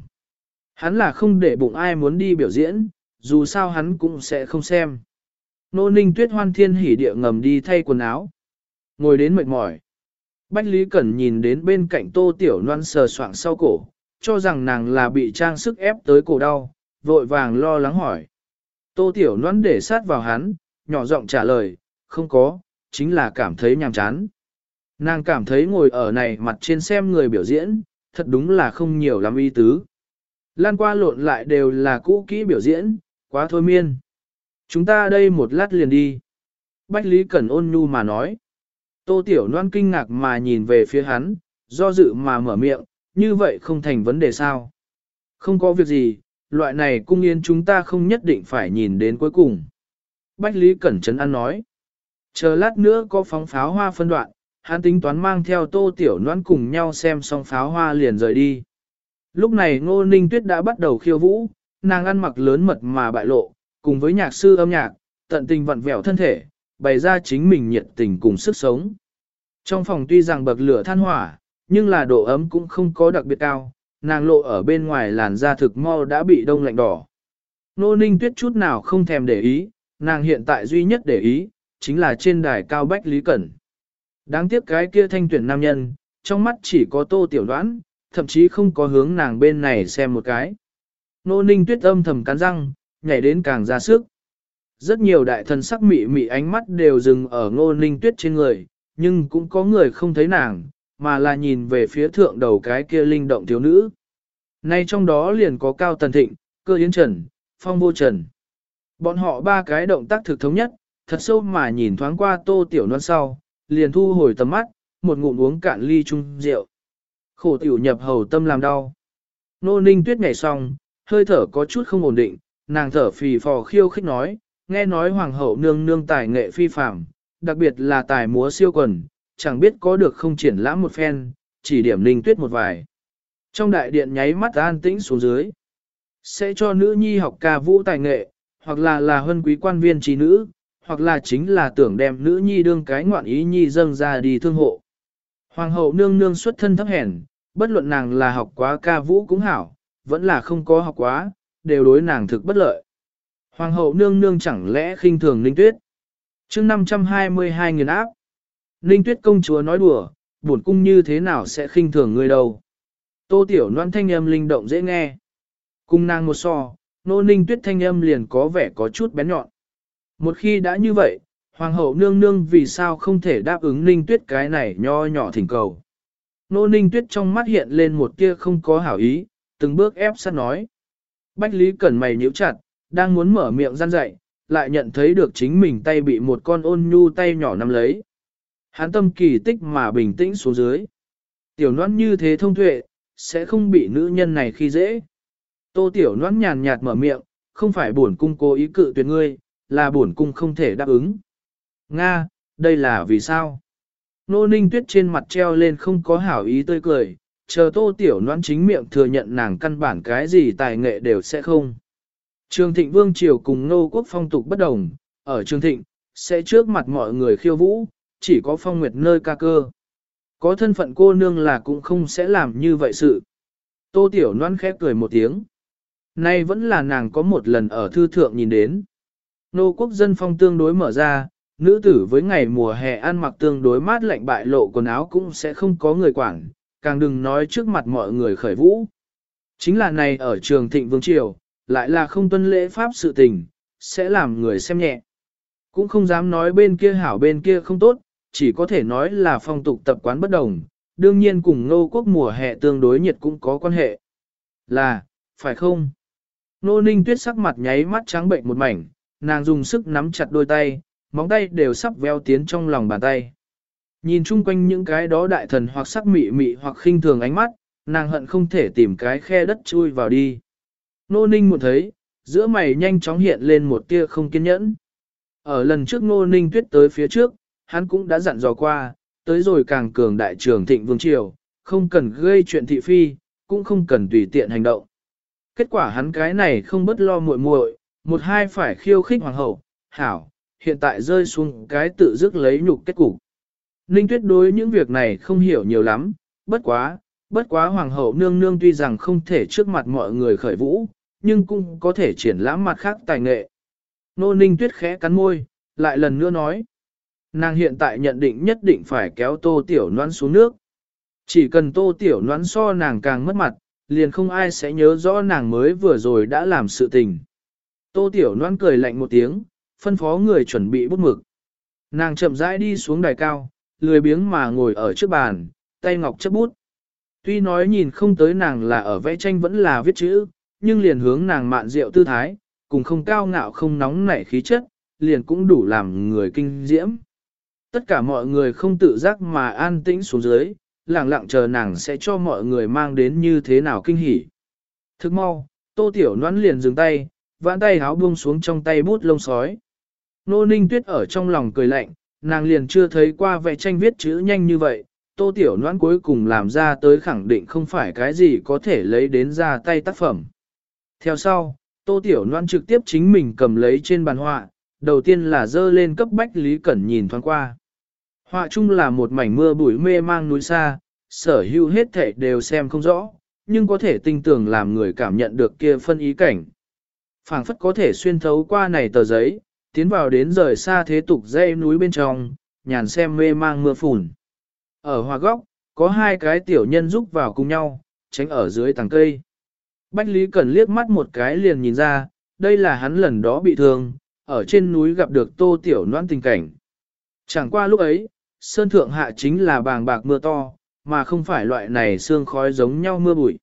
[SPEAKER 1] Hắn là không để bụng ai muốn đi biểu diễn, dù sao hắn cũng sẽ không xem. Nô ninh tuyết hoan thiên hỉ địa ngầm đi thay quần áo. Ngồi đến mệt mỏi. Bách Lý Cẩn nhìn đến bên cạnh tô tiểu Loan sờ soạng sau cổ, cho rằng nàng là bị trang sức ép tới cổ đau, vội vàng lo lắng hỏi. Tô tiểu Loan để sát vào hắn, nhỏ giọng trả lời, không có, chính là cảm thấy nhàm chán. Nàng cảm thấy ngồi ở này mặt trên xem người biểu diễn, thật đúng là không nhiều lắm ý tứ. Lan qua lộn lại đều là cũ kỹ biểu diễn, quá thôi miên. Chúng ta đây một lát liền đi. Bách Lý Cẩn ôn nhu mà nói. Tô Tiểu Loan kinh ngạc mà nhìn về phía hắn, do dự mà mở miệng, như vậy không thành vấn đề sao. Không có việc gì, loại này cung yên chúng ta không nhất định phải nhìn đến cuối cùng. Bách Lý Cẩn Trấn An nói. Chờ lát nữa có phóng pháo hoa phân đoạn, hắn tính toán mang theo tô tiểu noãn cùng nhau xem xong pháo hoa liền rời đi. Lúc này ngô ninh tuyết đã bắt đầu khiêu vũ, nàng ăn mặc lớn mật mà bại lộ, cùng với nhạc sư âm nhạc, tận tình vặn vẹo thân thể, bày ra chính mình nhiệt tình cùng sức sống. Trong phòng tuy rằng bậc lửa than hỏa, nhưng là độ ấm cũng không có đặc biệt cao, nàng lộ ở bên ngoài làn da thực mau đã bị đông lạnh đỏ. Nô ninh tuyết chút nào không thèm để ý, nàng hiện tại duy nhất để ý, chính là trên đài cao bách Lý Cẩn. Đáng tiếc cái kia thanh tuyển nam nhân, trong mắt chỉ có tô tiểu đoán, thậm chí không có hướng nàng bên này xem một cái. Nô ninh tuyết âm thầm cắn răng, nhảy đến càng ra sức. Rất nhiều đại thần sắc mị mị ánh mắt đều dừng ở ngô ninh tuyết trên người, nhưng cũng có người không thấy nàng, mà là nhìn về phía thượng đầu cái kia linh động thiếu nữ. Nay trong đó liền có Cao Tần Thịnh, Cơ Yến Trần, Phong Vô Trần. Bọn họ ba cái động tác thực thống nhất, thật sâu mà nhìn thoáng qua tô tiểu non sau, liền thu hồi tầm mắt, một ngụm uống cạn ly chung rượu. Khổ tiểu nhập hầu tâm làm đau. Nô ninh tuyết nhảy xong, hơi thở có chút không ổn định, nàng thở phì phò khiêu khích nói, nghe nói hoàng hậu nương nương tài nghệ phi phạm, đặc biệt là tài múa siêu quần, chẳng biết có được không triển lãm một phen, chỉ điểm ninh tuyết một vài. Trong đại điện nháy mắt an tĩnh xuống dưới, sẽ cho nữ nhi học ca vũ tài nghệ, hoặc là là huân quý quan viên trí nữ, hoặc là chính là tưởng đem nữ nhi đương cái ngoạn ý nhi dâng ra đi thương hộ. Hoàng hậu nương nương xuất thân thấp hèn, bất luận nàng là học quá ca vũ cũng hảo, vẫn là không có học quá, đều đối nàng thực bất lợi. Hoàng hậu nương nương chẳng lẽ khinh thường Ninh Tuyết. chương 522 nghìn áp. Ninh Tuyết công chúa nói đùa, buồn cung như thế nào sẽ khinh thường người đâu. Tô tiểu noan thanh âm linh động dễ nghe. Cung nàng một so, nô Ninh Tuyết thanh âm liền có vẻ có chút bén nhọn. Một khi đã như vậy, Hoàng hậu nương nương vì sao không thể đáp ứng Ninh Tuyết cái này nho nhỏ thỉnh cầu. Nô Ninh Tuyết trong mắt hiện lên một tia không có hảo ý, từng bước ép sát nói. Bách Lý Cẩn mày nhíu chặt, đang muốn mở miệng gian dậy, lại nhận thấy được chính mình tay bị một con ôn nhu tay nhỏ nắm lấy. Hán tâm kỳ tích mà bình tĩnh xuống dưới. Tiểu noan như thế thông tuệ, sẽ không bị nữ nhân này khi dễ. Tô tiểu noan nhàn nhạt mở miệng, không phải buồn cung cố ý cự tuyệt ngươi, là bổn cung không thể đáp ứng. Nga, đây là vì sao? Nô ninh tuyết trên mặt treo lên không có hảo ý tươi cười, chờ tô tiểu noan chính miệng thừa nhận nàng căn bản cái gì tài nghệ đều sẽ không. Trường thịnh vương triều cùng nô quốc phong tục bất đồng, ở trường thịnh, sẽ trước mặt mọi người khiêu vũ, chỉ có phong nguyệt nơi ca cơ. Có thân phận cô nương là cũng không sẽ làm như vậy sự. Tô tiểu noan khép cười một tiếng. Nay vẫn là nàng có một lần ở thư thượng nhìn đến. Nô quốc dân phong tương đối mở ra, nữ tử với ngày mùa hè ăn mặc tương đối mát lạnh bại lộ quần áo cũng sẽ không có người quản, càng đừng nói trước mặt mọi người khởi vũ. Chính là này ở trường thịnh vương triều, lại là không tuân lễ pháp sự tình, sẽ làm người xem nhẹ. Cũng không dám nói bên kia hảo bên kia không tốt, chỉ có thể nói là phong tục tập quán bất đồng, đương nhiên cùng nô quốc mùa hè tương đối nhiệt cũng có quan hệ. Là, phải không? Nô ninh tuyết sắc mặt nháy mắt trắng bệnh một mảnh, nàng dùng sức nắm chặt đôi tay, móng tay đều sắp veo tiến trong lòng bàn tay. Nhìn chung quanh những cái đó đại thần hoặc sắc mị mị hoặc khinh thường ánh mắt, nàng hận không thể tìm cái khe đất chui vào đi. Nô ninh một thấy, giữa mày nhanh chóng hiện lên một tia không kiên nhẫn. Ở lần trước nô ninh tuyết tới phía trước, hắn cũng đã dặn dò qua, tới rồi càng cường đại trường thịnh vương triều, không cần gây chuyện thị phi, cũng không cần tùy tiện hành động. Kết quả hắn cái này không bất lo muội muội, một hai phải khiêu khích hoàng hậu, hảo, hiện tại rơi xuống cái tự dứt lấy nhục kết cục. Ninh tuyết đối những việc này không hiểu nhiều lắm, bất quá, bất quá hoàng hậu nương nương tuy rằng không thể trước mặt mọi người khởi vũ, nhưng cũng có thể triển lãm mặt khác tài nghệ. Nô ninh tuyết khẽ cắn môi, lại lần nữa nói. Nàng hiện tại nhận định nhất định phải kéo tô tiểu noãn xuống nước. Chỉ cần tô tiểu noãn so nàng càng mất mặt, liền không ai sẽ nhớ rõ nàng mới vừa rồi đã làm sự tình. Tô tiểu Loan cười lạnh một tiếng, phân phó người chuẩn bị bút mực. Nàng chậm rãi đi xuống đài cao, lười biếng mà ngồi ở trước bàn, tay ngọc chấp bút. Tuy nói nhìn không tới nàng là ở vẽ tranh vẫn là viết chữ, nhưng liền hướng nàng mạn rượu tư thái, cùng không cao ngạo không nóng nảy khí chất, liền cũng đủ làm người kinh diễm. Tất cả mọi người không tự giác mà an tĩnh xuống dưới, lặng lặng chờ nàng sẽ cho mọi người mang đến như thế nào kinh hỉ. Thức mau, tô tiểu noãn liền dừng tay, vãn tay háo buông xuống trong tay bút lông sói. Nô ninh tuyết ở trong lòng cười lạnh, nàng liền chưa thấy qua vẽ tranh viết chữ nhanh như vậy, tô tiểu noãn cuối cùng làm ra tới khẳng định không phải cái gì có thể lấy đến ra tay tác phẩm. Theo sau, tô tiểu noãn trực tiếp chính mình cầm lấy trên bàn họa, đầu tiên là dơ lên cấp bách Lý Cẩn nhìn thoáng qua. Họa chung là một mảnh mưa bụi mê mang núi xa, sở hữu hết thể đều xem không rõ, nhưng có thể tinh tường làm người cảm nhận được kia phân ý cảnh phảng phất có thể xuyên thấu qua này tờ giấy, tiến vào đến rời xa thế tục dây núi bên trong, nhàn xem mê mang mưa phùn. Ở hòa góc, có hai cái tiểu nhân giúp vào cùng nhau, tránh ở dưới tàng cây. Bách Lý Cẩn liếc mắt một cái liền nhìn ra, đây là hắn lần đó bị thương, ở trên núi gặp được tô tiểu noan tình cảnh. Chẳng qua lúc ấy, sơn thượng hạ chính là bàng bạc mưa to, mà không phải loại này sương khói giống nhau mưa bụi.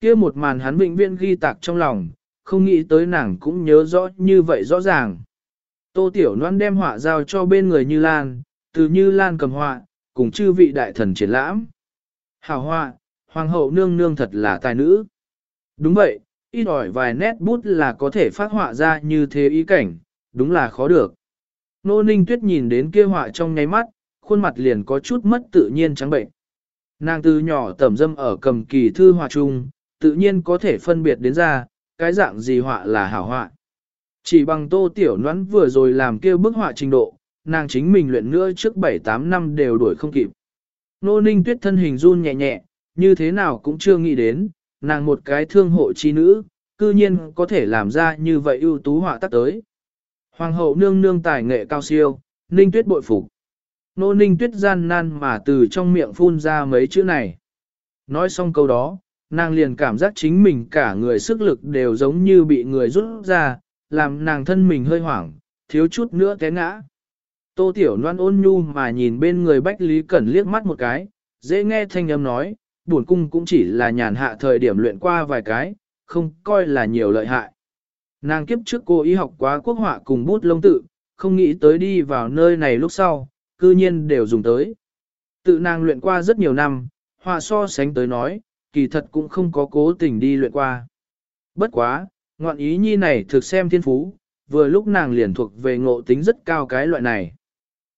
[SPEAKER 1] kia một màn hắn vĩnh viễn ghi tạc trong lòng, không nghĩ tới nàng cũng nhớ rõ như vậy rõ ràng. Tô Tiểu Loan đem họa giao cho bên người Như Lan, từ Như Lan cầm họa, cùng chư vị đại thần triển lãm. Hảo họa, hoàng hậu nương nương thật là tài nữ. Đúng vậy, ít ỏi vài nét bút là có thể phát họa ra như thế ý cảnh, đúng là khó được. Nô Ninh Tuyết nhìn đến kia họa trong nháy mắt, khuôn mặt liền có chút mất tự nhiên trắng bệnh. Nàng từ nhỏ tẩm dâm ở cầm kỳ thư họa chung, tự nhiên có thể phân biệt đến ra, cái dạng gì họa là hảo họa. Chỉ bằng tô tiểu noãn vừa rồi làm kia bức họa trình độ, nàng chính mình luyện nữa trước 7-8 năm đều đuổi không kịp. Nô ninh tuyết thân hình run nhẹ nhẹ, như thế nào cũng chưa nghĩ đến, nàng một cái thương hộ chi nữ, cư nhiên có thể làm ra như vậy ưu tú họa tác tới. Hoàng hậu nương nương tài nghệ cao siêu, ninh tuyết bội phục. Nô ninh tuyết gian nan mà từ trong miệng phun ra mấy chữ này. Nói xong câu đó, nàng liền cảm giác chính mình cả người sức lực đều giống như bị người rút ra, làm nàng thân mình hơi hoảng, thiếu chút nữa té ngã. Tô Tiểu Loan ôn nhu mà nhìn bên người Bách Lý Cẩn liếc mắt một cái, dễ nghe thanh âm nói, buồn cung cũng chỉ là nhàn hạ thời điểm luyện qua vài cái, không coi là nhiều lợi hại. Nàng kiếp trước cô y học quá quốc họa cùng bút lông tự, không nghĩ tới đi vào nơi này lúc sau, cư nhiên đều dùng tới. Tự nàng luyện qua rất nhiều năm, họa so sánh tới nói, kỳ thật cũng không có cố tình đi luyện qua. Bất quá, ngoạn ý nhi này thực xem thiên phú, vừa lúc nàng liền thuộc về ngộ tính rất cao cái loại này.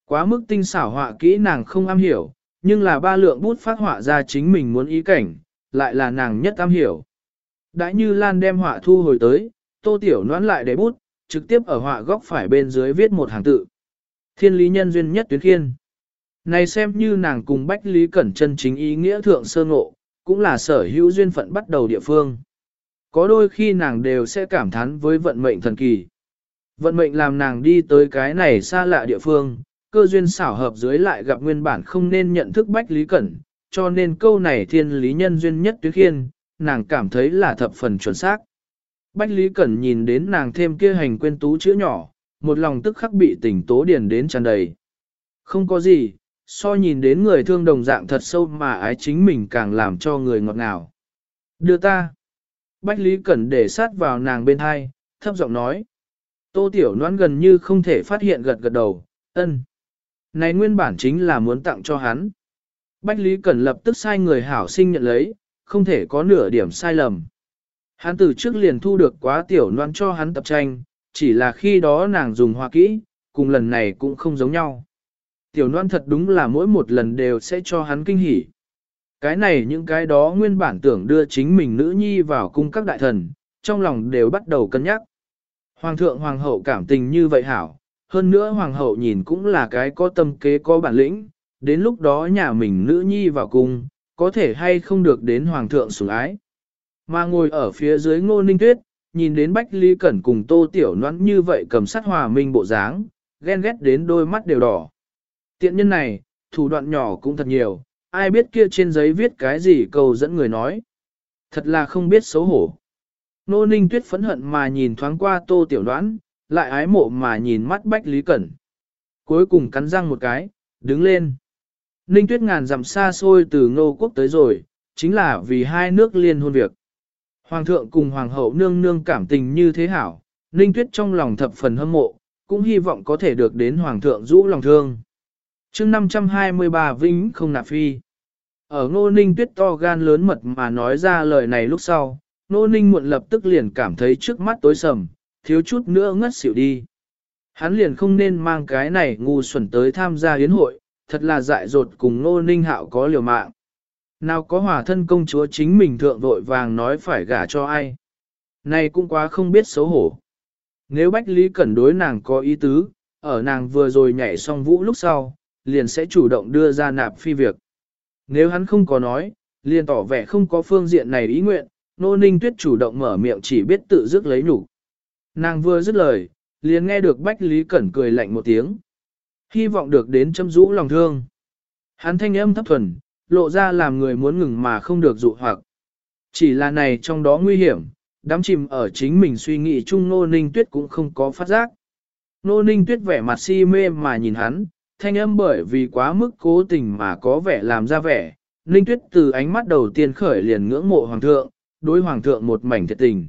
[SPEAKER 1] Quá mức tinh xảo họa kỹ nàng không am hiểu, nhưng là ba lượng bút phát họa ra chính mình muốn ý cảnh, lại là nàng nhất am hiểu. Đã như Lan đem họa thu hồi tới, tô tiểu noãn lại để bút, trực tiếp ở họa góc phải bên dưới viết một hàng tự. Thiên lý nhân duyên nhất tuyến khiên. Này xem như nàng cùng Bách Lý Cẩn chân chính ý nghĩa thượng sơ ngộ, cũng là sở hữu duyên phận bắt đầu địa phương. Có đôi khi nàng đều sẽ cảm thán với vận mệnh thần kỳ. Vận mệnh làm nàng đi tới cái này xa lạ địa phương, cơ duyên xảo hợp dưới lại gặp nguyên bản không nên nhận thức Bách Lý Cẩn, cho nên câu này thiên lý nhân duyên nhất tuyết khiên, nàng cảm thấy là thập phần chuẩn xác. Bách Lý Cẩn nhìn đến nàng thêm kia hành quên tú chữ nhỏ, một lòng tức khắc bị tỉnh tố điền đến tràn đầy. Không có gì, so nhìn đến người thương đồng dạng thật sâu mà ái chính mình càng làm cho người ngọt ngào. Đưa ta. Bách Lý Cẩn để sát vào nàng bên hai, thấp giọng nói. Tô Tiểu Loan gần như không thể phát hiện gật gật đầu, ân. Này nguyên bản chính là muốn tặng cho hắn. Bách Lý Cẩn lập tức sai người hảo sinh nhận lấy, không thể có nửa điểm sai lầm. Hắn từ trước liền thu được quá Tiểu Loan cho hắn tập tranh, chỉ là khi đó nàng dùng hoa kỹ, cùng lần này cũng không giống nhau tiểu noan thật đúng là mỗi một lần đều sẽ cho hắn kinh hỉ. Cái này những cái đó nguyên bản tưởng đưa chính mình nữ nhi vào cung các đại thần, trong lòng đều bắt đầu cân nhắc. Hoàng thượng hoàng hậu cảm tình như vậy hảo, hơn nữa hoàng hậu nhìn cũng là cái có tâm kế có bản lĩnh, đến lúc đó nhà mình nữ nhi vào cung, có thể hay không được đến hoàng thượng sủng ái. Mà ngồi ở phía dưới ngô ninh tuyết, nhìn đến Bách Ly Cẩn cùng tô tiểu noãn như vậy cầm sát hòa minh bộ dáng, ghen ghét đến đôi mắt đều đỏ. Tiện nhân này, thủ đoạn nhỏ cũng thật nhiều, ai biết kia trên giấy viết cái gì cầu dẫn người nói. Thật là không biết xấu hổ. Nô ninh tuyết phẫn hận mà nhìn thoáng qua tô tiểu đoán, lại ái mộ mà nhìn mắt Bách Lý Cẩn. Cuối cùng cắn răng một cái, đứng lên. Ninh tuyết ngàn dặm xa xôi từ ngô quốc tới rồi, chính là vì hai nước liên hôn việc. Hoàng thượng cùng hoàng hậu nương nương cảm tình như thế hảo, Ninh tuyết trong lòng thập phần hâm mộ, cũng hy vọng có thể được đến hoàng thượng rũ lòng thương chương 523 Vĩnh không nạp phi. Ở ngô ninh tuyết to gan lớn mật mà nói ra lời này lúc sau, ngô ninh muộn lập tức liền cảm thấy trước mắt tối sầm, thiếu chút nữa ngất xỉu đi. Hắn liền không nên mang cái này ngu xuẩn tới tham gia hiến hội, thật là dại dột cùng ngô ninh hạo có liều mạng. Nào có hòa thân công chúa chính mình thượng vội vàng nói phải gả cho ai. Này cũng quá không biết xấu hổ. Nếu Bách Lý Cẩn đối nàng có ý tứ, ở nàng vừa rồi nhảy xong vũ lúc sau, liền sẽ chủ động đưa ra nạp phi việc. Nếu hắn không có nói, liền tỏ vẻ không có phương diện này ý nguyện, nô ninh tuyết chủ động mở miệng chỉ biết tự dứt lấy nhục Nàng vừa dứt lời, liền nghe được Bách Lý Cẩn cười lạnh một tiếng. Hy vọng được đến châm rũ lòng thương. Hắn thanh âm thấp thuần, lộ ra làm người muốn ngừng mà không được dụ hoặc. Chỉ là này trong đó nguy hiểm, đám chìm ở chính mình suy nghĩ chung nô ninh tuyết cũng không có phát giác. Nô ninh tuyết vẻ mặt si mê mà nhìn hắn, thanh âm bởi vì quá mức cố tình mà có vẻ làm ra vẻ. Ninh tuyết từ ánh mắt đầu tiên khởi liền ngưỡng mộ hoàng thượng, đối hoàng thượng một mảnh thiệt tình.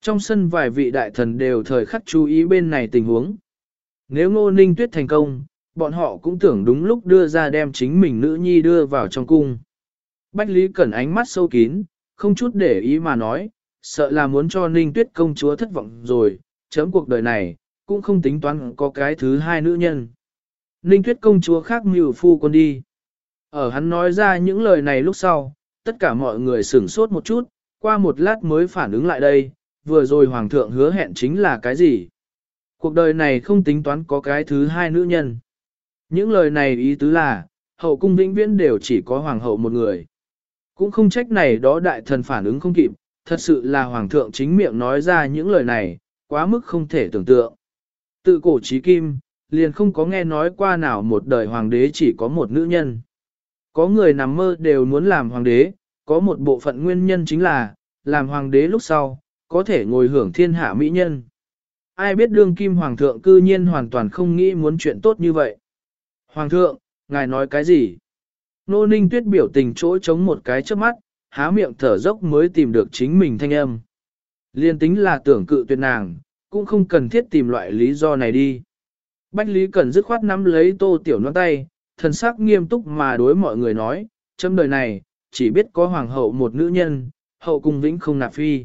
[SPEAKER 1] Trong sân vài vị đại thần đều thời khắc chú ý bên này tình huống. Nếu ngô ninh tuyết thành công, bọn họ cũng tưởng đúng lúc đưa ra đem chính mình nữ nhi đưa vào trong cung. Bách Lý Cẩn ánh mắt sâu kín, không chút để ý mà nói, sợ là muốn cho ninh tuyết công chúa thất vọng rồi, chấm cuộc đời này, cũng không tính toán có cái thứ hai nữ nhân. Ninh tuyết công chúa khác mưu phu quân đi. Ở hắn nói ra những lời này lúc sau, tất cả mọi người sửng sốt một chút, qua một lát mới phản ứng lại đây, vừa rồi hoàng thượng hứa hẹn chính là cái gì. Cuộc đời này không tính toán có cái thứ hai nữ nhân. Những lời này ý tứ là, hậu cung vĩnh viễn đều chỉ có hoàng hậu một người. Cũng không trách này đó đại thần phản ứng không kịp, thật sự là hoàng thượng chính miệng nói ra những lời này, quá mức không thể tưởng tượng. Tự cổ trí kim, liền không có nghe nói qua nào một đời hoàng đế chỉ có một nữ nhân. Có người nằm mơ đều muốn làm hoàng đế, có một bộ phận nguyên nhân chính là, làm hoàng đế lúc sau, có thể ngồi hưởng thiên hạ mỹ nhân. Ai biết đương kim hoàng thượng cư nhiên hoàn toàn không nghĩ muốn chuyện tốt như vậy. Hoàng thượng, ngài nói cái gì? Nô ninh tuyết biểu tình chỗ chống một cái trước mắt, há miệng thở dốc mới tìm được chính mình thanh âm. Liên tính là tưởng cự tuyệt nàng, cũng không cần thiết tìm loại lý do này đi. Bách Lý Cẩn dứt khoát nắm lấy tô tiểu nón tay, thần sắc nghiêm túc mà đối mọi người nói, trong đời này, chỉ biết có hoàng hậu một nữ nhân, hậu cung vĩnh không nạp phi.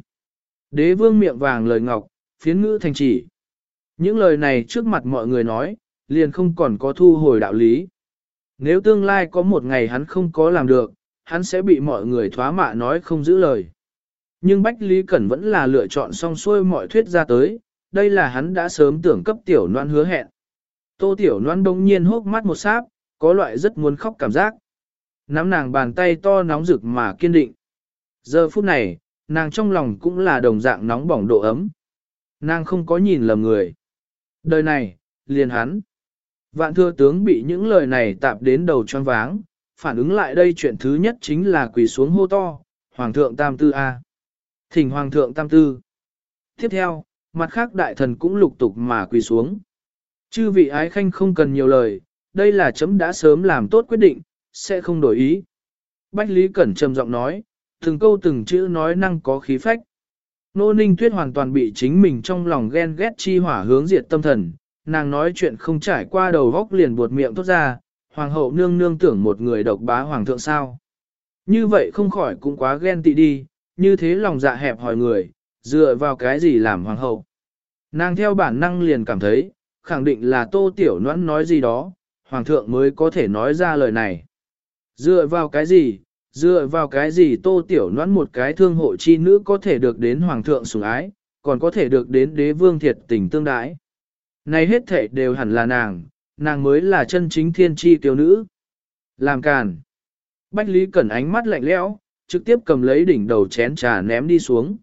[SPEAKER 1] Đế vương miệng vàng lời ngọc, phiến ngữ thành chỉ. Những lời này trước mặt mọi người nói, liền không còn có thu hồi đạo lý. Nếu tương lai có một ngày hắn không có làm được, hắn sẽ bị mọi người thoá mạ nói không giữ lời. Nhưng Bách Lý Cẩn vẫn là lựa chọn song xuôi mọi thuyết ra tới, đây là hắn đã sớm tưởng cấp tiểu noan hứa hẹn. Tô tiểu Loan đông nhiên hốc mắt một sáp, có loại rất muốn khóc cảm giác. Nắm nàng bàn tay to nóng rực mà kiên định. Giờ phút này, nàng trong lòng cũng là đồng dạng nóng bỏng độ ấm. Nàng không có nhìn lầm người. Đời này, liền hắn. Vạn thưa tướng bị những lời này tạp đến đầu choáng váng, phản ứng lại đây chuyện thứ nhất chính là quỳ xuống hô to, Hoàng thượng Tam Tư A. Thỉnh Hoàng thượng Tam Tư. Tiếp theo, mặt khác đại thần cũng lục tục mà quỳ xuống. Chư vị ái khanh không cần nhiều lời, đây là chấm đã sớm làm tốt quyết định, sẽ không đổi ý. Bách Lý Cẩn trầm giọng nói, từng câu từng chữ nói năng có khí phách. Nô Ninh Tuyết hoàn toàn bị chính mình trong lòng ghen ghét chi hỏa hướng diệt tâm thần, nàng nói chuyện không trải qua đầu góc liền buột miệng tốt ra, hoàng hậu nương nương tưởng một người độc bá hoàng thượng sao. Như vậy không khỏi cũng quá ghen tị đi, như thế lòng dạ hẹp hỏi người, dựa vào cái gì làm hoàng hậu. Nàng theo bản năng liền cảm thấy, khẳng định là tô tiểu noãn nói gì đó, hoàng thượng mới có thể nói ra lời này. Dựa vào cái gì, dựa vào cái gì tô tiểu noãn một cái thương hộ chi nữ có thể được đến hoàng thượng sủng ái, còn có thể được đến đế vương thiệt tình tương đái. Này hết thể đều hẳn là nàng, nàng mới là chân chính thiên chi tiểu nữ. Làm càn. Bách Lý Cẩn ánh mắt lạnh lẽo, trực tiếp cầm lấy đỉnh đầu chén trà ném đi xuống.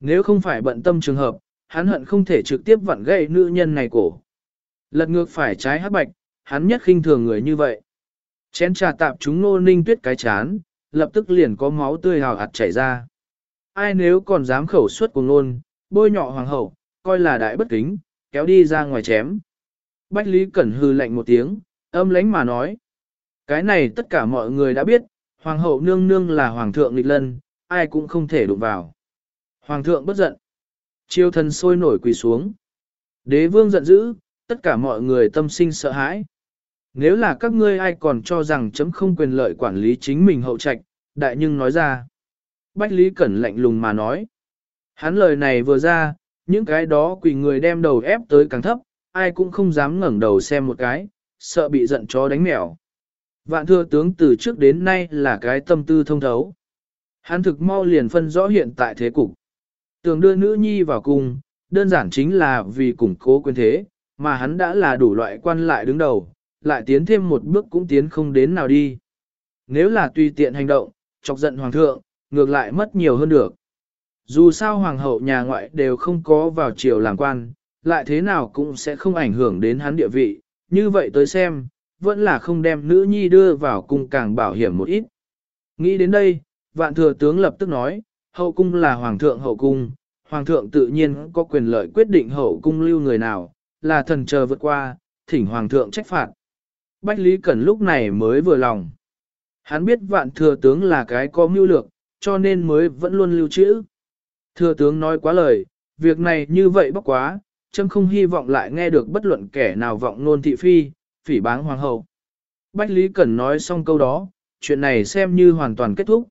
[SPEAKER 1] Nếu không phải bận tâm trường hợp, hắn hận không thể trực tiếp vặn gãy nữ nhân này cổ. Lật ngược phải trái hắc bạch, hắn nhất khinh thường người như vậy. Chén trà tạp chúng nô ninh tuyết cái chán, lập tức liền có máu tươi hào hạt chảy ra. Ai nếu còn dám khẩu suất cùng nôn, bôi nhọ hoàng hậu, coi là đại bất kính, kéo đi ra ngoài chém. Bách Lý Cẩn hư lạnh một tiếng, âm lánh mà nói. Cái này tất cả mọi người đã biết, hoàng hậu nương nương là hoàng thượng nghịch lân, ai cũng không thể đụng vào. Hoàng thượng bất giận. Chiêu thần sôi nổi quỳ xuống. Đế vương giận dữ, tất cả mọi người tâm sinh sợ hãi. Nếu là các ngươi ai còn cho rằng chấm không quyền lợi quản lý chính mình hậu trạch, đại nhưng nói ra. Bách Lý Cẩn lạnh lùng mà nói. Hắn lời này vừa ra, những cái đó quỳ người đem đầu ép tới càng thấp, ai cũng không dám ngẩng đầu xem một cái, sợ bị giận chó đánh mèo. Vạn thừa tướng từ trước đến nay là cái tâm tư thông thấu. Hắn thực mau liền phân rõ hiện tại thế cục. Tưởng đưa nữ nhi vào cung, đơn giản chính là vì củng cố quyền thế, mà hắn đã là đủ loại quan lại đứng đầu, lại tiến thêm một bước cũng tiến không đến nào đi. Nếu là tùy tiện hành động, chọc giận hoàng thượng, ngược lại mất nhiều hơn được. Dù sao hoàng hậu nhà ngoại đều không có vào triều làm quan, lại thế nào cũng sẽ không ảnh hưởng đến hắn địa vị, như vậy tới xem, vẫn là không đem nữ nhi đưa vào cung càng bảo hiểm một ít. Nghĩ đến đây, vạn thừa tướng lập tức nói, hậu cung là hoàng thượng hậu cung, hoàng thượng tự nhiên có quyền lợi quyết định hậu cung lưu người nào, là thần chờ vượt qua, thỉnh hoàng thượng trách phạt. Bách Lý Cẩn lúc này mới vừa lòng. Hắn biết vạn thừa tướng là cái có mưu lược, cho nên mới vẫn luôn lưu trữ. Thừa tướng nói quá lời, việc này như vậy bốc quá, châm không hy vọng lại nghe được bất luận kẻ nào vọng nôn thị phi, phỉ báng hoàng hậu. Bách Lý Cẩn nói xong câu đó, chuyện này xem như hoàn toàn kết thúc.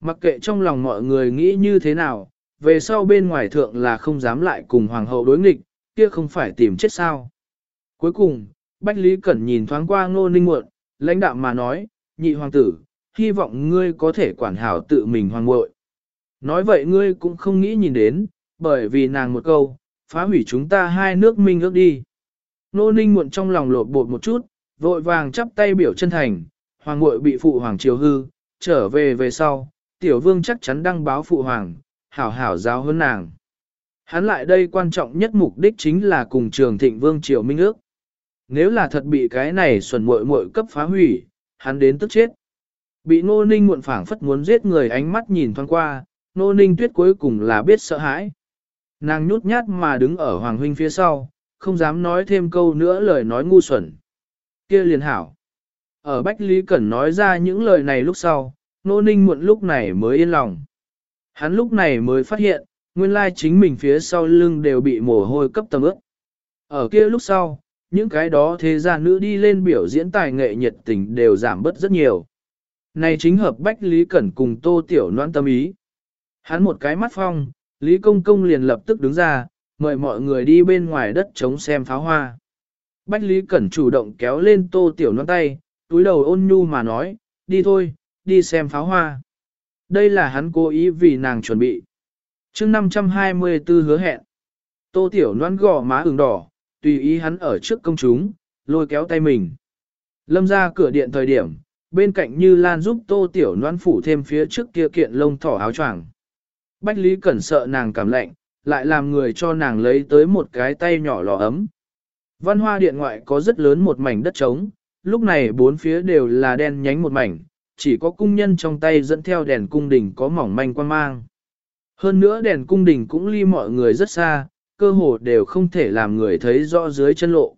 [SPEAKER 1] Mặc kệ trong lòng mọi người nghĩ như thế nào, về sau bên ngoài thượng là không dám lại cùng hoàng hậu đối nghịch, kia không phải tìm chết sao. Cuối cùng, Bách Lý Cẩn nhìn thoáng qua ngô ninh muộn, lãnh đạo mà nói, nhị hoàng tử, hy vọng ngươi có thể quản hảo tự mình hoàng muội. Nói vậy ngươi cũng không nghĩ nhìn đến, bởi vì nàng một câu, phá hủy chúng ta hai nước minh ước đi. Nô ninh muộn trong lòng lột bột một chút, vội vàng chắp tay biểu chân thành, hoàng muội bị phụ hoàng triều hư, trở về về sau, tiểu vương chắc chắn đăng báo phụ hoàng, hảo hảo giáo hơn nàng. Hắn lại đây quan trọng nhất mục đích chính là cùng trường thịnh vương triều minh ước. Nếu là thật bị cái này xuẩn muội muội cấp phá hủy, hắn đến tức chết. Bị nô ninh muộn phảng phất muốn giết người ánh mắt nhìn thoáng qua, nô ninh tuyết cuối cùng là biết sợ hãi. Nàng nhút nhát mà đứng ở hoàng huynh phía sau, không dám nói thêm câu nữa lời nói ngu xuẩn. kia liền hảo. Ở Bách Lý Cẩn nói ra những lời này lúc sau, nô ninh muộn lúc này mới yên lòng. Hắn lúc này mới phát hiện, nguyên lai chính mình phía sau lưng đều bị mồ hôi cấp tầm ướt. Ở kia lúc sau, những cái đó thế gia nữ đi lên biểu diễn tài nghệ nhiệt tình đều giảm bớt rất nhiều. Này chính hợp Bách Lý Cẩn cùng Tô Tiểu Loan tâm ý. Hắn một cái mắt phong, Lý Công Công liền lập tức đứng ra, mời mọi người đi bên ngoài đất chống xem pháo hoa. Bách Lý Cẩn chủ động kéo lên Tô Tiểu Loan tay, túi đầu ôn nhu mà nói, đi thôi, đi xem pháo hoa. Đây là hắn cố ý vì nàng chuẩn bị. chương 524 hứa hẹn. Tô Tiểu Loan gò má ửng đỏ, tùy ý hắn ở trước công chúng, lôi kéo tay mình. Lâm ra cửa điện thời điểm, bên cạnh như Lan giúp Tô Tiểu Loan phủ thêm phía trước kia kiện lông thỏ áo choàng. Bách Lý Cẩn sợ nàng cảm lạnh, lại làm người cho nàng lấy tới một cái tay nhỏ lò ấm. Văn hoa điện ngoại có rất lớn một mảnh đất trống, lúc này bốn phía đều là đen nhánh một mảnh, chỉ có cung nhân trong tay dẫn theo đèn cung đình có mỏng manh quan mang. Hơn nữa đèn cung đình cũng ly mọi người rất xa, cơ hồ đều không thể làm người thấy rõ dưới chân lộ.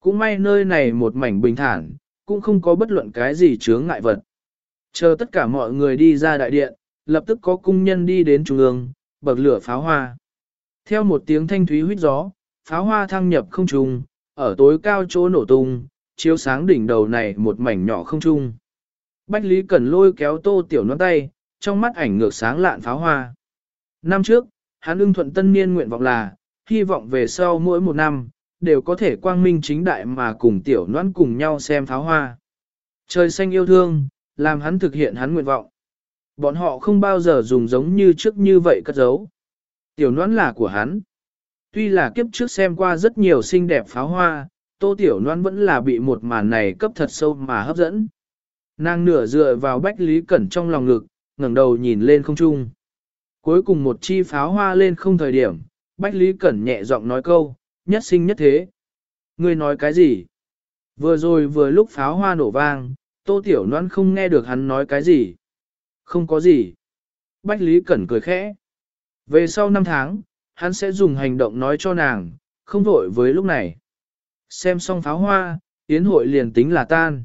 [SPEAKER 1] Cũng may nơi này một mảnh bình thản, cũng không có bất luận cái gì chướng ngại vật. Chờ tất cả mọi người đi ra đại điện, lập tức có cung nhân đi đến trung ương, bậc lửa pháo hoa. Theo một tiếng thanh thúy huýt gió, pháo hoa thăng nhập không trung, ở tối cao chỗ nổ tung, chiếu sáng đỉnh đầu này một mảnh nhỏ không trung. Bách Lý Cẩn lôi kéo tô tiểu nón tay, trong mắt ảnh ngược sáng lạn pháo hoa. Năm trước, hắn ưng thuận tân niên nguyện vọng là, hy vọng về sau mỗi một năm, đều có thể quang minh chính đại mà cùng tiểu noãn cùng nhau xem pháo hoa. Trời xanh yêu thương, làm hắn thực hiện hắn nguyện vọng. Bọn họ không bao giờ dùng giống như trước như vậy cất giấu. Tiểu noãn là của hắn. Tuy là kiếp trước xem qua rất nhiều xinh đẹp pháo hoa, tô tiểu noãn vẫn là bị một màn này cấp thật sâu mà hấp dẫn. Nàng nửa dựa vào Bách Lý Cẩn trong lòng ngực, ngẩng đầu nhìn lên không trung. Cuối cùng một chi pháo hoa lên không thời điểm, Bách Lý Cẩn nhẹ giọng nói câu, nhất sinh nhất thế. Ngươi nói cái gì? Vừa rồi vừa lúc pháo hoa nổ vang, Tô Tiểu Loan không nghe được hắn nói cái gì. Không có gì. Bách Lý Cẩn cười khẽ. Về sau năm tháng, hắn sẽ dùng hành động nói cho nàng, không vội với lúc này. Xem xong pháo hoa, tiến hội liền tính là tan.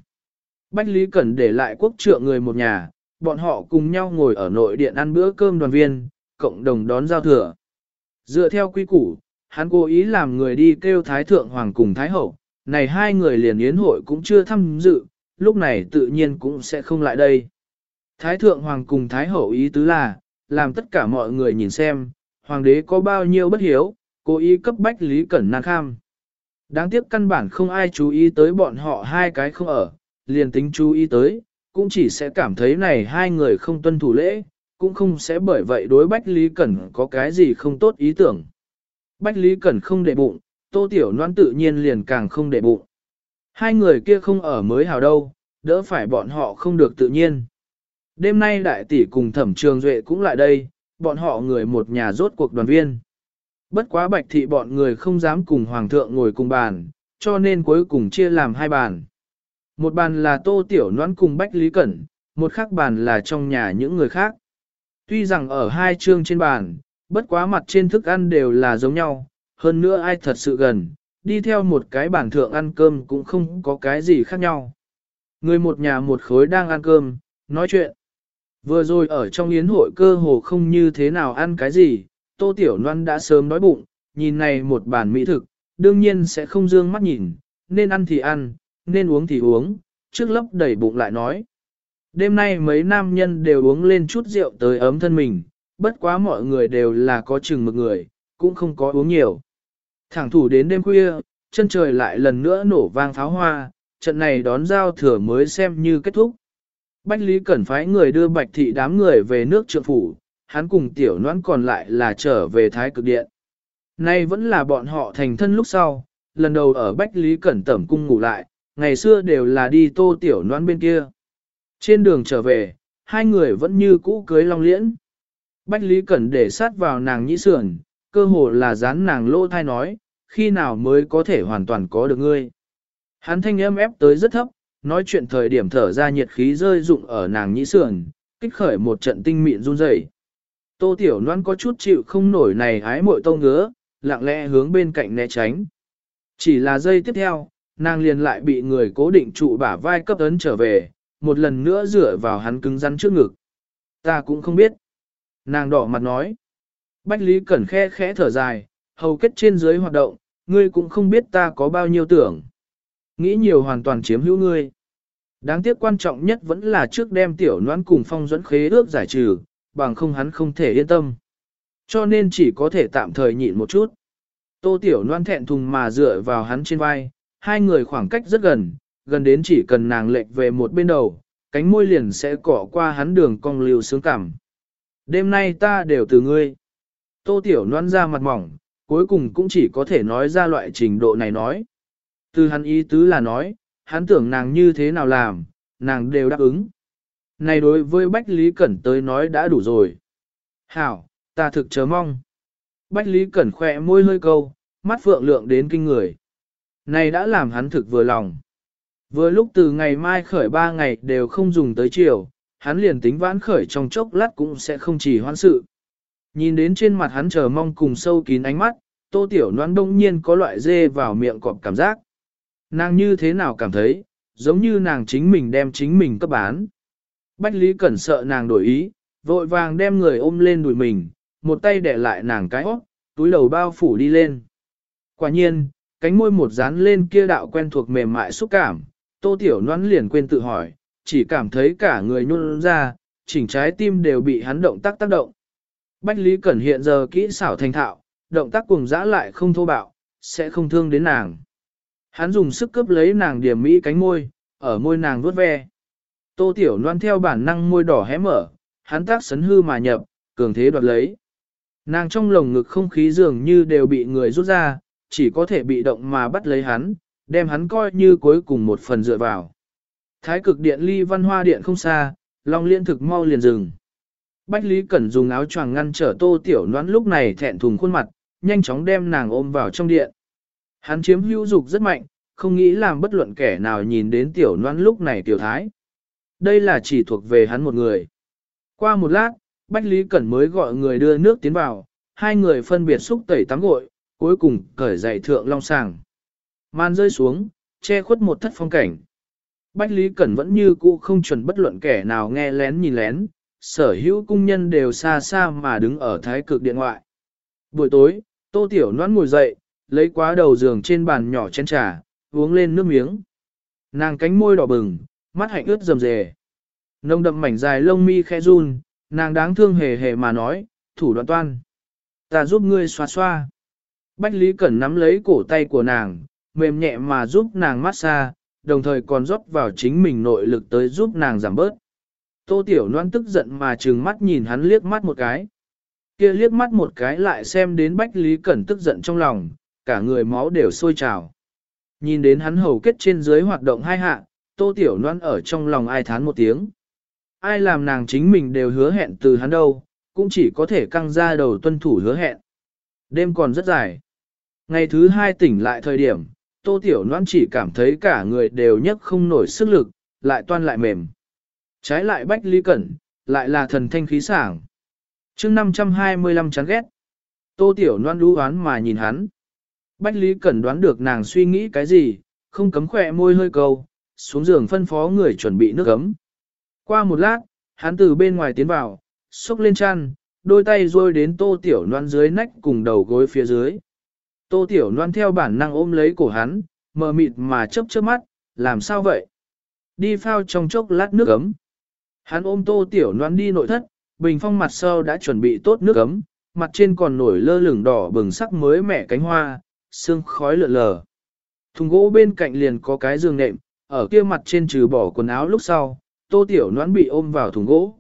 [SPEAKER 1] Bách Lý Cẩn để lại quốc trượng người một nhà, bọn họ cùng nhau ngồi ở nội điện ăn bữa cơm đoàn viên, cộng đồng đón giao thừa. Dựa theo quy củ, hắn cố ý làm người đi kêu Thái Thượng Hoàng cùng Thái Hậu, này hai người liền yến hội cũng chưa tham dự, lúc này tự nhiên cũng sẽ không lại đây. Thái Thượng Hoàng cùng Thái Hậu ý tứ là, làm tất cả mọi người nhìn xem, Hoàng đế có bao nhiêu bất hiếu, cố ý cấp bách Lý Cẩn nan kham. Đáng tiếc căn bản không ai chú ý tới bọn họ hai cái không ở, liền tính chú ý tới, cũng chỉ sẽ cảm thấy này hai người không tuân thủ lễ, cũng không sẽ bởi vậy đối Bách Lý Cẩn có cái gì không tốt ý tưởng. Bách Lý Cẩn không để bụng, Tô Tiểu Loan tự nhiên liền càng không để bụng. Hai người kia không ở mới hào đâu, đỡ phải bọn họ không được tự nhiên. Đêm nay đại tỷ cùng thẩm trường duệ cũng lại đây, bọn họ người một nhà rốt cuộc đoàn viên. Bất quá bạch thị bọn người không dám cùng hoàng thượng ngồi cùng bàn, cho nên cuối cùng chia làm hai bàn. Một bàn là tô tiểu noãn cùng bách lý cẩn, một khác bàn là trong nhà những người khác. Tuy rằng ở hai chương trên bàn, bất quá mặt trên thức ăn đều là giống nhau, hơn nữa ai thật sự gần, đi theo một cái bàn thượng ăn cơm cũng không có cái gì khác nhau. Người một nhà một khối đang ăn cơm, nói chuyện. Vừa rồi ở trong yến hội cơ hồ không như thế nào ăn cái gì, tô tiểu loan đã sớm đói bụng, nhìn này một bàn mỹ thực, đương nhiên sẽ không dương mắt nhìn, nên ăn thì ăn, nên uống thì uống, trước lấp đầy bụng lại nói. Đêm nay mấy nam nhân đều uống lên chút rượu tới ấm thân mình, bất quá mọi người đều là có chừng một người, cũng không có uống nhiều. Thẳng thủ đến đêm khuya, chân trời lại lần nữa nổ vang pháo hoa, trận này đón giao thừa mới xem như kết thúc. Bách Lý Cẩn phái người đưa bạch thị đám người về nước trượng phủ, hắn cùng tiểu noãn còn lại là trở về thái cực điện. Nay vẫn là bọn họ thành thân lúc sau, lần đầu ở Bách Lý Cẩn tẩm cung ngủ lại, ngày xưa đều là đi tô tiểu noan bên kia. Trên đường trở về, hai người vẫn như cũ cưới long liễn. Bách Lý Cẩn để sát vào nàng nhĩ sườn, cơ hồ là dán nàng lỗ thai nói, khi nào mới có thể hoàn toàn có được ngươi. Hắn thanh âm ép tới rất thấp, nói chuyện thời điểm thở ra nhiệt khí rơi rụng ở nàng nhĩ sườn, kích khởi một trận tinh mịn run rẩy. Tô Tiểu Loan có chút chịu không nổi này ái muội tông ngứa, lặng lẽ hướng bên cạnh né tránh. Chỉ là giây tiếp theo, nàng liền lại bị người cố định trụ bả vai cấp ấn trở về, một lần nữa dựa vào hắn cứng rắn trước ngực. Ta cũng không biết. Nàng đỏ mặt nói. Bách Lý Cẩn khe khẽ thở dài, hầu kết trên dưới hoạt động, ngươi cũng không biết ta có bao nhiêu tưởng. Nghĩ nhiều hoàn toàn chiếm hữu ngươi. Đáng tiếc quan trọng nhất vẫn là trước đem tiểu noãn cùng phong dẫn khế ước giải trừ, bằng không hắn không thể yên tâm. Cho nên chỉ có thể tạm thời nhịn một chút. Tô tiểu noan thẹn thùng mà dựa vào hắn trên vai, hai người khoảng cách rất gần, gần đến chỉ cần nàng lệch về một bên đầu, cánh môi liền sẽ cỏ qua hắn đường cong lưu sướng cảm. Đêm nay ta đều từ ngươi. Tô tiểu noan ra mặt mỏng, cuối cùng cũng chỉ có thể nói ra loại trình độ này nói. Từ hắn ý tứ là nói, hắn tưởng nàng như thế nào làm, nàng đều đáp ứng. Này đối với Bách Lý Cẩn tới nói đã đủ rồi. Hảo, ta thực chờ mong. Bách Lý Cẩn khỏe môi hơi câu, mắt phượng lượng đến kinh người. Này đã làm hắn thực vừa lòng. Vừa lúc từ ngày mai khởi ba ngày đều không dùng tới chiều, hắn liền tính vãn khởi trong chốc lát cũng sẽ không chỉ hoan sự. Nhìn đến trên mặt hắn chờ mong cùng sâu kín ánh mắt, tô tiểu noan đông nhiên có loại dê vào miệng cọp cảm giác. Nàng như thế nào cảm thấy, giống như nàng chính mình đem chính mình cấp bán. Bách Lý Cẩn sợ nàng đổi ý, vội vàng đem người ôm lên đùi mình, một tay để lại nàng cái óc, túi đầu bao phủ đi lên. Quả nhiên, cánh môi một dán lên kia đạo quen thuộc mềm mại xúc cảm, tô tiểu noãn liền quên tự hỏi, chỉ cảm thấy cả người nhún ra, chỉnh trái tim đều bị hắn động tác tác động. Bách Lý Cẩn hiện giờ kỹ xảo thành thạo, động tác cùng dã lại không thô bạo, sẽ không thương đến nàng. Hắn dùng sức cướp lấy nàng điểm mỹ cánh môi, ở môi nàng vuốt ve. Tô Tiểu Loan theo bản năng môi đỏ hé mở, hắn tác sấn hư mà nhập, cường thế đoạt lấy. Nàng trong lồng ngực không khí dường như đều bị người rút ra, chỉ có thể bị động mà bắt lấy hắn, đem hắn coi như cuối cùng một phần dựa vào. Thái cực điện ly văn hoa điện không xa, Long liên thực mau liền dừng. Bách Lý Cẩn dùng áo choàng ngăn trở tô tiểu noãn lúc này thẹn thùng khuôn mặt, nhanh chóng đem nàng ôm vào trong điện. Hắn chiếm hữu dục rất mạnh, không nghĩ làm bất luận kẻ nào nhìn đến tiểu noãn lúc này tiểu thái. Đây là chỉ thuộc về hắn một người. Qua một lát, Bách Lý Cẩn mới gọi người đưa nước tiến vào, hai người phân biệt xúc tẩy tắm gội, cuối cùng cởi giày thượng long sàng. Man rơi xuống, che khuất một thất phong cảnh. Bách Lý Cẩn vẫn như cũ không chuẩn bất luận kẻ nào nghe lén nhìn lén, sở hữu cung nhân đều xa xa mà đứng ở thái cực điện ngoại. Buổi tối, Tô Tiểu Noãn ngồi dậy, lấy quá đầu giường trên bàn nhỏ chén trà, uống lên nước miếng. Nàng cánh môi đỏ bừng, mắt hạnh ướt rầm rề. Nông đậm mảnh dài lông mi khẽ run, nàng đáng thương hề hề mà nói, thủ đoạn toan. Ta giúp ngươi xoa xoa. Bách Lý Cẩn nắm lấy cổ tay của nàng, mềm nhẹ mà giúp nàng massage, đồng thời còn rót vào chính mình nội lực tới giúp nàng giảm bớt. Tô Tiểu Loan tức giận mà trừng mắt nhìn hắn liếc mắt một cái. Kia liếc mắt một cái lại xem đến Bách Lý Cẩn tức giận trong lòng, cả người máu đều sôi trào. Nhìn đến hắn hầu kết trên dưới hoạt động hai hạ, Tô Tiểu Loan ở trong lòng ai thán một tiếng. Ai làm nàng chính mình đều hứa hẹn từ hắn đâu, cũng chỉ có thể căng ra đầu tuân thủ hứa hẹn. Đêm còn rất dài. Ngày thứ hai tỉnh lại thời điểm, Tô Tiểu Loan chỉ cảm thấy cả người đều nhấc không nổi sức lực, lại toan lại mềm. Trái lại Bách Lý Cẩn, lại là thần thanh khí sảng. chương 525 chán ghét. Tô Tiểu Loan đu oán mà nhìn hắn. Bách Lý Cẩn đoán được nàng suy nghĩ cái gì, không cấm khỏe môi hơi cầu, xuống giường phân phó người chuẩn bị nước ấm. Qua một lát, hắn từ bên ngoài tiến vào, xúc lên chăn, đôi tay rôi đến Tô Tiểu Loan dưới nách cùng đầu gối phía dưới. Tô Tiểu Loan theo bản năng ôm lấy cổ hắn, mờ mịt mà chớp chớp mắt, làm sao vậy? Đi phao trong chốc lát nước ấm. Hắn ôm Tô Tiểu Loan đi nội thất, bình phong mặt sau đã chuẩn bị tốt nước ấm, mặt trên còn nổi lơ lửng đỏ bừng sắc mới mẻ cánh hoa, sương khói lượn lờ. Thùng gỗ bên cạnh liền có cái giường nệm, ở kia mặt trên trừ bỏ quần áo lúc sau, Tô Tiểu Loan bị ôm vào thùng gỗ.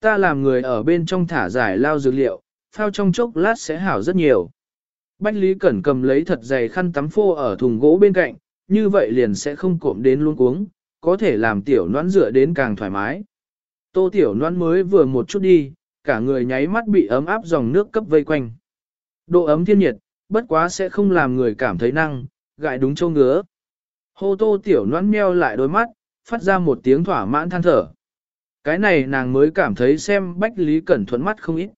[SPEAKER 1] Ta làm người ở bên trong thả giải lao dược liệu, phao trong chốc lát sẽ hảo rất nhiều. Bách Lý Cẩn cầm lấy thật dày khăn tắm phô ở thùng gỗ bên cạnh, như vậy liền sẽ không cộm đến luôn cuống, có thể làm tiểu noãn rửa đến càng thoải mái. Tô tiểu noãn mới vừa một chút đi, cả người nháy mắt bị ấm áp dòng nước cấp vây quanh. Độ ấm thiên nhiệt, bất quá sẽ không làm người cảm thấy năng, gại đúng châu ngứa. Hô tô tiểu noãn meo lại đôi mắt, phát ra một tiếng thỏa mãn than thở. Cái này nàng mới cảm thấy xem Bách Lý Cẩn thuận mắt không ít.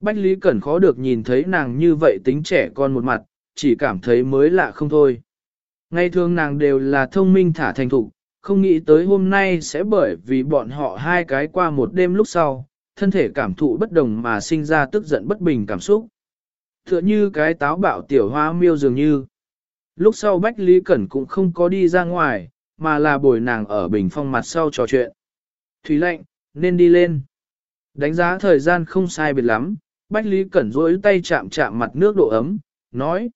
[SPEAKER 1] Bách Lý Cẩn khó được nhìn thấy nàng như vậy tính trẻ con một mặt, chỉ cảm thấy mới lạ không thôi. Ngày thường nàng đều là thông minh thả thành thục, không nghĩ tới hôm nay sẽ bởi vì bọn họ hai cái qua một đêm lúc sau, thân thể cảm thụ bất đồng mà sinh ra tức giận bất bình cảm xúc. Tựa như cái táo bạo tiểu hoa miêu dường như. Lúc sau Bách Lý Cẩn cũng không có đi ra ngoài, mà là bồi nàng ở bình phong mặt sau trò chuyện. Thúy lệnh, nên đi lên. Đánh giá thời gian không sai biệt lắm, Bách Lý Cẩn rối tay chạm chạm mặt nước độ ấm, nói.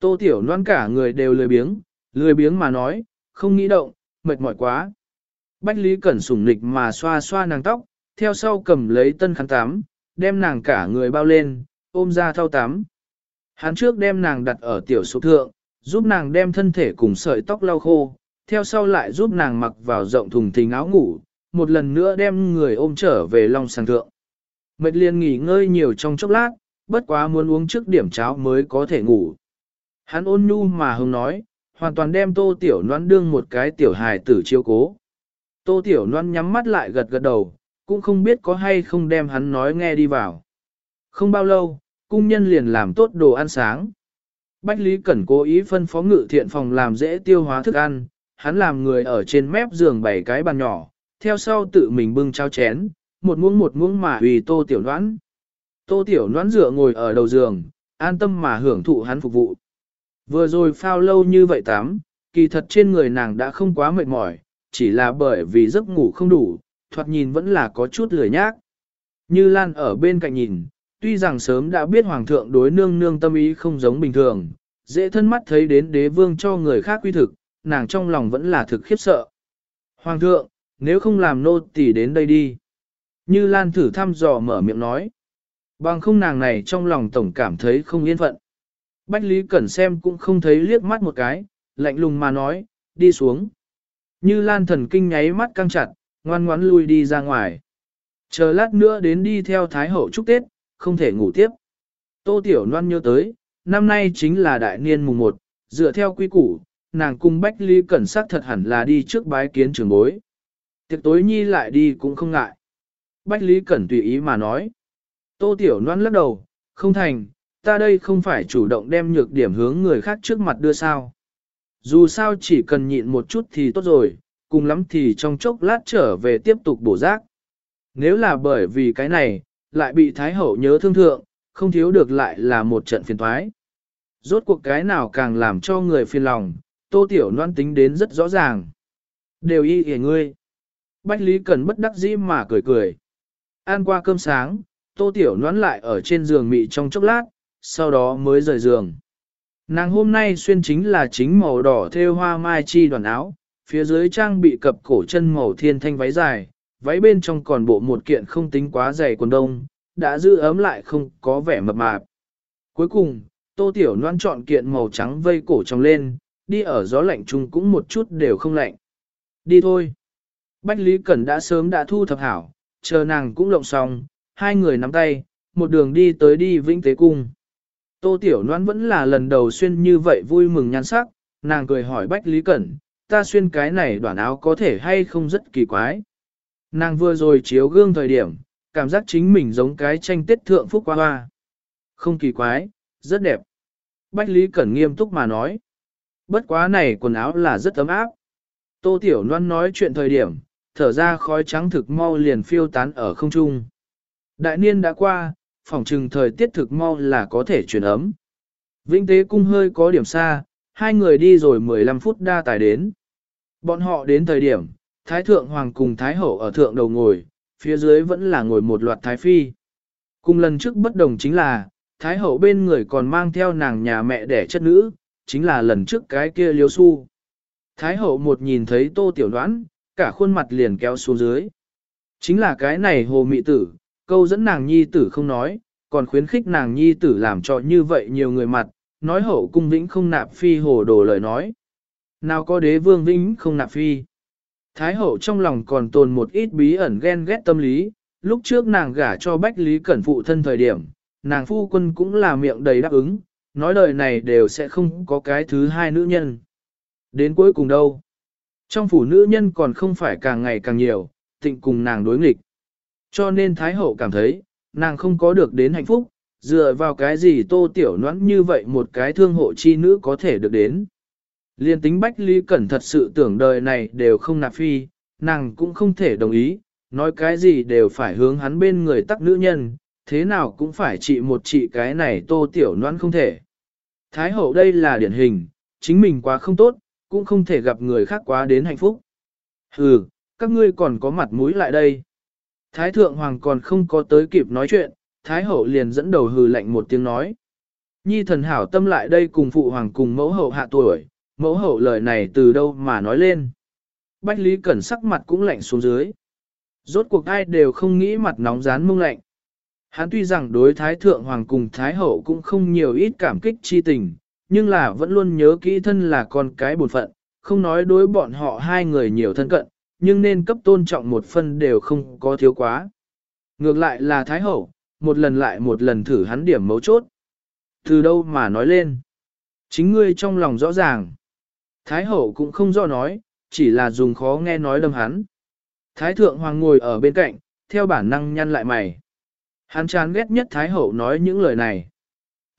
[SPEAKER 1] Tô Tiểu Loan cả người đều lười biếng, lười biếng mà nói, không nghĩ động, mệt mỏi quá. Bách Lý Cẩn sủng nịch mà xoa xoa nàng tóc, theo sau cầm lấy tân khăn tắm, đem nàng cả người bao lên, ôm ra thao tắm. Hắn trước đem nàng đặt ở tiểu số thượng, giúp nàng đem thân thể cùng sợi tóc lau khô, theo sau lại giúp nàng mặc vào rộng thùng thình áo ngủ, một lần nữa đem người ôm trở về long sàng thượng. Mệt liền nghỉ ngơi nhiều trong chốc lát, bất quá muốn uống trước điểm cháo mới có thể ngủ. Hắn ôn nhu mà hông nói, hoàn toàn đem tô tiểu noan đương một cái tiểu hài tử chiêu cố. Tô tiểu noan nhắm mắt lại gật gật đầu, cũng không biết có hay không đem hắn nói nghe đi vào. Không bao lâu, cung nhân liền làm tốt đồ ăn sáng. Bách Lý Cẩn cố ý phân phó ngự thiện phòng làm dễ tiêu hóa thức ăn, hắn làm người ở trên mép giường bảy cái bàn nhỏ, theo sau tự mình bưng trao chén, một muỗng một muỗng mà vì tô tiểu noãn. Tô tiểu noãn dựa ngồi ở đầu giường, an tâm mà hưởng thụ hắn phục vụ. Vừa rồi phao lâu như vậy tắm, kỳ thật trên người nàng đã không quá mệt mỏi, chỉ là bởi vì giấc ngủ không đủ, thoạt nhìn vẫn là có chút lười nhác. Như Lan ở bên cạnh nhìn, tuy rằng sớm đã biết Hoàng thượng đối nương nương tâm ý không giống bình thường, Dễ thân mắt thấy đến đế vương cho người khác quy thực, nàng trong lòng vẫn là thực khiếp sợ. Hoàng thượng, nếu không làm nô tỳ đến đây đi. Như Lan thử thăm dò mở miệng nói. Bằng không nàng này trong lòng tổng cảm thấy không yên phận. Bách Lý Cẩn xem cũng không thấy liếc mắt một cái, lạnh lùng mà nói, đi xuống. Như Lan thần kinh nháy mắt căng chặt, ngoan ngoãn lui đi ra ngoài. Chờ lát nữa đến đi theo Thái Hậu chúc Tết, không thể ngủ tiếp. Tô Tiểu Loan nhớ tới, năm nay chính là đại niên mùng 1, dựa theo quy củ, nàng cùng Bách Lý Cẩn sắc thật hẳn là đi trước bái kiến trường bối. Tiệc tối nhi lại đi cũng không ngại. Bách Lý Cẩn tùy ý mà nói. Tô Tiểu Loan lắc đầu, không thành, ta đây không phải chủ động đem nhược điểm hướng người khác trước mặt đưa sao. Dù sao chỉ cần nhịn một chút thì tốt rồi, cùng lắm thì trong chốc lát trở về tiếp tục bổ giác. Nếu là bởi vì cái này, lại bị Thái Hậu nhớ thương thượng, không thiếu được lại là một trận phiền thoái. Rốt cuộc cái nào càng làm cho người phiền lòng, Tô Tiểu Loan tính đến rất rõ ràng. Đều y hề ngươi. Bách Lý Cần bất đắc dĩ mà cười cười. Ăn qua cơm sáng, Tô Tiểu nón lại ở trên giường mị trong chốc lát, sau đó mới rời giường. Nàng hôm nay xuyên chính là chính màu đỏ thêu hoa mai chi đoàn áo, phía dưới trang bị cập cổ chân màu thiên thanh váy dài, váy bên trong còn bộ một kiện không tính quá dày quần đông, đã giữ ấm lại không có vẻ mập mạp. Cuối cùng, Tô Tiểu Loan chọn kiện màu trắng vây cổ trong lên, đi ở gió lạnh chung cũng một chút đều không lạnh. Đi thôi. Bách Lý Cẩn đã sớm đã thu thập hảo, chờ nàng cũng lộng xong, hai người nắm tay, một đường đi tới đi Vĩnh Tế Cung. Tô Tiểu Loan vẫn là lần đầu xuyên như vậy vui mừng nhan sắc, nàng cười hỏi Bách Lý Cẩn, ta xuyên cái này đoạn áo có thể hay không rất kỳ quái. Nàng vừa rồi chiếu gương thời điểm, cảm giác chính mình giống cái tranh tết thượng phúc hoa hoa. Không kỳ quái, rất đẹp. Bách Lý Cẩn nghiêm túc mà nói. Bất quá này quần áo là rất ấm áp. Tô Tiểu Loan nói chuyện thời điểm, thở ra khói trắng thực mau liền phiêu tán ở không trung. Đại niên đã qua, phòng trừng thời tiết thực mau là có thể chuyển ấm. Vĩnh tế cung hơi có điểm xa, hai người đi rồi 15 phút đa tài đến. Bọn họ đến thời điểm, Thái Thượng Hoàng cùng Thái Hậu ở thượng đầu ngồi, phía dưới vẫn là ngồi một loạt Thái Phi. Cùng lần trước bất đồng chính là, Thái Hậu bên người còn mang theo nàng nhà mẹ đẻ chất nữ, chính là lần trước cái kia liếu su. Thái Hậu một nhìn thấy tô tiểu đoán, cả khuôn mặt liền kéo xuống dưới. Chính là cái này hồ mị tử, câu dẫn nàng nhi tử không nói, còn khuyến khích nàng nhi tử làm cho như vậy nhiều người mặt, nói hậu cung vĩnh không nạp phi hồ đồ lời nói. Nào có đế vương vĩnh không nạp phi. Thái hậu trong lòng còn tồn một ít bí ẩn ghen ghét tâm lý, lúc trước nàng gả cho Bách Lý Cẩn phụ thân thời điểm, nàng phu quân cũng là miệng đầy đáp ứng, nói lời này đều sẽ không có cái thứ hai nữ nhân. Đến cuối cùng đâu? Trong phủ nữ nhân còn không phải càng ngày càng nhiều, tịnh cùng nàng đối nghịch. Cho nên Thái Hậu cảm thấy, nàng không có được đến hạnh phúc, dựa vào cái gì tô tiểu noãn như vậy một cái thương hộ chi nữ có thể được đến. Liên tính Bách Lý Cẩn thật sự tưởng đời này đều không nạp phi, nàng cũng không thể đồng ý, nói cái gì đều phải hướng hắn bên người tắc nữ nhân, thế nào cũng phải trị một trị cái này tô tiểu noãn không thể. Thái hậu đây là điển hình, chính mình quá không tốt, cũng không thể gặp người khác quá đến hạnh phúc. Hừ, các ngươi còn có mặt mũi lại đây. Thái thượng hoàng còn không có tới kịp nói chuyện, Thái hậu liền dẫn đầu hừ lạnh một tiếng nói. Nhi thần hảo tâm lại đây cùng phụ hoàng cùng mẫu hậu hạ tuổi, mẫu hậu lời này từ đâu mà nói lên. Bách Lý Cẩn sắc mặt cũng lạnh xuống dưới. Rốt cuộc ai đều không nghĩ mặt nóng rán mông lạnh. Hắn tuy rằng đối Thái Thượng Hoàng cùng Thái Hậu cũng không nhiều ít cảm kích chi tình, nhưng là vẫn luôn nhớ kỹ thân là con cái bổn phận, không nói đối bọn họ hai người nhiều thân cận, nhưng nên cấp tôn trọng một phân đều không có thiếu quá. Ngược lại là Thái Hậu, một lần lại một lần thử hắn điểm mấu chốt. Từ đâu mà nói lên? Chính ngươi trong lòng rõ ràng. Thái Hậu cũng không rõ nói, chỉ là dùng khó nghe nói đâm hắn. Thái Thượng Hoàng ngồi ở bên cạnh, theo bản năng nhăn lại mày. Hắn chán ghét nhất Thái Hậu nói những lời này.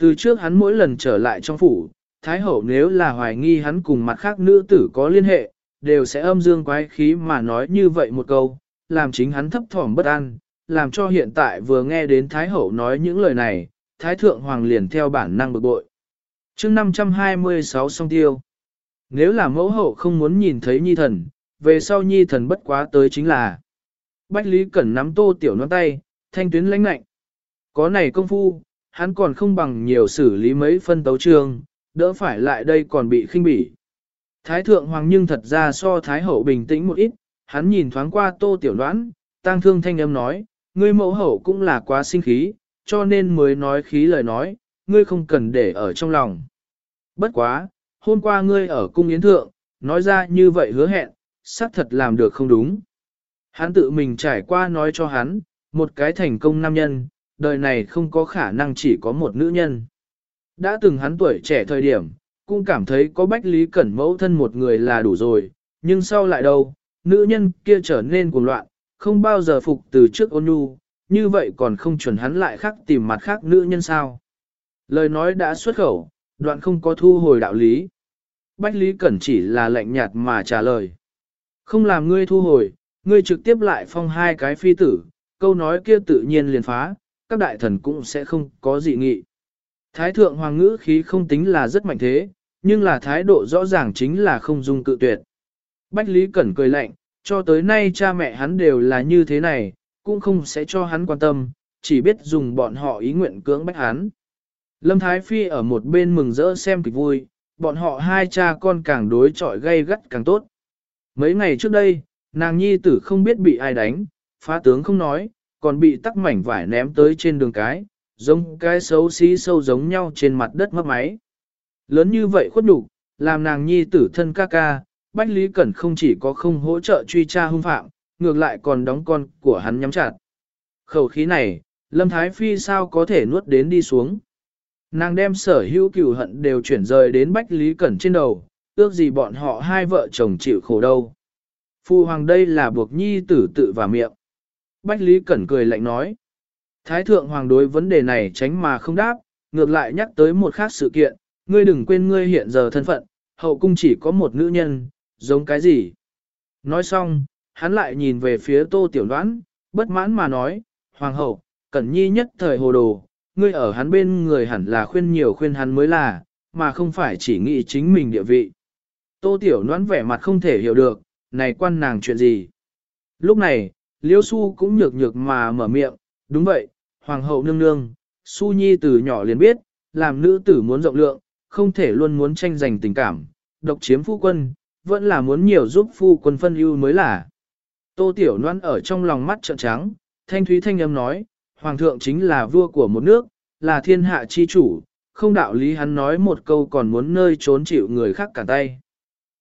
[SPEAKER 1] Từ trước hắn mỗi lần trở lại trong phủ, Thái Hậu nếu là hoài nghi hắn cùng mặt khác nữ tử có liên hệ, đều sẽ âm dương quái khí mà nói như vậy một câu, làm chính hắn thấp thỏm bất an, làm cho hiện tại vừa nghe đến Thái Hậu nói những lời này, Thái Thượng Hoàng liền theo bản năng bực bội. chương 526 song tiêu. Nếu là mẫu hậu không muốn nhìn thấy nhi thần, về sau nhi thần bất quá tới chính là Bách Lý Cẩn nắm tô tiểu nón tay, thanh tuyến lãnh lạnh. Có này công phu, hắn còn không bằng nhiều xử lý mấy phân tấu trương, đỡ phải lại đây còn bị khinh bỉ. Thái thượng hoàng nhưng thật ra so thái hậu bình tĩnh một ít, hắn nhìn thoáng qua tô tiểu đoán, tang thương thanh âm nói, ngươi mẫu hậu cũng là quá sinh khí, cho nên mới nói khí lời nói, ngươi không cần để ở trong lòng. Bất quá, hôm qua ngươi ở cung yến thượng, nói ra như vậy hứa hẹn, xác thật làm được không đúng. Hắn tự mình trải qua nói cho hắn, một cái thành công nam nhân, đời này không có khả năng chỉ có một nữ nhân. Đã từng hắn tuổi trẻ thời điểm, cũng cảm thấy có bách lý cẩn mẫu thân một người là đủ rồi, nhưng sau lại đâu, nữ nhân kia trở nên cuồng loạn, không bao giờ phục từ trước ôn nhu, như vậy còn không chuẩn hắn lại khác tìm mặt khác nữ nhân sao. Lời nói đã xuất khẩu, đoạn không có thu hồi đạo lý. Bách Lý Cẩn chỉ là lạnh nhạt mà trả lời. Không làm ngươi thu hồi, ngươi trực tiếp lại phong hai cái phi tử, câu nói kia tự nhiên liền phá, các đại thần cũng sẽ không có dị nghị. Thái thượng hoàng ngữ khí không tính là rất mạnh thế, nhưng là thái độ rõ ràng chính là không dung cự tuyệt. Bách Lý Cẩn cười lạnh, cho tới nay cha mẹ hắn đều là như thế này, cũng không sẽ cho hắn quan tâm, chỉ biết dùng bọn họ ý nguyện cưỡng bách hắn. Lâm Thái Phi ở một bên mừng rỡ xem kịch vui, bọn họ hai cha con càng đối chọi gây gắt càng tốt. Mấy ngày trước đây, nàng nhi tử không biết bị ai đánh, phá tướng không nói, còn bị tắc mảnh vải ném tới trên đường cái, giống cái xấu xí sâu giống nhau trên mặt đất mất máy. Lớn như vậy khuất đủ, làm nàng nhi tử thân ca ca, Bách Lý Cẩn không chỉ có không hỗ trợ truy tra hung phạm, ngược lại còn đóng con của hắn nhắm chặt. Khẩu khí này, Lâm Thái Phi sao có thể nuốt đến đi xuống. Nàng đem sở hữu cửu hận đều chuyển rời đến Bách Lý Cẩn trên đầu, ước gì bọn họ hai vợ chồng chịu khổ đâu. Phu hoàng đây là buộc nhi tử tự và miệng. Bách Lý Cẩn cười lạnh nói. Thái thượng hoàng đối vấn đề này tránh mà không đáp, ngược lại nhắc tới một khác sự kiện, ngươi đừng quên ngươi hiện giờ thân phận, hậu cung chỉ có một nữ nhân, giống cái gì. Nói xong, hắn lại nhìn về phía tô tiểu đoán, bất mãn mà nói, hoàng hậu, cẩn nhi nhất thời hồ đồ, ngươi ở hắn bên người hẳn là khuyên nhiều khuyên hắn mới là, mà không phải chỉ nghĩ chính mình địa vị. Tô tiểu đoán vẻ mặt không thể hiểu được, này quan nàng chuyện gì. Lúc này, liêu su cũng nhược nhược mà mở miệng, đúng vậy, hoàng hậu nương nương, su nhi từ nhỏ liền biết, làm nữ tử muốn rộng lượng, không thể luôn muốn tranh giành tình cảm, độc chiếm phu quân, vẫn là muốn nhiều giúp phu quân phân ưu mới là. Tô Tiểu Loan ở trong lòng mắt trợn trắng, thanh thúy thanh âm nói, Hoàng thượng chính là vua của một nước, là thiên hạ chi chủ, không đạo lý hắn nói một câu còn muốn nơi trốn chịu người khác cả tay.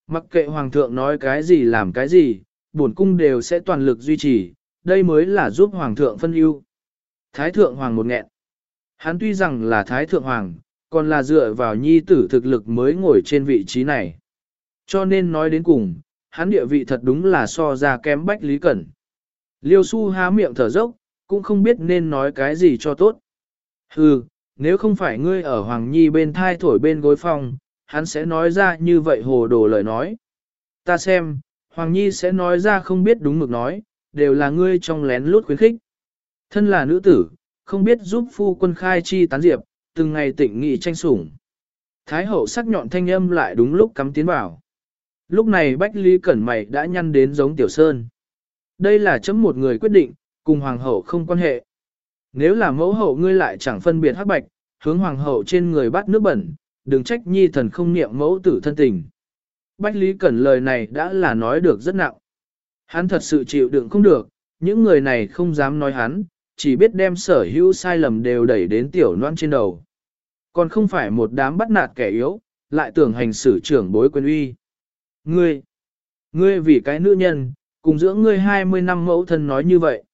[SPEAKER 1] Mặc kệ Hoàng thượng nói cái gì làm cái gì, bổn cung đều sẽ toàn lực duy trì, đây mới là giúp Hoàng thượng phân ưu. Thái thượng Hoàng một nghẹn. Hắn tuy rằng là Thái thượng Hoàng, còn là dựa vào nhi tử thực lực mới ngồi trên vị trí này. Cho nên nói đến cùng, hắn địa vị thật đúng là so ra kém Bách Lý Cẩn. Liêu su há miệng thở dốc, cũng không biết nên nói cái gì cho tốt. Hừ, nếu không phải ngươi ở Hoàng Nhi bên thai thổi bên gối phòng, hắn sẽ nói ra như vậy hồ đồ lời nói. Ta xem, Hoàng Nhi sẽ nói ra không biết đúng mực nói, đều là ngươi trong lén lút khuyến khích. Thân là nữ tử, không biết giúp phu quân khai chi tán diệp, từng ngày tịnh nghị tranh sủng. Thái hậu sắc nhọn thanh âm lại đúng lúc cắm tiến vào. Lúc này Bách Lý Cẩn mày đã nhăn đến giống Tiểu Sơn. Đây là chấm một người quyết định, cùng Hoàng hậu không quan hệ. Nếu là mẫu hậu ngươi lại chẳng phân biệt hắc bạch, hướng Hoàng hậu trên người bắt nước bẩn, đừng trách nhi thần không niệm mẫu tử thân tình. Bách Lý Cẩn lời này đã là nói được rất nặng. Hắn thật sự chịu đựng không được, những người này không dám nói hắn, chỉ biết đem sở hữu sai lầm đều đẩy đến tiểu noan trên đầu. Còn không phải một đám bắt nạt kẻ yếu, lại tưởng hành xử trưởng bối quyền uy. Ngươi, ngươi vì cái nữ nhân, cùng dưỡng ngươi 20 năm mẫu thân nói như vậy.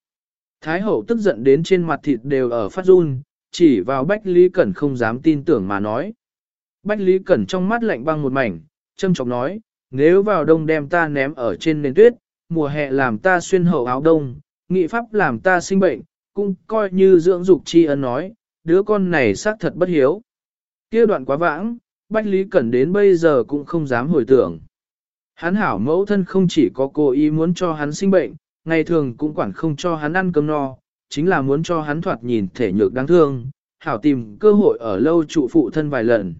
[SPEAKER 1] Thái hậu tức giận đến trên mặt thịt đều ở phát run, chỉ vào Bách Lý Cẩn không dám tin tưởng mà nói. Bách Lý Cẩn trong mắt lạnh băng một mảnh, châm chọc nói, nếu vào đông đem ta ném ở trên nền tuyết, mùa hè làm ta xuyên hậu áo đông, nghị pháp làm ta sinh bệnh, cũng coi như dưỡng dục tri ân nói, đứa con này xác thật bất hiếu. kia đoạn quá vãng, Bách Lý Cẩn đến bây giờ cũng không dám hồi tưởng. Hắn hảo mẫu thân không chỉ có cố ý muốn cho hắn sinh bệnh, ngày thường cũng quản không cho hắn ăn cơm no, chính là muốn cho hắn thoạt nhìn thể nhược đáng thương, hảo tìm cơ hội ở lâu trụ phụ thân vài lần.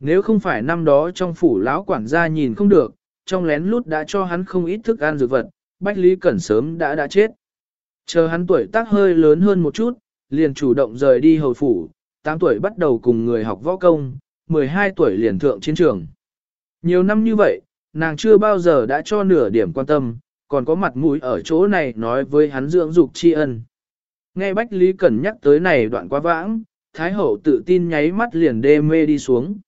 [SPEAKER 1] Nếu không phải năm đó trong phủ lão quản gia nhìn không được, trong lén lút đã cho hắn không ít thức ăn dược vật, Bách Lý Cẩn sớm đã đã chết. Chờ hắn tuổi tác hơi lớn hơn một chút, liền chủ động rời đi hầu phủ, 8 tuổi bắt đầu cùng người học võ công, 12 tuổi liền thượng chiến trường. Nhiều năm như vậy, nàng chưa bao giờ đã cho nửa điểm quan tâm, còn có mặt mũi ở chỗ này nói với hắn dưỡng dục tri ân. Nghe Bách Lý Cẩn nhắc tới này đoạn quá vãng, Thái Hậu tự tin nháy mắt liền đê mê đi xuống.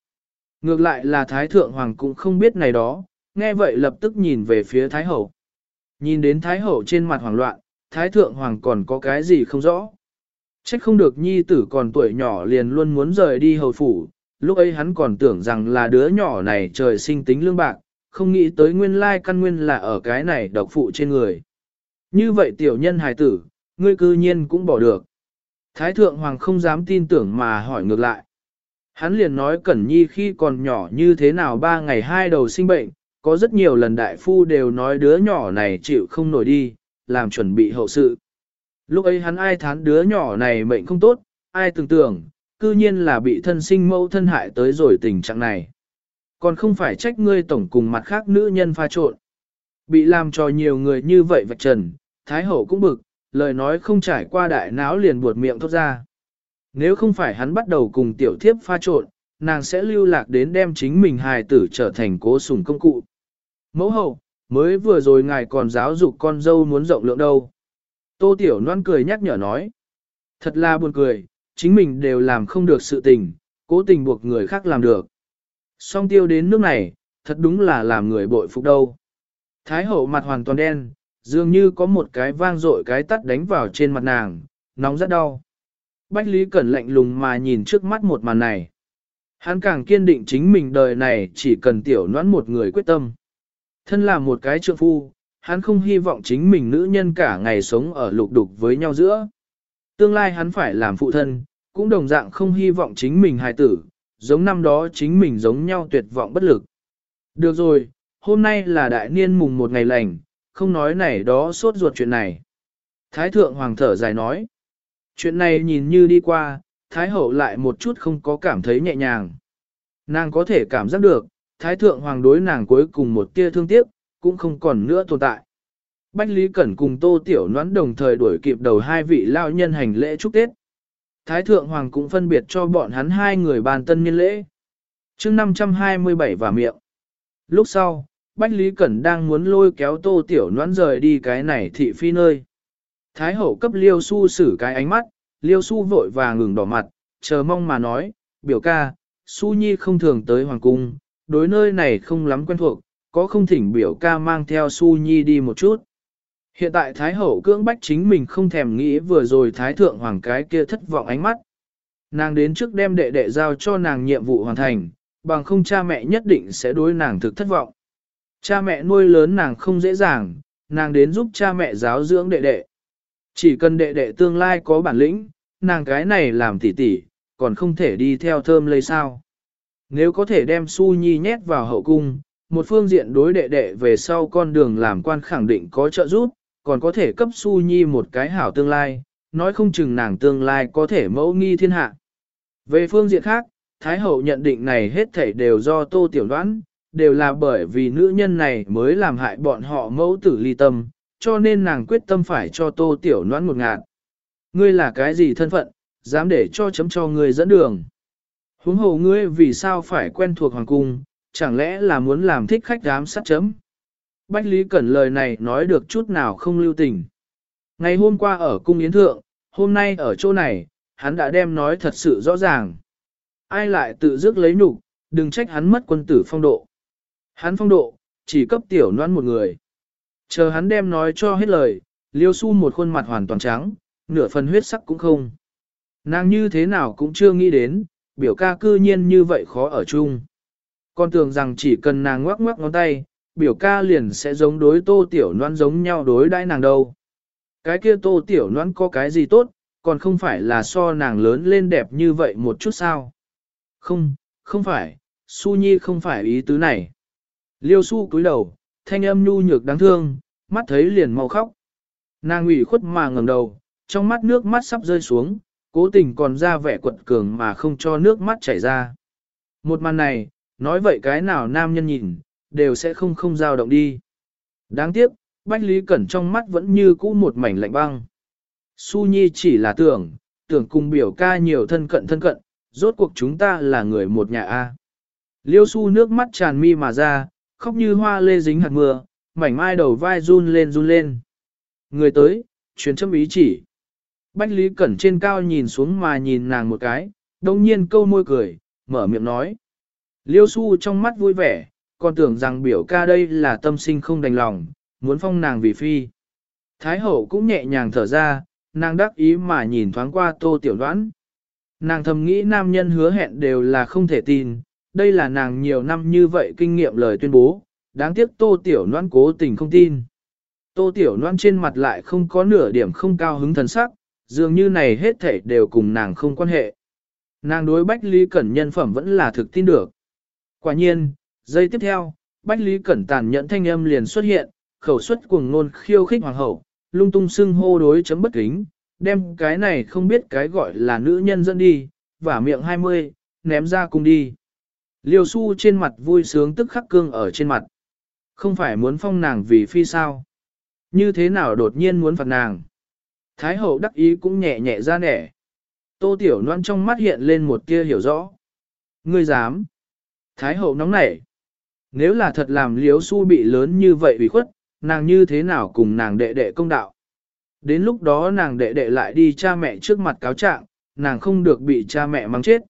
[SPEAKER 1] Ngược lại là Thái Thượng Hoàng cũng không biết này đó, nghe vậy lập tức nhìn về phía Thái Hậu. Nhìn đến Thái Hậu trên mặt hoảng loạn, Thái Thượng Hoàng còn có cái gì không rõ. Trách không được nhi tử còn tuổi nhỏ liền luôn muốn rời đi hầu phủ, lúc ấy hắn còn tưởng rằng là đứa nhỏ này trời sinh tính lương bạc, không nghĩ tới nguyên lai căn nguyên là ở cái này độc phụ trên người. Như vậy tiểu nhân hài tử, ngươi cư nhiên cũng bỏ được. Thái thượng hoàng không dám tin tưởng mà hỏi ngược lại. Hắn liền nói Cẩn Nhi khi còn nhỏ như thế nào ba ngày hai đầu sinh bệnh, có rất nhiều lần đại phu đều nói đứa nhỏ này chịu không nổi đi, làm chuẩn bị hậu sự. Lúc ấy hắn ai thán đứa nhỏ này mệnh không tốt, ai tưởng tưởng, cư nhiên là bị thân sinh mẫu thân hại tới rồi tình trạng này. Còn không phải trách ngươi tổng cùng mặt khác nữ nhân pha trộn. Bị làm cho nhiều người như vậy vạch trần, Thái Hậu cũng bực, lời nói không trải qua đại náo liền buột miệng thốt ra. Nếu không phải hắn bắt đầu cùng tiểu thiếp pha trộn, nàng sẽ lưu lạc đến đem chính mình hài tử trở thành cố sùng công cụ. Mẫu hậu, mới vừa rồi ngài còn giáo dục con dâu muốn rộng lượng đâu. Tô Tiểu Loan cười nhắc nhở nói. Thật là buồn cười, chính mình đều làm không được sự tình, cố tình buộc người khác làm được. Song tiêu đến nước này, thật đúng là làm người bội phục đâu. Thái hậu mặt hoàn toàn đen, dường như có một cái vang dội cái tắt đánh vào trên mặt nàng, nóng rất đau. Bách Lý Cẩn lạnh lùng mà nhìn trước mắt một màn này. Hắn càng kiên định chính mình đời này chỉ cần tiểu noãn một người quyết tâm. Thân là một cái trượng phu, hắn không hy vọng chính mình nữ nhân cả ngày sống ở lục đục với nhau giữa. Tương lai hắn phải làm phụ thân, cũng đồng dạng không hy vọng chính mình hài tử, giống năm đó chính mình giống nhau tuyệt vọng bất lực. Được rồi, hôm nay là đại niên mùng một ngày lành, không nói này đó sốt ruột chuyện này. Thái thượng hoàng thở dài nói, chuyện này nhìn như đi qua, Thái hậu lại một chút không có cảm thấy nhẹ nhàng. Nàng có thể cảm giác được, Thái thượng hoàng đối nàng cuối cùng một tia thương tiếc, cũng không còn nữa tồn tại. Bách Lý Cẩn cùng Tô Tiểu Noãn đồng thời đuổi kịp đầu hai vị lao nhân hành lễ chúc Tết. Thái Thượng Hoàng cũng phân biệt cho bọn hắn hai người bàn tân niên lễ. chương 527 và miệng. Lúc sau, Bách Lý Cẩn đang muốn lôi kéo Tô Tiểu Noãn rời đi cái này thị phi nơi. Thái Hậu cấp Liêu Su xử cái ánh mắt, Liêu Su vội vàng ngừng đỏ mặt, chờ mong mà nói, biểu ca, Su Nhi không thường tới Hoàng Cung, đối nơi này không lắm quen thuộc, có không thỉnh biểu ca mang theo Su Nhi đi một chút. Hiện tại Thái Hậu cưỡng bách chính mình không thèm nghĩ vừa rồi Thái Thượng Hoàng cái kia thất vọng ánh mắt. Nàng đến trước đem đệ đệ giao cho nàng nhiệm vụ hoàn thành, bằng không cha mẹ nhất định sẽ đối nàng thực thất vọng. Cha mẹ nuôi lớn nàng không dễ dàng, nàng đến giúp cha mẹ giáo dưỡng đệ đệ. Chỉ cần đệ đệ tương lai có bản lĩnh, nàng cái này làm tỉ tỉ, còn không thể đi theo thơm lây sao. Nếu có thể đem Su Nhi nhét vào hậu cung, một phương diện đối đệ đệ về sau con đường làm quan khẳng định có trợ giúp, còn có thể cấp su nhi một cái hảo tương lai, nói không chừng nàng tương lai có thể mẫu nghi thiên hạ. Về phương diện khác, Thái Hậu nhận định này hết thảy đều do tô tiểu đoán, đều là bởi vì nữ nhân này mới làm hại bọn họ mẫu tử ly tâm, cho nên nàng quyết tâm phải cho tô tiểu noãn một ngạt. Ngươi là cái gì thân phận, dám để cho chấm cho ngươi dẫn đường. Huống hồ ngươi vì sao phải quen thuộc hoàng cung, chẳng lẽ là muốn làm thích khách dám sát chấm. Bách Lý Cẩn lời này nói được chút nào không lưu tình. Ngày hôm qua ở cung yến thượng, hôm nay ở chỗ này, hắn đã đem nói thật sự rõ ràng. Ai lại tự dứt lấy nhục, đừng trách hắn mất quân tử phong độ. Hắn phong độ, chỉ cấp tiểu noan một người. Chờ hắn đem nói cho hết lời, liêu su một khuôn mặt hoàn toàn trắng, nửa phần huyết sắc cũng không. Nàng như thế nào cũng chưa nghĩ đến, biểu ca cư nhiên như vậy khó ở chung. Con tưởng rằng chỉ cần nàng ngoắc ngoắc ngón tay, biểu ca liền sẽ giống đối tô tiểu noan giống nhau đối đãi nàng đâu. Cái kia tô tiểu noan có cái gì tốt, còn không phải là so nàng lớn lên đẹp như vậy một chút sao. Không, không phải, Su Nhi không phải ý tứ này. Liêu Su cúi đầu, thanh âm nhu nhược đáng thương, mắt thấy liền mau khóc. Nàng ủy khuất mà ngẩng đầu, trong mắt nước mắt sắp rơi xuống, cố tình còn ra vẻ quật cường mà không cho nước mắt chảy ra. Một màn này, nói vậy cái nào nam nhân nhìn, đều sẽ không không dao động đi. Đáng tiếc, Bách Lý Cẩn trong mắt vẫn như cũ một mảnh lạnh băng. Su Nhi chỉ là tưởng, tưởng cùng biểu ca nhiều thân cận thân cận, rốt cuộc chúng ta là người một nhà A. Liêu su nước mắt tràn mi mà ra, khóc như hoa lê dính hạt mưa, mảnh mai đầu vai run lên run lên. Người tới, chuyến châm ý chỉ. Bách Lý Cẩn trên cao nhìn xuống mà nhìn nàng một cái, đồng nhiên câu môi cười, mở miệng nói. Liêu su trong mắt vui vẻ, còn tưởng rằng biểu ca đây là tâm sinh không đành lòng, muốn phong nàng vì phi. Thái hậu cũng nhẹ nhàng thở ra, nàng đắc ý mà nhìn thoáng qua tô tiểu đoán. Nàng thầm nghĩ nam nhân hứa hẹn đều là không thể tin, đây là nàng nhiều năm như vậy kinh nghiệm lời tuyên bố, đáng tiếc tô tiểu noan cố tình không tin. Tô tiểu noan trên mặt lại không có nửa điểm không cao hứng thần sắc, dường như này hết thảy đều cùng nàng không quan hệ. Nàng đối Bách Lý Cẩn nhân phẩm vẫn là thực tin được. Quả nhiên, giây tiếp theo, Bách Lý Cẩn tàn nhẫn thanh âm liền xuất hiện, khẩu suất cuồng ngôn khiêu khích hoàng hậu, lung tung xưng hô đối chấm bất kính, đem cái này không biết cái gọi là nữ nhân dẫn đi, vả miệng hai mươi, ném ra cùng đi. Liêu su trên mặt vui sướng tức khắc cương ở trên mặt. Không phải muốn phong nàng vì phi sao. Như thế nào đột nhiên muốn phạt nàng. Thái hậu đắc ý cũng nhẹ nhẹ ra nẻ. Tô tiểu Loan trong mắt hiện lên một tia hiểu rõ. Ngươi dám. Thái hậu nóng nảy. Nếu là thật làm liếu su bị lớn như vậy ủy khuất, nàng như thế nào cùng nàng đệ đệ công đạo. Đến lúc đó nàng đệ đệ lại đi cha mẹ trước mặt cáo trạng, nàng không được bị cha mẹ mang chết.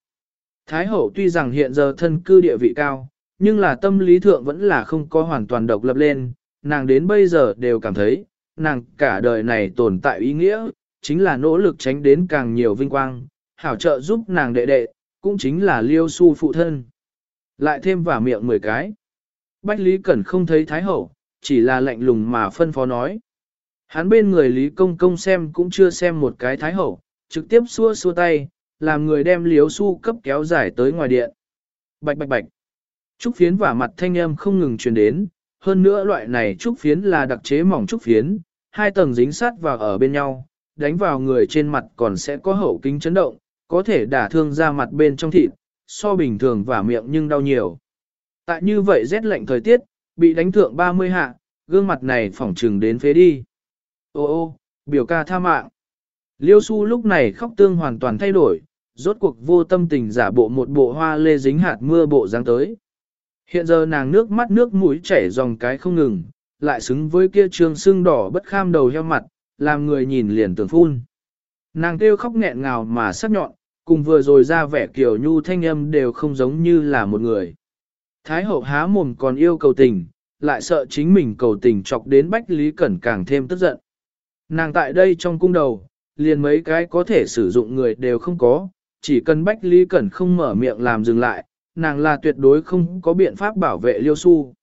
[SPEAKER 1] Thái hậu tuy rằng hiện giờ thân cư địa vị cao, nhưng là tâm lý thượng vẫn là không có hoàn toàn độc lập lên, nàng đến bây giờ đều cảm thấy, nàng cả đời này tồn tại ý nghĩa, chính là nỗ lực tránh đến càng nhiều vinh quang, hảo trợ giúp nàng đệ đệ, cũng chính là liêu su phụ thân. Lại thêm vào miệng 10 cái. Bách Lý Cẩn không thấy Thái Hậu, chỉ là lạnh lùng mà phân phó nói. Hắn bên người Lý Công Công xem cũng chưa xem một cái Thái Hậu, trực tiếp xua xua tay, làm người đem liếu su cấp kéo dài tới ngoài điện. Bạch bạch bạch. Trúc phiến và mặt thanh âm không ngừng truyền đến, hơn nữa loại này trúc phiến là đặc chế mỏng trúc phiến, hai tầng dính sát vào ở bên nhau, đánh vào người trên mặt còn sẽ có hậu kính chấn động, có thể đả thương ra mặt bên trong thịt, so bình thường và miệng nhưng đau nhiều. Tại như vậy rét lạnh thời tiết, bị đánh thượng 30 hạ, gương mặt này phỏng trừng đến phế đi. Ô ô, biểu ca tha mạng. Liêu su lúc này khóc tương hoàn toàn thay đổi, rốt cuộc vô tâm tình giả bộ một bộ hoa lê dính hạt mưa bộ dáng tới. Hiện giờ nàng nước mắt nước mũi chảy dòng cái không ngừng, lại xứng với kia trường xương đỏ bất kham đầu heo mặt, làm người nhìn liền tưởng phun. Nàng kêu khóc nghẹn ngào mà sắc nhọn, cùng vừa rồi ra vẻ kiểu nhu thanh âm đều không giống như là một người. Thái hậu há mồm còn yêu cầu tình, lại sợ chính mình cầu tình chọc đến Bách Lý Cẩn càng thêm tức giận. Nàng tại đây trong cung đầu, liền mấy cái có thể sử dụng người đều không có, chỉ cần Bách Lý Cẩn không mở miệng làm dừng lại, nàng là tuyệt đối không có biện pháp bảo vệ liêu su.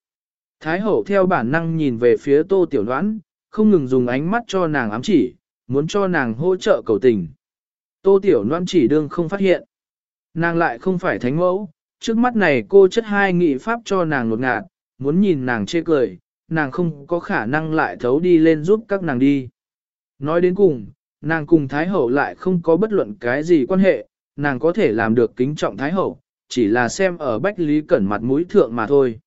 [SPEAKER 1] Thái hậu theo bản năng nhìn về phía tô tiểu đoán, không ngừng dùng ánh mắt cho nàng ám chỉ, muốn cho nàng hỗ trợ cầu tình. Tô tiểu đoán chỉ đương không phát hiện. Nàng lại không phải thánh mẫu, trước mắt này cô chất hai nghị pháp cho nàng lột ngạt, muốn nhìn nàng chê cười, nàng không có khả năng lại thấu đi lên giúp các nàng đi. Nói đến cùng, nàng cùng Thái Hậu lại không có bất luận cái gì quan hệ, nàng có thể làm được kính trọng Thái Hậu, chỉ là xem ở Bách Lý Cẩn mặt mũi thượng mà thôi.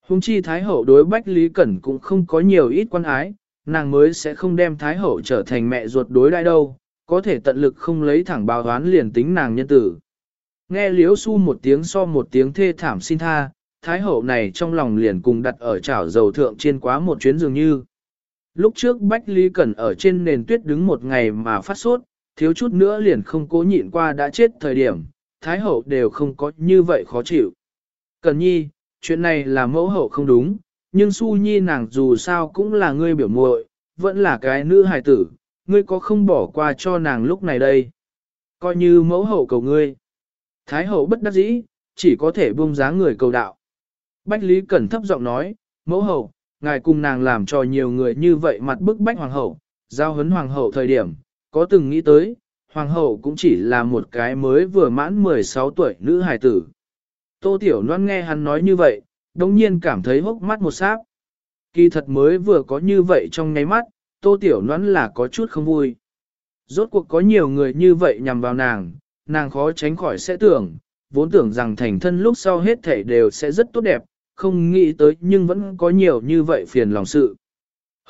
[SPEAKER 1] Hùng chi Thái Hậu đối Bách Lý Cẩn cũng không có nhiều ít quan ái, nàng mới sẽ không đem Thái Hậu trở thành mẹ ruột đối đại đâu, có thể tận lực không lấy thẳng bào đoán liền tính nàng nhân tử. Nghe liếu su một tiếng so một tiếng thê thảm xin tha, Thái Hậu này trong lòng liền cùng đặt ở chảo dầu thượng trên quá một chuyến dường như. Lúc trước Bách Lý Cẩn ở trên nền tuyết đứng một ngày mà phát sốt, thiếu chút nữa liền không cố nhịn qua đã chết thời điểm, Thái Hậu đều không có như vậy khó chịu. cần nhi, chuyện này là mẫu hậu không đúng, nhưng Su Nhi nàng dù sao cũng là ngươi biểu muội, vẫn là cái nữ hài tử, ngươi có không bỏ qua cho nàng lúc này đây. Coi như mẫu hậu cầu ngươi. Thái hậu bất đắc dĩ, chỉ có thể buông giá người cầu đạo. Bách Lý Cẩn thấp giọng nói, mẫu hậu, ngài cùng nàng làm cho nhiều người như vậy mặt bức bách hoàng hậu, giao hấn hoàng hậu thời điểm, có từng nghĩ tới, hoàng hậu cũng chỉ là một cái mới vừa mãn 16 tuổi nữ hài tử. Tô Tiểu Loan nghe hắn nói như vậy, đồng nhiên cảm thấy hốc mắt một sáp. Kỳ thật mới vừa có như vậy trong nháy mắt, Tô Tiểu Loan là có chút không vui. Rốt cuộc có nhiều người như vậy nhằm vào nàng, nàng khó tránh khỏi sẽ tưởng, vốn tưởng rằng thành thân lúc sau hết thể đều sẽ rất tốt đẹp, không nghĩ tới nhưng vẫn có nhiều như vậy phiền lòng sự.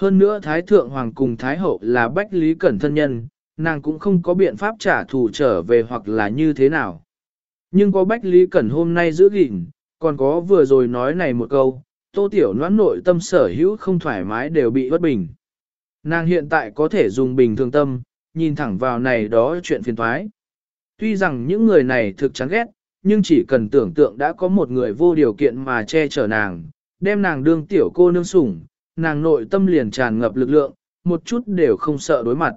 [SPEAKER 1] Hơn nữa Thái Thượng Hoàng cùng Thái Hậu là Bách Lý Cẩn thân nhân, nàng cũng không có biện pháp trả thù trở về hoặc là như thế nào. Nhưng có Bách Lý Cẩn hôm nay giữ gìn, còn có vừa rồi nói này một câu, tô tiểu noãn nội tâm sở hữu không thoải mái đều bị bất bình. Nàng hiện tại có thể dùng bình thường tâm, nhìn thẳng vào này đó chuyện phiền thoái. Tuy rằng những người này thực chán ghét, nhưng chỉ cần tưởng tượng đã có một người vô điều kiện mà che chở nàng, đem nàng đương tiểu cô nương sủng, nàng nội tâm liền tràn ngập lực lượng, một chút đều không sợ đối mặt.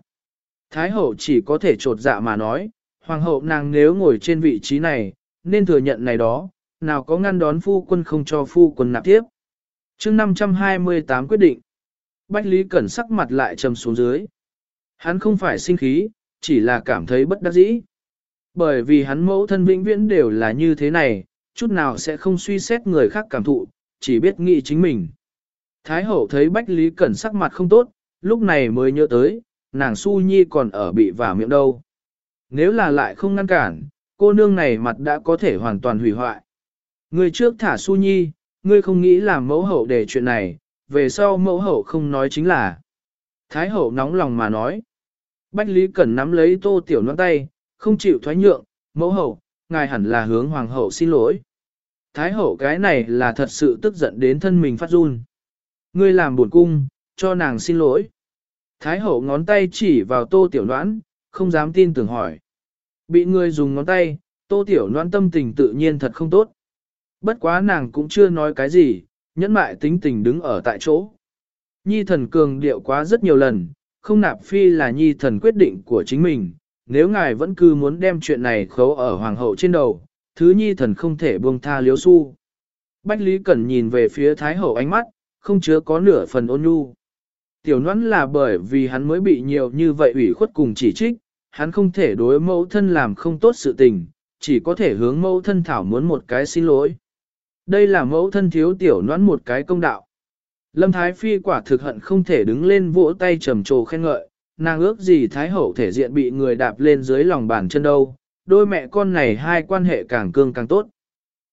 [SPEAKER 1] Thái hậu chỉ có thể trột dạ mà nói, hoàng hậu nàng nếu ngồi trên vị trí này, nên thừa nhận này đó, nào có ngăn đón phu quân không cho phu quân nạp tiếp. chương 528 quyết định, Bách Lý Cẩn sắc mặt lại trầm xuống dưới. Hắn không phải sinh khí, chỉ là cảm thấy bất đắc dĩ. Bởi vì hắn mẫu thân vĩnh viễn đều là như thế này, chút nào sẽ không suy xét người khác cảm thụ, chỉ biết nghĩ chính mình. Thái hậu thấy Bách Lý Cẩn sắc mặt không tốt, lúc này mới nhớ tới, nàng Su Nhi còn ở bị vả miệng đâu. Nếu là lại không ngăn cản, cô nương này mặt đã có thể hoàn toàn hủy hoại. Người trước thả Su Nhi, ngươi không nghĩ làm mẫu hậu để chuyện này, về sau mẫu hậu không nói chính là. Thái hậu nóng lòng mà nói. Bách Lý Cẩn nắm lấy tô tiểu nón tay, không chịu thoái nhượng, mẫu hậu, ngài hẳn là hướng hoàng hậu xin lỗi. Thái hậu cái này là thật sự tức giận đến thân mình phát run. Ngươi làm buồn cung, cho nàng xin lỗi. Thái hậu ngón tay chỉ vào tô tiểu noãn, không dám tin tưởng hỏi. Bị ngươi dùng ngón tay, tô tiểu noãn tâm tình tự nhiên thật không tốt. Bất quá nàng cũng chưa nói cái gì, nhẫn mại tính tình đứng ở tại chỗ. Nhi thần cường điệu quá rất nhiều lần, không nạp phi là nhi thần quyết định của chính mình, nếu ngài vẫn cứ muốn đem chuyện này khấu ở hoàng hậu trên đầu, thứ nhi thần không thể buông tha liếu su. Bách Lý Cẩn nhìn về phía Thái Hậu ánh mắt, không chứa có nửa phần ôn nhu. Tiểu nhoãn là bởi vì hắn mới bị nhiều như vậy ủy khuất cùng chỉ trích, hắn không thể đối mẫu thân làm không tốt sự tình, chỉ có thể hướng mẫu thân thảo muốn một cái xin lỗi. Đây là mẫu thân thiếu tiểu nhoãn một cái công đạo. Lâm Thái Phi quả thực hận không thể đứng lên vỗ tay trầm trồ khen ngợi, nàng ước gì Thái Hậu thể diện bị người đạp lên dưới lòng bàn chân đâu, đôi mẹ con này hai quan hệ càng cương càng tốt.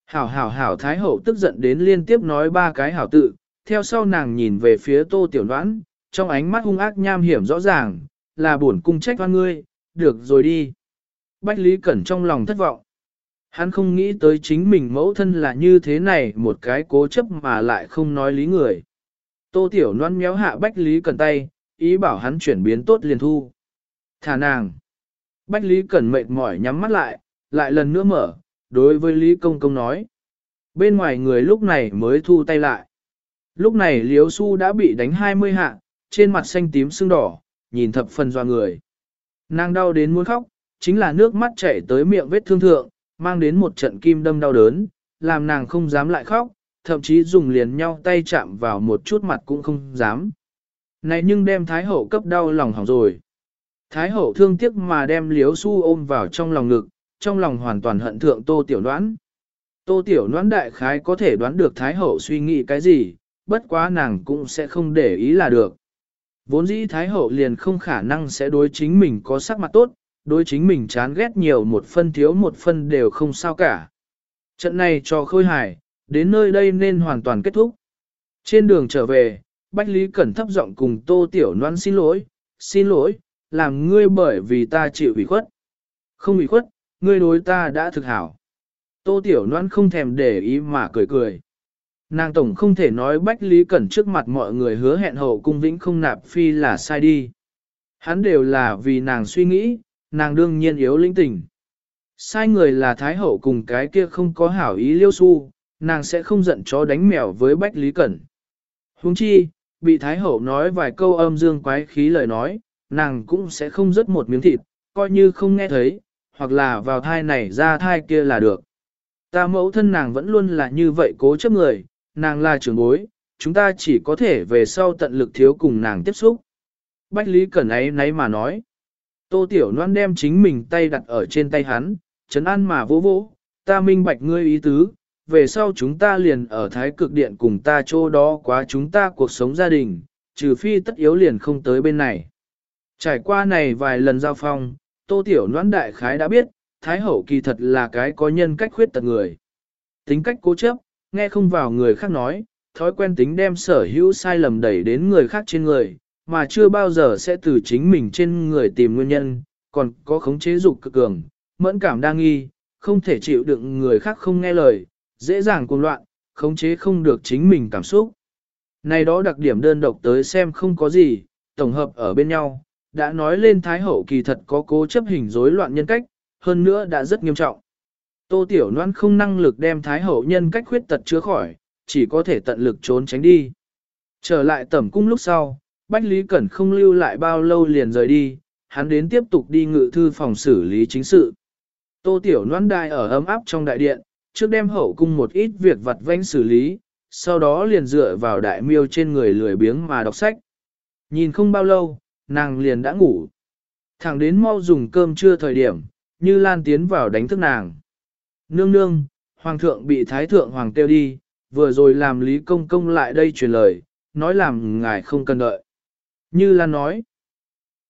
[SPEAKER 1] Hảo hảo hảo Thái Hậu tức giận đến liên tiếp nói ba cái hảo tự, theo sau nàng nhìn về phía tô tiểu đoán, trong ánh mắt hung ác nham hiểm rõ ràng, là buồn cung trách oan ngươi, được rồi đi. Bách Lý Cẩn trong lòng thất vọng. Hắn không nghĩ tới chính mình mẫu thân là như thế này một cái cố chấp mà lại không nói lý người. Tô Tiểu Loan méo hạ Bách Lý Cẩn tay, ý bảo hắn chuyển biến tốt liền thu. Thả nàng. Bách Lý Cẩn mệt mỏi nhắm mắt lại, lại lần nữa mở, đối với Lý Công Công nói. Bên ngoài người lúc này mới thu tay lại. Lúc này Liếu Su đã bị đánh 20 hạ, trên mặt xanh tím sưng đỏ, nhìn thập phần doa người. Nàng đau đến muốn khóc, chính là nước mắt chảy tới miệng vết thương thượng, mang đến một trận kim đâm đau đớn, làm nàng không dám lại khóc, thậm chí dùng liền nhau tay chạm vào một chút mặt cũng không dám. Này nhưng đem Thái Hậu cấp đau lòng hỏng rồi. Thái Hậu thương tiếc mà đem Liếu Su ôm vào trong lòng ngực, trong lòng hoàn toàn hận thượng Tô Tiểu Đoán. Tô Tiểu Đoán đại khái có thể đoán được Thái Hậu suy nghĩ cái gì, bất quá nàng cũng sẽ không để ý là được. Vốn dĩ Thái Hậu liền không khả năng sẽ đối chính mình có sắc mặt tốt, đối chính mình chán ghét nhiều một phân thiếu một phân đều không sao cả. Trận này cho khôi hài, đến nơi đây nên hoàn toàn kết thúc. Trên đường trở về, Bách Lý Cẩn thấp giọng cùng Tô Tiểu Loan xin lỗi, xin lỗi, làm ngươi bởi vì ta chịu ủy khuất. Không ủy khuất, ngươi đối ta đã thực hảo. Tô Tiểu Loan không thèm để ý mà cười cười. Nàng tổng không thể nói Bách Lý Cẩn trước mặt mọi người hứa hẹn hậu cung vĩnh không nạp phi là sai đi. Hắn đều là vì nàng suy nghĩ, nàng đương nhiên yếu linh tình. Sai người là Thái Hậu cùng cái kia không có hảo ý liêu su, nàng sẽ không giận chó đánh mèo với Bách Lý Cẩn. Huống chi, bị Thái Hậu nói vài câu âm dương quái khí lời nói, nàng cũng sẽ không rớt một miếng thịt, coi như không nghe thấy, hoặc là vào thai này ra thai kia là được. Ta mẫu thân nàng vẫn luôn là như vậy cố chấp người, nàng là trưởng bối, chúng ta chỉ có thể về sau tận lực thiếu cùng nàng tiếp xúc. Bách Lý Cẩn ấy nấy mà nói. Tô Tiểu Loan đem chính mình tay đặt ở trên tay hắn, chấn an mà vỗ vỗ, ta minh bạch ngươi ý tứ, về sau chúng ta liền ở thái cực điện cùng ta chỗ đó quá chúng ta cuộc sống gia đình, trừ phi tất yếu liền không tới bên này. Trải qua này vài lần giao phong, Tô Tiểu Loan đại khái đã biết, Thái Hậu kỳ thật là cái có nhân cách khuyết tật người. Tính cách cố chấp, nghe không vào người khác nói, thói quen tính đem sở hữu sai lầm đẩy đến người khác trên người, mà chưa bao giờ sẽ từ chính mình trên người tìm nguyên nhân, còn có khống chế dục cực cường, mẫn cảm đa nghi, không thể chịu đựng người khác không nghe lời, dễ dàng cuồng loạn, khống chế không được chính mình cảm xúc. Này đó đặc điểm đơn độc tới xem không có gì, tổng hợp ở bên nhau, đã nói lên Thái Hậu kỳ thật có cố chấp hình rối loạn nhân cách, hơn nữa đã rất nghiêm trọng. Tô Tiểu Loan không năng lực đem Thái Hậu nhân cách khuyết tật chứa khỏi, chỉ có thể tận lực trốn tránh đi. Trở lại tẩm cung lúc sau, Bách Lý Cẩn không lưu lại bao lâu liền rời đi, hắn đến tiếp tục đi ngự thư phòng xử lý chính sự. Tô Tiểu Loan đai ở ấm áp trong đại điện, trước đem hậu cung một ít việc vặt vãnh xử lý, sau đó liền dựa vào đại miêu trên người lười biếng mà đọc sách. Nhìn không bao lâu, nàng liền đã ngủ. Thẳng đến mau dùng cơm trưa thời điểm, như lan tiến vào đánh thức nàng. Nương nương, hoàng thượng bị thái thượng hoàng tiêu đi, vừa rồi làm lý công công lại đây truyền lời, nói làm ngài không cần đợi. Như là nói,